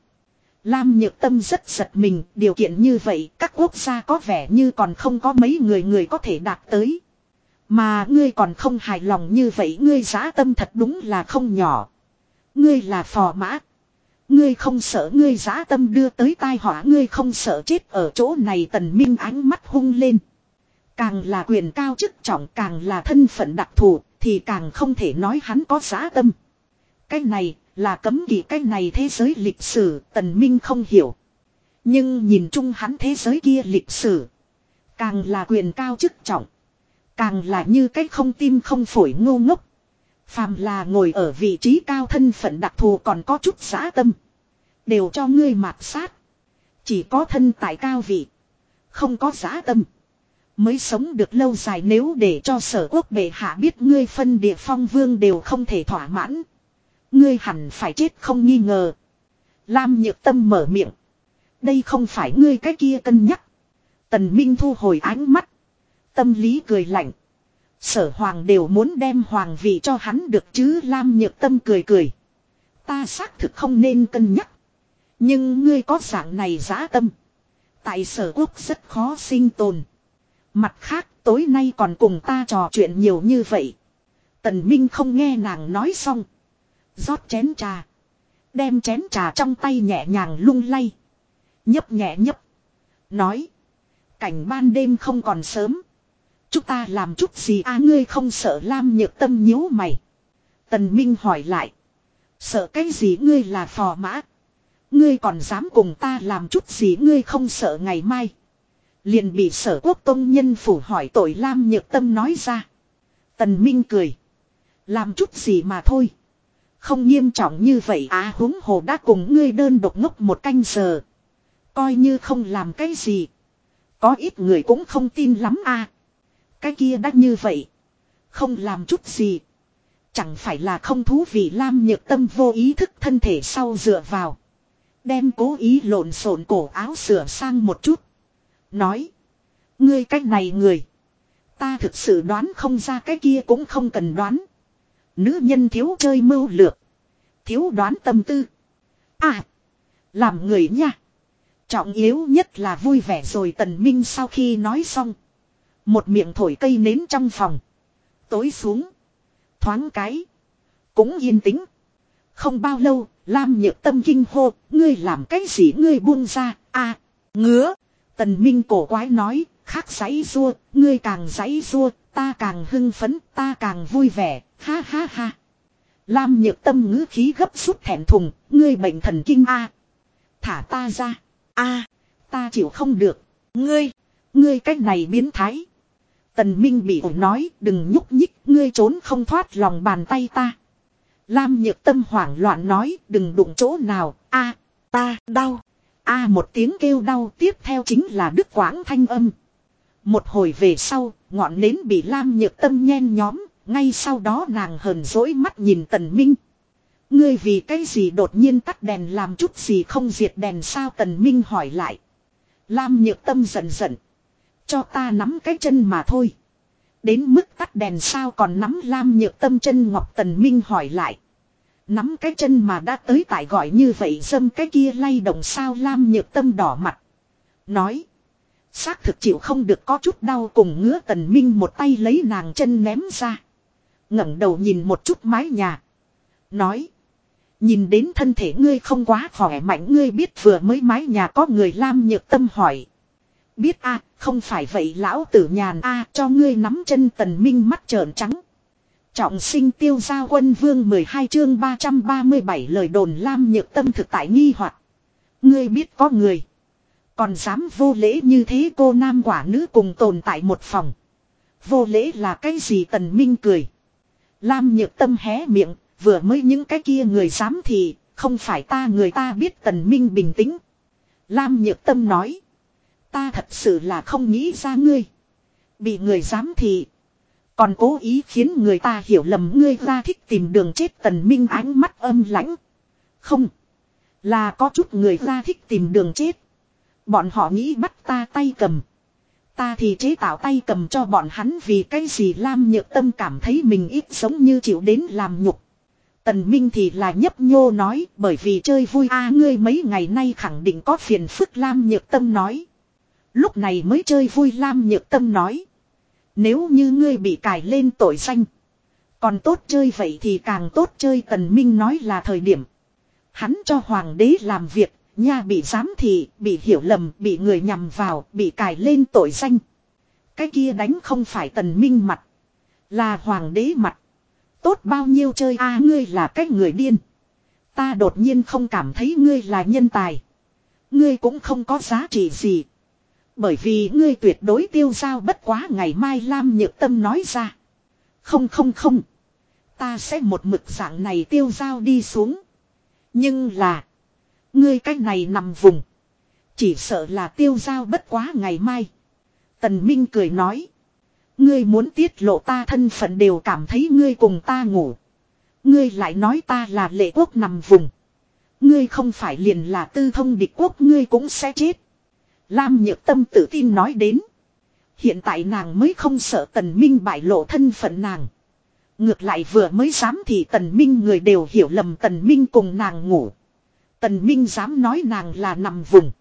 Speaker 1: Lam Nhược Tâm rất giật mình, điều kiện như vậy các quốc gia có vẻ như còn không có mấy người người có thể đạt tới. Mà ngươi còn không hài lòng như vậy ngươi giá tâm thật đúng là không nhỏ. Ngươi là phò mã. Ngươi không sợ ngươi giá tâm đưa tới tai họa ngươi không sợ chết ở chỗ này tần minh ánh mắt hung lên. Càng là quyền cao chức trọng càng là thân phận đặc thù thì càng không thể nói hắn có giá tâm. Cái này là cấm kỵ, cái này thế giới lịch sử, tần minh không hiểu. Nhưng nhìn chung hắn thế giới kia lịch sử. Càng là quyền cao chức trọng. Càng là như cái không tim không phổi ngu ngốc. Phàm là ngồi ở vị trí cao thân phận đặc thù còn có chút giá tâm. Đều cho ngươi mạt sát. Chỉ có thân tại cao vị. Không có giá tâm. Mới sống được lâu dài nếu để cho sở quốc bệ hạ biết ngươi phân địa phong vương đều không thể thỏa mãn. Ngươi hẳn phải chết không nghi ngờ. Lam nhược tâm mở miệng. Đây không phải ngươi cái kia cân nhắc. Tần Minh thu hồi ánh mắt. Tâm lý cười lạnh. Sở hoàng đều muốn đem hoàng vị cho hắn được chứ, Lam nhược tâm cười cười. Ta xác thực không nên cân nhắc. Nhưng ngươi có dạng này giá tâm. Tại sở quốc rất khó sinh tồn. Mặt khác, tối nay còn cùng ta trò chuyện nhiều như vậy. Tần Minh không nghe nàng nói xong. rót chén trà. Đem chén trà trong tay nhẹ nhàng lung lay. Nhấp nhẹ nhấp. Nói. Cảnh ban đêm không còn sớm. Chúng ta làm chút gì à ngươi không sợ Lam nhược tâm nhíu mày. Tần Minh hỏi lại. Sợ cái gì ngươi là phò mã. Ngươi còn dám cùng ta làm chút gì ngươi không sợ ngày mai. Liền bị sở quốc công nhân phủ hỏi tội Lam nhược tâm nói ra. Tần Minh cười. Làm chút gì mà thôi. Không nghiêm trọng như vậy á huống hồ đã cùng ngươi đơn độc ngốc một canh giờ. Coi như không làm cái gì. Có ít người cũng không tin lắm a. Cái kia đã như vậy. Không làm chút gì. Chẳng phải là không thú vị Lam nhược tâm vô ý thức thân thể sau dựa vào. Đem cố ý lộn xộn cổ áo sửa sang một chút. Nói. Ngươi cách này người. Ta thực sự đoán không ra cái kia cũng không cần đoán. Nữ nhân thiếu chơi mưu lược. Thiếu đoán tâm tư. À. Làm người nha. Trọng yếu nhất là vui vẻ rồi tần minh sau khi nói xong. Một miệng thổi cây nến trong phòng. Tối xuống. Thoáng cái. Cũng yên tĩnh. Không bao lâu, Lam nhược tâm kinh hô, ngươi làm cái gì ngươi buông ra, a ngứa. Tần Minh cổ quái nói, khác giấy rua, ngươi càng giấy rua, ta càng hưng phấn, ta càng vui vẻ, ha ha ha. Lam nhược tâm ngữ khí gấp rút thẹn thùng, ngươi bệnh thần kinh a Thả ta ra, a ta chịu không được, ngươi, ngươi cách này biến thái. Tần Minh bị ổi nói, đừng nhúc nhích, ngươi trốn không thoát lòng bàn tay ta. Lam nhược tâm hoảng loạn nói, đừng đụng chỗ nào, a ta, đau a một tiếng kêu đau tiếp theo chính là đức quãng thanh âm. Một hồi về sau, ngọn nến bị Lam nhược tâm nhen nhóm, ngay sau đó nàng hờn dỗi mắt nhìn tần minh. Ngươi vì cái gì đột nhiên tắt đèn làm chút gì không diệt đèn sao tần minh hỏi lại. Lam nhược tâm giận giận. Cho ta nắm cái chân mà thôi. Đến mức tắt đèn sao còn nắm lam nhược tâm chân ngọc tần minh hỏi lại. Nắm cái chân mà đã tới tại gọi như vậy dâm cái kia lay động sao lam nhược tâm đỏ mặt. Nói. Xác thực chịu không được có chút đau cùng ngứa tần minh một tay lấy nàng chân ném ra. ngẩng đầu nhìn một chút mái nhà. Nói. Nhìn đến thân thể ngươi không quá khỏe mạnh ngươi biết vừa mới mái nhà có người lam nhược tâm hỏi. Biết a, không phải vậy lão tử nhàn a, cho ngươi nắm chân tần minh mắt trợn trắng. Trọng sinh tiêu gia quân vương 12 chương 337 lời đồn lam nhược tâm thực tại nghi hoặc Ngươi biết có người. Còn dám vô lễ như thế cô nam quả nữ cùng tồn tại một phòng. Vô lễ là cái gì tần minh cười. Lam nhược tâm hé miệng, vừa mới những cái kia người dám thì, không phải ta người ta biết tần minh bình tĩnh. Lam nhược tâm nói. Ta thật sự là không nghĩ ra ngươi. Bị người dám thì. Còn cố ý khiến người ta hiểu lầm ngươi ra thích tìm đường chết tần minh ánh mắt âm lãnh. Không. Là có chút người ra thích tìm đường chết. Bọn họ nghĩ bắt ta tay cầm. Ta thì chế tạo tay cầm cho bọn hắn vì cái gì Lam nhược tâm cảm thấy mình ít giống như chịu đến làm nhục. Tần Minh thì là nhấp nhô nói, bởi vì chơi vui a, ngươi mấy ngày nay khẳng định có phiền phức, Lam nhược tâm nói. Lúc này mới chơi vui, Lam Nhược Tâm nói. Nếu như ngươi bị cài lên tội danh. Còn tốt chơi vậy thì càng tốt chơi Tần Minh nói là thời điểm. Hắn cho hoàng đế làm việc, nha bị giám thị, bị hiểu lầm, bị người nhầm vào, bị cài lên tội danh. Cái kia đánh không phải Tần Minh mặt. Là hoàng đế mặt. Tốt bao nhiêu chơi a ngươi là cái người điên. Ta đột nhiên không cảm thấy ngươi là nhân tài. Ngươi cũng không có giá trị gì. Bởi vì ngươi tuyệt đối tiêu giao bất quá ngày mai Lam Nhược Tâm nói ra. Không không không. Ta sẽ một mực dạng này tiêu giao đi xuống. Nhưng là. Ngươi cách này nằm vùng. Chỉ sợ là tiêu giao bất quá ngày mai. Tần Minh cười nói. Ngươi muốn tiết lộ ta thân phận đều cảm thấy ngươi cùng ta ngủ. Ngươi lại nói ta là lệ quốc nằm vùng. Ngươi không phải liền là tư thông địch quốc, ngươi cũng sẽ chết. Lam nhược tâm tự tin nói đến. Hiện tại nàng mới không sợ tần minh bại lộ thân phận nàng. Ngược lại vừa mới dám thì tần minh người đều hiểu lầm tần minh cùng nàng ngủ. Tần minh dám nói nàng là nằm vùng.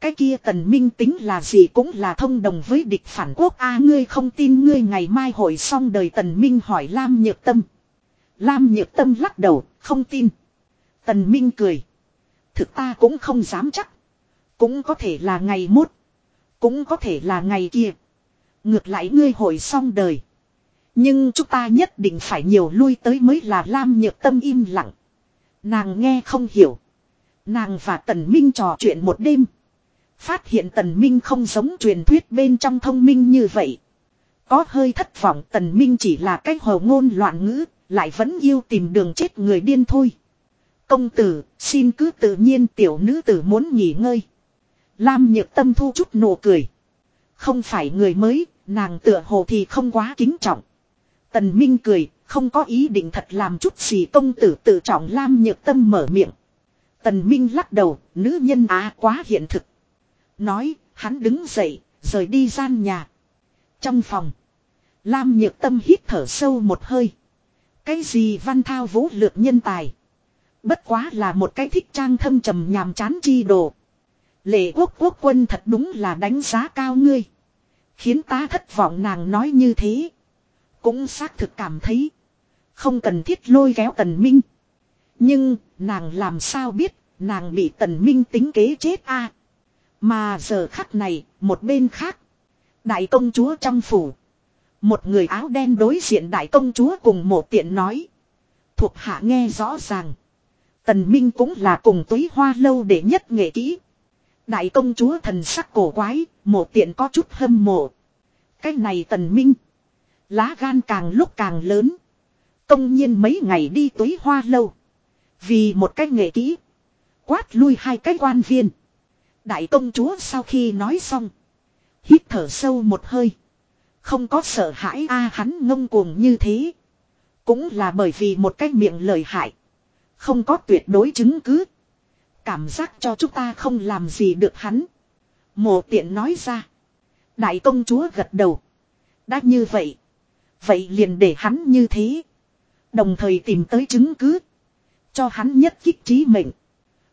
Speaker 1: Cái kia tần minh tính là gì cũng là thông đồng với địch phản quốc a ngươi không tin ngươi ngày mai hội xong đời tần minh hỏi Lam Nhược Tâm. Lam Nhược Tâm lắc đầu, không tin. Tần Minh cười. Thực ta cũng không dám chắc. Cũng có thể là ngày mốt. Cũng có thể là ngày kia. Ngược lại ngươi hồi xong đời. Nhưng chúng ta nhất định phải nhiều lui tới mới là Lam Nhược Tâm im lặng. Nàng nghe không hiểu. Nàng và Tần Minh trò chuyện một đêm. Phát hiện Tần Minh không giống truyền thuyết bên trong thông minh như vậy. Có hơi thất vọng Tần Minh chỉ là cách hồ ngôn loạn ngữ, lại vẫn yêu tìm đường chết người điên thôi. Công tử, xin cứ tự nhiên tiểu nữ tử muốn nghỉ ngơi. Lam nhược tâm thu chút nụ cười. Không phải người mới, nàng tựa hồ thì không quá kính trọng. Tần Minh cười, không có ý định thật làm chút gì công tử tự trọng Lam nhược tâm mở miệng. Tần Minh lắc đầu, nữ nhân á quá hiện thực. Nói, hắn đứng dậy, rời đi gian nhà. Trong phòng, Lam nhược tâm hít thở sâu một hơi. Cái gì văn thao vũ lược nhân tài. Bất quá là một cái thích trang thâm trầm nhàm chán chi đồ. Lệ quốc quốc quân thật đúng là đánh giá cao ngươi. Khiến ta thất vọng nàng nói như thế. Cũng xác thực cảm thấy. Không cần thiết lôi kéo tần minh. Nhưng nàng làm sao biết nàng bị tần minh tính kế chết a Mà giờ khắc này, một bên khác. Đại công chúa trong phủ. Một người áo đen đối diện đại công chúa cùng một tiện nói. Thuộc hạ nghe rõ ràng. Tần Minh cũng là cùng túy hoa lâu để nhất nghệ kỹ. Đại công chúa thần sắc cổ quái, một tiện có chút hâm mộ. Cái này tần Minh. Lá gan càng lúc càng lớn. Công nhiên mấy ngày đi tối hoa lâu. Vì một cái nghệ kỹ. Quát lui hai cái quan viên. Đại công chúa sau khi nói xong. Hít thở sâu một hơi. Không có sợ hãi a hắn ngông cuồng như thế. Cũng là bởi vì một cái miệng lời hại. Không có tuyệt đối chứng cứ. Cảm giác cho chúng ta không làm gì được hắn. Mộ tiện nói ra. Đại công chúa gật đầu. Đã như vậy. Vậy liền để hắn như thế. Đồng thời tìm tới chứng cứ. Cho hắn nhất kích trí mệnh.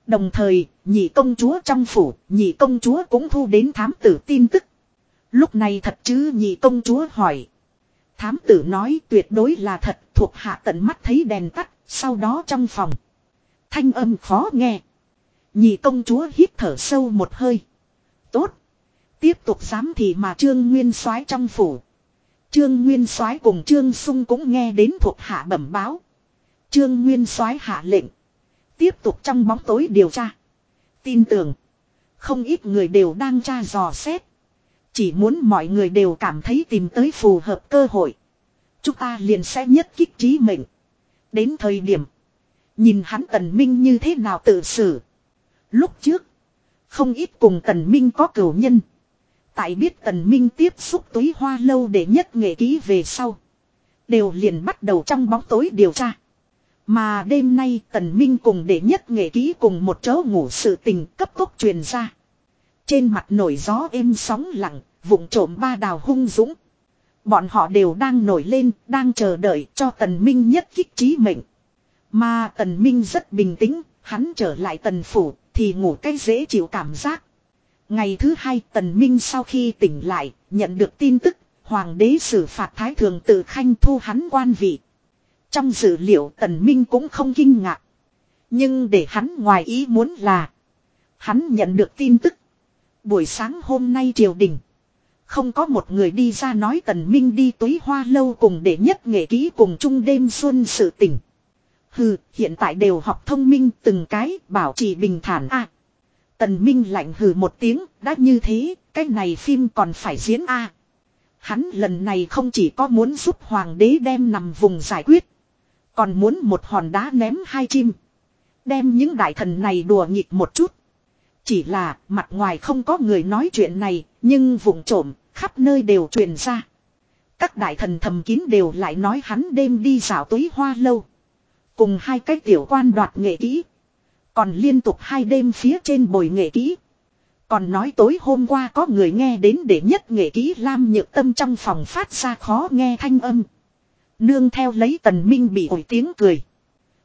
Speaker 1: Đồng thời, nhị công chúa trong phủ, nhị công chúa cũng thu đến thám tử tin tức. Lúc này thật chứ nhị công chúa hỏi. Thám tử nói tuyệt đối là thật thuộc hạ tận mắt thấy đèn tắt, sau đó trong phòng. Thanh âm khó nghe. Nhị công chúa hít thở sâu một hơi. Tốt. Tiếp tục dám thì mà trương nguyên soái trong phủ. Trương Nguyên soái cùng Trương Sung cũng nghe đến thuộc hạ bẩm báo. Trương Nguyên soái hạ lệnh. Tiếp tục trong bóng tối điều tra. Tin tưởng. Không ít người đều đang tra dò xét. Chỉ muốn mọi người đều cảm thấy tìm tới phù hợp cơ hội. Chúng ta liền sẽ nhất kích trí mệnh. Đến thời điểm. Nhìn hắn tần minh như thế nào tự xử. Lúc trước. Không ít cùng tần minh có cửu nhân. Tại biết tần minh tiếp xúc túy hoa lâu để nhất nghệ ký về sau. Đều liền bắt đầu trong bóng tối điều tra. Mà đêm nay tần minh cùng để nhất nghệ ký cùng một chỗ ngủ sự tình cấp tốc truyền ra. Trên mặt nổi gió êm sóng lặng, vụng trộm ba đào hung dũng. Bọn họ đều đang nổi lên, đang chờ đợi cho tần minh nhất kích trí mệnh. Mà tần minh rất bình tĩnh, hắn trở lại tần phủ, thì ngủ cái dễ chịu cảm giác. Ngày thứ hai tần minh sau khi tỉnh lại, nhận được tin tức, hoàng đế xử phạt thái thường tự khanh thu hắn quan vị. Trong dữ liệu tần minh cũng không kinh ngạc. Nhưng để hắn ngoài ý muốn là, hắn nhận được tin tức. Buổi sáng hôm nay triều đình. Không có một người đi ra nói tần minh đi túy hoa lâu cùng để nhất nghệ ký cùng chung đêm xuân sự tình. Hừ, hiện tại đều học thông minh từng cái bảo trì bình thản a. tần minh lạnh hừ một tiếng, đã như thế, cái này phim còn phải diễn a. Hắn lần này không chỉ có muốn giúp hoàng đế đem nằm vùng giải quyết. Còn muốn một hòn đá ném hai chim. Đem những đại thần này đùa nghịch một chút. Chỉ là mặt ngoài không có người nói chuyện này, nhưng vùng trộm, khắp nơi đều truyền ra. Các đại thần thầm kín đều lại nói hắn đêm đi dạo túi hoa lâu. Cùng hai cái tiểu quan đoạt nghệ kỹ. Còn liên tục hai đêm phía trên bồi nghệ kỹ. Còn nói tối hôm qua có người nghe đến để nhất nghệ kỹ Lam Nhược Tâm trong phòng phát ra khó nghe thanh âm. Nương theo lấy tần minh bị ổi tiếng cười.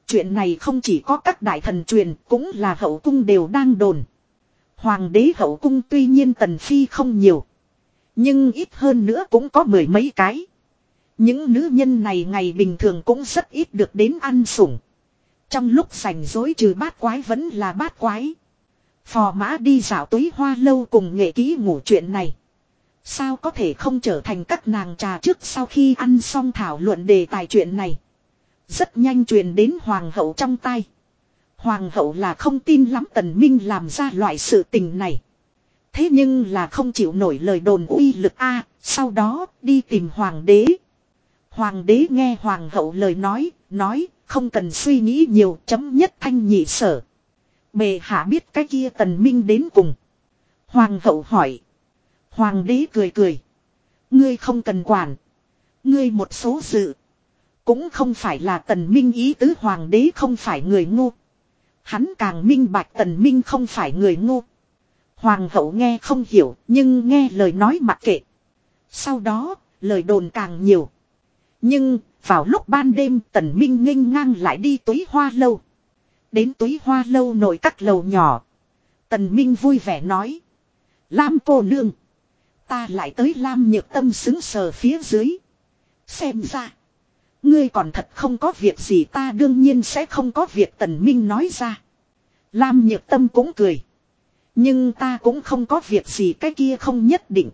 Speaker 1: Chuyện này không chỉ có các đại thần truyền, cũng là hậu cung đều đang đồn. Hoàng đế hậu cung tuy nhiên tần phi không nhiều. Nhưng ít hơn nữa cũng có mười mấy cái. Những nữ nhân này ngày bình thường cũng rất ít được đến ăn sủng. Trong lúc rảnh rỗi trừ bát quái vẫn là bát quái. Phò mã đi dạo túi hoa lâu cùng nghệ ký ngủ chuyện này. Sao có thể không trở thành các nàng trà trước sau khi ăn xong thảo luận đề tài chuyện này. Rất nhanh truyền đến hoàng hậu trong tay. Hoàng hậu là không tin lắm tần minh làm ra loại sự tình này. Thế nhưng là không chịu nổi lời đồn uy lực a, sau đó đi tìm hoàng đế. Hoàng đế nghe hoàng hậu lời nói, nói, không cần suy nghĩ nhiều, chấm nhất thanh nhị sở. Bề hạ biết cái kia tần minh đến cùng. Hoàng hậu hỏi. Hoàng đế cười cười. Ngươi không cần quản. Ngươi một số sự. Cũng không phải là tần minh ý tứ hoàng đế không phải người ngu. Hắn càng minh bạch tần minh không phải người ngu. Hoàng hậu nghe không hiểu nhưng nghe lời nói mặc kệ. Sau đó, lời đồn càng nhiều. Nhưng, vào lúc ban đêm tần minh nghênh ngang lại đi túi hoa lâu. Đến túi hoa lâu nổi các lầu nhỏ. Tần minh vui vẻ nói. Lam cô nương. Ta lại tới Lam nhược tâm xứng sờ phía dưới. Xem ra. Ngươi còn thật không có việc gì ta đương nhiên sẽ không có việc tần minh nói ra. Lam nhược tâm cũng cười. Nhưng ta cũng không có việc gì cái kia không nhất định.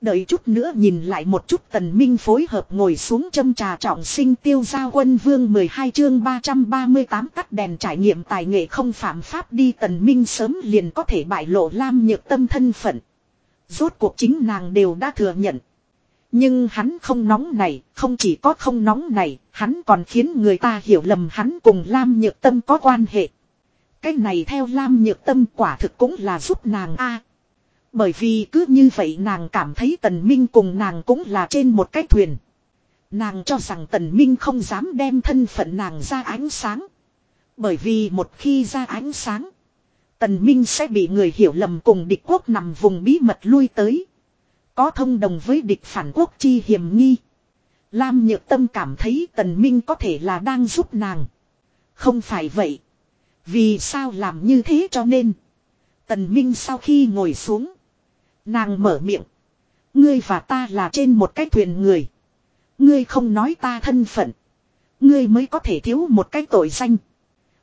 Speaker 1: Đợi chút nữa nhìn lại một chút tần minh phối hợp ngồi xuống châm trà trọng sinh tiêu giao quân vương 12 chương 338 tắt đèn trải nghiệm tài nghệ không phạm pháp đi tần minh sớm liền có thể bại lộ lam nhược tâm thân phận. Rốt cuộc chính nàng đều đã thừa nhận. Nhưng hắn không nóng này, không chỉ có không nóng này, hắn còn khiến người ta hiểu lầm hắn cùng Lam Nhược Tâm có quan hệ. Cái này theo Lam Nhược Tâm quả thực cũng là giúp nàng a bởi vì cứ như vậy nàng cảm thấy Tần Minh cùng nàng cũng là trên một cái thuyền. Nàng cho rằng Tần Minh không dám đem thân phận nàng ra ánh sáng. Bởi vì một khi ra ánh sáng, Tần Minh sẽ bị người hiểu lầm cùng địch quốc nằm vùng bí mật lui tới. Có thông đồng với địch phản quốc chi hiểm nghi. Lam Nhược Tâm cảm thấy Tần Minh có thể là đang giúp nàng. Không phải vậy. Vì sao làm như thế cho nên. Tần Minh sau khi ngồi xuống. Nàng mở miệng. Ngươi và ta là trên một cái thuyền người. Ngươi không nói ta thân phận. Ngươi mới có thể thiếu một cái tội danh.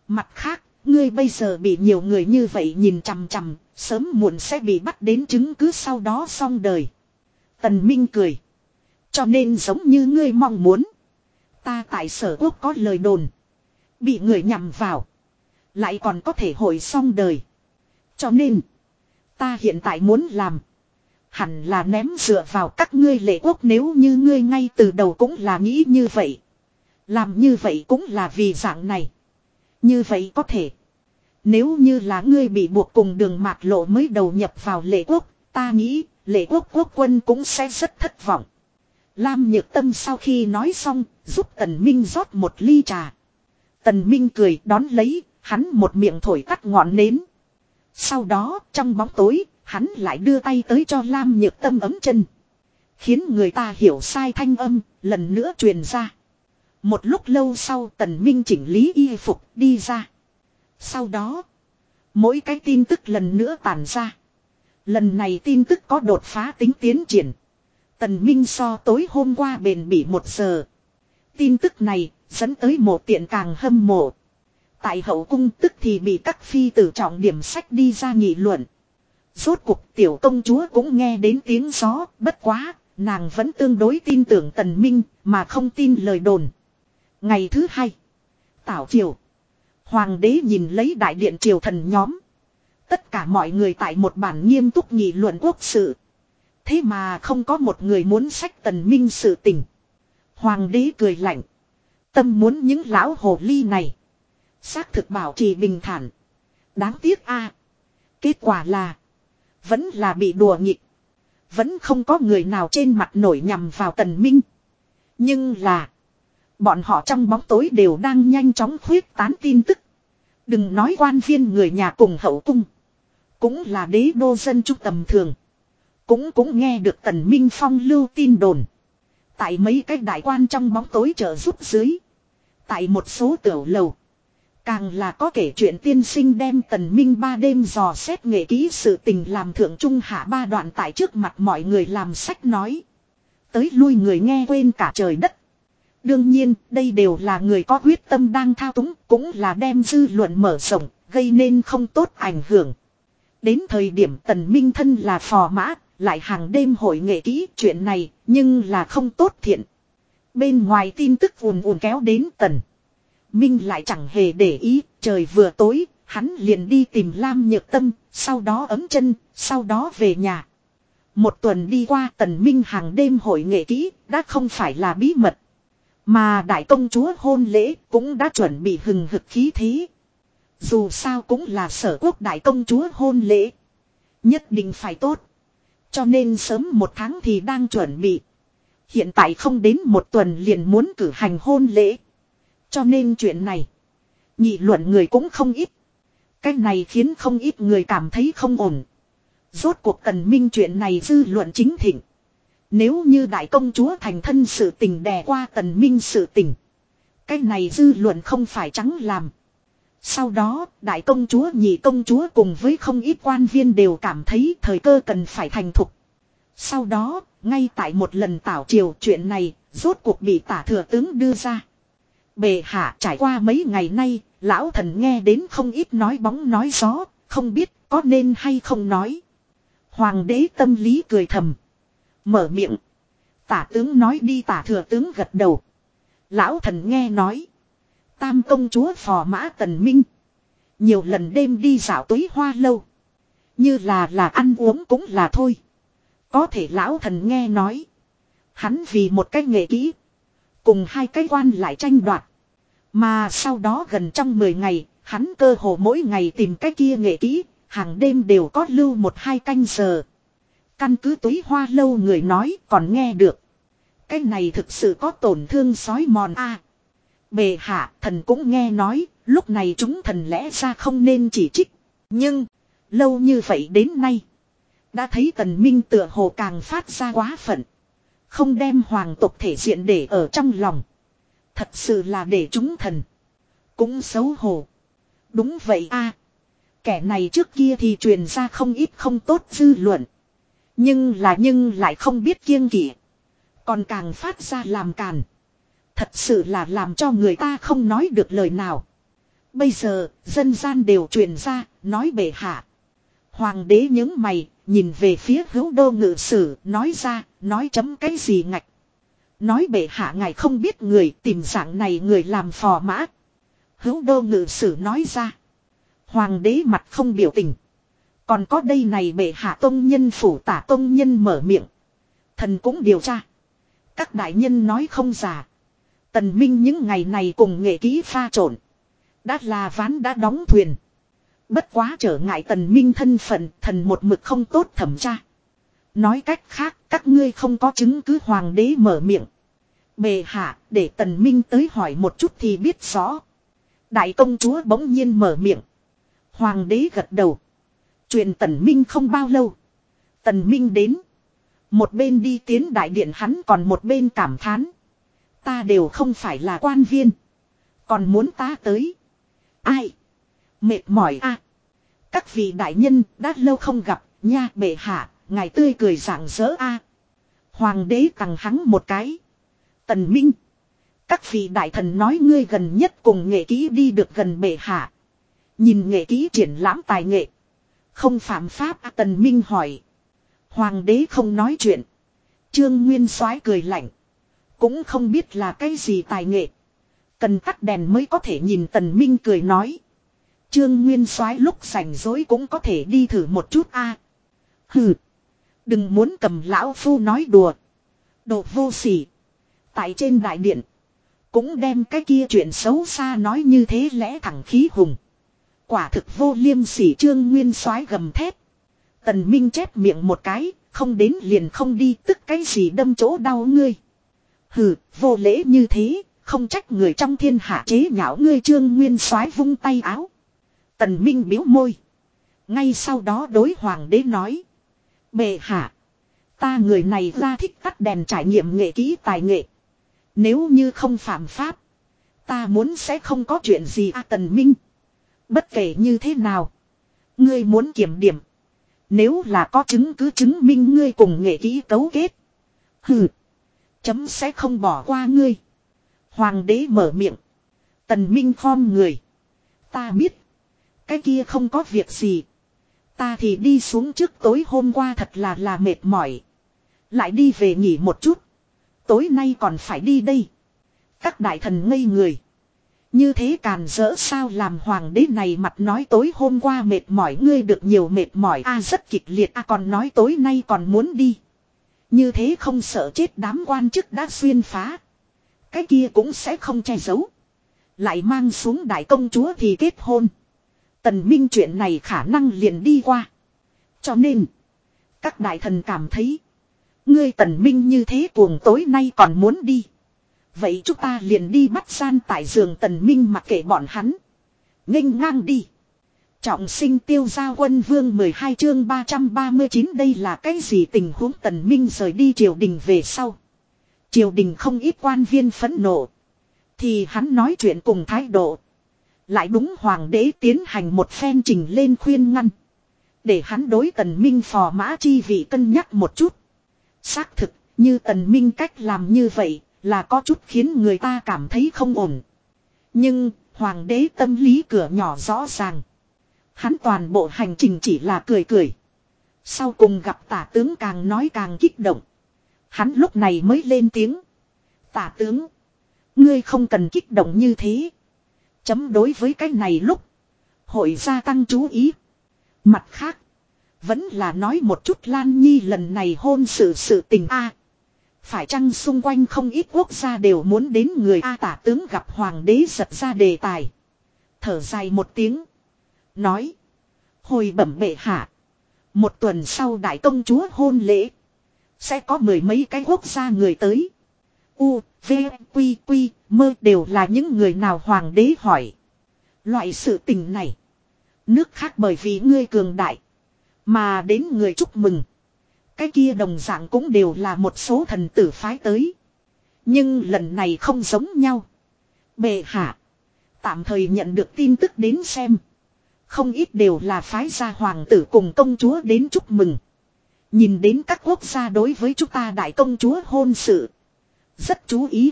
Speaker 1: Mặt khác, ngươi bây giờ bị nhiều người như vậy nhìn chằm chằm, sớm muộn sẽ bị bắt đến chứng cứ sau đó xong đời. Tần Minh cười. Cho nên giống như ngươi mong muốn. Ta tại sở quốc có lời đồn. Bị người nhằm vào. Lại còn có thể hồi xong đời. Cho nên. Ta hiện tại muốn làm. Hẳn là ném dựa vào các ngươi lệ quốc nếu như ngươi ngay từ đầu cũng là nghĩ như vậy. Làm như vậy cũng là vì dạng này. Như vậy có thể. Nếu như là ngươi bị buộc cùng đường mạt lộ mới đầu nhập vào lệ quốc, ta nghĩ lệ quốc quốc quân cũng sẽ rất thất vọng. Lam Nhược Tâm sau khi nói xong, giúp Tần Minh rót một ly trà. Tần Minh cười đón lấy, hắn một miệng thổi tắt ngọn nến. Sau đó, trong bóng tối, hắn lại đưa tay tới cho Lam Nhược Tâm ấm chân. Khiến người ta hiểu sai thanh âm, lần nữa truyền ra. Một lúc lâu sau Tần Minh chỉnh lý y phục đi ra. Sau đó, mỗi cái tin tức lần nữa tàn ra. Lần này tin tức có đột phá tính tiến triển. Tần Minh so tối hôm qua bền bỉ một giờ. Tin tức này dẫn tới một tiện càng hâm mộ. Tại hậu cung tức thì bị các phi tử trọng điểm sách đi ra nghị luận. Rốt cuộc tiểu công chúa cũng nghe đến tiếng gió, bất quá, nàng vẫn tương đối tin tưởng tần minh, mà không tin lời đồn. Ngày thứ hai, tảo triều. Hoàng đế nhìn lấy đại điện triều thần nhóm. Tất cả mọi người tại một bản nghiêm túc nghị luận quốc sự. Thế mà không có một người muốn sách tần minh sự tình. Hoàng đế cười lạnh. Tâm muốn những lão hồ ly này. Xác thực bảo trì bình thản. Đáng tiếc a Kết quả là. Vẫn là bị đùa nghịch. Vẫn không có người nào trên mặt nổi nhằm vào tần minh. Nhưng là. Bọn họ trong bóng tối đều đang nhanh chóng khuyết tán tin tức. Đừng nói quan viên người nhà cùng hậu cung. Cũng là đế đô dân trung tầm thường. Cũng cũng nghe được tần minh phong lưu tin đồn. Tại mấy cái đại quan trong bóng tối trợ giúp dưới. Tại một số tiểu lầu. Càng là có kể chuyện tiên sinh đem tần minh ba đêm dò xét nghệ ký sự tình làm thượng trung hạ ba đoạn tại trước mặt mọi người làm sách nói. Tới lui người nghe quên cả trời đất. Đương nhiên, đây đều là người có quyết tâm đang thao túng, cũng là đem dư luận mở rộng, gây nên không tốt ảnh hưởng. Đến thời điểm tần minh thân là phò mã, lại hàng đêm hội nghệ kỹ chuyện này, nhưng là không tốt thiện. Bên ngoài tin tức vùn vùn kéo đến tần. Minh lại chẳng hề để ý, trời vừa tối, hắn liền đi tìm Lam Nhược Tâm, sau đó ấm chân, sau đó về nhà. Một tuần đi qua tần Minh hàng đêm hội nghệ kỹ, đã không phải là bí mật. Mà đại công chúa hôn lễ cũng đã chuẩn bị hừng hực khí thế. Dù sao cũng là sở quốc đại công chúa hôn lễ. Nhất định phải tốt. Cho nên sớm một tháng thì đang chuẩn bị. Hiện tại không đến một tuần liền muốn cử hành hôn lễ. Cho nên chuyện này. Nhị luận người cũng không ít. Cái này khiến không ít người cảm thấy không ổn. Rốt cuộc tần minh chuyện này dư luận chính thịnh. Nếu như đại công chúa thành thân sự tình đè qua tần minh sự tình. Cái này dư luận không phải trắng làm. Sau đó, đại công chúa nhị công chúa cùng với không ít quan viên đều cảm thấy thời cơ cần phải thành thục. Sau đó, ngay tại một lần tảo triều chuyện này, rốt cuộc bị tả thừa tướng đưa ra. Bề hạ trải qua mấy ngày nay, lão thần nghe đến không ít nói bóng nói gió, không biết có nên hay không nói. Hoàng đế tâm lý cười thầm. Mở miệng. Tả tướng nói đi tả thừa tướng gật đầu. Lão thần nghe nói. Tam công chúa phò mã tần minh. Nhiều lần đêm đi dạo túi hoa lâu. Như là là ăn uống cũng là thôi. Có thể lão thần nghe nói. Hắn vì một cái nghệ kỹ. Cùng hai cái quan lại tranh đoạt. Mà sau đó gần trong 10 ngày, hắn cơ hồ mỗi ngày tìm cái kia nghệ kỹ, hàng đêm đều có lưu một hai canh giờ. Căn cứ túy hoa lâu người nói còn nghe được. Cái này thực sự có tổn thương sói mòn a. bề hạ thần cũng nghe nói, lúc này chúng thần lẽ ra không nên chỉ trích. Nhưng, lâu như vậy đến nay. Đã thấy tần minh tựa hồ càng phát ra quá phận. Không đem hoàng tộc thể diện để ở trong lòng. Thật sự là để chúng thần. Cũng xấu hổ. Đúng vậy a Kẻ này trước kia thì truyền ra không ít không tốt dư luận. Nhưng là nhưng lại không biết kiêng kỵ. Còn càng phát ra làm càn. Thật sự là làm cho người ta không nói được lời nào. Bây giờ, dân gian đều truyền ra, nói bệ hạ. Hoàng đế những mày, nhìn về phía hữu đô ngự sử, nói ra, nói chấm cái gì ngạch. Nói bệ hạ ngài không biết người, tìm dạng này người làm phò mã. Hữu đô ngự sử nói ra. Hoàng đế mặt không biểu tình. Còn có đây này bệ hạ tông nhân phủ tả tông nhân mở miệng. Thần cũng điều tra. Các đại nhân nói không giả. Tần Minh những ngày này cùng nghệ ký pha trộn. Đã là ván đã đóng thuyền. Bất quá trở ngại tần Minh thân phận, thần một mực không tốt thẩm tra. Nói cách khác, các ngươi không có chứng cứ hoàng đế mở miệng. Bề hạ, để tần Minh tới hỏi một chút thì biết rõ. Đại công chúa bỗng nhiên mở miệng. Hoàng đế gật đầu. Chuyện tần minh không bao lâu. Tần minh đến. Một bên đi tiến đại điện hắn còn một bên cảm thán. Ta đều không phải là quan viên. Còn muốn ta tới. Ai? Mệt mỏi a. Các vị đại nhân, đã lâu không gặp, nha bệ hạ. Ngài tươi cười rạng rỡ a. Hoàng đế tặng hắn một cái. Tần Minh. Các vị đại thần nói ngươi gần nhất cùng nghệ kỹ đi được gần bệ hạ. Nhìn nghệ kỹ triển lãm tài nghệ. Không phạm pháp à, Tần Minh hỏi. Hoàng đế không nói chuyện. Trương Nguyên soái cười lạnh. Cũng không biết là cái gì tài nghệ. Cần tắt đèn mới có thể nhìn Tần Minh cười nói. Trương Nguyên soái lúc rảnh rỗi cũng có thể đi thử một chút a. Hừ. Đừng muốn cầm lão phu nói đùa. Đồ vô sỉ. Tại trên đại điện. Cũng đem cái kia chuyện xấu xa nói như thế lẽ thẳng khí hùng. Quả thực vô liêm sỉ trương nguyên soái gầm thép. Tần Minh chép miệng một cái, không đến liền không đi tức cái gì đâm chỗ đau ngươi. Hừ, vô lễ như thế, không trách người trong thiên hạ chế nhạo ngươi trương nguyên soái vung tay áo. Tần Minh biếu môi. Ngay sau đó đối hoàng đế nói. Bệ hạ. Ta người này ra thích tắt đèn trải nghiệm nghệ kỹ tài nghệ. Nếu như không phạm pháp. Ta muốn sẽ không có chuyện gì à tần minh. Bất kể như thế nào. Ngươi muốn kiểm điểm. Nếu là có chứng cứ chứng minh ngươi cùng nghệ kỹ cấu kết. Hừ. Chấm sẽ không bỏ qua ngươi. Hoàng đế mở miệng. Tần Minh khom người. Ta biết. Cái kia không có việc gì. Ta thì đi xuống trước tối hôm qua thật là là mệt mỏi. Lại đi về nghỉ một chút. Tối nay còn phải đi đây. Các đại thần ngây người. Như thế càn dỡ sao làm hoàng đế này mặt nói tối hôm qua mệt mỏi, ngươi được nhiều mệt mỏi, a, rất kịch liệt, a, còn nói tối nay còn muốn đi. Như thế không sợ chết đám quan chức đã xuyên phá. Cái kia cũng sẽ không che giấu. Lại mang xuống đại công chúa thì kết hôn. Tần Minh chuyện này khả năng liền đi qua. Cho nên. Các đại thần cảm thấy. Ngươi tần Minh như thế cuồng tối nay còn muốn đi. Vậy chúng ta liền đi bắt gian tại giường tần Minh mặc kệ bọn hắn. nghênh ngang đi. Trọng sinh tiêu gia quân vương 12 chương 339 đây là cái gì tình huống tần Minh rời đi triều đình về sau. Triều đình không ít quan viên phẫn nộ. Thì hắn nói chuyện cùng thái độ. Lại đúng hoàng đế tiến hành một phen trình lên khuyên ngăn. Để hắn đối tần minh phò mã chi vị cân nhắc một chút. Xác thực, như tần minh cách làm như vậy, là có chút khiến người ta cảm thấy không ổn. Nhưng, hoàng đế tâm lý cửa nhỏ rõ ràng. Hắn toàn bộ hành trình chỉ là cười cười. Sau cùng gặp tả tướng càng nói càng kích động. Hắn lúc này mới lên tiếng. Tả tướng. Ngươi không cần kích động như thế. Chấm đối với cái này lúc. Hội gia tăng chú ý. Mặt khác. Vẫn là nói một chút Lan Nhi lần này hôn sự sự tình A. phải chăng xung quanh không ít quốc gia đều muốn đến người A tả tướng gặp hoàng đế giật ra đề tài. Thở dài một tiếng. Nói. Hồi bẩm bệ hạ. Một tuần sau đại công chúa hôn lễ. Sẽ có mười mấy cái quốc gia người tới. U, V, Quy, Quy, mơ đều là những người nào hoàng đế hỏi. Loại sự tình này. Nước khác bởi vì ngươi cường đại. Mà đến người chúc mừng. Cái kia đồng dạng cũng đều là một số thần tử phái tới. Nhưng lần này không giống nhau. Bệ hạ. Tạm thời nhận được tin tức đến xem. Không ít đều là phái gia hoàng tử cùng công chúa đến chúc mừng. Nhìn đến các quốc gia đối với chúng ta đại công chúa hôn sự. Rất chú ý.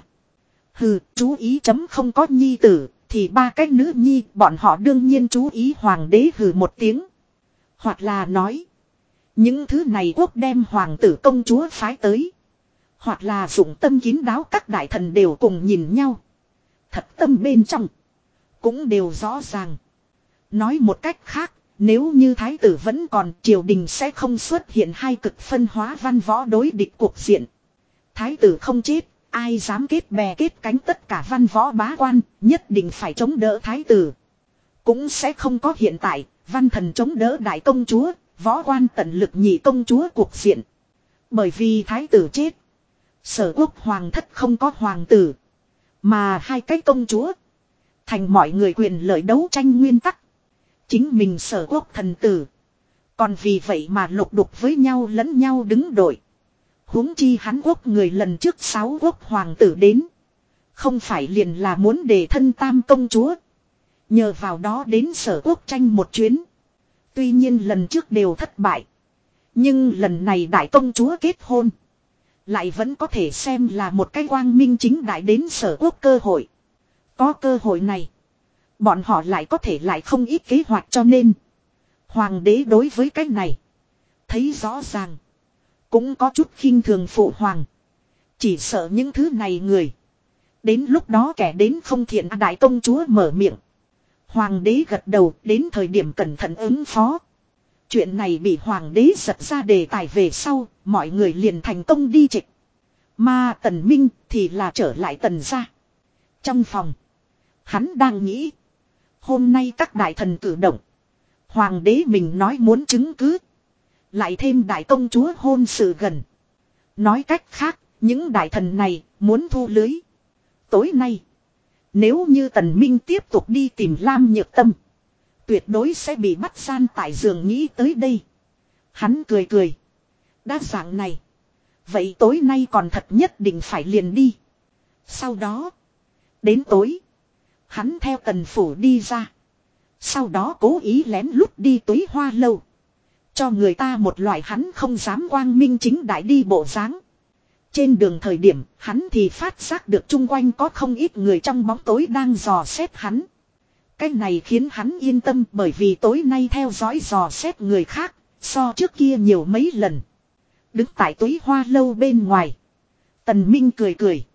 Speaker 1: Hừ, chú ý chấm không có nhi tử, thì ba cái nữ nhi, bọn họ đương nhiên chú ý hoàng đế hừ một tiếng. Hoặc là nói, những thứ này quốc đem hoàng tử công chúa phái tới. Hoặc là dụng tâm kín đáo các đại thần đều cùng nhìn nhau. Thật tâm bên trong, cũng đều rõ ràng. Nói một cách khác, nếu như thái tử vẫn còn triều đình sẽ không xuất hiện hai cực phân hóa văn võ đối địch cuộc diện. Thái tử không chết, ai dám kết bè kết cánh tất cả văn võ bá quan, nhất định phải chống đỡ thái tử. Cũng sẽ không có hiện tại, văn thần chống đỡ đại công chúa, võ quan tận lực nhị công chúa cuộc diện. Bởi vì thái tử chết. Sở quốc hoàng thất không có hoàng tử. Mà hai cái công chúa. Thành mọi người quyền lợi đấu tranh nguyên tắc. Chính mình sở quốc thần tử. Còn vì vậy mà lục đục với nhau lẫn nhau đứng đội huống chi hắn quốc người lần trước sáu quốc hoàng tử đến. Không phải liền là muốn để thân tam công chúa. Nhờ vào đó đến sở quốc tranh một chuyến. Tuy nhiên lần trước đều thất bại. Nhưng lần này đại công chúa kết hôn. Lại vẫn có thể xem là một cái quang minh chính đại đến sở quốc cơ hội. Có cơ hội này. Bọn họ lại có thể lại không ít kế hoạch cho nên. Hoàng đế đối với cái này. Thấy rõ ràng. Cũng có chút khinh thường phụ hoàng. Chỉ sợ những thứ này người. Đến lúc đó kẻ đến không thiện à, đại công chúa mở miệng. Hoàng đế gật đầu đến thời điểm cẩn thận ứng phó. Chuyện này bị hoàng đế giật ra đề tài về sau, mọi người liền thành công đi trịch. Mà tần minh thì là trở lại tần ra. Trong phòng, hắn đang nghĩ. Hôm nay các đại thần cử động. Hoàng đế mình nói muốn chứng cứ. Lại thêm đại công chúa hôn sự gần. Nói cách khác, những đại thần này muốn thu lưới. Tối nay, nếu như tần minh tiếp tục đi tìm Lam Nhược Tâm. Tuyệt đối sẽ bị bắt gian tại giường nghĩ tới đây. Hắn cười cười. Đa dạng này. Vậy tối nay còn thật nhất định phải liền đi. Sau đó. Đến tối. Hắn theo tần phủ đi ra. Sau đó cố ý lén lút đi túy hoa lâu. Cho người ta một loại hắn không dám quang minh chính đại đi bộ dáng. Trên đường thời điểm, hắn thì phát giác được chung quanh có không ít người trong bóng tối đang dò xét hắn. Cái này khiến hắn yên tâm bởi vì tối nay theo dõi dò xét người khác, so trước kia nhiều mấy lần. Đứng tại túi hoa lâu bên ngoài. Tần Minh cười cười.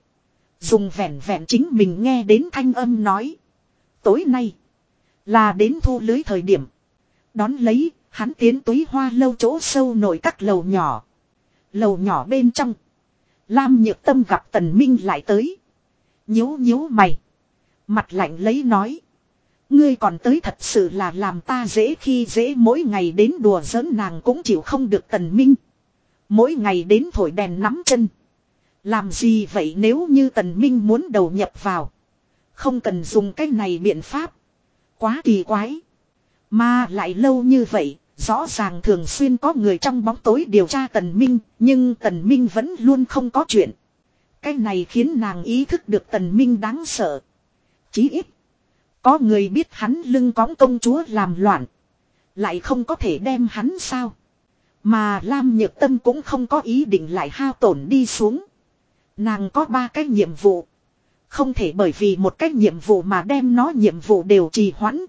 Speaker 1: Dùng vẻn vẹn chính mình nghe đến thanh âm nói. Tối nay, là đến thu lưới thời điểm. Đón lấy, hắn tiến túi hoa lâu chỗ sâu nổi các lầu nhỏ. Lầu nhỏ bên trong. Lam nhược tâm gặp tần minh lại tới. Nhíu nhíu mày. Mặt lạnh lấy nói. Ngươi còn tới thật sự là làm ta dễ khi dễ mỗi ngày đến đùa giỡn nàng cũng chịu không được tần minh. Mỗi ngày đến thổi đèn nắm chân. Làm gì vậy nếu như tần minh muốn đầu nhập vào. Không cần dùng cái này biện pháp. Quá kỳ quái. Mà lại lâu như vậy, rõ ràng thường xuyên có người trong bóng tối điều tra Tần Minh, nhưng Tần Minh vẫn luôn không có chuyện. Cái này khiến nàng ý thức được Tần Minh đáng sợ. Chí ít, có người biết hắn lưng cõng công chúa làm loạn. Lại không có thể đem hắn sao. Mà Lam Nhược Tâm cũng không có ý định lại hao tổn đi xuống. Nàng có ba cái nhiệm vụ. Không thể bởi vì một cái nhiệm vụ mà đem nó nhiệm vụ đều trì hoãn.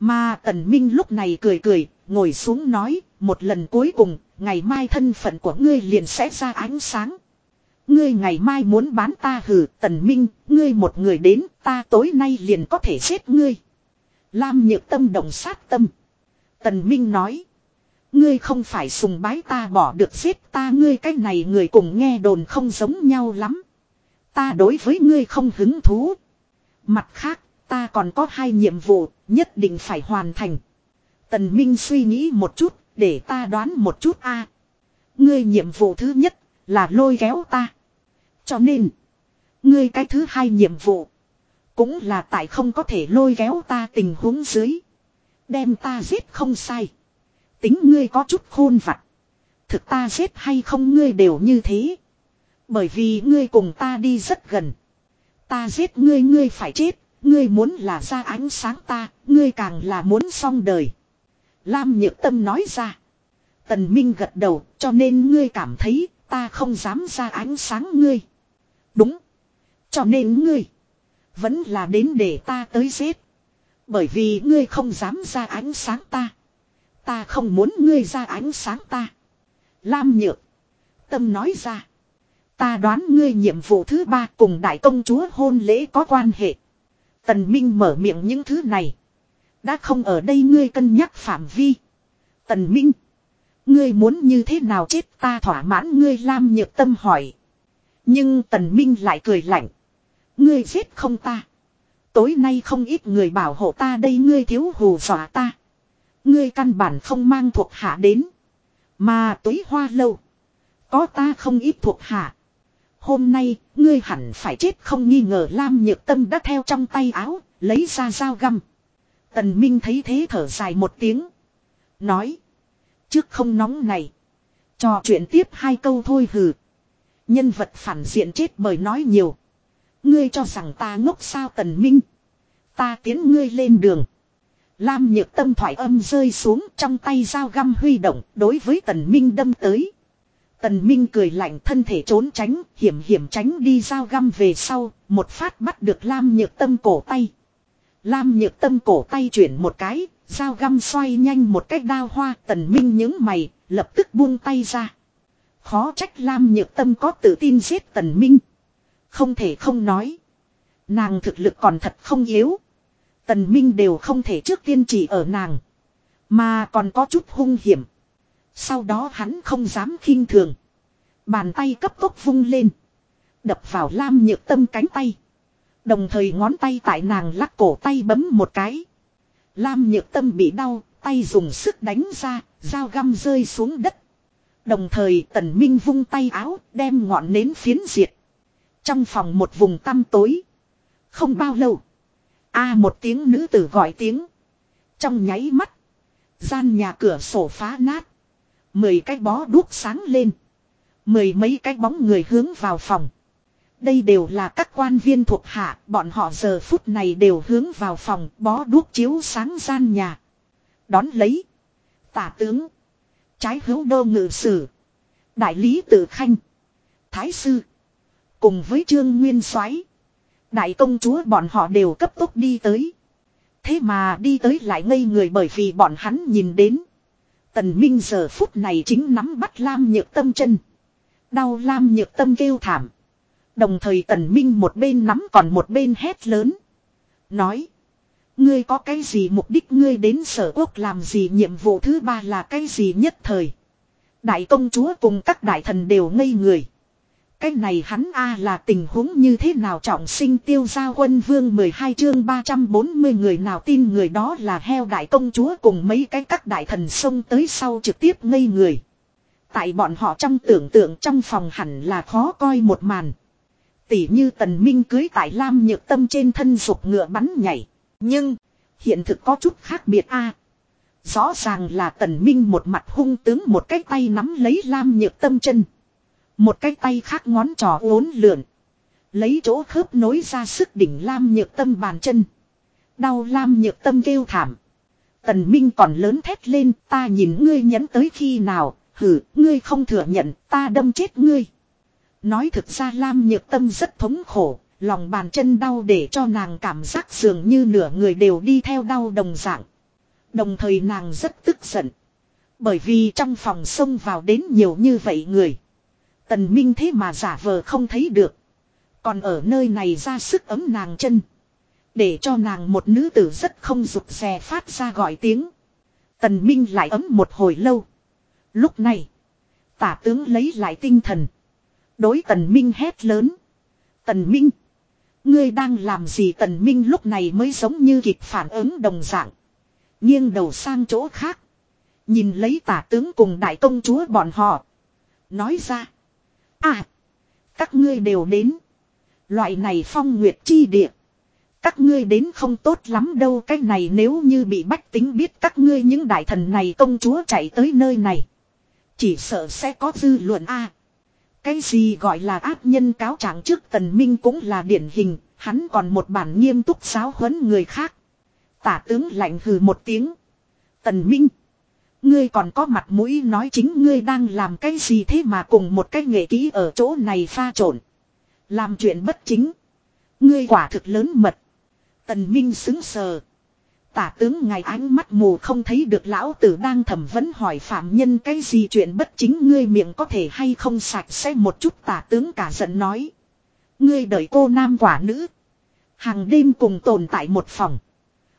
Speaker 1: Mà Tần Minh lúc này cười cười, ngồi xuống nói, một lần cuối cùng, ngày mai thân phận của ngươi liền sẽ ra ánh sáng. Ngươi ngày mai muốn bán ta hử, Tần Minh, ngươi một người đến, ta tối nay liền có thể giết ngươi. Lam nhược tâm đồng sát tâm. Tần Minh nói, ngươi không phải sùng bái ta bỏ được giết ta ngươi cái này người cùng nghe đồn không giống nhau lắm. Ta đối với ngươi không hứng thú. Mặt khác, ta còn có hai nhiệm vụ, nhất định phải hoàn thành. Tần Minh suy nghĩ một chút, để ta đoán một chút a. Ngươi nhiệm vụ thứ nhất là lôi kéo ta. Cho nên, ngươi cái thứ hai nhiệm vụ cũng là tại không có thể lôi kéo ta tình huống dưới. Đem ta giết không sai. Tính ngươi có chút khôn vặt. Thực ta giết hay không ngươi đều như thế. Bởi vì ngươi cùng ta đi rất gần. Ta giết ngươi ngươi phải chết, ngươi muốn là ra ánh sáng ta, ngươi càng là muốn xong đời. Lam Nhược Tâm nói ra. Tần Minh gật đầu, cho nên ngươi cảm thấy ta không dám ra ánh sáng ngươi. Đúng. Cho nên ngươi vẫn là đến để ta tới giết. Bởi vì ngươi không dám ra ánh sáng ta. Ta không muốn ngươi ra ánh sáng ta. Lam Nhược Tâm nói ra. Ta đoán ngươi nhiệm vụ thứ ba cùng đại công chúa hôn lễ có quan hệ. Tần Minh mở miệng những thứ này. Đã không ở đây ngươi cân nhắc phạm vi. Tần Minh. Ngươi muốn như thế nào chết ta thỏa mãn ngươi Lam Nhược Tâm hỏi. Nhưng Tần Minh lại cười lạnh. Ngươi giết không ta. Tối nay không ít người bảo hộ ta đây ngươi thiếu hù dọa ta. Ngươi căn bản không mang thuộc hạ đến. Mà túi hoa lâu. Có ta không ít thuộc hạ. Hôm nay, ngươi hẳn phải chết không nghi ngờ Lam Nhược Tâm đã theo trong tay áo, lấy ra dao găm. Tần Minh thấy thế thở dài một tiếng. Nói. Trước không nóng này. Trò chuyện tiếp hai câu thôi hừ. Nhân vật phản diện chết bởi nói nhiều. Ngươi cho rằng ta ngốc sao Tần Minh. Ta tiến ngươi lên đường. Lam nhược tâm thoại âm rơi xuống trong tay dao găm huy động đối với Tần Minh đâm tới. Tần Minh cười lạnh thân thể trốn tránh, hiểm hiểm tránh đi dao găm về sau, một phát bắt được Lam Nhược Tâm cổ tay. Lam Nhược Tâm cổ tay chuyển một cái, dao găm xoay nhanh một cách đao hoa, Tần Minh những mày, lập tức buông tay ra. Khó trách Lam Nhược Tâm có tự tin giết Tần Minh. Không thể không nói. Nàng thực lực còn thật không yếu. Tần Minh đều không thể trước tiên chỉ ở nàng. Mà còn có chút hung hiểm. Sau đó hắn không dám khinh thường. Bàn tay cấp tốc vung lên. Đập vào Lam nhược tâm cánh tay. Đồng thời ngón tay tại nàng lắc cổ tay bấm một cái. Lam nhược tâm bị đau, tay dùng sức đánh ra, dao găm rơi xuống đất. Đồng thời tần minh vung tay áo, đem ngọn nến phiến diệt. Trong phòng một vùng tăm tối. Không bao lâu. a một tiếng nữ tử gọi tiếng. Trong nháy mắt. Gian nhà cửa sổ phá nát. Mười cái bó đuốc sáng lên. Mười mấy cái bóng người hướng vào phòng. Đây đều là các quan viên thuộc hạ, bọn họ giờ phút này đều hướng vào phòng, bó đuốc chiếu sáng gian nhà. Đón lấy. Tả tướng. Trái hữu đô ngự sử. Đại lý tử khanh. Thái sư. Cùng với trương nguyên soái Đại công chúa bọn họ đều cấp tốc đi tới. Thế mà đi tới lại ngây người bởi vì bọn hắn nhìn đến. Tần Minh giờ phút này chính nắm bắt Lam Nhược Tâm chân. Đau Lam Nhược Tâm kêu thảm. Đồng thời Tần Minh một bên nắm còn một bên hét lớn. Nói. Ngươi có cái gì mục đích ngươi đến sở quốc làm gì nhiệm vụ thứ ba là cái gì nhất thời. Đại công chúa cùng các đại thần đều ngây người. Cái này hắn a là tình huống như thế nào trọng sinh tiêu giao quân vương 12 chương 340 người nào tin người đó là heo đại công chúa cùng mấy cái các đại thần xông tới sau trực tiếp ngây người. Tại bọn họ trong tưởng tượng trong phòng hẳn là khó coi một màn. Tỉ như tần minh cưới tại lam nhược tâm trên thân dục ngựa bắn nhảy. Nhưng, hiện thực có chút khác biệt a Rõ ràng là tần minh một mặt hung tướng một cái tay nắm lấy lam nhược tâm chân. Một cái tay khác ngón trỏ uốn lượn. Lấy chỗ khớp nối ra sức đỉnh lam nhược tâm bàn chân. Đau lam nhược tâm kêu thảm. Tần Minh còn lớn thét lên ta nhìn ngươi nhẫn tới khi nào. Hử, ngươi không thừa nhận ta đâm chết ngươi. Nói thực ra lam nhược tâm rất thống khổ. Lòng bàn chân đau để cho nàng cảm giác dường như nửa người đều đi theo đau đồng dạng. Đồng thời nàng rất tức giận. Bởi vì trong phòng xông vào đến nhiều như vậy người. Tần Minh thế mà giả vờ không thấy được. Còn ở nơi này ra sức ấm nàng chân. Để cho nàng một nữ tử rất không rụt rè phát ra gọi tiếng. Tần Minh lại ấm một hồi lâu. Lúc này. Tả tướng lấy lại tinh thần. Đối Tần Minh hét lớn. Tần Minh. Ngươi đang làm gì Tần Minh lúc này mới giống như kịp phản ứng đồng dạng. Nghiêng đầu sang chỗ khác. Nhìn lấy tả tướng cùng đại công chúa bọn họ. Nói ra. À. Các ngươi đều đến. Loại này phong nguyệt chi địa. Các ngươi đến không tốt lắm đâu cái này nếu như bị bách tính biết các ngươi những đại thần này công chúa chạy tới nơi này. Chỉ sợ sẽ có dư luận a cái gì gọi là ác nhân cáo trạng trước tần minh cũng là điển hình, hắn còn một bản nghiêm túc giáo huấn người khác. Tả tướng lạnh hừ một tiếng. Tần minh. Ngươi còn có mặt mũi nói chính ngươi đang làm cái gì thế mà cùng một cái nghệ kỹ ở chỗ này pha trộn. Làm chuyện bất chính. Ngươi quả thực lớn mật. Tần Minh xứng sờ. Tả tướng ngài ánh mắt mù không thấy được lão tử đang thẩm vấn hỏi phạm nhân cái gì chuyện bất chính ngươi miệng có thể hay không sạch sẽ một chút tả tướng cả giận nói. Ngươi đợi cô nam quả nữ. Hàng đêm cùng tồn tại một phòng.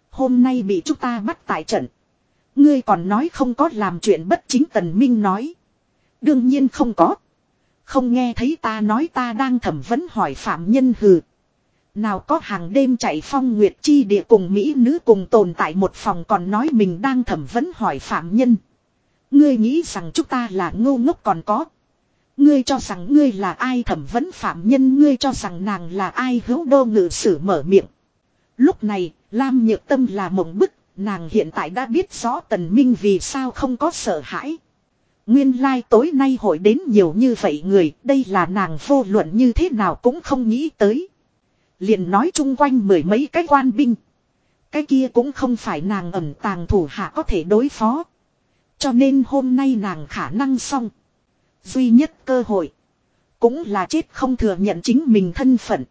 Speaker 1: Hôm nay bị chúng ta bắt tại trận. Ngươi còn nói không có làm chuyện bất chính tần minh nói. Đương nhiên không có. Không nghe thấy ta nói ta đang thẩm vấn hỏi phạm nhân hừ. Nào có hàng đêm chạy phong nguyệt chi địa cùng Mỹ nữ cùng tồn tại một phòng còn nói mình đang thẩm vấn hỏi phạm nhân. Ngươi nghĩ rằng chúng ta là ngu ngốc còn có. Ngươi cho rằng ngươi là ai thẩm vấn phạm nhân ngươi cho rằng nàng là ai hữu đô ngự sử mở miệng. Lúc này, Lam Nhược Tâm là mộng bức, nàng hiện tại đã biết rõ Tần Minh vì sao không có sợ hãi. Nguyên lai like tối nay hội đến nhiều như vậy người, đây là nàng vô luận như thế nào cũng không nghĩ tới. Liền nói chung quanh mười mấy cái quan binh. Cái kia cũng không phải nàng ẩn tàng thủ hạ có thể đối phó. Cho nên hôm nay nàng khả năng xong. Duy nhất cơ hội. Cũng là chết không thừa nhận chính mình thân phận.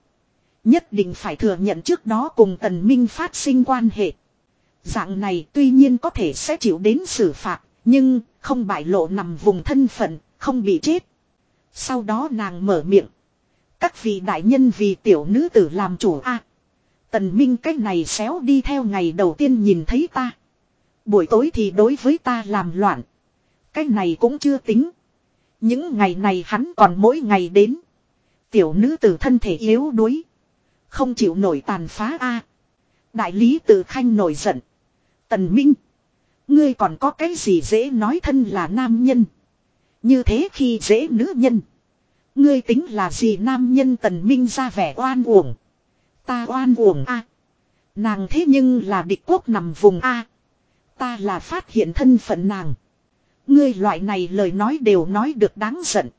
Speaker 1: Nhất định phải thừa nhận trước đó cùng tần minh phát sinh quan hệ. Dạng này tuy nhiên có thể sẽ chịu đến xử phạt, nhưng không bại lộ nằm vùng thân phận, không bị chết. Sau đó nàng mở miệng. Các vị đại nhân vì tiểu nữ tử làm chủ a Tần Minh cách này xéo đi theo ngày đầu tiên nhìn thấy ta. Buổi tối thì đối với ta làm loạn. cách này cũng chưa tính. Những ngày này hắn còn mỗi ngày đến. Tiểu nữ tử thân thể yếu đuối. Không chịu nổi tàn phá a Đại lý tử khanh nổi giận. Tần Minh. Ngươi còn có cái gì dễ nói thân là nam nhân. Như thế khi dễ nữ nhân. Ngươi tính là gì nam nhân tần minh ra vẻ oan uổng. Ta oan uổng a. Nàng thế nhưng là địch quốc nằm vùng a. Ta là phát hiện thân phận nàng. Ngươi loại này lời nói đều nói được đáng giận.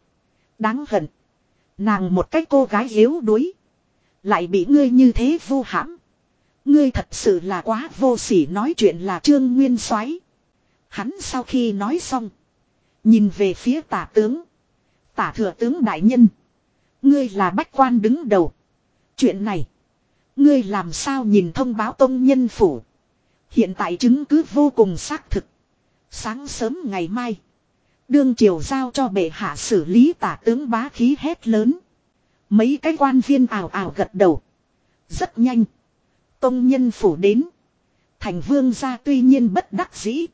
Speaker 1: Đáng hận. Nàng một cái cô gái yếu đuối. Lại bị ngươi như thế vô hãm. Ngươi thật sự là quá vô sỉ nói chuyện là trương nguyên soái. Hắn sau khi nói xong. Nhìn về phía tả tướng. Tả thừa tướng đại nhân. Ngươi là bách quan đứng đầu. Chuyện này. Ngươi làm sao nhìn thông báo tông nhân phủ. Hiện tại chứng cứ vô cùng xác thực. Sáng sớm ngày mai. Đương triều giao cho bệ hạ xử lý tả tướng bá khí hét lớn. Mấy cái quan viên ảo ảo gật đầu. Rất nhanh. Tông nhân phủ đến. Thành vương gia tuy nhiên bất đắc dĩ.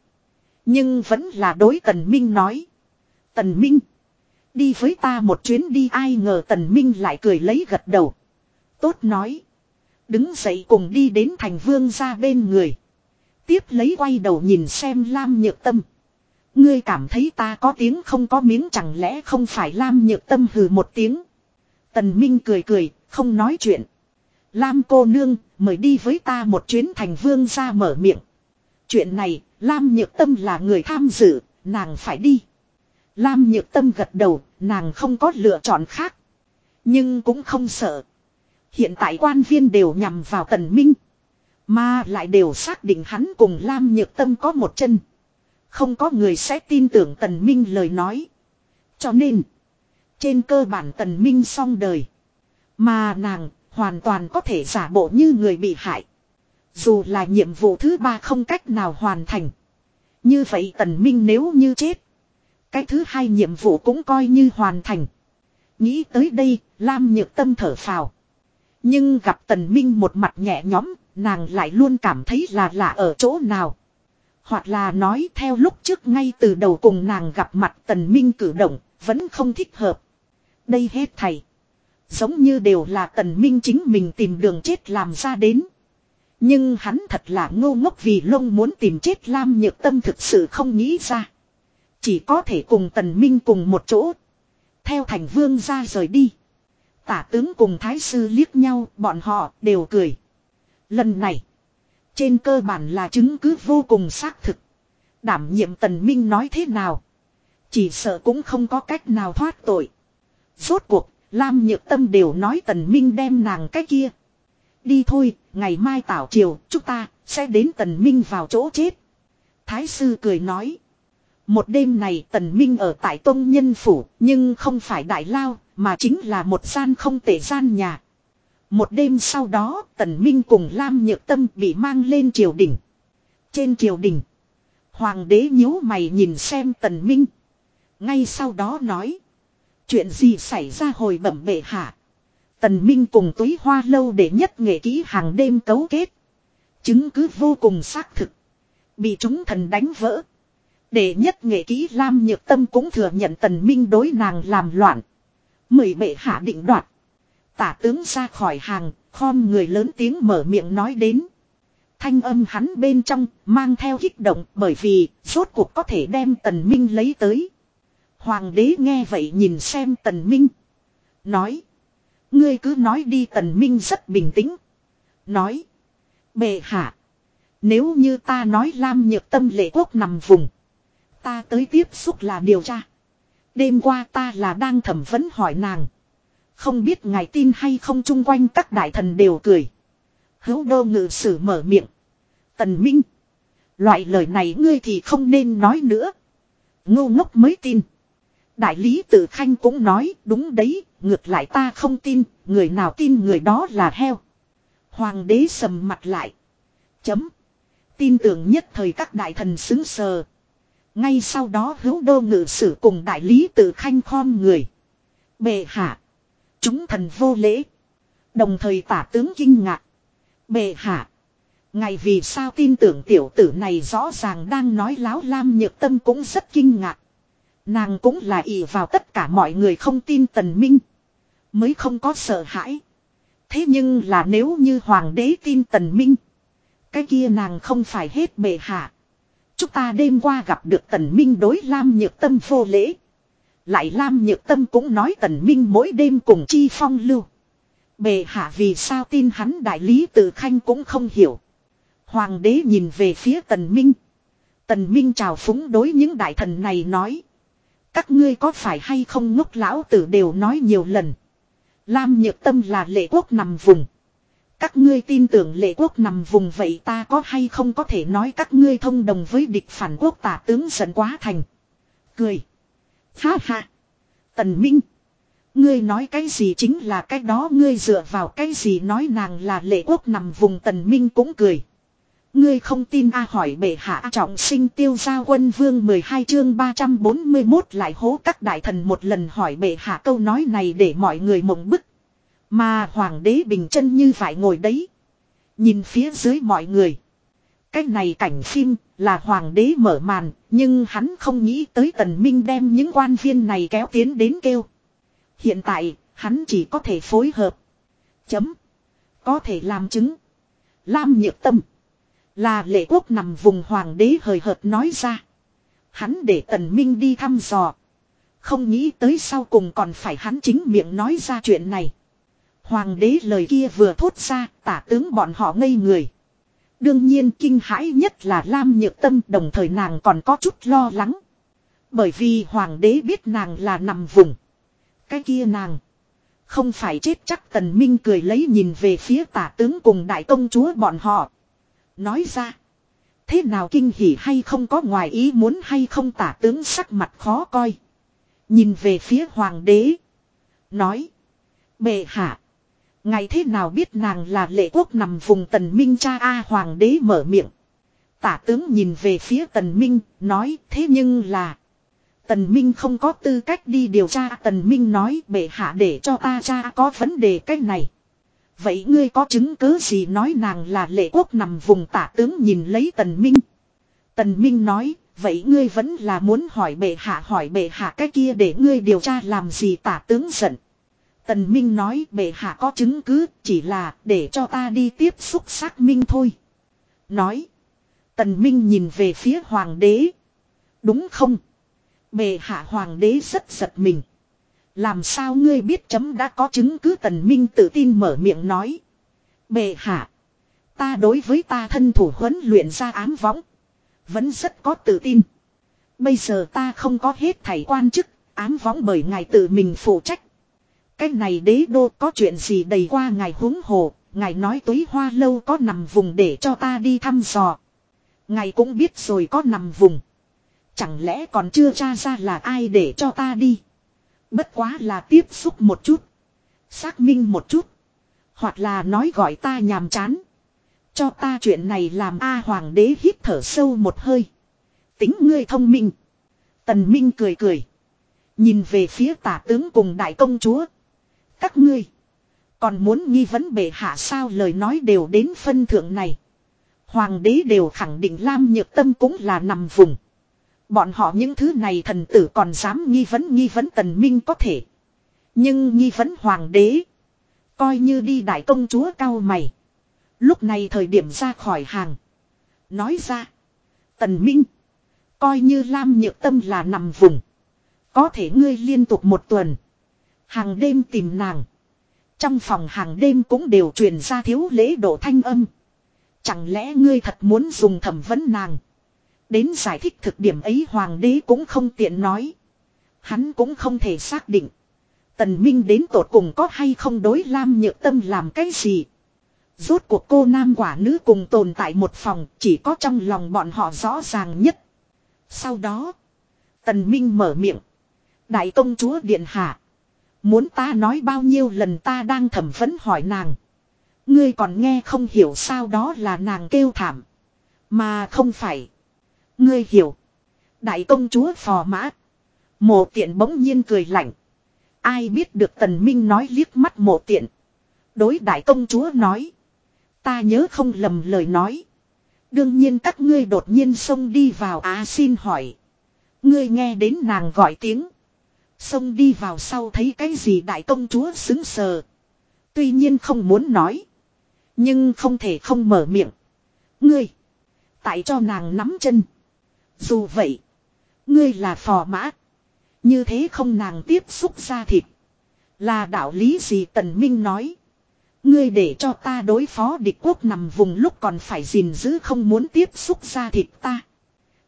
Speaker 1: Nhưng vẫn là đối tần minh nói. Tần minh. Đi với ta một chuyến đi ai ngờ tần minh lại cười lấy gật đầu. Tốt nói. Đứng dậy cùng đi đến thành vương gia bên người. Tiếp lấy quay đầu nhìn xem Lam Nhược Tâm. Ngươi cảm thấy ta có tiếng không có miếng chẳng lẽ không phải Lam Nhược Tâm hừ một tiếng. Tần Minh cười cười, không nói chuyện. Lam cô nương, mời đi với ta một chuyến thành vương ra mở miệng. Chuyện này, Lam Nhược Tâm là người tham dự, nàng phải đi. Lam Nhược Tâm gật đầu, nàng không có lựa chọn khác. Nhưng cũng không sợ. Hiện tại quan viên đều nhằm vào Tần Minh. Mà lại đều xác định hắn cùng Lam Nhược Tâm có một chân. Không có người sẽ tin tưởng Tần Minh lời nói. Cho nên, trên cơ bản Tần Minh xong đời. Mà nàng hoàn toàn có thể giả bộ như người bị hại. Dù là nhiệm vụ thứ ba không cách nào hoàn thành. Như vậy Tần Minh nếu như chết. Cái thứ hai nhiệm vụ cũng coi như hoàn thành. Nghĩ tới đây, Lam Nhược Tâm thở phào. Nhưng gặp Tần Minh một mặt nhẹ nhõm, nàng lại luôn cảm thấy là lạ ở chỗ nào. Hoặc là nói theo lúc trước ngay từ đầu cùng nàng gặp mặt Tần Minh cử động, vẫn không thích hợp. Đây hết thầy. Giống như đều là Tần Minh chính mình tìm đường chết làm ra đến. Nhưng hắn thật là ngô ngốc vì lông muốn tìm chết Lam Nhược Tâm thực sự không nghĩ ra. Chỉ có thể cùng Tần Minh cùng một chỗ. Theo thành vương ra rời đi. Tả tướng cùng thái sư liếc nhau, bọn họ đều cười. Lần này, trên cơ bản là chứng cứ vô cùng xác thực. Đảm nhiệm Tần Minh nói thế nào? Chỉ sợ cũng không có cách nào thoát tội. Rốt cuộc, Lam Nhược Tâm đều nói Tần Minh đem nàng cái kia. Đi thôi, ngày mai tảo chiều, chúng ta sẽ đến Tần Minh vào chỗ chết. Thái sư cười nói. Một đêm này Tần Minh ở tại tôn Nhân Phủ, nhưng không phải đại lao, mà chính là một gian không tệ gian nhà. Một đêm sau đó, Tần Minh cùng Lam Nhược Tâm bị mang lên triều đình. Trên triều đình, Hoàng đế nhíu mày nhìn xem Tần Minh. Ngay sau đó nói. Chuyện gì xảy ra hồi bẩm bệ hạ. Tần Minh cùng túy hoa lâu để nhất nghệ kỹ hàng đêm cấu kết. Chứng cứ vô cùng xác thực. Bị chúng thần đánh vỡ. Để nhất nghệ kỹ Lam Nhược Tâm cũng thừa nhận Tần Minh đối nàng làm loạn. mười bệ hạ định đoạt. Tả tướng ra khỏi hàng, khom người lớn tiếng mở miệng nói đến. Thanh âm hắn bên trong, mang theo kích động bởi vì, rốt cuộc có thể đem Tần Minh lấy tới. Hoàng đế nghe vậy nhìn xem Tần Minh. Nói. Ngươi cứ nói đi Tần Minh rất bình tĩnh. Nói. Bệ hạ. Nếu như ta nói Lam Nhược Tâm lệ quốc nằm vùng. Ta tới tiếp xúc là điều tra. Đêm qua ta là đang thẩm vấn hỏi nàng. Không biết ngài tin hay không chung quanh các đại thần đều cười. Hữu đô ngự sử mở miệng. Tần Minh. Loại lời này ngươi thì không nên nói nữa. Ngô ngốc mới tin. Đại lý tử khanh cũng nói đúng đấy, ngược lại ta không tin, người nào tin người đó là heo. Hoàng đế sầm mặt lại. Chấm. Tin tưởng nhất thời các đại thần xứng sờ. Ngay sau đó hữu đô ngự sử cùng đại lý tự khanh khom người. Bệ hạ. Chúng thần vô lễ. Đồng thời tả tướng kinh ngạc. Bệ hạ. Ngày vì sao tin tưởng tiểu tử này rõ ràng đang nói láo lam nhược tâm cũng rất kinh ngạc. Nàng cũng là ỷ vào tất cả mọi người không tin tần minh. Mới không có sợ hãi. Thế nhưng là nếu như hoàng đế tin tần minh. Cái kia nàng không phải hết bệ hạ. Chúng ta đêm qua gặp được tần minh đối Lam Nhược Tâm vô lễ. Lại Lam Nhược Tâm cũng nói tần minh mỗi đêm cùng chi phong lưu. bề hạ vì sao tin hắn đại lý tự khanh cũng không hiểu. Hoàng đế nhìn về phía tần minh. Tần minh chào phúng đối những đại thần này nói. Các ngươi có phải hay không ngốc lão tử đều nói nhiều lần. Lam nhược tâm là lệ quốc nằm vùng. Các ngươi tin tưởng lệ quốc nằm vùng vậy ta có hay không có thể nói các ngươi thông đồng với địch phản quốc tả tướng giận quá thành. Cười. Ha ha. Tần Minh. Ngươi nói cái gì chính là cái đó, ngươi dựa vào cái gì nói nàng là lệ quốc nằm vùng, Tần Minh cũng cười. Ngươi không tin a hỏi bệ hạ trọng sinh tiêu gia quân vương 12 chương 341 lại hố các đại thần một lần hỏi bệ hạ câu nói này để mọi người mộng bức. Mà hoàng đế bình chân như phải ngồi đấy. Nhìn phía dưới mọi người. Cái này cảnh phim là hoàng đế mở màn, nhưng hắn không nghĩ tới tần minh đem những quan viên này kéo tiến đến kêu. Hiện tại, hắn chỉ có thể phối hợp. Chấm. Có thể làm chứng. Lam nhược tâm. Là lệ quốc nằm vùng hoàng đế hời hợt nói ra. Hắn để tần minh đi thăm dò. Không nghĩ tới sau cùng còn phải hắn chính miệng nói ra chuyện này. Hoàng đế lời kia vừa thốt ra, tả tướng bọn họ ngây người. Đương nhiên kinh hãi nhất là Lam Nhược Tâm đồng thời nàng còn có chút lo lắng. Bởi vì hoàng đế biết nàng là nằm vùng. Cái kia nàng. Không phải chết chắc tần minh cười lấy nhìn về phía tả tướng cùng đại công chúa bọn họ. Nói ra. Thế nào kinh hỉ hay không có ngoài ý muốn hay không tả tướng sắc mặt khó coi. Nhìn về phía hoàng đế. Nói. Bệ hạ. Ngày thế nào biết nàng là lệ quốc nằm vùng tần minh cha A hoàng đế mở miệng. Tả tướng nhìn về phía tần minh, nói thế nhưng là. Tần minh không có tư cách đi điều tra tần minh nói bệ hạ để cho ta cha có vấn đề cách này. Vậy ngươi có chứng cứ gì nói nàng là lệ quốc nằm vùng tả tướng nhìn lấy tần minh. Tần minh nói, vậy ngươi vẫn là muốn hỏi bệ hạ hỏi bệ hạ cái kia để ngươi điều tra làm gì tả tướng giận. Tần minh nói, bệ hạ có chứng cứ, chỉ là để cho ta đi tiếp xúc xác minh thôi. Nói. Tần minh nhìn về phía hoàng đế. Đúng không? Bệ hạ hoàng đế rất giật mình. Làm sao ngươi biết chấm đã có chứng cứ tần minh tự tin mở miệng nói. Bệ hạ. Ta đối với ta thân thủ huấn luyện ra ám võng. Vẫn rất có tự tin. Bây giờ ta không có hết thảy quan chức. Ám võng bởi ngài tự mình phụ trách. Cái này đế đô có chuyện gì đầy qua ngài huống hồ. Ngài nói túy hoa lâu có nằm vùng để cho ta đi thăm dò. Ngài cũng biết rồi có nằm vùng. Chẳng lẽ còn chưa tra ra là ai để cho ta đi. Bất quá là tiếp xúc một chút. Xác minh một chút. Hoặc là nói gọi ta nhàm chán. Cho ta chuyện này làm A hoàng đế hít thở sâu một hơi. Tính ngươi thông minh. Tần Minh cười cười. Nhìn về phía tả tướng cùng đại công chúa. Các ngươi. Còn muốn nghi vấn bệ hạ sao lời nói đều đến phân thượng này. Hoàng đế đều khẳng định Lam Nhược Tâm cũng là nằm vùng. Bọn họ những thứ này thần tử còn dám nghi vấn nghi vấn tần minh có thể. Nhưng nghi vấn hoàng đế. Coi như đi đại công chúa cao mày. Lúc này thời điểm ra khỏi hàng. Nói ra. Tần minh. Coi như Lam nhược tâm là nằm vùng. Có thể ngươi liên tục một tuần. Hàng đêm tìm nàng. Trong phòng hàng đêm cũng đều truyền ra thiếu lễ độ thanh âm. Chẳng lẽ ngươi thật muốn dùng thẩm vấn nàng. Đến giải thích thực điểm ấy hoàng đế cũng không tiện nói. Hắn cũng không thể xác định. Tần Minh đến tột cùng có hay không đối Lam Nhược Tâm làm cái gì. Rốt cuộc cô nam quả nữ cùng tồn tại một phòng chỉ có trong lòng bọn họ rõ ràng nhất. Sau đó. Tần Minh mở miệng. Đại công chúa Điện Hạ. Muốn ta nói bao nhiêu lần ta đang thẩm vấn hỏi nàng. Ngươi còn nghe không hiểu sao đó là nàng kêu thảm. Mà không phải. Ngươi hiểu. Đại công chúa phò mã. Mộ tiện bỗng nhiên cười lạnh. Ai biết được tần minh nói liếc mắt mộ tiện. Đối đại công chúa nói. Ta nhớ không lầm lời nói. Đương nhiên các ngươi đột nhiên xông đi vào á xin hỏi. Ngươi nghe đến nàng gọi tiếng. Xông đi vào sau thấy cái gì đại công chúa xứng sờ. Tuy nhiên không muốn nói. Nhưng không thể không mở miệng. Ngươi. Tại cho nàng nắm chân. Dù vậy. Ngươi là phò mã. Như thế không nàng tiếp xúc ra thịt. Là đạo lý gì Tần Minh nói. Ngươi để cho ta đối phó địch quốc nằm vùng lúc còn phải gìn giữ không muốn tiếp xúc ra thịt ta.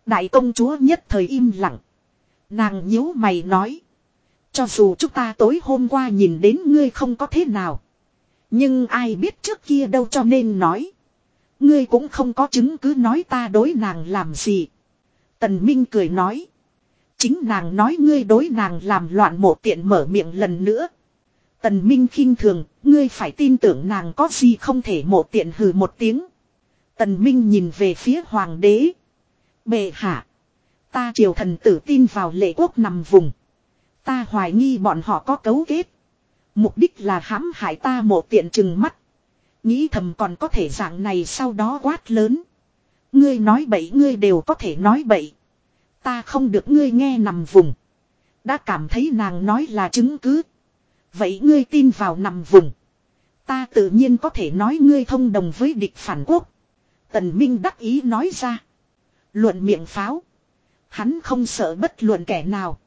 Speaker 1: Đại công chúa nhất thời im lặng. Nàng nhíu mày nói. Cho dù chúng ta tối hôm qua nhìn đến ngươi không có thế nào. Nhưng ai biết trước kia đâu cho nên nói. Ngươi cũng không có chứng cứ nói ta đối nàng làm gì. Tần Minh cười nói. Chính nàng nói ngươi đối nàng làm loạn mộ tiện mở miệng lần nữa. Tần Minh khinh thường, ngươi phải tin tưởng nàng có gì không thể mộ tiện hừ một tiếng. Tần Minh nhìn về phía hoàng đế. Bệ hạ. Ta triều thần tử tin vào lệ quốc nằm vùng. Ta hoài nghi bọn họ có cấu kết. Mục đích là hãm hại ta mộ tiện chừng mắt. Nghĩ thầm còn có thể dạng này sau đó quát lớn. Ngươi nói bậy, ngươi đều có thể nói bậy. Ta không được ngươi nghe nằm vùng. Đã cảm thấy nàng nói là chứng cứ. Vậy ngươi tin vào nằm vùng. Ta tự nhiên có thể nói ngươi thông đồng với địch phản quốc. Tần Minh đắc ý nói ra. Luận miệng pháo. Hắn không sợ bất luận kẻ nào.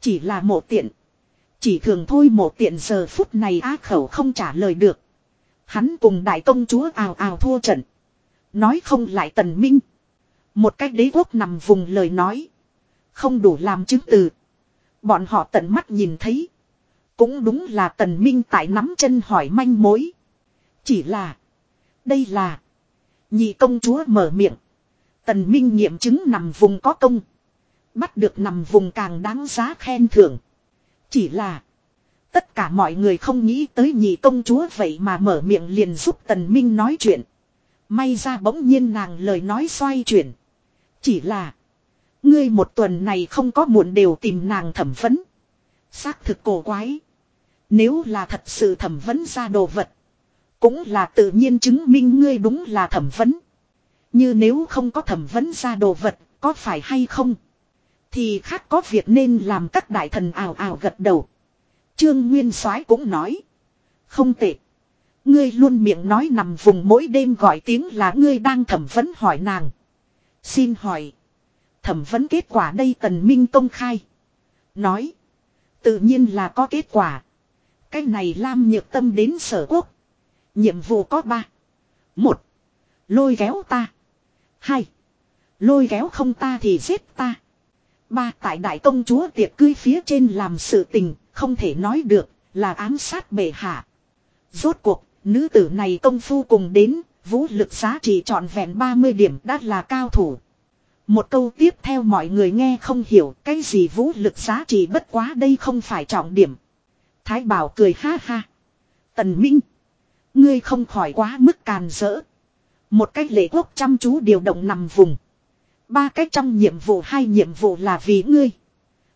Speaker 1: Chỉ là mộ tiện. Chỉ thường thôi mộ tiện giờ phút này á khẩu không trả lời được. Hắn cùng đại công chúa ào ào thua trận. Nói không lại tần minh. Một cách đế quốc nằm vùng lời nói. Không đủ làm chứng từ. Bọn họ tận mắt nhìn thấy. Cũng đúng là tần minh tại nắm chân hỏi manh mối. Chỉ là. Đây là. Nhị công chúa mở miệng. Tần minh nghiệm chứng nằm vùng có công. Bắt được nằm vùng càng đáng giá khen thưởng. Chỉ là. Tất cả mọi người không nghĩ tới nhị công chúa vậy mà mở miệng liền giúp tần minh nói chuyện. May ra bỗng nhiên nàng lời nói xoay chuyển. Chỉ là. Ngươi một tuần này không có muộn đều tìm nàng thẩm vấn. Xác thực cổ quái. Nếu là thật sự thẩm vấn ra đồ vật. Cũng là tự nhiên chứng minh ngươi đúng là thẩm vấn. Như nếu không có thẩm vấn ra đồ vật, có phải hay không? Thì khác có việc nên làm các đại thần ảo ảo gật đầu. Trương Nguyên soái cũng nói. Không tệ. Ngươi luôn miệng nói nằm vùng mỗi đêm gọi tiếng là ngươi đang thẩm vấn hỏi nàng. Xin hỏi. Thẩm vấn kết quả đây tần minh công khai. Nói. Tự nhiên là có kết quả. Cái này Lam nhược tâm đến sở quốc. Nhiệm vụ có ba. Một. Lôi kéo ta. Hai. Lôi kéo không ta thì giết ta. Ba tại đại công chúa tiệc cưới phía trên làm sự tình, không thể nói được, là ám sát bệ hạ. Rốt cuộc, nữ tử này công phu cùng đến, vũ lực giá trị trọn vẹn 30 điểm đã là cao thủ. Một câu tiếp theo mọi người nghe không hiểu cái gì vũ lực giá trị bất quá đây không phải trọng điểm. Thái bảo cười ha ha. Tần Minh. Ngươi không khỏi quá mức càn rỡ. Một cách lệ quốc chăm chú điều động nằm vùng. Ba cách trong nhiệm vụ hai nhiệm vụ là vì ngươi.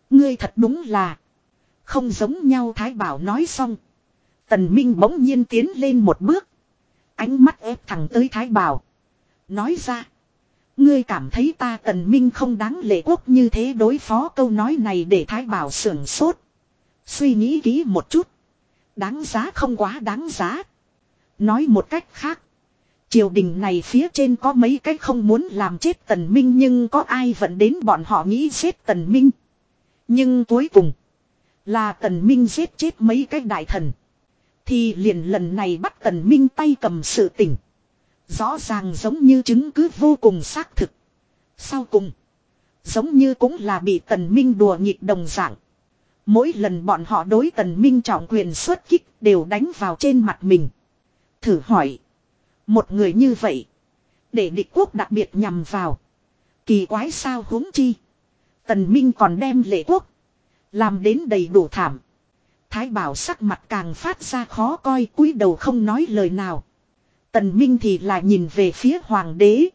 Speaker 1: Ngươi thật đúng là. Không giống nhau Thái Bảo nói xong. Tần Minh bỗng nhiên tiến lên một bước. Ánh mắt ép thẳng tới Thái Bảo. Nói ra. Ngươi cảm thấy ta Tần Minh không đáng lệ quốc như thế đối phó câu nói này để Thái Bảo sưởng sốt. Suy nghĩ kỹ một chút. Đáng giá không quá đáng giá. Nói một cách khác. Triều đình này phía trên có mấy cái không muốn làm chết tần minh nhưng có ai vẫn đến bọn họ nghĩ giết tần minh. Nhưng cuối cùng. Là tần minh giết chết mấy cái đại thần. Thì liền lần này bắt tần minh tay cầm sự tỉnh. Rõ ràng giống như chứng cứ vô cùng xác thực. Sau cùng. Giống như cũng là bị tần minh đùa nhịp đồng dạng. Mỗi lần bọn họ đối tần minh trọng quyền xuất kích đều đánh vào trên mặt mình. Thử hỏi. Một người như vậy. Để địch quốc đặc biệt nhằm vào. Kỳ quái sao huống chi. Tần Minh còn đem lệ quốc. Làm đến đầy đủ thảm. Thái bảo sắc mặt càng phát ra khó coi, cúi đầu không nói lời nào. Tần Minh thì là nhìn về phía hoàng đế.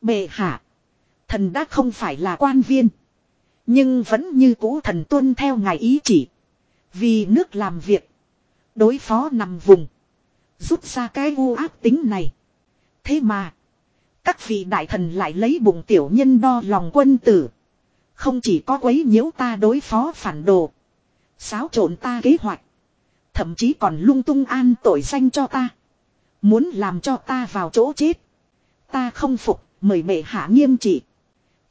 Speaker 1: Bệ hạ. Thần đã không phải là quan viên. Nhưng vẫn như cũ thần tuân theo ngài ý chỉ. Vì nước làm việc. Đối phó nằm vùng. Rút ra cái u ác tính này. Thế mà. Các vị đại thần lại lấy bụng tiểu nhân đo lòng quân tử. Không chỉ có quấy nhiễu ta đối phó phản đồ. Xáo trộn ta kế hoạch. Thậm chí còn lung tung an tội danh cho ta. Muốn làm cho ta vào chỗ chết. Ta không phục, mời bệ hạ nghiêm trị.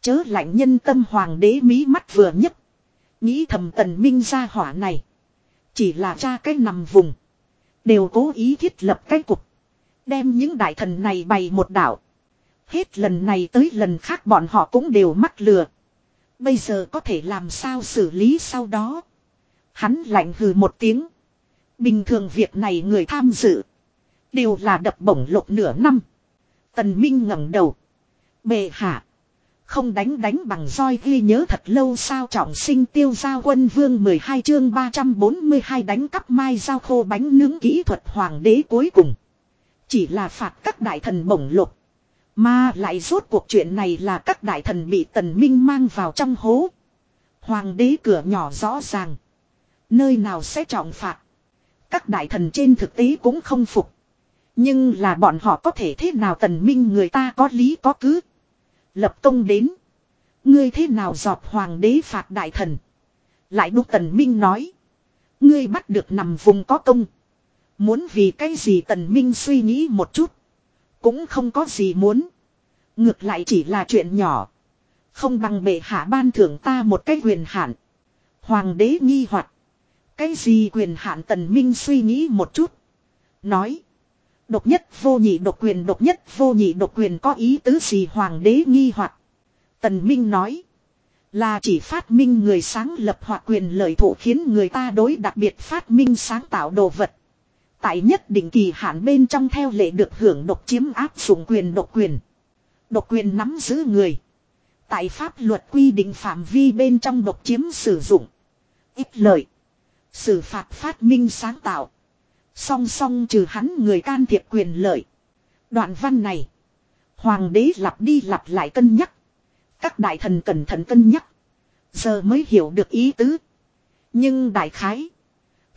Speaker 1: Chớ lạnh nhân tâm hoàng đế mí mắt vừa nhất. Nghĩ thầm tần minh ra hỏa này. Chỉ là cha cái nằm vùng. Đều cố ý thiết lập cái cục. Đem những đại thần này bày một đảo. Hết lần này tới lần khác bọn họ cũng đều mắc lừa. Bây giờ có thể làm sao xử lý sau đó. Hắn lạnh hừ một tiếng. Bình thường việc này người tham dự. Đều là đập bổng lục nửa năm. Tần Minh ngẩng đầu. Bệ hạ. Không đánh đánh bằng roi ghi nhớ thật lâu sao trọng sinh tiêu giao quân vương 12 chương 342 đánh cắp mai giao khô bánh nướng kỹ thuật hoàng đế cuối cùng. Chỉ là phạt các đại thần bổng lục. Mà lại rốt cuộc chuyện này là các đại thần bị tần minh mang vào trong hố. Hoàng đế cửa nhỏ rõ ràng. Nơi nào sẽ trọng phạt. Các đại thần trên thực tế cũng không phục. Nhưng là bọn họ có thể thế nào tần minh người ta có lý có cứ. Lập công đến. Ngươi thế nào dọp hoàng đế phạt đại thần. Lại đúc tần minh nói. Ngươi bắt được nằm vùng có công. Muốn vì cái gì tần minh suy nghĩ một chút. Cũng không có gì muốn. Ngược lại chỉ là chuyện nhỏ. Không bằng bệ hạ ban thưởng ta một cái quyền hạn. Hoàng đế nghi hoặc Cái gì quyền hạn tần minh suy nghĩ một chút. Nói. Độc nhất vô nhị độc quyền, độc nhất vô nhị độc quyền có ý tứ gì hoàng đế nghi hoặc Tần Minh nói. Là chỉ phát minh người sáng lập hoặc quyền lợi thụ khiến người ta đối đặc biệt phát minh sáng tạo đồ vật. Tại nhất định kỳ hạn bên trong theo lệ được hưởng độc chiếm áp dụng quyền độc quyền. Độc quyền nắm giữ người. Tại pháp luật quy định phạm vi bên trong độc chiếm sử dụng. Ít lợi. Xử phạt phát minh sáng tạo. Song song trừ hắn người can thiệp quyền lợi. Đoạn văn này. Hoàng đế lặp đi lặp lại cân nhắc. Các đại thần cẩn thận cân nhắc. Giờ mới hiểu được ý tứ. Nhưng đại khái.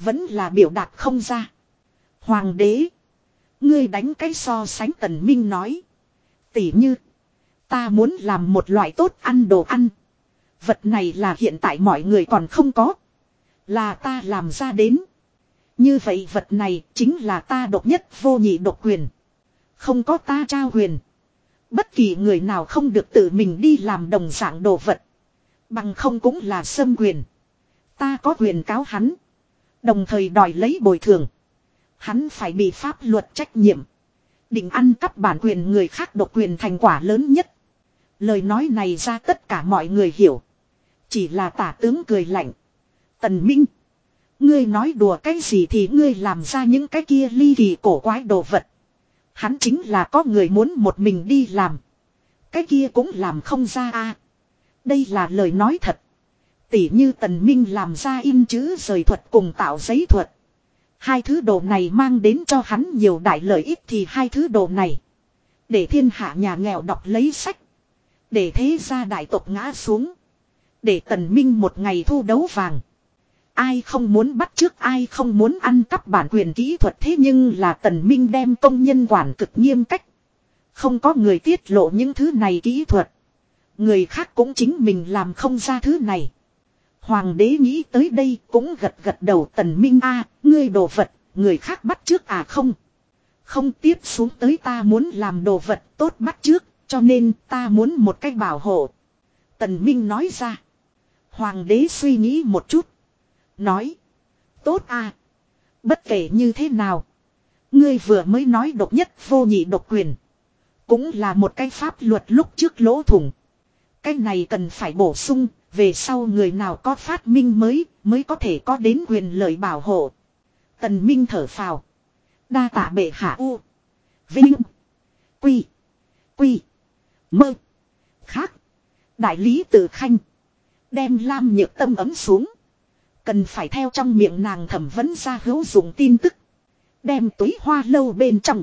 Speaker 1: Vẫn là biểu đạt không ra. Hoàng đế. Ngươi đánh cái so sánh tần minh nói. Tỉ như. Ta muốn làm một loại tốt ăn đồ ăn. Vật này là hiện tại mọi người còn không có. Là ta làm ra đến. Như vậy vật này chính là ta độc nhất vô nhị độc quyền. Không có ta trao quyền. Bất kỳ người nào không được tự mình đi làm đồng dạng đồ vật. Bằng không cũng là xâm quyền. Ta có quyền cáo hắn. Đồng thời đòi lấy bồi thường. Hắn phải bị pháp luật trách nhiệm. Định ăn cắp bản quyền người khác độc quyền thành quả lớn nhất. Lời nói này ra tất cả mọi người hiểu. Chỉ là tả tướng cười lạnh. Tần Minh. Ngươi nói đùa cái gì thì ngươi làm ra những cái kia ly kỳ cổ quái đồ vật. Hắn chính là có người muốn một mình đi làm. Cái kia cũng làm không ra a. Đây là lời nói thật. Tỉ như tần minh làm ra in chữ rời thuật cùng tạo giấy thuật. Hai thứ đồ này mang đến cho hắn nhiều đại lợi ích thì hai thứ đồ này. Để thiên hạ nhà nghèo đọc lấy sách. Để thế gia đại tộc ngã xuống. Để tần minh một ngày thu đấu vàng. Ai không muốn bắt trước ai không muốn ăn cắp bản quyền kỹ thuật thế nhưng là tần minh đem công nhân quản cực nghiêm cách. Không có người tiết lộ những thứ này kỹ thuật. Người khác cũng chính mình làm không ra thứ này. Hoàng đế nghĩ tới đây cũng gật gật đầu tần minh a ngươi đồ vật, người khác bắt trước à không. Không tiếp xuống tới ta muốn làm đồ vật tốt bắt trước, cho nên ta muốn một cách bảo hộ. Tần minh nói ra. Hoàng đế suy nghĩ một chút. Nói. Tốt à. Bất kể như thế nào. Ngươi vừa mới nói độc nhất vô nhị độc quyền. Cũng là một cái pháp luật lúc trước lỗ thủng. Cái này cần phải bổ sung. Về sau người nào có phát minh mới. Mới có thể có đến quyền lợi bảo hộ. Tần Minh thở phào. Đa tạ bệ hạ u. Vinh. Quy. Quy. Mơ. Khác. Đại lý tự khanh. Đem lam nhược tâm ấm xuống. Cần phải theo trong miệng nàng thẩm vấn ra hữu dụng tin tức. Đem túi hoa lâu bên trong.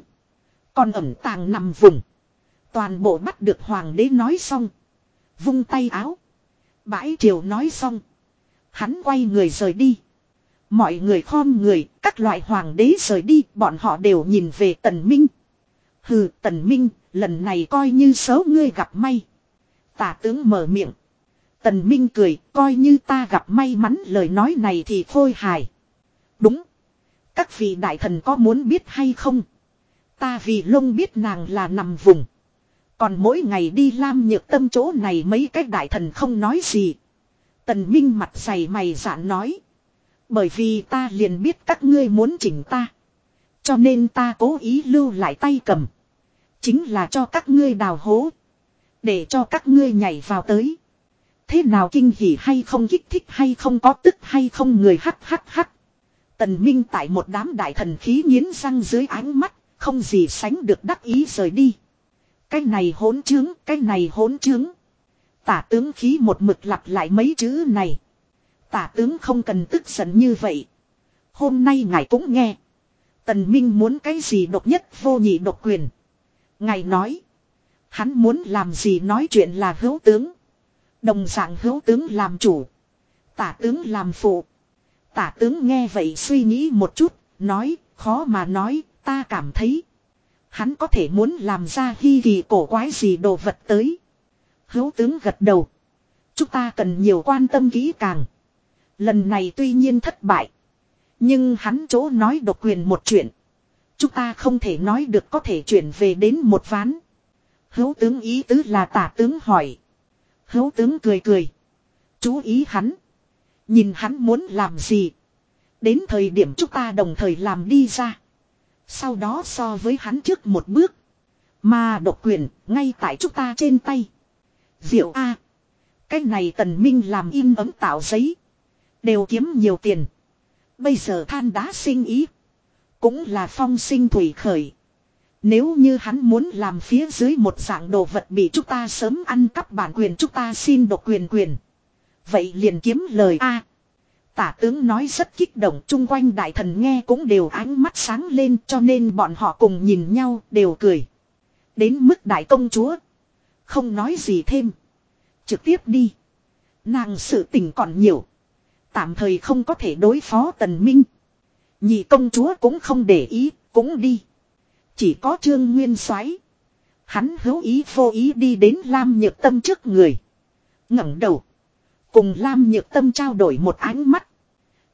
Speaker 1: Còn ẩm tàng nằm vùng. Toàn bộ bắt được hoàng đế nói xong. Vung tay áo. Bãi triều nói xong. Hắn quay người rời đi. Mọi người khom người, các loại hoàng đế rời đi, bọn họ đều nhìn về tần minh. Hừ, tần minh, lần này coi như xấu ngươi gặp may. Tả tướng mở miệng. Tần Minh cười, coi như ta gặp may mắn lời nói này thì khôi hài. Đúng. Các vị đại thần có muốn biết hay không? Ta vì lông biết nàng là nằm vùng. Còn mỗi ngày đi lam nhược tâm chỗ này mấy cái đại thần không nói gì. Tần Minh mặt dày mày giản nói. Bởi vì ta liền biết các ngươi muốn chỉnh ta. Cho nên ta cố ý lưu lại tay cầm. Chính là cho các ngươi đào hố. Để cho các ngươi nhảy vào tới. Thế nào kinh hỉ hay không kích thích hay không có tức hay không người hắc hắc hắc. Tần Minh tại một đám đại thần khí nghiến răng dưới ánh mắt, không gì sánh được đắc ý rời đi. Cái này hỗn trướng, cái này hỗn trướng. Tả tướng khí một mực lặp lại mấy chữ này. Tả tướng không cần tức giận như vậy. Hôm nay ngài cũng nghe. Tần Minh muốn cái gì độc nhất vô nhị độc quyền. Ngài nói. Hắn muốn làm gì nói chuyện là hữu tướng. Đồng dạng hữu tướng làm chủ. Tả tướng làm phụ. Tả tướng nghe vậy suy nghĩ một chút. Nói, khó mà nói, ta cảm thấy. Hắn có thể muốn làm ra hy kỳ cổ quái gì đồ vật tới. Hữu tướng gật đầu. Chúng ta cần nhiều quan tâm kỹ càng. Lần này tuy nhiên thất bại. Nhưng hắn chỗ nói độc quyền một chuyện. Chúng ta không thể nói được có thể chuyển về đến một ván. Hữu tướng ý tứ là tả tướng hỏi. Hữu tướng cười cười. Chú ý hắn. Nhìn hắn muốn làm gì. Đến thời điểm chúng ta đồng thời làm đi ra. Sau đó so với hắn trước một bước. Mà độc quyền, ngay tại chúng ta trên tay. Diệu A. Cái này tần minh làm in ấm tạo giấy. Đều kiếm nhiều tiền. Bây giờ than đá sinh ý. Cũng là phong sinh thủy khởi. Nếu như hắn muốn làm phía dưới một dạng đồ vật bị chúng ta sớm ăn cắp bản quyền chúng ta xin độc quyền quyền. Vậy liền kiếm lời A. tả tướng nói rất kích động chung quanh đại thần nghe cũng đều ánh mắt sáng lên cho nên bọn họ cùng nhìn nhau đều cười. Đến mức đại công chúa. Không nói gì thêm. Trực tiếp đi. Nàng sự tình còn nhiều. Tạm thời không có thể đối phó tần minh. Nhị công chúa cũng không để ý, cũng đi. Chỉ có trương nguyên soái Hắn hữu ý vô ý đi đến Lam Nhược Tâm trước người. ngẩng đầu. Cùng Lam Nhược Tâm trao đổi một ánh mắt.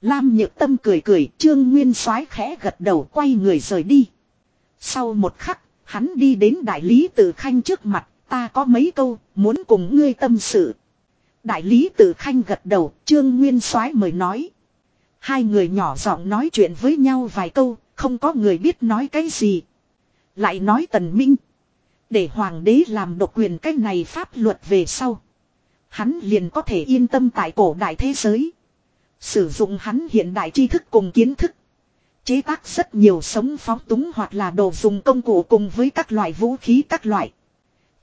Speaker 1: Lam Nhược Tâm cười cười, Trương Nguyên soái khẽ gật đầu quay người rời đi. Sau một khắc, hắn đi đến đại lý Tử Khanh trước mặt, ta có mấy câu, muốn cùng ngươi tâm sự. Đại lý Tử Khanh gật đầu, Trương Nguyên soái mời nói. Hai người nhỏ giọng nói chuyện với nhau vài câu, không có người biết nói cái gì. Lại nói tần minh. Để hoàng đế làm độc quyền cách này pháp luật về sau. Hắn liền có thể yên tâm tại cổ đại thế giới. Sử dụng hắn hiện đại tri thức cùng kiến thức. Chế tác rất nhiều sống phóng túng hoặc là đồ dùng công cụ cùng với các loại vũ khí các loại.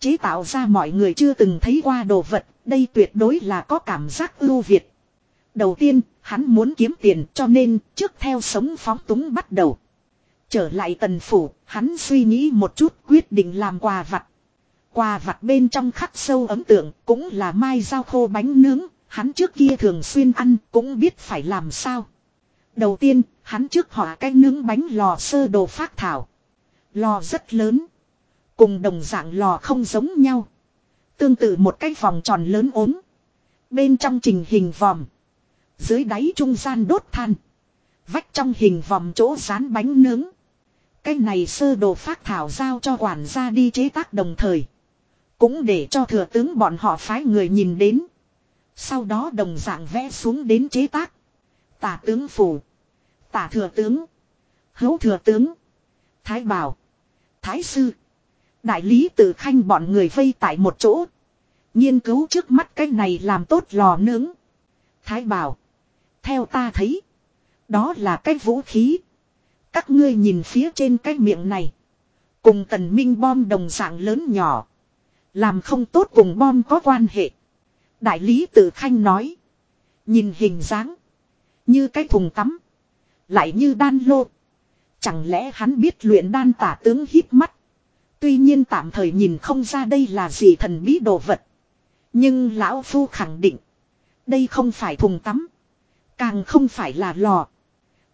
Speaker 1: Chế tạo ra mọi người chưa từng thấy qua đồ vật, đây tuyệt đối là có cảm giác ưu việt. Đầu tiên, hắn muốn kiếm tiền cho nên trước theo sống phóng túng bắt đầu. Trở lại tần phủ, hắn suy nghĩ một chút quyết định làm quà vặt. Quà vặt bên trong khắc sâu ấn tượng cũng là mai dao khô bánh nướng, hắn trước kia thường xuyên ăn cũng biết phải làm sao. Đầu tiên, hắn trước họa cái nướng bánh lò sơ đồ phát thảo. Lò rất lớn. Cùng đồng dạng lò không giống nhau. Tương tự một cái vòng tròn lớn ốm. Bên trong trình hình vòm. Dưới đáy trung gian đốt than. Vách trong hình vòm chỗ dán bánh nướng. Cái này sơ đồ phát thảo giao cho quản gia đi chế tác đồng thời. Cũng để cho thừa tướng bọn họ phái người nhìn đến. Sau đó đồng dạng vẽ xuống đến chế tác. Tả tướng phủ. Tả thừa tướng. Hữu thừa tướng. Thái bảo. Thái sư. Đại lý tự khanh bọn người vây tại một chỗ. Nghiên cứu trước mắt cái này làm tốt lò nướng. Thái bảo. Theo ta thấy. Đó là cái vũ khí. Các ngươi nhìn phía trên cái miệng này. Cùng tần minh bom đồng dạng lớn nhỏ. Làm không tốt cùng bom có quan hệ. Đại lý tử khanh nói. Nhìn hình dáng. Như cái thùng tắm. Lại như đan lô. Chẳng lẽ hắn biết luyện đan tả tướng hít mắt. Tuy nhiên tạm thời nhìn không ra đây là gì thần bí đồ vật. Nhưng lão phu khẳng định. Đây không phải thùng tắm. Càng không phải là lò.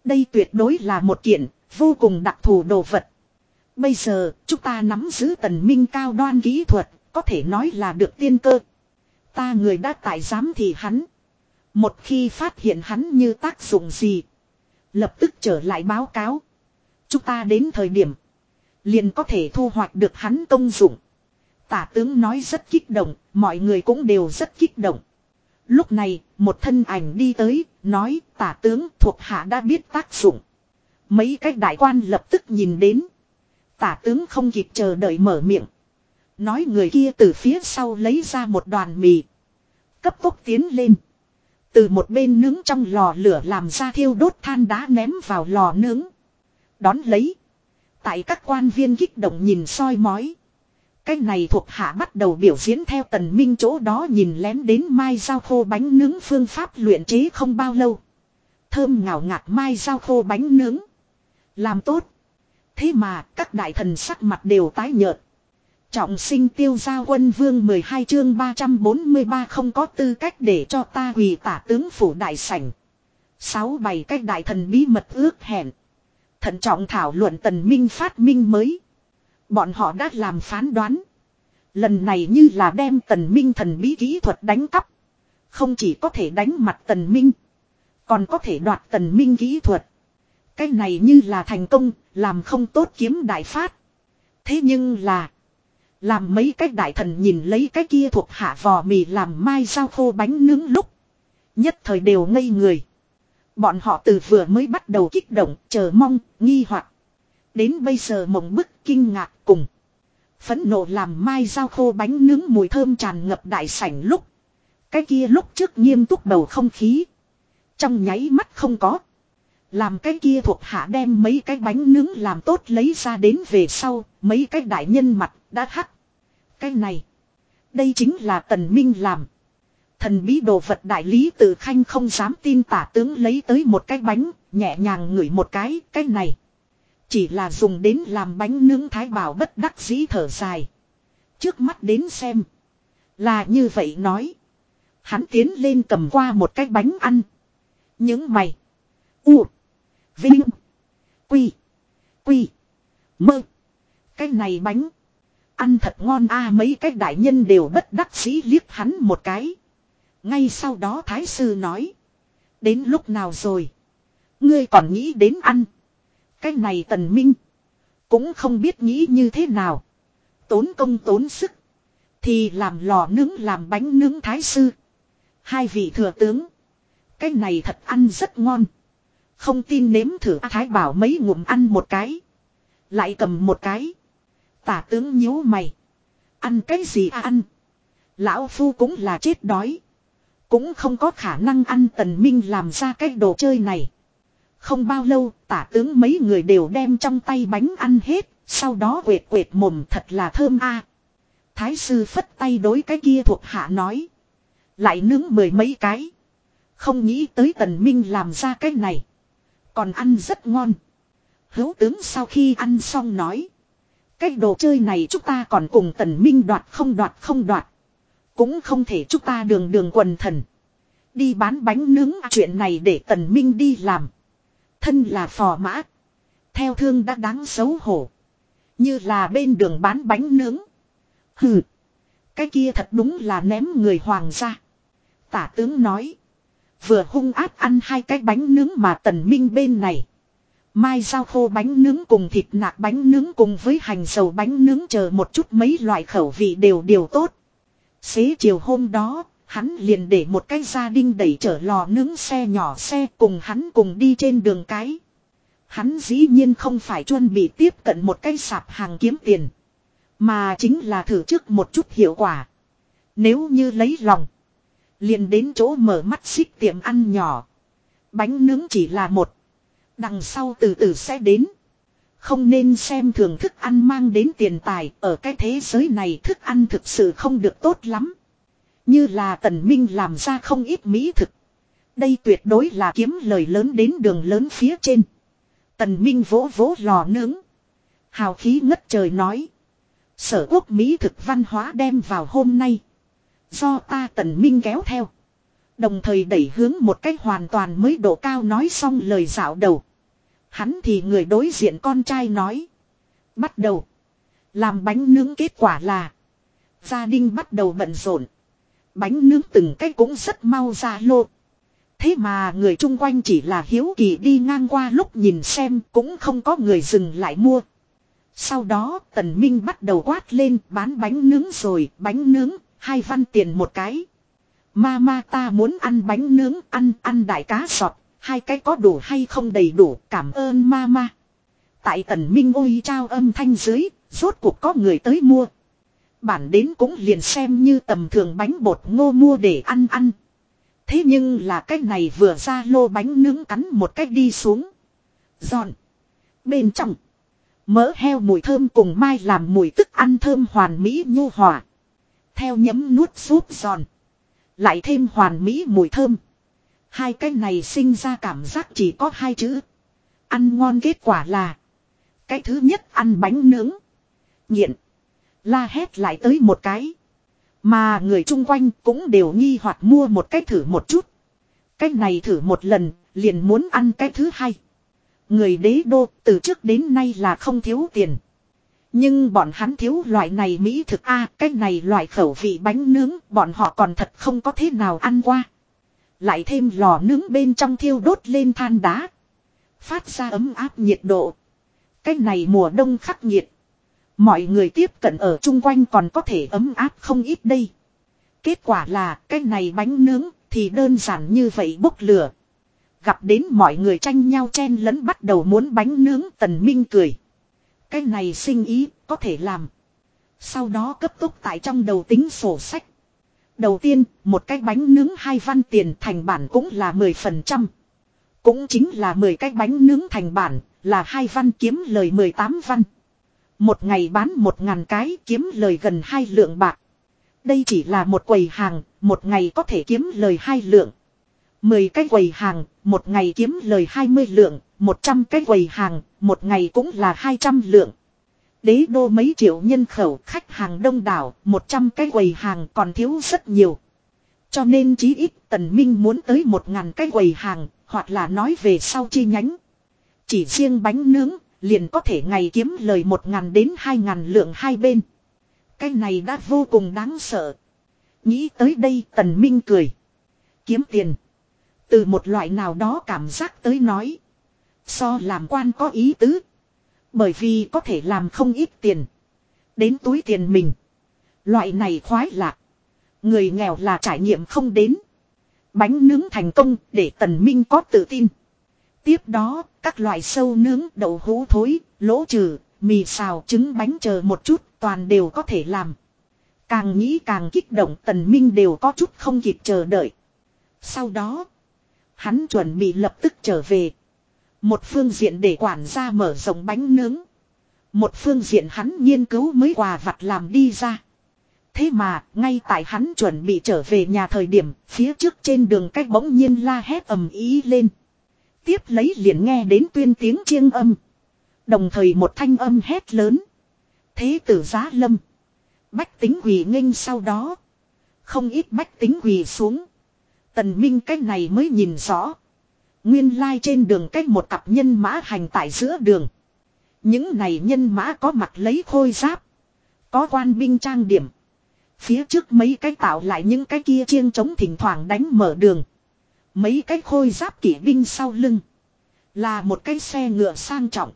Speaker 1: Đây tuyệt đối là một kiện vô cùng đặc thù đồ vật. Bây giờ chúng ta nắm giữ tần minh cao đoan kỹ thuật. Có thể nói là được tiên cơ. Ta người đã tại giám thì hắn. Một khi phát hiện hắn như tác dụng gì. Lập tức trở lại báo cáo. Chúng ta đến thời điểm. Liền có thể thu hoạch được hắn công dụng. Tả tướng nói rất kích động, mọi người cũng đều rất kích động. Lúc này, một thân ảnh đi tới, nói tả tướng thuộc hạ đã biết tác dụng. Mấy cái đại quan lập tức nhìn đến. Tả tướng không kịp chờ đợi mở miệng. Nói người kia từ phía sau lấy ra một đoàn mì. Cấp tốc tiến lên. Từ một bên nướng trong lò lửa làm ra thiêu đốt than đá ném vào lò nướng. Đón lấy. Tại các quan viên kích động nhìn soi mói. Cái này thuộc hạ bắt đầu biểu diễn theo tần minh chỗ đó nhìn lén đến mai giao khô bánh nướng phương pháp luyện chế không bao lâu. Thơm ngào ngạt mai giao khô bánh nướng. Làm tốt. Thế mà, các đại thần sắc mặt đều tái nhợt. Trọng sinh tiêu gia quân vương 12 chương 343 không có tư cách để cho ta hủy tả tướng phủ đại sảnh. Sáu bảy cách đại thần bí mật ước hẹn. Thận trọng thảo luận tần minh phát minh mới. Bọn họ đã làm phán đoán. Lần này như là đem tần minh thần bí kỹ thuật đánh cắp. Không chỉ có thể đánh mặt tần minh. Còn có thể đoạt tần minh kỹ thuật. Cái này như là thành công, làm không tốt kiếm đại phát. Thế nhưng là. Làm mấy cái đại thần nhìn lấy cái kia thuộc hạ vò mì làm mai sao khô bánh nướng lúc. Nhất thời đều ngây người. Bọn họ từ vừa mới bắt đầu kích động, chờ mong, nghi hoặc Đến bây giờ mộng bức kinh ngạc cùng. Phẫn nộ làm mai dao khô bánh nướng mùi thơm tràn ngập đại sảnh lúc. Cái kia lúc trước nghiêm túc bầu không khí. Trong nháy mắt không có. Làm cái kia thuộc hạ đem mấy cái bánh nướng làm tốt lấy ra đến về sau, mấy cái đại nhân mặt đã hắt. Cái này, đây chính là tần minh làm. Thần bí đồ vật đại lý tự khanh không dám tin tả tướng lấy tới một cái bánh, nhẹ nhàng ngửi một cái, cái này. Chỉ là dùng đến làm bánh nướng thái bảo bất đắc dĩ thở dài. Trước mắt đến xem. Là như vậy nói. Hắn tiến lên cầm qua một cái bánh ăn. Những mày. U. Vinh. Quy. Quy. Mơ. Cái này bánh. Ăn thật ngon a, mấy cái đại nhân đều bất đắc dĩ liếc hắn một cái. Ngay sau đó thái sư nói. Đến lúc nào rồi. Ngươi còn nghĩ đến ăn. Cái này tần minh. Cũng không biết nghĩ như thế nào. Tốn công tốn sức. Thì làm lò nướng làm bánh nướng thái sư. Hai vị thừa tướng. Cái này thật ăn rất ngon. Không tin nếm thử Thái bảo mấy ngụm ăn một cái. Lại cầm một cái. Tả tướng nhíu mày. Ăn cái gì à ăn. Lão Phu cũng là chết đói. Cũng không có khả năng ăn tần minh làm ra cái đồ chơi này. Không bao lâu, tả tướng mấy người đều đem trong tay bánh ăn hết. Sau đó quệt quệt mồm thật là thơm a. Thái sư phất tay đối cái kia thuộc hạ nói. Lại nướng mười mấy cái. Không nghĩ tới tần minh làm ra cái này. Còn ăn rất ngon. Hữu tướng sau khi ăn xong nói. Cái đồ chơi này chúng ta còn cùng tần minh đoạt không đoạt không đoạt. Cũng không thể chúng ta đường đường quần thần. Đi bán bánh nướng, chuyện này để tần minh đi làm. Thân là phò mã. Theo thương đã đáng xấu hổ. Như là bên đường bán bánh nướng. Hừ. Cái kia thật đúng là ném người hoàng ra. Tả tướng nói. Vừa hung áp ăn hai cái bánh nướng mà tần minh bên này. Mai giao khô bánh nướng cùng thịt nạc bánh nướng cùng với hành dầu bánh nướng chờ một chút mấy loại khẩu vị đều đều tốt. Xế chiều hôm đó, hắn liền để một cái gia đình đẩy chở lò nướng xe nhỏ xe cùng hắn cùng đi trên đường cái. Hắn dĩ nhiên không phải chuẩn bị tiếp cận một cái sạp hàng kiếm tiền. Mà chính là thử trước một chút hiệu quả. Nếu như lấy lòng. Liền đến chỗ mở mắt xích tiệm ăn nhỏ. Bánh nướng chỉ là một. Đằng sau từ từ sẽ đến. Không nên xem thường thức ăn mang đến tiền tài. Ở cái thế giới này thức ăn thực sự không được tốt lắm. Như là tần minh làm ra không ít mỹ thực. Đây tuyệt đối là kiếm lời lớn đến đường lớn phía trên. Tần minh vỗ vỗ lò nướng. Hào khí ngất trời nói. Sở quốc mỹ thực văn hóa đem vào hôm nay. Do ta tần minh kéo theo. Đồng thời đẩy hướng một cách hoàn toàn mới độ cao nói xong lời dạo đầu. Hắn thì người đối diện con trai nói. Bắt đầu. Làm bánh nướng kết quả là. Gia đình bắt đầu bận rộn. Bánh nướng từng cách cũng rất mau ra lô. Thế mà người chung quanh chỉ là hiếu kỳ đi ngang qua lúc nhìn xem cũng không có người dừng lại mua. Sau đó tần minh bắt đầu quát lên bán bánh nướng rồi, bánh nướng, hai văn tiền một cái. Ma ma ta muốn ăn bánh nướng, ăn, ăn đại cá sọt, hai cái có đủ hay không đầy đủ, cảm ơn ma ma. Tại tần minh ôi trao âm thanh dưới, rốt cuộc có người tới mua. Bản đến cũng liền xem như tầm thường bánh bột ngô mua để ăn ăn. Thế nhưng là cái này vừa ra lô bánh nướng cắn một cách đi xuống. Giòn. Bên trong. Mỡ heo mùi thơm cùng mai làm mùi tức ăn thơm hoàn mỹ nhu hòa. Theo nhấm nuốt súp giòn. Lại thêm hoàn mỹ mùi thơm. Hai cái này sinh ra cảm giác chỉ có hai chữ. Ăn ngon kết quả là. Cái thứ nhất ăn bánh nướng. Nghiện. La hét lại tới một cái. Mà người chung quanh cũng đều nghi hoặc mua một cái thử một chút. Cái này thử một lần, liền muốn ăn cái thứ hai. Người đế đô từ trước đến nay là không thiếu tiền. Nhưng bọn hắn thiếu loại này mỹ thực a cái này loại khẩu vị bánh nướng bọn họ còn thật không có thế nào ăn qua. Lại thêm lò nướng bên trong thiêu đốt lên than đá. Phát ra ấm áp nhiệt độ. Cái này mùa đông khắc nghiệt. Mọi người tiếp cận ở chung quanh còn có thể ấm áp không ít đây. Kết quả là cái này bánh nướng thì đơn giản như vậy bốc lửa. Gặp đến mọi người tranh nhau chen lẫn bắt đầu muốn bánh nướng tần minh cười. Cái này sinh ý có thể làm. Sau đó cấp tốc tại trong đầu tính sổ sách. Đầu tiên, một cái bánh nướng hai văn tiền thành bản cũng là 10%. Cũng chính là 10 cái bánh nướng thành bản, là hai văn kiếm lời 18 văn. Một ngày bán một ngàn cái kiếm lời gần hai lượng bạc. Đây chỉ là một quầy hàng, một ngày có thể kiếm lời hai lượng. Mười cái quầy hàng, một ngày kiếm lời hai mươi lượng, một trăm cái quầy hàng, một ngày cũng là hai trăm lượng. Đế đô mấy triệu nhân khẩu khách hàng đông đảo, một trăm cái quầy hàng còn thiếu rất nhiều. Cho nên chí ít tần minh muốn tới một ngàn cái quầy hàng, hoặc là nói về sau chi nhánh. Chỉ riêng bánh nướng, liền có thể ngày kiếm lời một ngàn đến hai ngàn lượng hai bên. Cái này đã vô cùng đáng sợ. Nghĩ tới đây tần minh cười. Kiếm tiền. Từ một loại nào đó cảm giác tới nói. So làm quan có ý tứ. Bởi vì có thể làm không ít tiền. Đến túi tiền mình. Loại này khoái lạc. Người nghèo là trải nghiệm không đến. Bánh nướng thành công để tần minh có tự tin. Tiếp đó, các loại sâu nướng, đậu hũ thối, lỗ trừ, mì xào, trứng bánh chờ một chút, toàn đều có thể làm. Càng nghĩ càng kích động tần minh đều có chút không kịp chờ đợi. Sau đó, hắn chuẩn bị lập tức trở về. Một phương diện để quản gia mở rộng bánh nướng. Một phương diện hắn nghiên cứu mới quà vặt làm đi ra. Thế mà, ngay tại hắn chuẩn bị trở về nhà thời điểm, phía trước trên đường cách bỗng nhiên la hét ầm ý lên. Tiếp lấy liền nghe đến tuyên tiếng chiêng âm. Đồng thời một thanh âm hét lớn. Thế tử giá lâm. Bách tính quỳ nghênh sau đó. Không ít bách tính quỳ xuống. Tần Minh cái này mới nhìn rõ. Nguyên lai trên đường cách một cặp nhân mã hành tại giữa đường. Những này nhân mã có mặt lấy khôi giáp. Có quan binh trang điểm. Phía trước mấy cái tạo lại những cái kia chiêng chống thỉnh thoảng đánh mở đường. Mấy cái khôi giáp kỵ binh sau lưng. Là một cái xe ngựa sang trọng.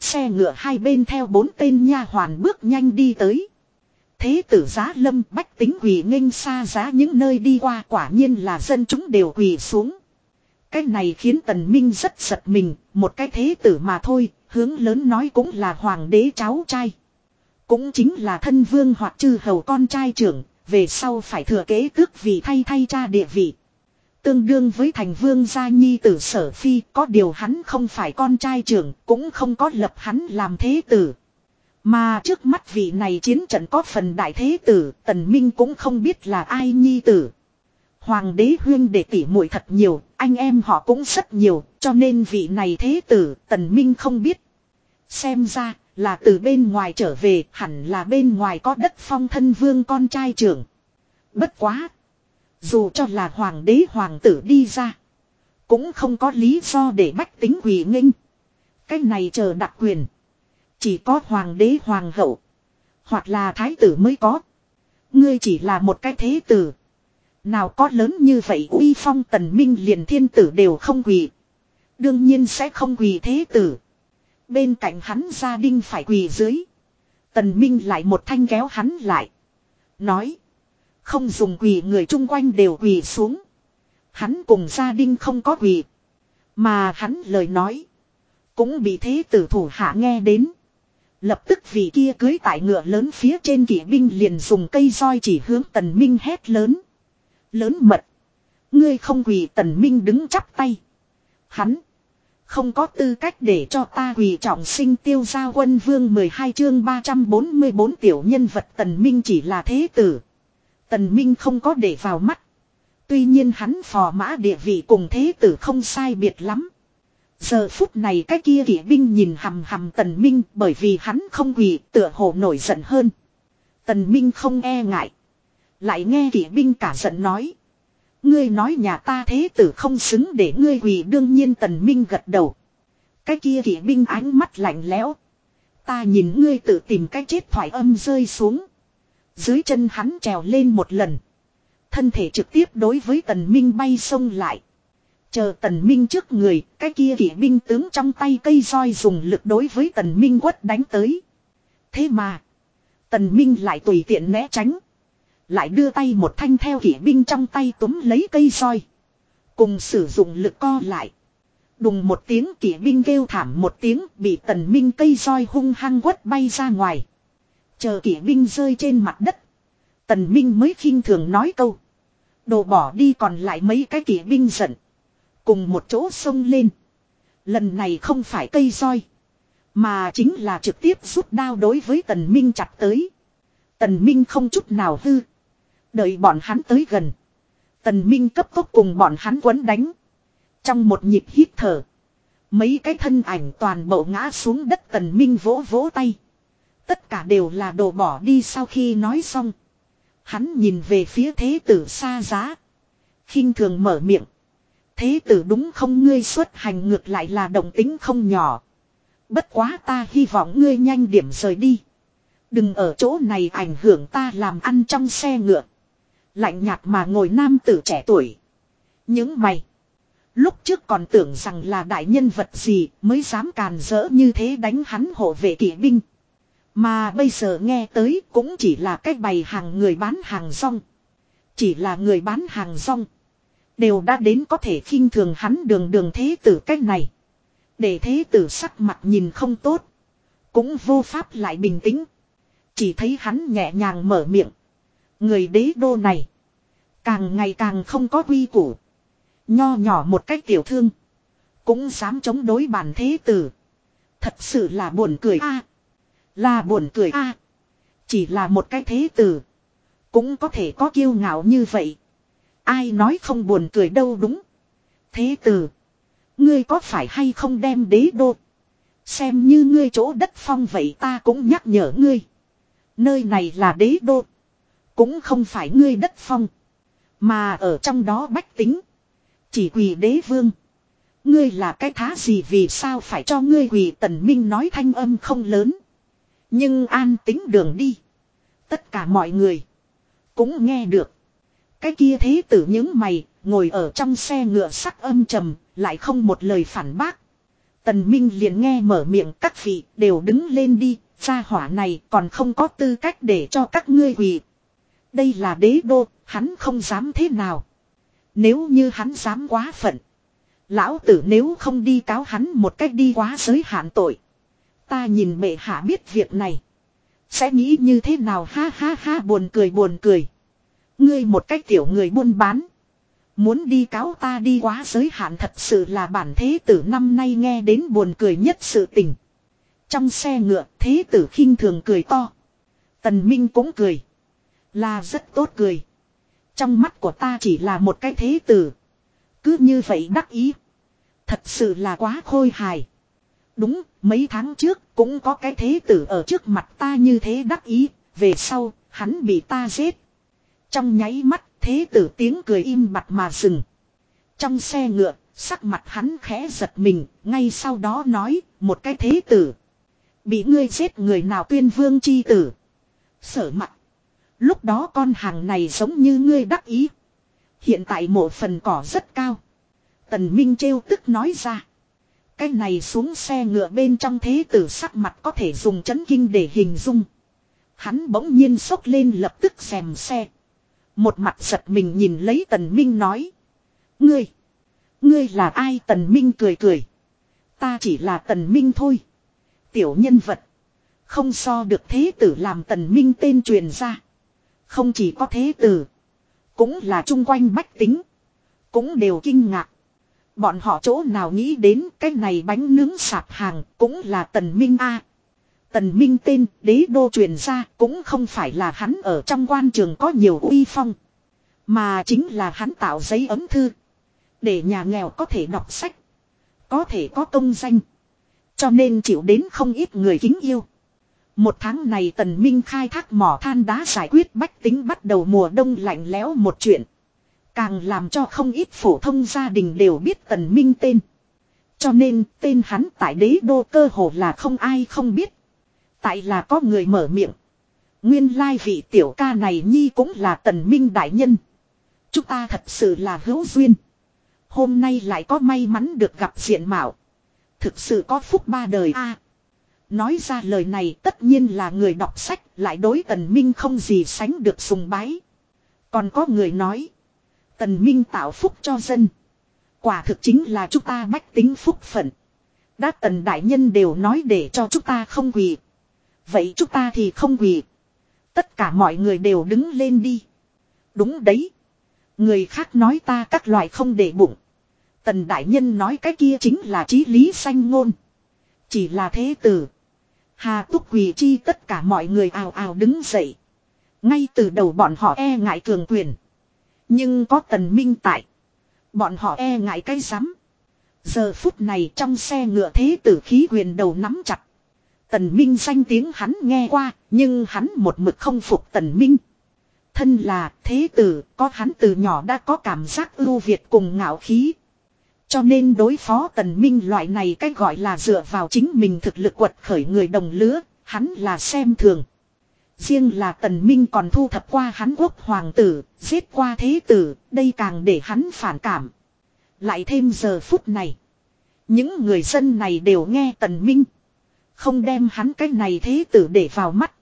Speaker 1: Xe ngựa hai bên theo bốn tên nha hoàn bước nhanh đi tới. Thế tử giá lâm bách tính quỳ nghênh xa giá những nơi đi qua quả nhiên là dân chúng đều quỳ xuống. Cái này khiến tần minh rất giật mình, một cái thế tử mà thôi, hướng lớn nói cũng là hoàng đế cháu trai. Cũng chính là thân vương hoặc chư hầu con trai trưởng, về sau phải thừa kế tước vì thay thay cha địa vị. Tương đương với thành vương gia nhi tử sở phi có điều hắn không phải con trai trưởng cũng không có lập hắn làm thế tử. Mà trước mắt vị này chiến trận có phần đại thế tử tần minh cũng không biết là ai nhi tử. Hoàng đế huyên để tỉ muội thật nhiều, anh em họ cũng rất nhiều, cho nên vị này thế tử tần minh không biết. Xem ra là từ bên ngoài trở về hẳn là bên ngoài có đất phong thân vương con trai trưởng. Bất quá. Dù cho là hoàng đế hoàng tử đi ra. Cũng không có lý do để bách tính quỳ nghênh. Cái này chờ đặc quyền. Chỉ có hoàng đế hoàng hậu. Hoặc là thái tử mới có. Ngươi chỉ là một cái thế tử. Nào có lớn như vậy uy phong tần minh liền thiên tử đều không quỳ. Đương nhiên sẽ không quỳ thế tử. Bên cạnh hắn gia đình phải quỳ dưới. Tần Minh lại một thanh kéo hắn lại. Nói. Không dùng quỳ, người chung quanh đều quỳ xuống. Hắn cùng gia đình không có quỳ. Mà hắn lời nói. Cũng bị thế tử thủ hạ nghe đến. Lập tức vì kia cưới tại ngựa lớn phía trên kỵ binh liền dùng cây roi chỉ hướng tần minh hét lớn. Lớn mật. Ngươi không quỳ, tần minh đứng chắp tay. Hắn. Không có tư cách để cho ta quỳ, trọng sinh tiêu gia quân vương 12 chương 344 tiểu nhân vật tần minh chỉ là thế tử. Tần minh không có để vào mắt. Tuy nhiên hắn phò mã địa vị cùng thế tử không sai biệt lắm. Giờ phút này cái kia kỵ binh nhìn hầm hầm tần minh bởi vì hắn không quỳ tựa hồ nổi giận hơn. Tần minh không e ngại. Lại nghe kỵ binh cả giận nói. Ngươi nói nhà ta thế tử không xứng để ngươi quỳ, đương nhiên tần minh gật đầu. Cái kia kỵ binh ánh mắt lạnh lẽo. Ta nhìn ngươi tự tìm cái chết thoải âm rơi xuống. Dưới chân hắn trèo lên một lần. Thân thể trực tiếp đối với tần minh bay sông lại. Chờ tần minh trước người, cái kia kỵ binh tướng trong tay cây roi dùng lực đối với tần minh quất đánh tới. Thế mà, tần minh lại tùy tiện né tránh. Lại đưa tay một thanh theo kỵ binh trong tay túm lấy cây roi. Cùng sử dụng lực co lại. Đùng một tiếng kỵ binh kêu thảm một tiếng bị tần minh cây roi hung hăng quất bay ra ngoài. Chờ kỵ binh rơi trên mặt đất. Tần minh mới khinh thường nói câu. Đồ bỏ đi còn lại mấy cái kỵ binh giận. Cùng một chỗ sông lên. Lần này không phải cây roi. Mà chính là trực tiếp rút đao đối với tần minh chặt tới. Tần minh không chút nào hư. Đợi bọn hắn tới gần. Tần minh cấp tốc cùng bọn hắn quấn đánh. Trong một nhịp hít thở. Mấy cái thân ảnh toàn bộ ngã xuống đất tần minh vỗ vỗ tay. Tất cả đều là đồ bỏ đi sau khi nói xong. Hắn nhìn về phía thế tử xa giá. khinh thường mở miệng. Thế tử đúng không ngươi xuất hành ngược lại là động tính không nhỏ. Bất quá ta hy vọng ngươi nhanh điểm rời đi. Đừng ở chỗ này ảnh hưởng ta làm ăn trong xe ngựa. Lạnh nhạt mà ngồi nam tử trẻ tuổi. Những mày. Lúc trước còn tưởng rằng là đại nhân vật gì mới dám càn rỡ như thế đánh hắn hộ vệ kỵ binh. Mà bây giờ nghe tới cũng chỉ là cách bày hàng người bán hàng rong. Chỉ là người bán hàng rong. Đều đã đến có thể khinh thường hắn đường đường thế tử cách này. Để thế tử sắc mặt nhìn không tốt. Cũng vô pháp lại bình tĩnh. Chỉ thấy hắn nhẹ nhàng mở miệng. Người đế đô này. Càng ngày càng không có quy củ. Nho nhỏ một cách tiểu thương. Cũng dám chống đối bản thế tử. Thật sự là buồn cười a là buồn cười a Chỉ là một cái thế tử. Cũng có thể có kiêu ngạo như vậy. Ai nói không buồn cười đâu đúng. Thế tử. Ngươi có phải hay không đem đế đô. Xem như ngươi chỗ đất phong vậy ta cũng nhắc nhở ngươi. Nơi này là đế đô. Cũng không phải ngươi đất phong. Mà ở trong đó bách tính. Chỉ quỳ đế vương. Ngươi là cái thá gì vì sao phải cho ngươi quỳ tần minh nói thanh âm không lớn. Nhưng an tính đường đi. Tất cả mọi người. Cũng nghe được. Cái kia thế tử những mày, ngồi ở trong xe ngựa sắc âm trầm, lại không một lời phản bác. Tần Minh liền nghe mở miệng các vị đều đứng lên đi, gia hỏa này còn không có tư cách để cho các ngươi quỳ. Đây là đế đô, hắn không dám thế nào. Nếu như hắn dám quá phận. Lão tử nếu không đi cáo hắn một cách đi quá giới hạn tội. Ta nhìn bệ hạ biết việc này. Sẽ nghĩ như thế nào ha ha ha, buồn cười buồn cười. Ngươi một cách tiểu người buôn bán. Muốn đi cáo ta đi quá giới hạn thật sự là bản thế tử năm nay nghe đến buồn cười nhất sự tình. Trong xe ngựa, thế tử khinh thường cười to. Tần Minh cũng cười. Là rất tốt cười. Trong mắt của ta chỉ là một cái thế tử. Cứ như vậy đắc ý. Thật sự là quá khôi hài. Đúng, mấy tháng trước cũng có cái thế tử ở trước mặt ta như thế đắc ý. Về sau, hắn bị ta giết. Trong nháy mắt, thế tử tiếng cười im mặt mà dừng. Trong xe ngựa, sắc mặt hắn khẽ giật mình, ngay sau đó nói, một cái thế tử. Bị ngươi giết người nào tuyên vương chi tử. Sở mặt. Lúc đó con hàng này giống như ngươi đắc ý. Hiện tại mộ phần cỏ rất cao. Tần Minh trêu tức nói ra. Cái này xuống xe ngựa bên trong thế tử sắc mặt có thể dùng chấn kinh để hình dung. Hắn bỗng nhiên sốc lên lập tức xèm xe. Một mặt giật mình nhìn lấy tần minh nói. Ngươi. Ngươi là ai tần minh cười cười. Ta chỉ là tần minh thôi. Tiểu nhân vật. Không so được thế tử làm tần minh tên truyền ra. Không chỉ có thế tử. Cũng là chung quanh bách tính. Cũng đều kinh ngạc. Bọn họ chỗ nào nghĩ đến cái này bánh nướng sạp hàng cũng là tần minh A. Tần minh tên, đế đô truyền ra cũng không phải là hắn ở trong quan trường có nhiều uy phong. Mà chính là hắn tạo giấy ấm thư. Để nhà nghèo có thể đọc sách. Có thể có công danh. Cho nên chịu đến không ít người kính yêu. Một tháng này tần minh khai thác mỏ than đá giải quyết bách tính bắt đầu mùa đông lạnh lẽo một chuyện. Càng làm cho không ít phổ thông gia đình đều biết tần minh tên. Cho nên, tên hắn tại đế đô cơ hồ là không ai không biết. Tại là có người mở miệng. Nguyên lai vị tiểu ca này nhi cũng là tần minh đại nhân. Chúng ta thật sự là hữu duyên. Hôm nay lại có may mắn được gặp diện mạo. Thực sự có phúc ba đời a. nói ra lời này, tất nhiên là người đọc sách, lại đối tần minh không gì sánh được sùng bái. Còn có người nói. Tần minh tạo phúc cho dân. Quả thực chính là chúng ta bách tính phúc phận. Đã tần đại nhân đều nói để cho chúng ta không quỳ. Vậy chúng ta thì không quỳ. Tất cả mọi người đều đứng lên đi. Đúng đấy. Người khác nói ta các loại không để bụng. Tần đại nhân nói cái kia chính là trí lý sanh ngôn. Chỉ là thế tử. Hà túc quỳ chi tất cả mọi người ào ào đứng dậy. Ngay từ đầu bọn họ e ngại cường quyền. Nhưng có tần minh tại. Bọn họ e ngại cái rắm. Giờ phút này trong xe ngựa thế tử khí quyền đầu nắm chặt. Tần Minh danh tiếng hắn nghe qua, nhưng hắn một mực không phục Tần Minh. Thân là thế tử, có hắn từ nhỏ đã có cảm giác ưu việt cùng ngạo khí. Cho nên đối phó Tần Minh loại này cách gọi là dựa vào chính mình thực lực quật khởi người đồng lứa, hắn là xem thường. Riêng là Tần Minh còn thu thập qua hắn quốc hoàng tử, giết qua thế tử, đây càng để hắn phản cảm. Lại thêm giờ phút này. Những người dân này đều nghe Tần Minh. Không đem hắn cái này thế tử để vào mắt.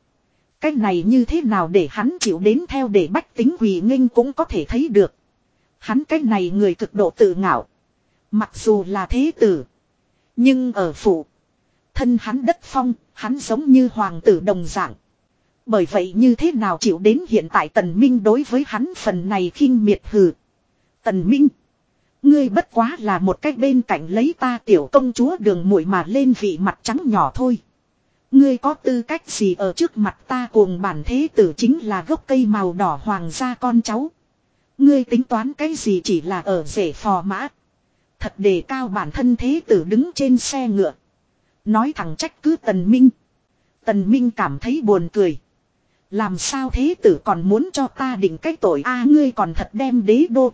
Speaker 1: Cái này như thế nào để hắn chịu đến theo để bách tính quỳ nghênh cũng có thể thấy được. Hắn cái này người cực độ tự ngạo. Mặc dù là thế tử. Nhưng ở phủ. Thân hắn đất phong, hắn giống như hoàng tử đồng dạng. Bởi vậy như thế nào chịu đến hiện tại tần minh đối với hắn phần này khinh miệt hừ. Tần minh. Ngươi bất quá là một cách bên cạnh lấy ta tiểu công chúa đường muội mà lên vị mặt trắng nhỏ thôi. Ngươi có tư cách gì ở trước mặt ta cuồng bản thế tử chính là gốc cây màu đỏ hoàng gia con cháu. Ngươi tính toán cái gì chỉ là ở rể phò mã. Thật đề cao bản thân thế tử đứng trên xe ngựa. Nói thẳng trách cứ tần minh. Tần minh cảm thấy buồn cười. Làm sao thế tử còn muốn cho ta định cách tội a, ngươi còn thật đem đế đô.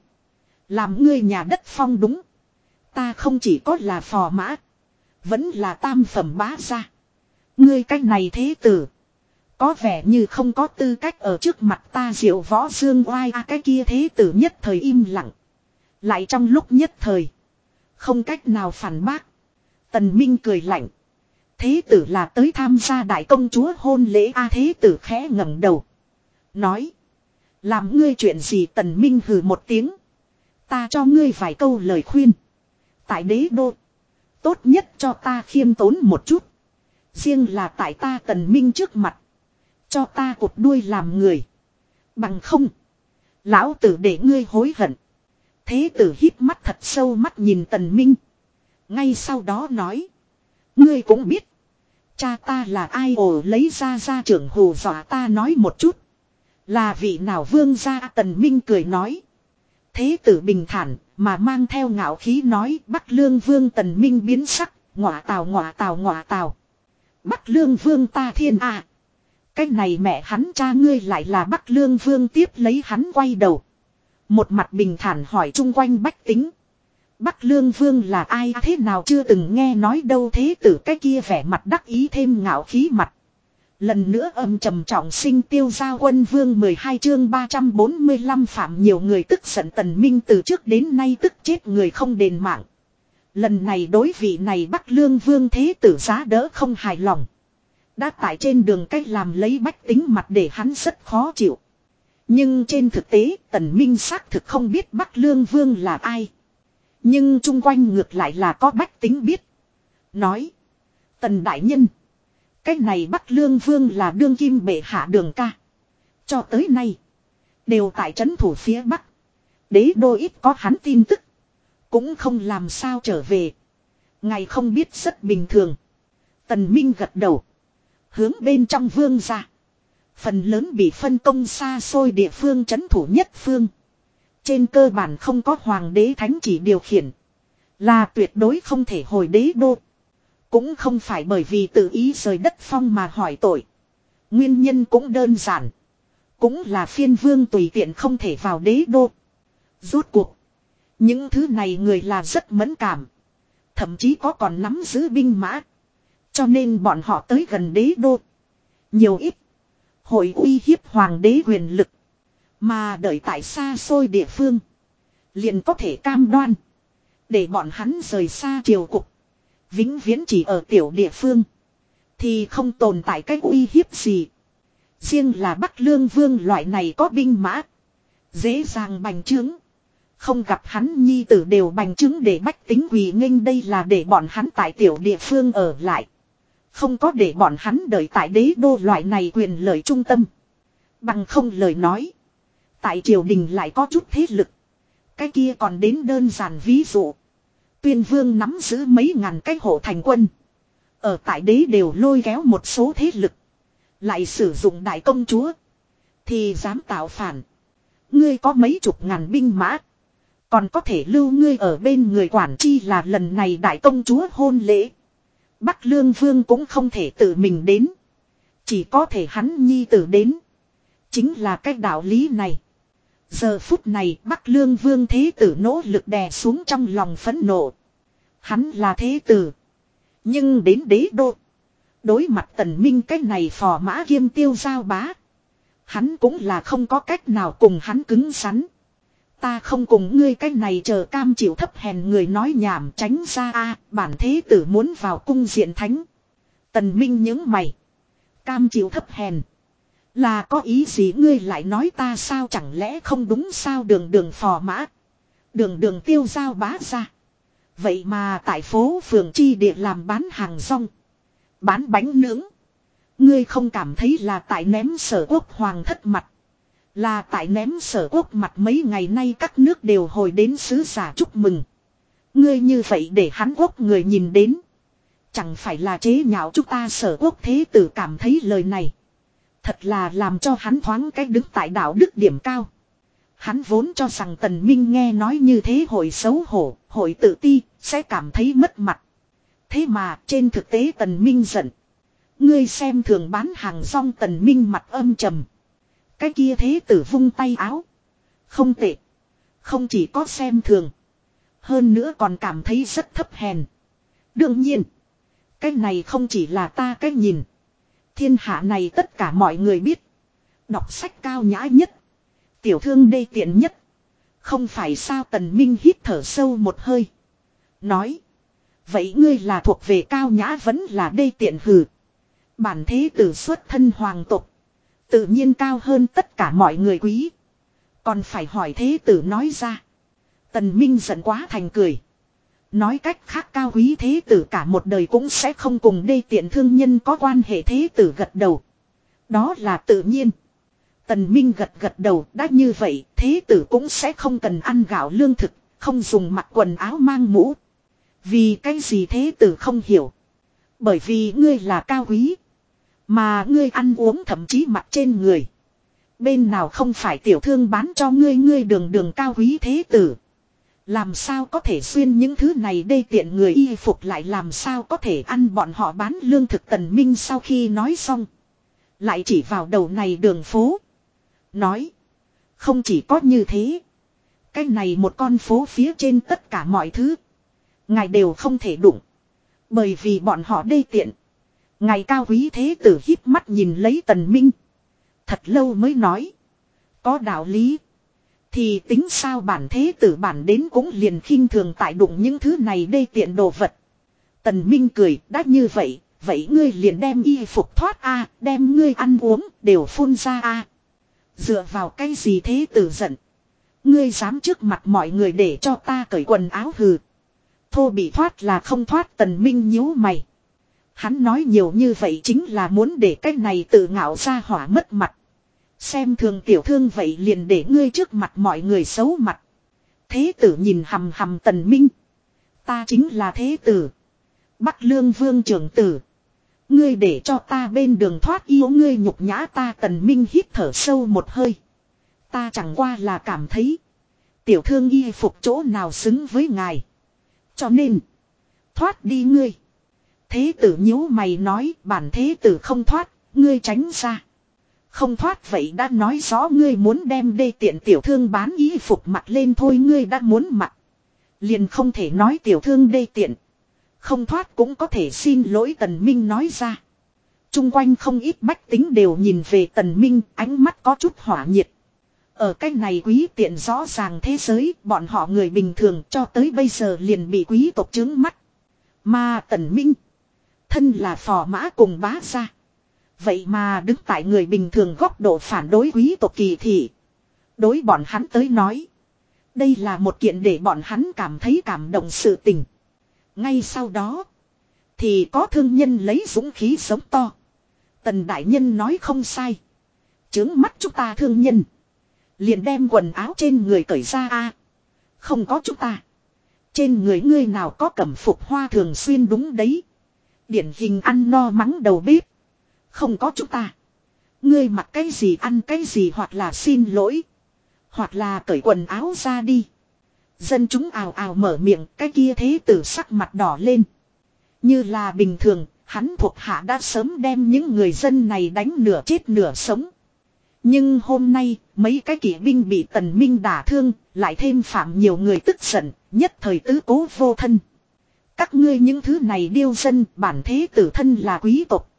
Speaker 1: Làm ngươi nhà đất phong đúng. Ta không chỉ có là phò mã. Vẫn là tam phẩm bá gia. Ngươi cách này thế tử. Có vẻ như không có tư cách ở trước mặt ta diệu võ dương oai a, cái kia thế tử nhất thời im lặng. Lại trong lúc nhất thời. Không cách nào phản bác. Tần Minh cười lạnh. Thế tử là tới tham gia đại công chúa hôn lễ a thế tử khẽ ngẩng đầu. Nói. Làm ngươi chuyện gì tần minh hừ một tiếng. Ta cho ngươi vài câu lời khuyên. Tại đế đô. Tốt nhất cho ta khiêm tốn một chút. Riêng là tại ta tần minh trước mặt. Cho ta cột đuôi làm người. Bằng không. Lão tử để ngươi hối hận. Thế tử hít mắt thật sâu mắt nhìn tần minh. Ngay sau đó nói. Ngươi cũng biết. Cha ta là ai ồ lấy ra ra trưởng hù dọa ta nói một chút. Là vị nào vương gia tần minh cười nói. Thế tử bình thản mà mang theo ngạo khí nói Bắc Lương Vương tần minh biến sắc, ngọa tào ngọa tào ngọa tào. Bắc Lương Vương ta thiên à. Cái này mẹ hắn cha ngươi lại là Bắc Lương Vương tiếp lấy hắn quay đầu. Một mặt bình thản hỏi chung quanh bách tính. Bắc Lương Vương là ai thế nào chưa từng nghe nói đâu thế tử cái kia vẻ mặt đắc ý thêm ngạo khí mặt. Lần nữa âm trầm trọng sinh tiêu giao quân vương 12 chương 345 phạm nhiều người tức giận tần minh từ trước đến nay tức chết người không đền mạng. Lần này đối vị này Bắc Lương Vương Thế tử giá đỡ không hài lòng. Đã tại trên đường cách làm lấy bách tính mặt để hắn rất khó chịu. Nhưng trên thực tế, Tần Minh xác thực không biết Bắc Lương Vương là ai. Nhưng chung quanh ngược lại là có bách tính biết. Nói. Tần Đại Nhân. Cái này Bắc Lương Vương là đương kim bệ hạ đường ca. Cho tới nay. Đều tại trấn thủ phía Bắc. Đế đô ít có hắn tin tức. Cũng không làm sao trở về. ngày không biết rất bình thường. Tần Minh gật đầu. Hướng bên trong vương ra. Phần lớn bị phân công xa xôi địa phương trấn thủ nhất phương. Trên cơ bản không có hoàng đế thánh chỉ điều khiển. Là tuyệt đối không thể hồi đế đô. Cũng không phải bởi vì tự ý rời đất phong mà hỏi tội. Nguyên nhân cũng đơn giản. Cũng là phiên vương tùy tiện không thể vào đế đô. Rốt cuộc. Những thứ này người là rất mẫn cảm. Thậm chí có còn nắm giữ binh mã. Cho nên bọn họ tới gần đế đô. Nhiều ít. Hội uy hiếp hoàng đế quyền lực. Mà đợi tại xa xôi địa phương. Liền có thể cam đoan. Để bọn hắn rời xa triều cục. Vĩnh viễn chỉ ở tiểu địa phương. Thì không tồn tại cách uy hiếp gì. Riêng là Bắc Lương Vương loại này có binh mã. Dễ dàng bành trướng. Không gặp hắn nhi tử đều bành trướng để bách tính quỳ nghênh đây là để bọn hắn tại tiểu địa phương ở lại. Không có để bọn hắn đợi tại đế đô loại này quyền lợi trung tâm. Bằng không lời nói. Tại triều đình lại có chút thế lực. Cái kia còn đến đơn giản ví dụ. Tuyên vương nắm giữ mấy ngàn cái hộ thành quân. Ở tại đế đều lôi kéo một số thế lực. Lại sử dụng đại công chúa. Thì dám tạo phản. Ngươi có mấy chục ngàn binh mã. Còn có thể lưu ngươi ở bên người quản chi là lần này đại công chúa hôn lễ. Bắc Lương Vương cũng không thể tự mình đến. Chỉ có thể hắn nhi tử đến. Chính là cái đạo lý này. Giờ phút này Bắc Lương Vương Thế Tử nỗ lực đè xuống trong lòng phẫn nộ. Hắn là Thế Tử. Nhưng đến đế đô. Đối mặt tần minh cái này phò mã kiêm tiêu giao bá. Hắn cũng là không có cách nào cùng hắn cứng rắn. Ta không cùng ngươi cái này chờ cam chịu thấp hèn người nói nhảm tránh ra a, bản thế tử muốn vào cung diện thánh. Tần Minh những mày. Cam chịu thấp hèn. Là có ý gì ngươi lại nói ta sao chẳng lẽ không đúng sao đường đường phò mã. Đường đường tiêu giao bá ra. Vậy mà tại phố phường chi địa làm bán hàng rong. Bán bánh nướng. Ngươi không cảm thấy là tại ném sở quốc hoàng thất mặt. Là tại ném sở quốc mặt mấy ngày nay các nước đều hồi đến sứ giả chúc mừng. Ngươi như vậy để hắn quốc người nhìn đến. Chẳng phải là chế nhạo chúng ta sở quốc thế tử cảm thấy lời này. Thật là làm cho hắn thoáng cách đứng tại đạo đức điểm cao. Hắn vốn cho rằng tần minh nghe nói như thế hội xấu hổ, hội tự ti, sẽ cảm thấy mất mặt. Thế mà trên thực tế tần minh giận. Ngươi xem thường bán hàng rong tần minh mặt âm trầm. Cái kia thế tử vung tay áo. Không tệ. Không chỉ có xem thường. Hơn nữa còn cảm thấy rất thấp hèn. Đương nhiên. Cái này không chỉ là ta cái nhìn. Thiên hạ này tất cả mọi người biết. Đọc sách cao nhã nhất. Tiểu thương đê tiện nhất. Không phải sao tần minh hít thở sâu một hơi. Nói. Vậy ngươi là thuộc về cao nhã vẫn là đê tiện hừ. Bản thế tử xuất thân hoàng tục. Tự nhiên cao hơn tất cả mọi người quý. Còn phải hỏi thế tử nói ra. Tần Minh giận quá thành cười. Nói cách khác cao quý thế tử cả một đời cũng sẽ không cùng đê tiện thương nhân có quan hệ thế tử gật đầu. Đó là tự nhiên. Tần Minh gật gật đầu đã như vậy thế tử cũng sẽ không cần ăn gạo lương thực, không dùng mặc quần áo mang mũ. Vì cái gì thế tử không hiểu. Bởi vì ngươi là cao quý. Mà ngươi ăn uống thậm chí mặc trên người. Bên nào không phải tiểu thương bán cho ngươi ngươi đường đường cao quý thế tử. Làm sao có thể xuyên những thứ này đây tiện người y phục lại làm sao có thể ăn bọn họ bán lương thực tần minh sau khi nói xong. Lại chỉ vào đầu này đường phố. Nói. Không chỉ có như thế. Cái này một con phố phía trên tất cả mọi thứ. Ngài đều không thể đụng. Bởi vì bọn họ đê tiện. Ngài cao quý thế tử híp mắt nhìn lấy tần minh. Thật lâu mới nói. Có đạo lý. Thì tính sao bản thế tử bản đến cũng liền khinh thường tại đụng những thứ này đây tiện đồ vật. Tần Minh cười, đã như vậy, vậy ngươi liền đem y phục thoát a, đem ngươi ăn uống, đều phun ra a. Dựa vào cái gì thế tử giận. Ngươi dám trước mặt mọi người để cho ta cởi quần áo hừ. Thô bị thoát là không thoát tần minh nhíu mày. Hắn nói nhiều như vậy chính là muốn để cái này tự ngạo ra hỏa mất mặt. Xem thường tiểu thương vậy liền để ngươi trước mặt mọi người xấu mặt. Thế tử nhìn hầm hầm tần minh. Ta chính là thế tử. Bắc lương vương trưởng tử. Ngươi để cho ta bên đường thoát yêu ngươi nhục nhã ta tần minh hít thở sâu một hơi. Ta chẳng qua là cảm thấy. Tiểu thương y phục chỗ nào xứng với ngài. Cho nên. Thoát đi ngươi. Thế tử nhíu mày nói, bản thế tử không thoát. Ngươi tránh ra. Không thoát vậy đã nói rõ ngươi muốn đem đê tiện tiểu thương bán y phục mặt lên thôi ngươi đã muốn mặc. Liền không thể nói tiểu thương đê tiện. Không thoát cũng có thể xin lỗi tần minh nói ra. Trung quanh không ít bách tính đều nhìn về tần minh, ánh mắt có chút hỏa nhiệt. Ở cách này quý tiện rõ ràng thế giới, bọn họ người bình thường cho tới bây giờ liền bị quý tộc chứng mắt. Mà tần minh. Thân là phò mã cùng bá gia. Vậy mà đứng tại người bình thường góc độ phản đối quý tộc kỳ thị. Đối bọn hắn tới nói. Đây là một kiện để bọn hắn cảm thấy cảm động sự tình. Ngay sau đó. Thì có thương nhân lấy dũng khí sống to. Tần đại nhân nói không sai. Chướng mắt chúng ta thương nhân. Liền đem quần áo trên người cởi ra a Không có chúng ta. Trên người ngươi nào có cẩm phục hoa thường xuyên đúng đấy. Điển hình ăn no mắng đầu bếp. Không có chúng ta. Ngươi mặc cái gì ăn cái gì hoặc là xin lỗi. Hoặc là cởi quần áo ra đi. Dân chúng ào ào mở miệng cái kia thế tử sắc mặt đỏ lên. Như là bình thường, hắn thuộc hạ đã sớm đem những người dân này đánh nửa chết nửa sống. Nhưng hôm nay, mấy cái kỵ binh bị tần minh đả thương, lại thêm phạm nhiều người tức giận, nhất thời tứ cố vô thân. Các ngươi những thứ này điêu dân, bản thế tử thân là quý tộc.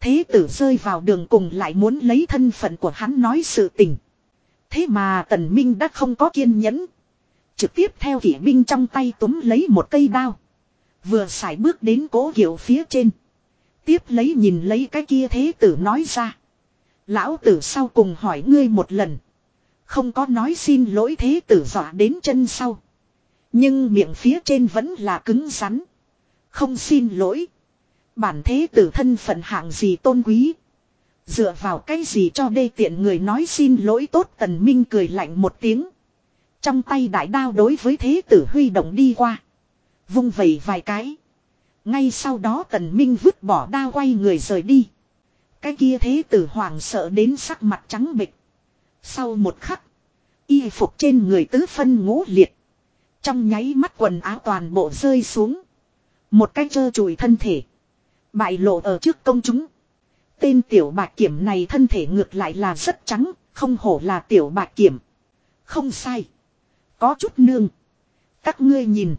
Speaker 1: Thế tử rơi vào đường cùng lại muốn lấy thân phận của hắn nói sự tình. Thế mà tần minh đã không có kiên nhẫn. Trực tiếp theo kỷ binh trong tay túm lấy một cây đao. Vừa xài bước đến cố hiệu phía trên. Tiếp lấy nhìn lấy cái kia thế tử nói ra. Lão tử sau cùng hỏi ngươi một lần. Không có nói xin lỗi thế tử dọa đến chân sau. Nhưng miệng phía trên vẫn là cứng rắn. Không xin lỗi. Bản thế tử thân phận hạng gì tôn quý. Dựa vào cái gì cho đê tiện người nói xin lỗi tốt tần minh cười lạnh một tiếng. Trong tay đại đao đối với thế tử huy động đi qua. Vung vẩy vài cái. Ngay sau đó tần minh vứt bỏ đao quay người rời đi. Cái kia thế tử hoàng sợ đến sắc mặt trắng bịch. Sau một khắc. Y phục trên người tứ phân ngũ liệt. Trong nháy mắt quần áo toàn bộ rơi xuống. Một cái trơ trùi thân thể. Bại lộ ở trước công chúng. Tên tiểu bạc kiểm này thân thể ngược lại là rất trắng, không hổ là tiểu bạc kiểm. Không sai. Có chút nương. Các ngươi nhìn.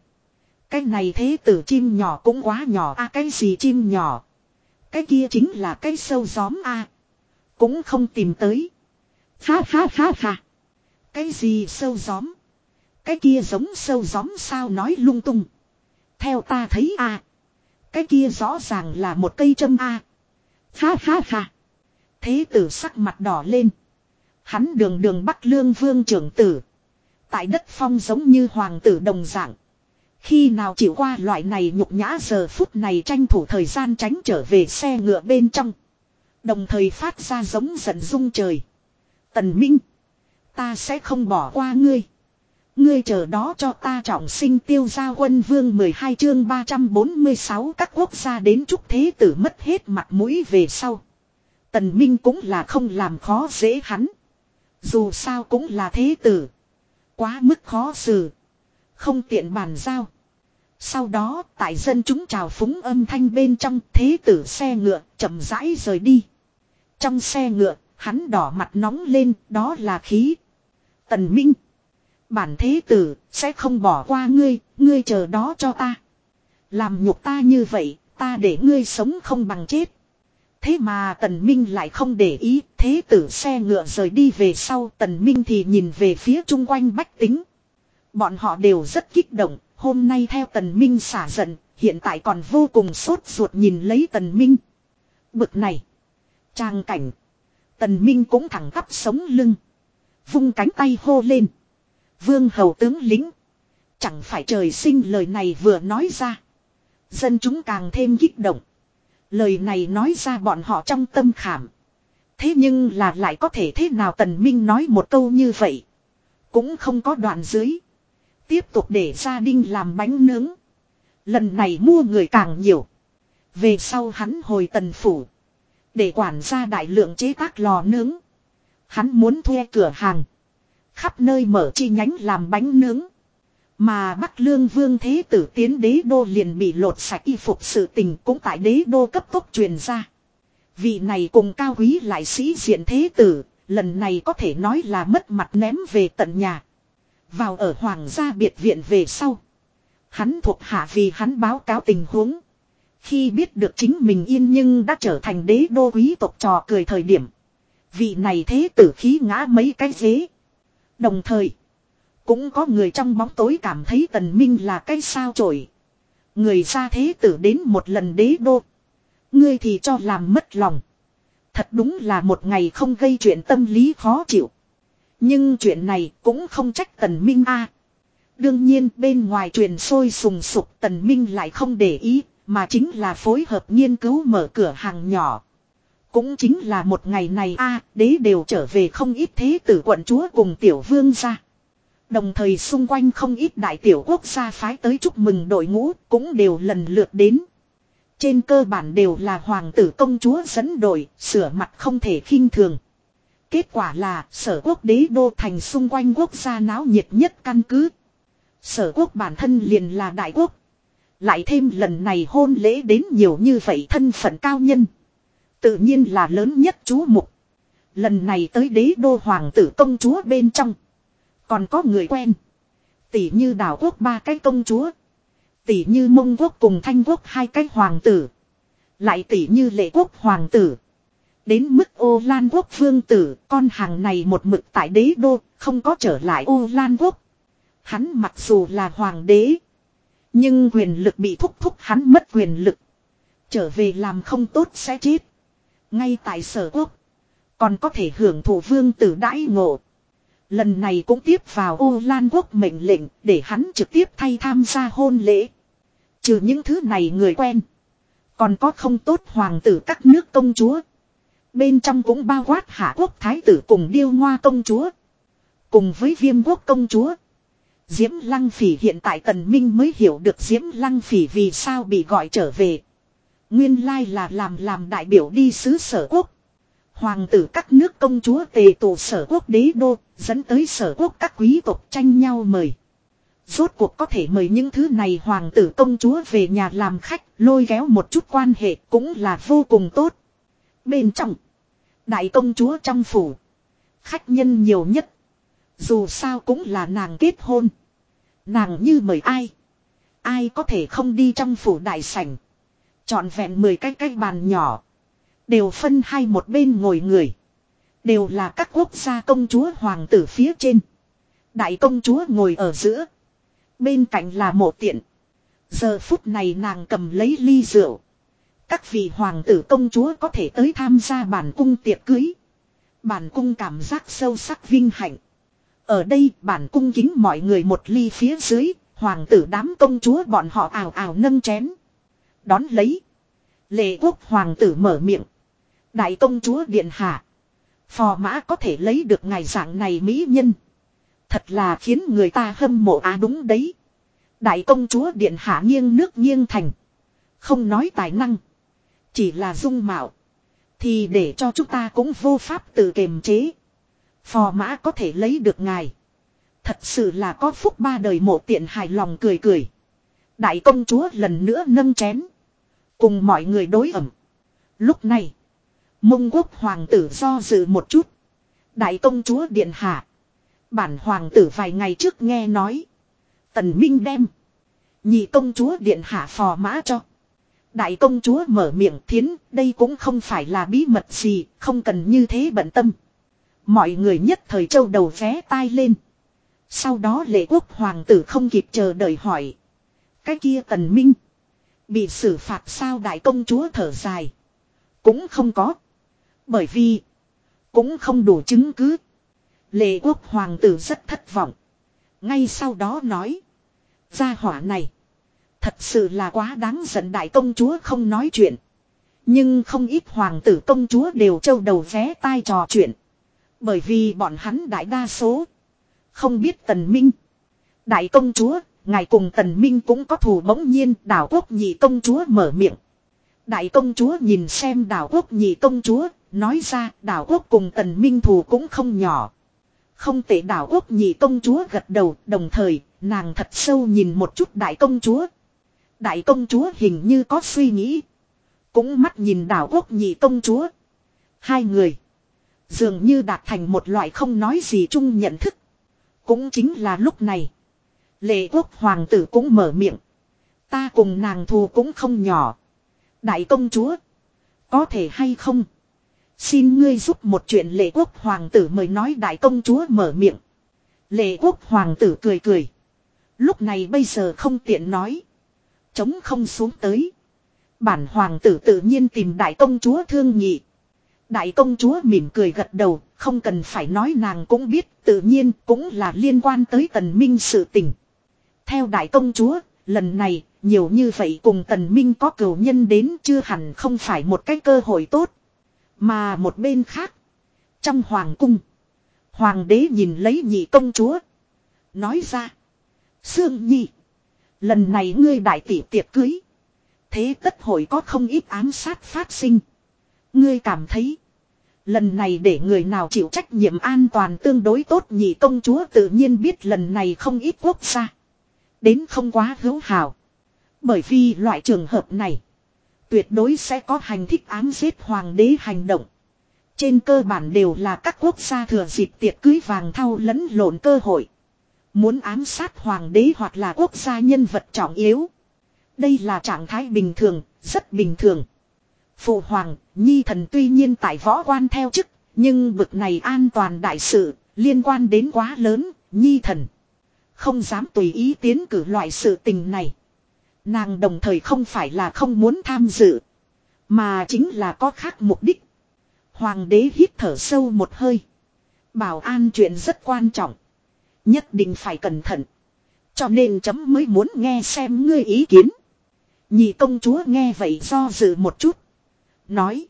Speaker 1: Cái này thế tử chim nhỏ cũng quá nhỏ a à, cái gì chim nhỏ. Cái kia chính là cái sâu gióm a Cũng không tìm tới. Ha ha ha ha. Cái gì sâu gióm. Cái kia giống sâu gióm sao nói lung tung. Theo ta thấy a cái kia rõ ràng là một cây châm a Ha ha ha. Thế tử sắc mặt đỏ lên. Hắn đường đường bắc lương vương trưởng tử. Tại đất phong giống như hoàng tử đồng dạng. Khi nào chịu qua loại này nhục nhã giờ phút này tranh thủ thời gian tránh trở về xe ngựa bên trong. Đồng thời phát ra giống giận rung trời. Tần Minh. Ta sẽ không bỏ qua ngươi. Ngươi chờ đó cho ta trọng sinh tiêu gia quân vương 12 chương 346 các quốc gia đến chúc thế tử mất hết mặt mũi về sau. Tần Minh cũng là không làm khó dễ hắn. Dù sao cũng là thế tử. Quá mức khó xử. Không tiện bàn giao. Sau đó, tại dân chúng chào phúng âm thanh bên trong, thế tử xe ngựa chậm rãi rời đi. Trong xe ngựa, hắn đỏ mặt nóng lên, đó là khí. Tần Minh. Bản thế tử sẽ không bỏ qua ngươi, ngươi chờ đó cho ta. Làm nhục ta như vậy, ta để ngươi sống không bằng chết. Thế mà Tần Minh lại không để ý, thế tử xe ngựa rời đi về sau Tần Minh thì nhìn về phía chung quanh bách tính. Bọn họ đều rất kích động, hôm nay theo Tần Minh xả giận, hiện tại còn vô cùng sốt ruột nhìn lấy Tần Minh. Bực này, trang cảnh, Tần Minh cũng thẳng tắp sống lưng. Vung cánh tay hô lên. Vương hầu tướng lính. Chẳng phải trời sinh lời này vừa nói ra. Dân chúng càng thêm kích động. Lời này nói ra bọn họ trong tâm khảm. Thế nhưng là lại có thể thế nào Tần Minh nói một câu như vậy. Cũng không có đoạn dưới. Tiếp tục để gia đình làm bánh nướng. Lần này mua người càng nhiều. Về sau hắn hồi tần phủ. Để quản gia đại lượng chế tác lò nướng. Hắn muốn thuê cửa hàng. Khắp nơi mở chi nhánh làm bánh nướng. Mà Bắc Lương Vương Thế Tử tiến đế đô liền bị lột sạch y phục sự tình cũng tại đế đô cấp tốc truyền ra. Vị này cùng cao quý lại sĩ diện Thế Tử, lần này có thể nói là mất mặt ném về tận nhà. Vào ở Hoàng gia biệt viện về sau. Hắn thuộc hạ vì hắn báo cáo tình huống. Khi biết được chính mình yên nhưng đã trở thành đế đô quý tộc trò cười thời điểm. Vị này thế tử khí ngã mấy cái ghế. Đồng thời. Cũng có người trong bóng tối cảm thấy tần minh là cái sao chổi, Người ra thế tử đến một lần đế đô. Ngươi thì cho làm mất lòng. Thật đúng là một ngày không gây chuyện tâm lý khó chịu. Nhưng chuyện này cũng không trách tần minh a. Đương nhiên bên ngoài truyền sôi sùng sục tần minh lại không để ý, mà chính là phối hợp nghiên cứu mở cửa hàng nhỏ. Cũng chính là một ngày này a đế đều trở về không ít thế tử quận chúa cùng tiểu vương ra. Đồng thời xung quanh không ít đại tiểu quốc gia phái tới chúc mừng đội ngũ cũng đều lần lượt đến. Trên cơ bản đều là hoàng tử công chúa dẫn đội, sửa mặt không thể khinh thường. Kết quả là sở quốc đế đô thành xung quanh quốc gia náo nhiệt nhất căn cứ. Sở quốc bản thân liền là đại quốc. Lại thêm lần này hôn lễ đến nhiều như vậy thân phận cao nhân. Tự nhiên là lớn nhất chú mục. Lần này tới đế đô hoàng tử công chúa bên trong. Còn có người quen. Tỷ như đảo quốc ba cái công chúa. Tỷ như mông quốc cùng thanh quốc hai cái hoàng tử. Lại tỷ như lệ quốc hoàng tử. Đến mức ô lan quốc vương tử, con hàng này một mực tại đế đô, không có trở lại ô lan quốc. Hắn mặc dù là hoàng đế. Nhưng quyền lực bị thúc thúc hắn mất quyền lực. Trở về làm không tốt sẽ chết. Ngay tại sở quốc. Còn có thể hưởng thụ vương tử đãi ngộ. Lần này cũng tiếp vào ô lan quốc mệnh lệnh để hắn trực tiếp thay tham gia hôn lễ. Trừ những thứ này người quen. Còn có không tốt hoàng tử các nước công chúa. Bên trong cũng bao quát hạ quốc thái tử cùng điêu ngoa công chúa. Cùng với viêm quốc công chúa. Diễm Lăng Phỉ hiện tại Tần Minh mới hiểu được Diễm Lăng Phỉ vì sao bị gọi trở về. Nguyên lai là làm làm đại biểu đi sứ sở quốc. Hoàng tử các nước công chúa tề tụ sở quốc đế đô, dẫn tới sở quốc các quý tộc tranh nhau mời. Rốt cuộc có thể mời những thứ này hoàng tử công chúa về nhà làm khách, lôi kéo một chút quan hệ cũng là vô cùng tốt. Bên trong, đại công chúa trong phủ, khách nhân nhiều nhất. Dù sao cũng là nàng kết hôn. Nàng như mời ai. Ai có thể không đi trong phủ đại sảnh. Chọn vẹn 10 cái cái bàn nhỏ. Đều phân hai một bên ngồi người. Đều là các quốc gia công chúa hoàng tử phía trên. Đại công chúa ngồi ở giữa. Bên cạnh là mộ tiện. Giờ phút này nàng cầm lấy ly rượu. Các vị hoàng tử công chúa có thể tới tham gia bản cung tiệc cưới. Bản cung cảm giác sâu sắc vinh hạnh. Ở đây bản cung kính mọi người một ly phía dưới, hoàng tử đám công chúa bọn họ ảo ảo nâng chén. Đón lấy. Lệ quốc hoàng tử mở miệng. Đại công chúa điện hạ. Phò mã có thể lấy được ngài dạng này mỹ nhân. Thật là khiến người ta hâm mộ á đúng đấy. Đại công chúa điện hạ nghiêng nước nghiêng thành. Không nói tài năng. Chỉ là dung mạo. Thì để cho chúng ta cũng vô pháp tự kiềm chế. Phò mã có thể lấy được ngài. Thật sự là có phúc ba đời mộ tiện hài lòng cười cười. Đại công chúa lần nữa nâng chén. Cùng mọi người đối ẩm. Lúc này. Mông quốc hoàng tử do dự một chút. Đại công chúa điện hạ. Bản hoàng tử vài ngày trước nghe nói. Tần Minh đem. Nhị công chúa điện hạ phò mã cho. Đại công chúa mở miệng thiến, đây cũng không phải là bí mật gì, không cần như thế bận tâm. Mọi người nhất thời châu đầu vé tai lên. Sau đó lệ quốc hoàng tử không kịp chờ đợi hỏi. Cái kia tần minh. Bị xử phạt sao đại công chúa thở dài. Cũng không có. Bởi vì. Cũng không đủ chứng cứ. Lệ quốc hoàng tử rất thất vọng. Ngay sau đó nói. Gia hỏa này. Thật sự là quá đáng giận đại công chúa không nói chuyện. Nhưng không ít hoàng tử công chúa đều trâu đầu vé tai trò chuyện. Bởi vì bọn hắn đại đa số. Không biết tần minh. Đại công chúa, ngài cùng tần minh cũng có thù bỗng nhiên đảo quốc nhị công chúa mở miệng. Đại công chúa nhìn xem đảo quốc nhị công chúa, nói ra đảo quốc cùng tần minh thù cũng không nhỏ. Không tệ đảo quốc nhị công chúa gật đầu, đồng thời, nàng thật sâu nhìn một chút đại công chúa. Đại công chúa hình như có suy nghĩ. Cũng mắt nhìn đảo quốc nhị công chúa. Hai người. Dường như đạt thành một loại không nói gì chung nhận thức. Cũng chính là lúc này. Lệ quốc hoàng tử cũng mở miệng. Ta cùng nàng thù cũng không nhỏ. Đại công chúa. Có thể hay không? Xin ngươi giúp một chuyện lệ quốc hoàng tử mời nói đại công chúa mở miệng. Lệ quốc hoàng tử cười cười. Lúc này bây giờ không tiện nói. Chống không xuống tới. Bản hoàng tử tự nhiên tìm đại công chúa thương nhị. Đại công chúa mỉm cười gật đầu, không cần phải nói nàng cũng biết, tự nhiên cũng là liên quan tới tần minh sự tình. Theo đại công chúa, lần này, nhiều như vậy cùng tần minh có cửu nhân đến chưa hẳn không phải một cái cơ hội tốt. Mà một bên khác, trong hoàng cung, hoàng đế nhìn lấy nhị công chúa. Nói ra, Sương Nhi, lần này ngươi đại tỷ tiệc cưới. Thế tất hội có không ít ám sát phát sinh. Ngươi cảm thấy. Lần này để người nào chịu trách nhiệm an toàn tương đối tốt nhị công chúa tự nhiên biết lần này không ít quốc gia. Đến không quá hữu hảo. Bởi vì loại trường hợp này. Tuyệt đối sẽ có hành thích ám giết hoàng đế hành động. Trên cơ bản đều là các quốc gia thừa dịp tiệc cưới vàng thau lẫn lộn cơ hội. Muốn ám sát hoàng đế hoặc là quốc gia nhân vật trọng yếu. Đây là trạng thái bình thường, rất bình thường. Phụ hoàng, nhi thần tuy nhiên tại võ quan theo chức, nhưng bực này an toàn đại sự, liên quan đến quá lớn, nhi thần. Không dám tùy ý tiến cử loại sự tình này. Nàng đồng thời không phải là không muốn tham dự, mà chính là có khác mục đích. Hoàng đế hít thở sâu một hơi. Bảo an chuyện rất quan trọng. Nhất định phải cẩn thận. Cho nên chấm mới muốn nghe xem ngươi ý kiến. Nhị công chúa nghe vậy do dự một chút. Nói.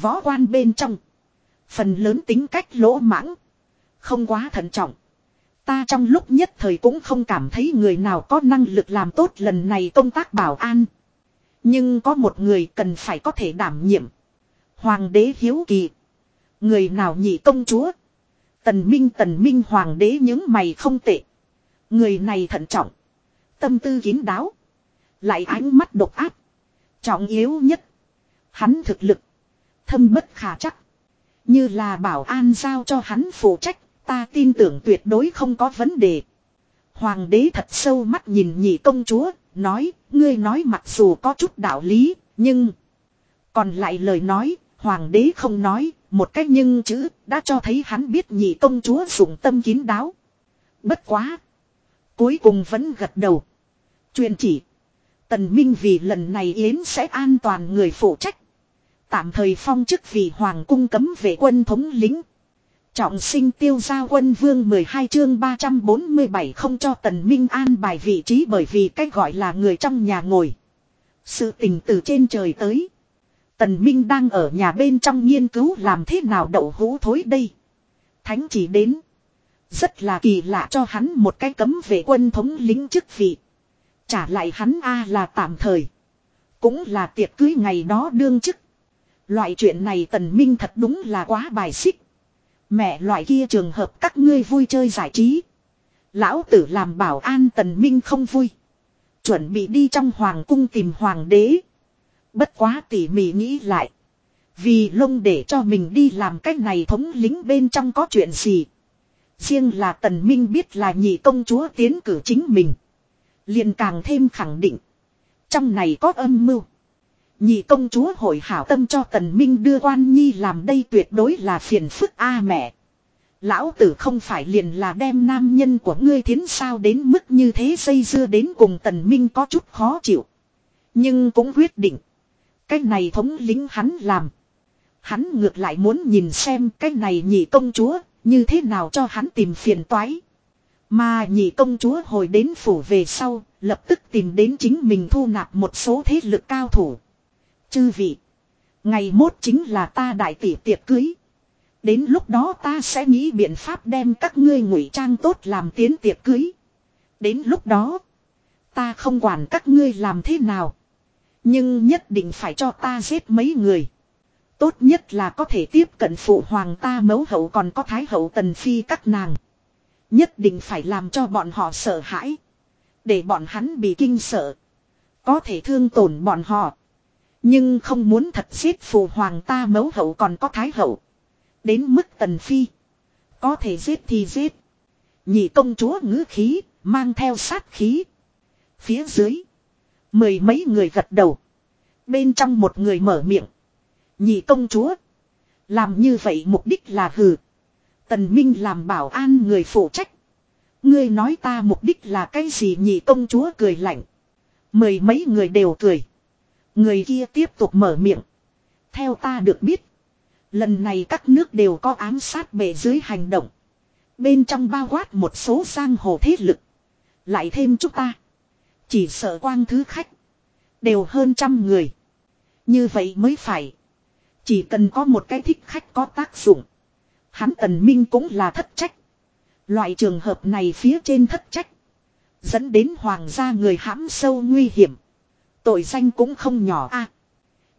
Speaker 1: Võ quan bên trong. Phần lớn tính cách lỗ mãng. Không quá thận trọng. Ta trong lúc nhất thời cũng không cảm thấy người nào có năng lực làm tốt lần này công tác bảo an. Nhưng có một người cần phải có thể đảm nhiệm. Hoàng đế hiếu kỳ. Người nào nhị công chúa. Tần Minh tần Minh, hoàng đế những mày không tệ. Người này thận trọng. Tâm tư kín đáo. Lại ánh mắt độc áp. Trọng yếu nhất. Hắn thực lực. Thâm bất khả chắc. Như là bảo an giao cho hắn phụ trách. Ta tin tưởng tuyệt đối không có vấn đề. Hoàng đế thật sâu mắt nhìn nhị công chúa. Nói. Ngươi nói mặc dù có chút đạo lý. Nhưng. Còn lại lời nói. Hoàng đế không nói. Một cách nhưng chữ. Đã cho thấy hắn biết nhị công chúa dùng tâm kín đáo. Bất quá. Cuối cùng vẫn gật đầu. Truyền chỉ. Tần Minh vì lần này Yến sẽ an toàn người phụ trách. Tạm thời phong chức vì Hoàng cung cấm về quân thống lính. Trọng sinh tiêu gia quân vương 12 chương 347 không cho tần minh an bài vị trí bởi vì cách gọi là người trong nhà ngồi. Sự tình từ trên trời tới. Tần minh đang ở nhà bên trong nghiên cứu làm thế nào đậu hũ thối đây. Thánh chỉ đến. Rất là kỳ lạ cho hắn một cái cấm vệ quân thống lính chức vị. Trả lại hắn A là tạm thời. Cũng là tiệc cưới ngày đó đương chức. Loại chuyện này tần minh thật đúng là quá bài xích. Mẹ loại kia trường hợp các ngươi vui chơi giải trí. Lão tử làm bảo an tần minh không vui. Chuẩn bị đi trong hoàng cung tìm hoàng đế. Bất quá tỉ mỉ nghĩ lại. Vì lông để cho mình đi làm cách này thống lính bên trong có chuyện gì. Riêng là tần minh biết là nhị công chúa tiến cử chính mình liền càng thêm khẳng định. Trong này có âm mưu. Nhị công chúa hội hảo tâm cho tần minh đưa quan nhi làm đây tuyệt đối là phiền phức a mẹ. Lão tử không phải liền là đem nam nhân của ngươi thiến sao đến mức như thế dây dưa đến cùng tần minh có chút khó chịu. Nhưng cũng quyết định. Cái này thống lính hắn làm. Hắn ngược lại muốn nhìn xem cái này nhị công chúa như thế nào cho hắn tìm phiền toái. Mà nhị công chúa hồi đến phủ về sau, lập tức tìm đến chính mình thu nạp một số thế lực cao thủ. Chư vị, ngày mốt chính là ta đại tỷ tiệc cưới. Đến lúc đó ta sẽ nghĩ biện pháp đem các ngươi ngụy trang tốt làm tiến tiệc cưới. Đến lúc đó, ta không quản các ngươi làm thế nào. Nhưng nhất định phải cho ta giết mấy người. Tốt nhất là có thể tiếp cận phụ hoàng ta mấu hậu còn có thái hậu tần phi các nàng. Nhất định phải làm cho bọn họ sợ hãi. Để bọn hắn bị kinh sợ. Có thể thương tổn bọn họ. Nhưng không muốn thật giết phụ hoàng ta mấu hậu còn có thái hậu. Đến mức tần phi. Có thể giết thì giết. Nhị công chúa ngữ khí, mang theo sát khí. Phía dưới. Mười mấy người gật đầu. Bên trong một người mở miệng. Nhị công chúa. Làm như vậy mục đích là hừ. Tần Minh làm bảo an người phụ trách. Ngươi nói ta mục đích là cái gì nhị công chúa cười lạnh. Mười mấy người đều cười. Người kia tiếp tục mở miệng. Theo ta được biết. Lần này các nước đều có ám sát bề dưới hành động. Bên trong bao quát một số giang hồ thế lực. Lại thêm chúng ta. Chỉ sợ quang thứ khách. Đều hơn trăm người. Như vậy mới phải. Chỉ cần có một cái thích khách có tác dụng. Hắn tần minh cũng là thất trách. Loại trường hợp này phía trên thất trách. Dẫn đến hoàng gia người hãm sâu nguy hiểm. Tội danh cũng không nhỏ a.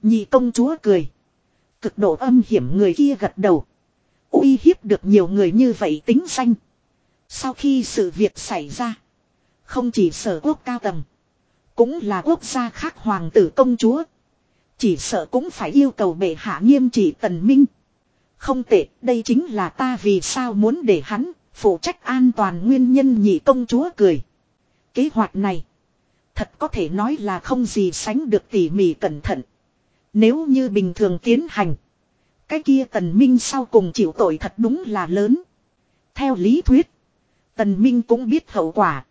Speaker 1: nhị công chúa cười. Cực độ âm hiểm người kia gật đầu. uy hiếp được nhiều người như vậy tính danh. Sau khi sự việc xảy ra. Không chỉ sở quốc cao tầng. Cũng là quốc gia khác hoàng tử công chúa. Chỉ sợ cũng phải yêu cầu bệ hạ nghiêm trị tần minh. Không tệ, đây chính là ta vì sao muốn để hắn, phụ trách an toàn nguyên nhân nhị công chúa cười. Kế hoạch này, thật có thể nói là không gì sánh được tỉ mỉ cẩn thận. Nếu như bình thường tiến hành, cái kia tần minh sau cùng chịu tội thật đúng là lớn. Theo lý thuyết, tần minh cũng biết hậu quả.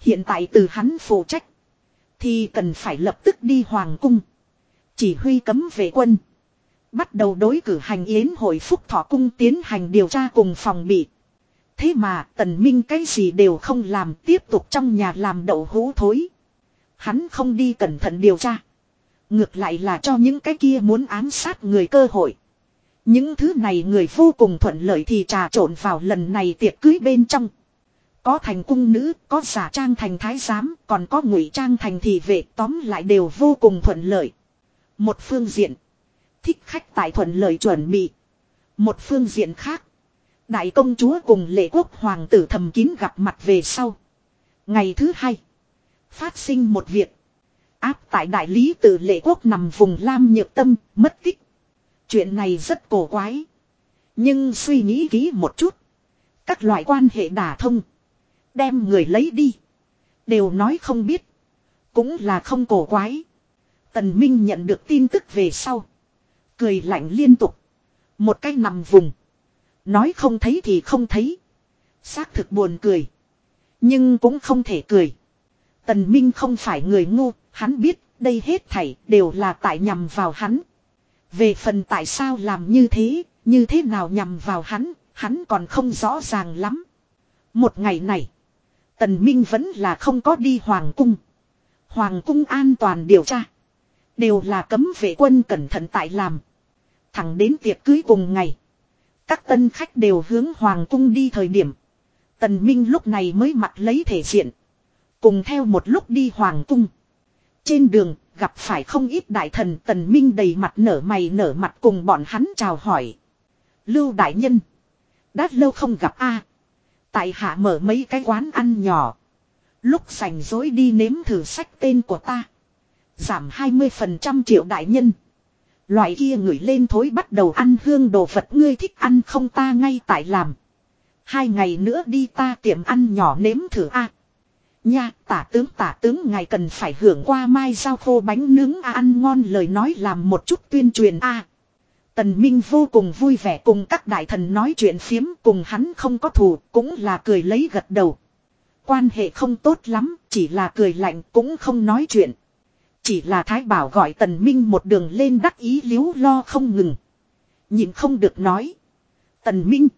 Speaker 1: Hiện tại từ hắn phụ trách, thì cần phải lập tức đi hoàng cung. Chỉ huy cấm vệ quân. Bắt đầu đối cử hành yến hội phúc thọ cung tiến hành điều tra cùng phòng bị. Thế mà tần minh cái gì đều không làm tiếp tục trong nhà làm đậu hũ thối. Hắn không đi cẩn thận điều tra. Ngược lại là cho những cái kia muốn ám sát người cơ hội. Những thứ này người vô cùng thuận lợi thì trà trộn vào lần này tiệc cưới bên trong. Có thành cung nữ, có giả trang thành thái giám, còn có ngụy trang thành thị vệ tóm lại đều vô cùng thuận lợi. Một phương diện, thích khách tại thuận lợi chuẩn bị. Một phương diện khác, đại công chúa cùng lệ quốc hoàng tử thầm kín gặp mặt về sau. Ngày thứ hai, phát sinh một việc. Áp tại đại lý từ lệ quốc nằm vùng Lam Nhược Tâm, mất tích. Chuyện này rất cổ quái. Nhưng suy nghĩ kỹ một chút. Các loại quan hệ đả thông. Đem người lấy đi. Đều nói không biết. Cũng là không cổ quái. Tần Minh nhận được tin tức về sau. Cười lạnh liên tục. Một cái nằm vùng. Nói không thấy thì không thấy. Xác thực buồn cười. Nhưng cũng không thể cười. Tần Minh không phải người ngu. Hắn biết đây hết thảy đều là tại nhằm vào hắn. Về phần tại sao làm như thế, như thế nào nhằm vào hắn, hắn còn không rõ ràng lắm. Một ngày này, Tần Minh vẫn là không có đi Hoàng Cung. Hoàng Cung an toàn điều tra. Đều là cấm vệ quân cẩn thận tại làm. Thẳng đến tiệc cưới cùng ngày. Các tân khách đều hướng Hoàng Cung đi thời điểm. Tần Minh lúc này mới mặc lấy thể diện. Cùng theo một lúc đi Hoàng Cung. Trên đường, gặp phải không ít đại thần Tần Minh đầy mặt nở mày nở mặt cùng bọn hắn chào hỏi. Lưu đại nhân. Đã lâu không gặp a Tại hạ mở mấy cái quán ăn nhỏ. Lúc sành dối đi nếm thử sách tên của ta. Giảm 20% triệu đại nhân. Loại kia ngửi lên thối bắt đầu ăn hương đồ vật ngươi thích ăn không ta ngay tại làm. Hai ngày nữa đi ta tiệm ăn nhỏ nếm thử a. Nha, tả tướng tả tướng ngài cần phải hưởng qua mai giao khô bánh nướng à, ăn ngon lời nói làm một chút tuyên truyền a. Tần Minh vô cùng vui vẻ cùng các đại thần nói chuyện phiếm cùng hắn không có thù cũng là cười lấy gật đầu. Quan hệ không tốt lắm, chỉ là cười lạnh cũng không nói chuyện. Chỉ là Thái Bảo gọi Tần Minh một đường lên đắc ý liếu lo không ngừng. Nhìn không được nói. Tần Minh.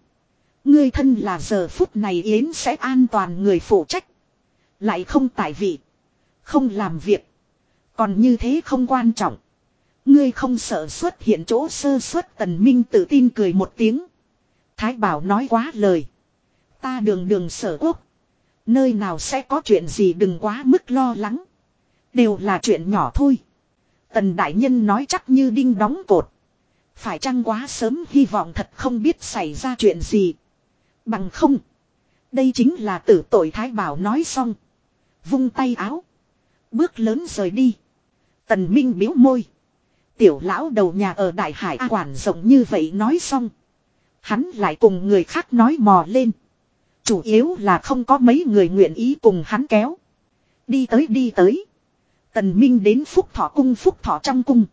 Speaker 1: Ngươi thân là giờ phút này Yến sẽ an toàn người phụ trách. Lại không tại vị. Không làm việc. Còn như thế không quan trọng. Ngươi không sợ xuất hiện chỗ sơ xuất tần minh tự tin cười một tiếng. Thái bảo nói quá lời. Ta đường đường sở quốc. Nơi nào sẽ có chuyện gì đừng quá mức lo lắng. Đều là chuyện nhỏ thôi. Tần đại nhân nói chắc như đinh đóng cột. Phải chăng quá sớm hy vọng thật không biết xảy ra chuyện gì. Bằng không. Đây chính là tử tội thái bảo nói xong. Vung tay áo. Bước lớn rời đi. Tần Minh biếu môi. Tiểu lão đầu nhà ở Đại Hải A quản rộng như vậy nói xong. Hắn lại cùng người khác nói mò lên. Chủ yếu là không có mấy người nguyện ý cùng hắn kéo. Đi tới đi tới. Tần Minh đến Phúc Thọ Cung, Phúc Thọ trong cung.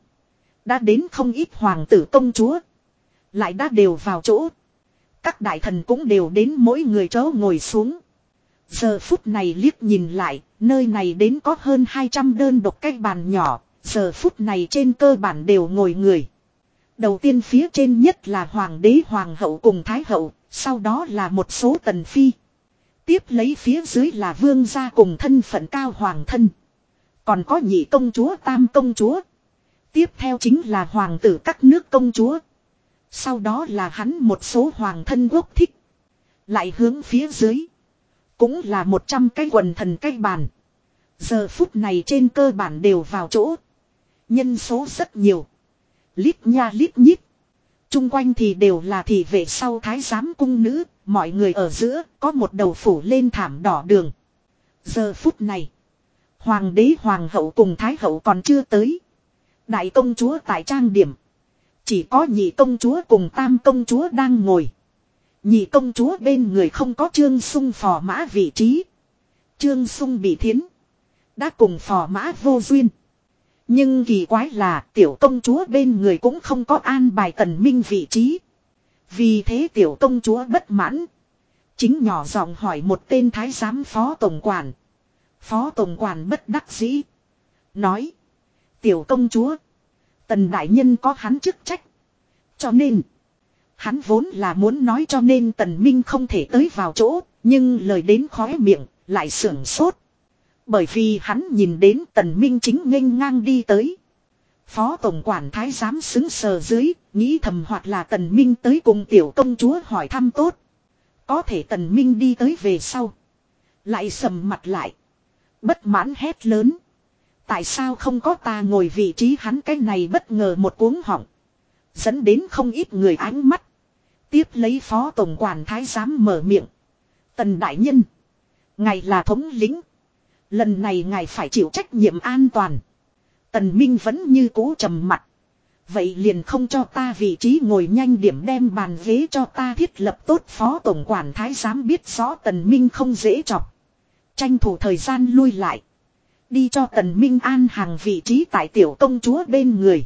Speaker 1: Đã đến không ít hoàng tử công chúa. Lại đã đều vào chỗ. Các đại thần cũng đều đến mỗi người chỗ ngồi xuống. Giờ phút này liếc nhìn lại, nơi này đến có hơn 200 đơn độc cách bàn nhỏ, giờ phút này trên cơ bản đều ngồi người. Đầu tiên phía trên nhất là hoàng đế hoàng hậu cùng thái hậu, sau đó là một số tần phi. Tiếp lấy phía dưới là vương gia cùng thân phận cao hoàng thân. Còn có nhị công chúa tam công chúa. Tiếp theo chính là hoàng tử các nước công chúa. Sau đó là hắn một số hoàng thân quốc thích. Lại hướng phía dưới. Cũng là một trăm cái quần thần cái bàn. Giờ phút này trên cơ bản đều vào chỗ. Nhân số rất nhiều. Lít nha lít nhít. Trung quanh thì đều là thị vệ sau thái giám cung nữ. Mọi người ở giữa có một đầu phủ lên thảm đỏ đường. Giờ phút này. Hoàng đế hoàng hậu cùng thái hậu còn chưa tới. Đại công chúa tại trang điểm. Chỉ có nhị công chúa cùng tam công chúa đang ngồi. Nhị công chúa bên người không có trương sung phò mã vị trí. Trương sung bị thiến. Đã cùng phò mã vô duyên. Nhưng kỳ quái là tiểu công chúa bên người cũng không có an bài tần minh vị trí. Vì thế tiểu công chúa bất mãn. Chính nhỏ giọng hỏi một tên thái giám phó tổng quản. Phó tổng quản bất đắc dĩ. Nói. Tiểu công chúa. Tần đại nhân có hắn chức trách. Cho nên. Hắn vốn là muốn nói cho nên tần minh không thể tới vào chỗ. Nhưng lời đến khóe miệng. Lại sưởng sốt. Bởi vì hắn nhìn đến tần minh chính nghênh ngang đi tới. Phó tổng quản thái giám xứng sờ dưới. Nghĩ thầm hoặc là tần minh tới cùng tiểu công chúa hỏi thăm tốt. Có thể tần minh đi tới về sau. Lại sầm mặt lại. Bất mãn hét lớn. Tại sao không có ta ngồi vị trí hắn cái này bất ngờ một cuống họng. Dẫn đến không ít người ánh mắt. Tiếp lấy phó tổng quản thái giám mở miệng. Tần đại nhân. Ngài là thống lĩnh. Lần này ngài phải chịu trách nhiệm an toàn. Tần Minh vẫn như cũ trầm mặt. Vậy liền không cho ta vị trí ngồi nhanh điểm đem bàn ghế cho ta thiết lập tốt phó tổng quản thái giám biết rõ tần Minh không dễ chọc. Tranh thủ thời gian lui lại. Đi cho tần Minh an hàng vị trí tại tiểu công chúa bên người.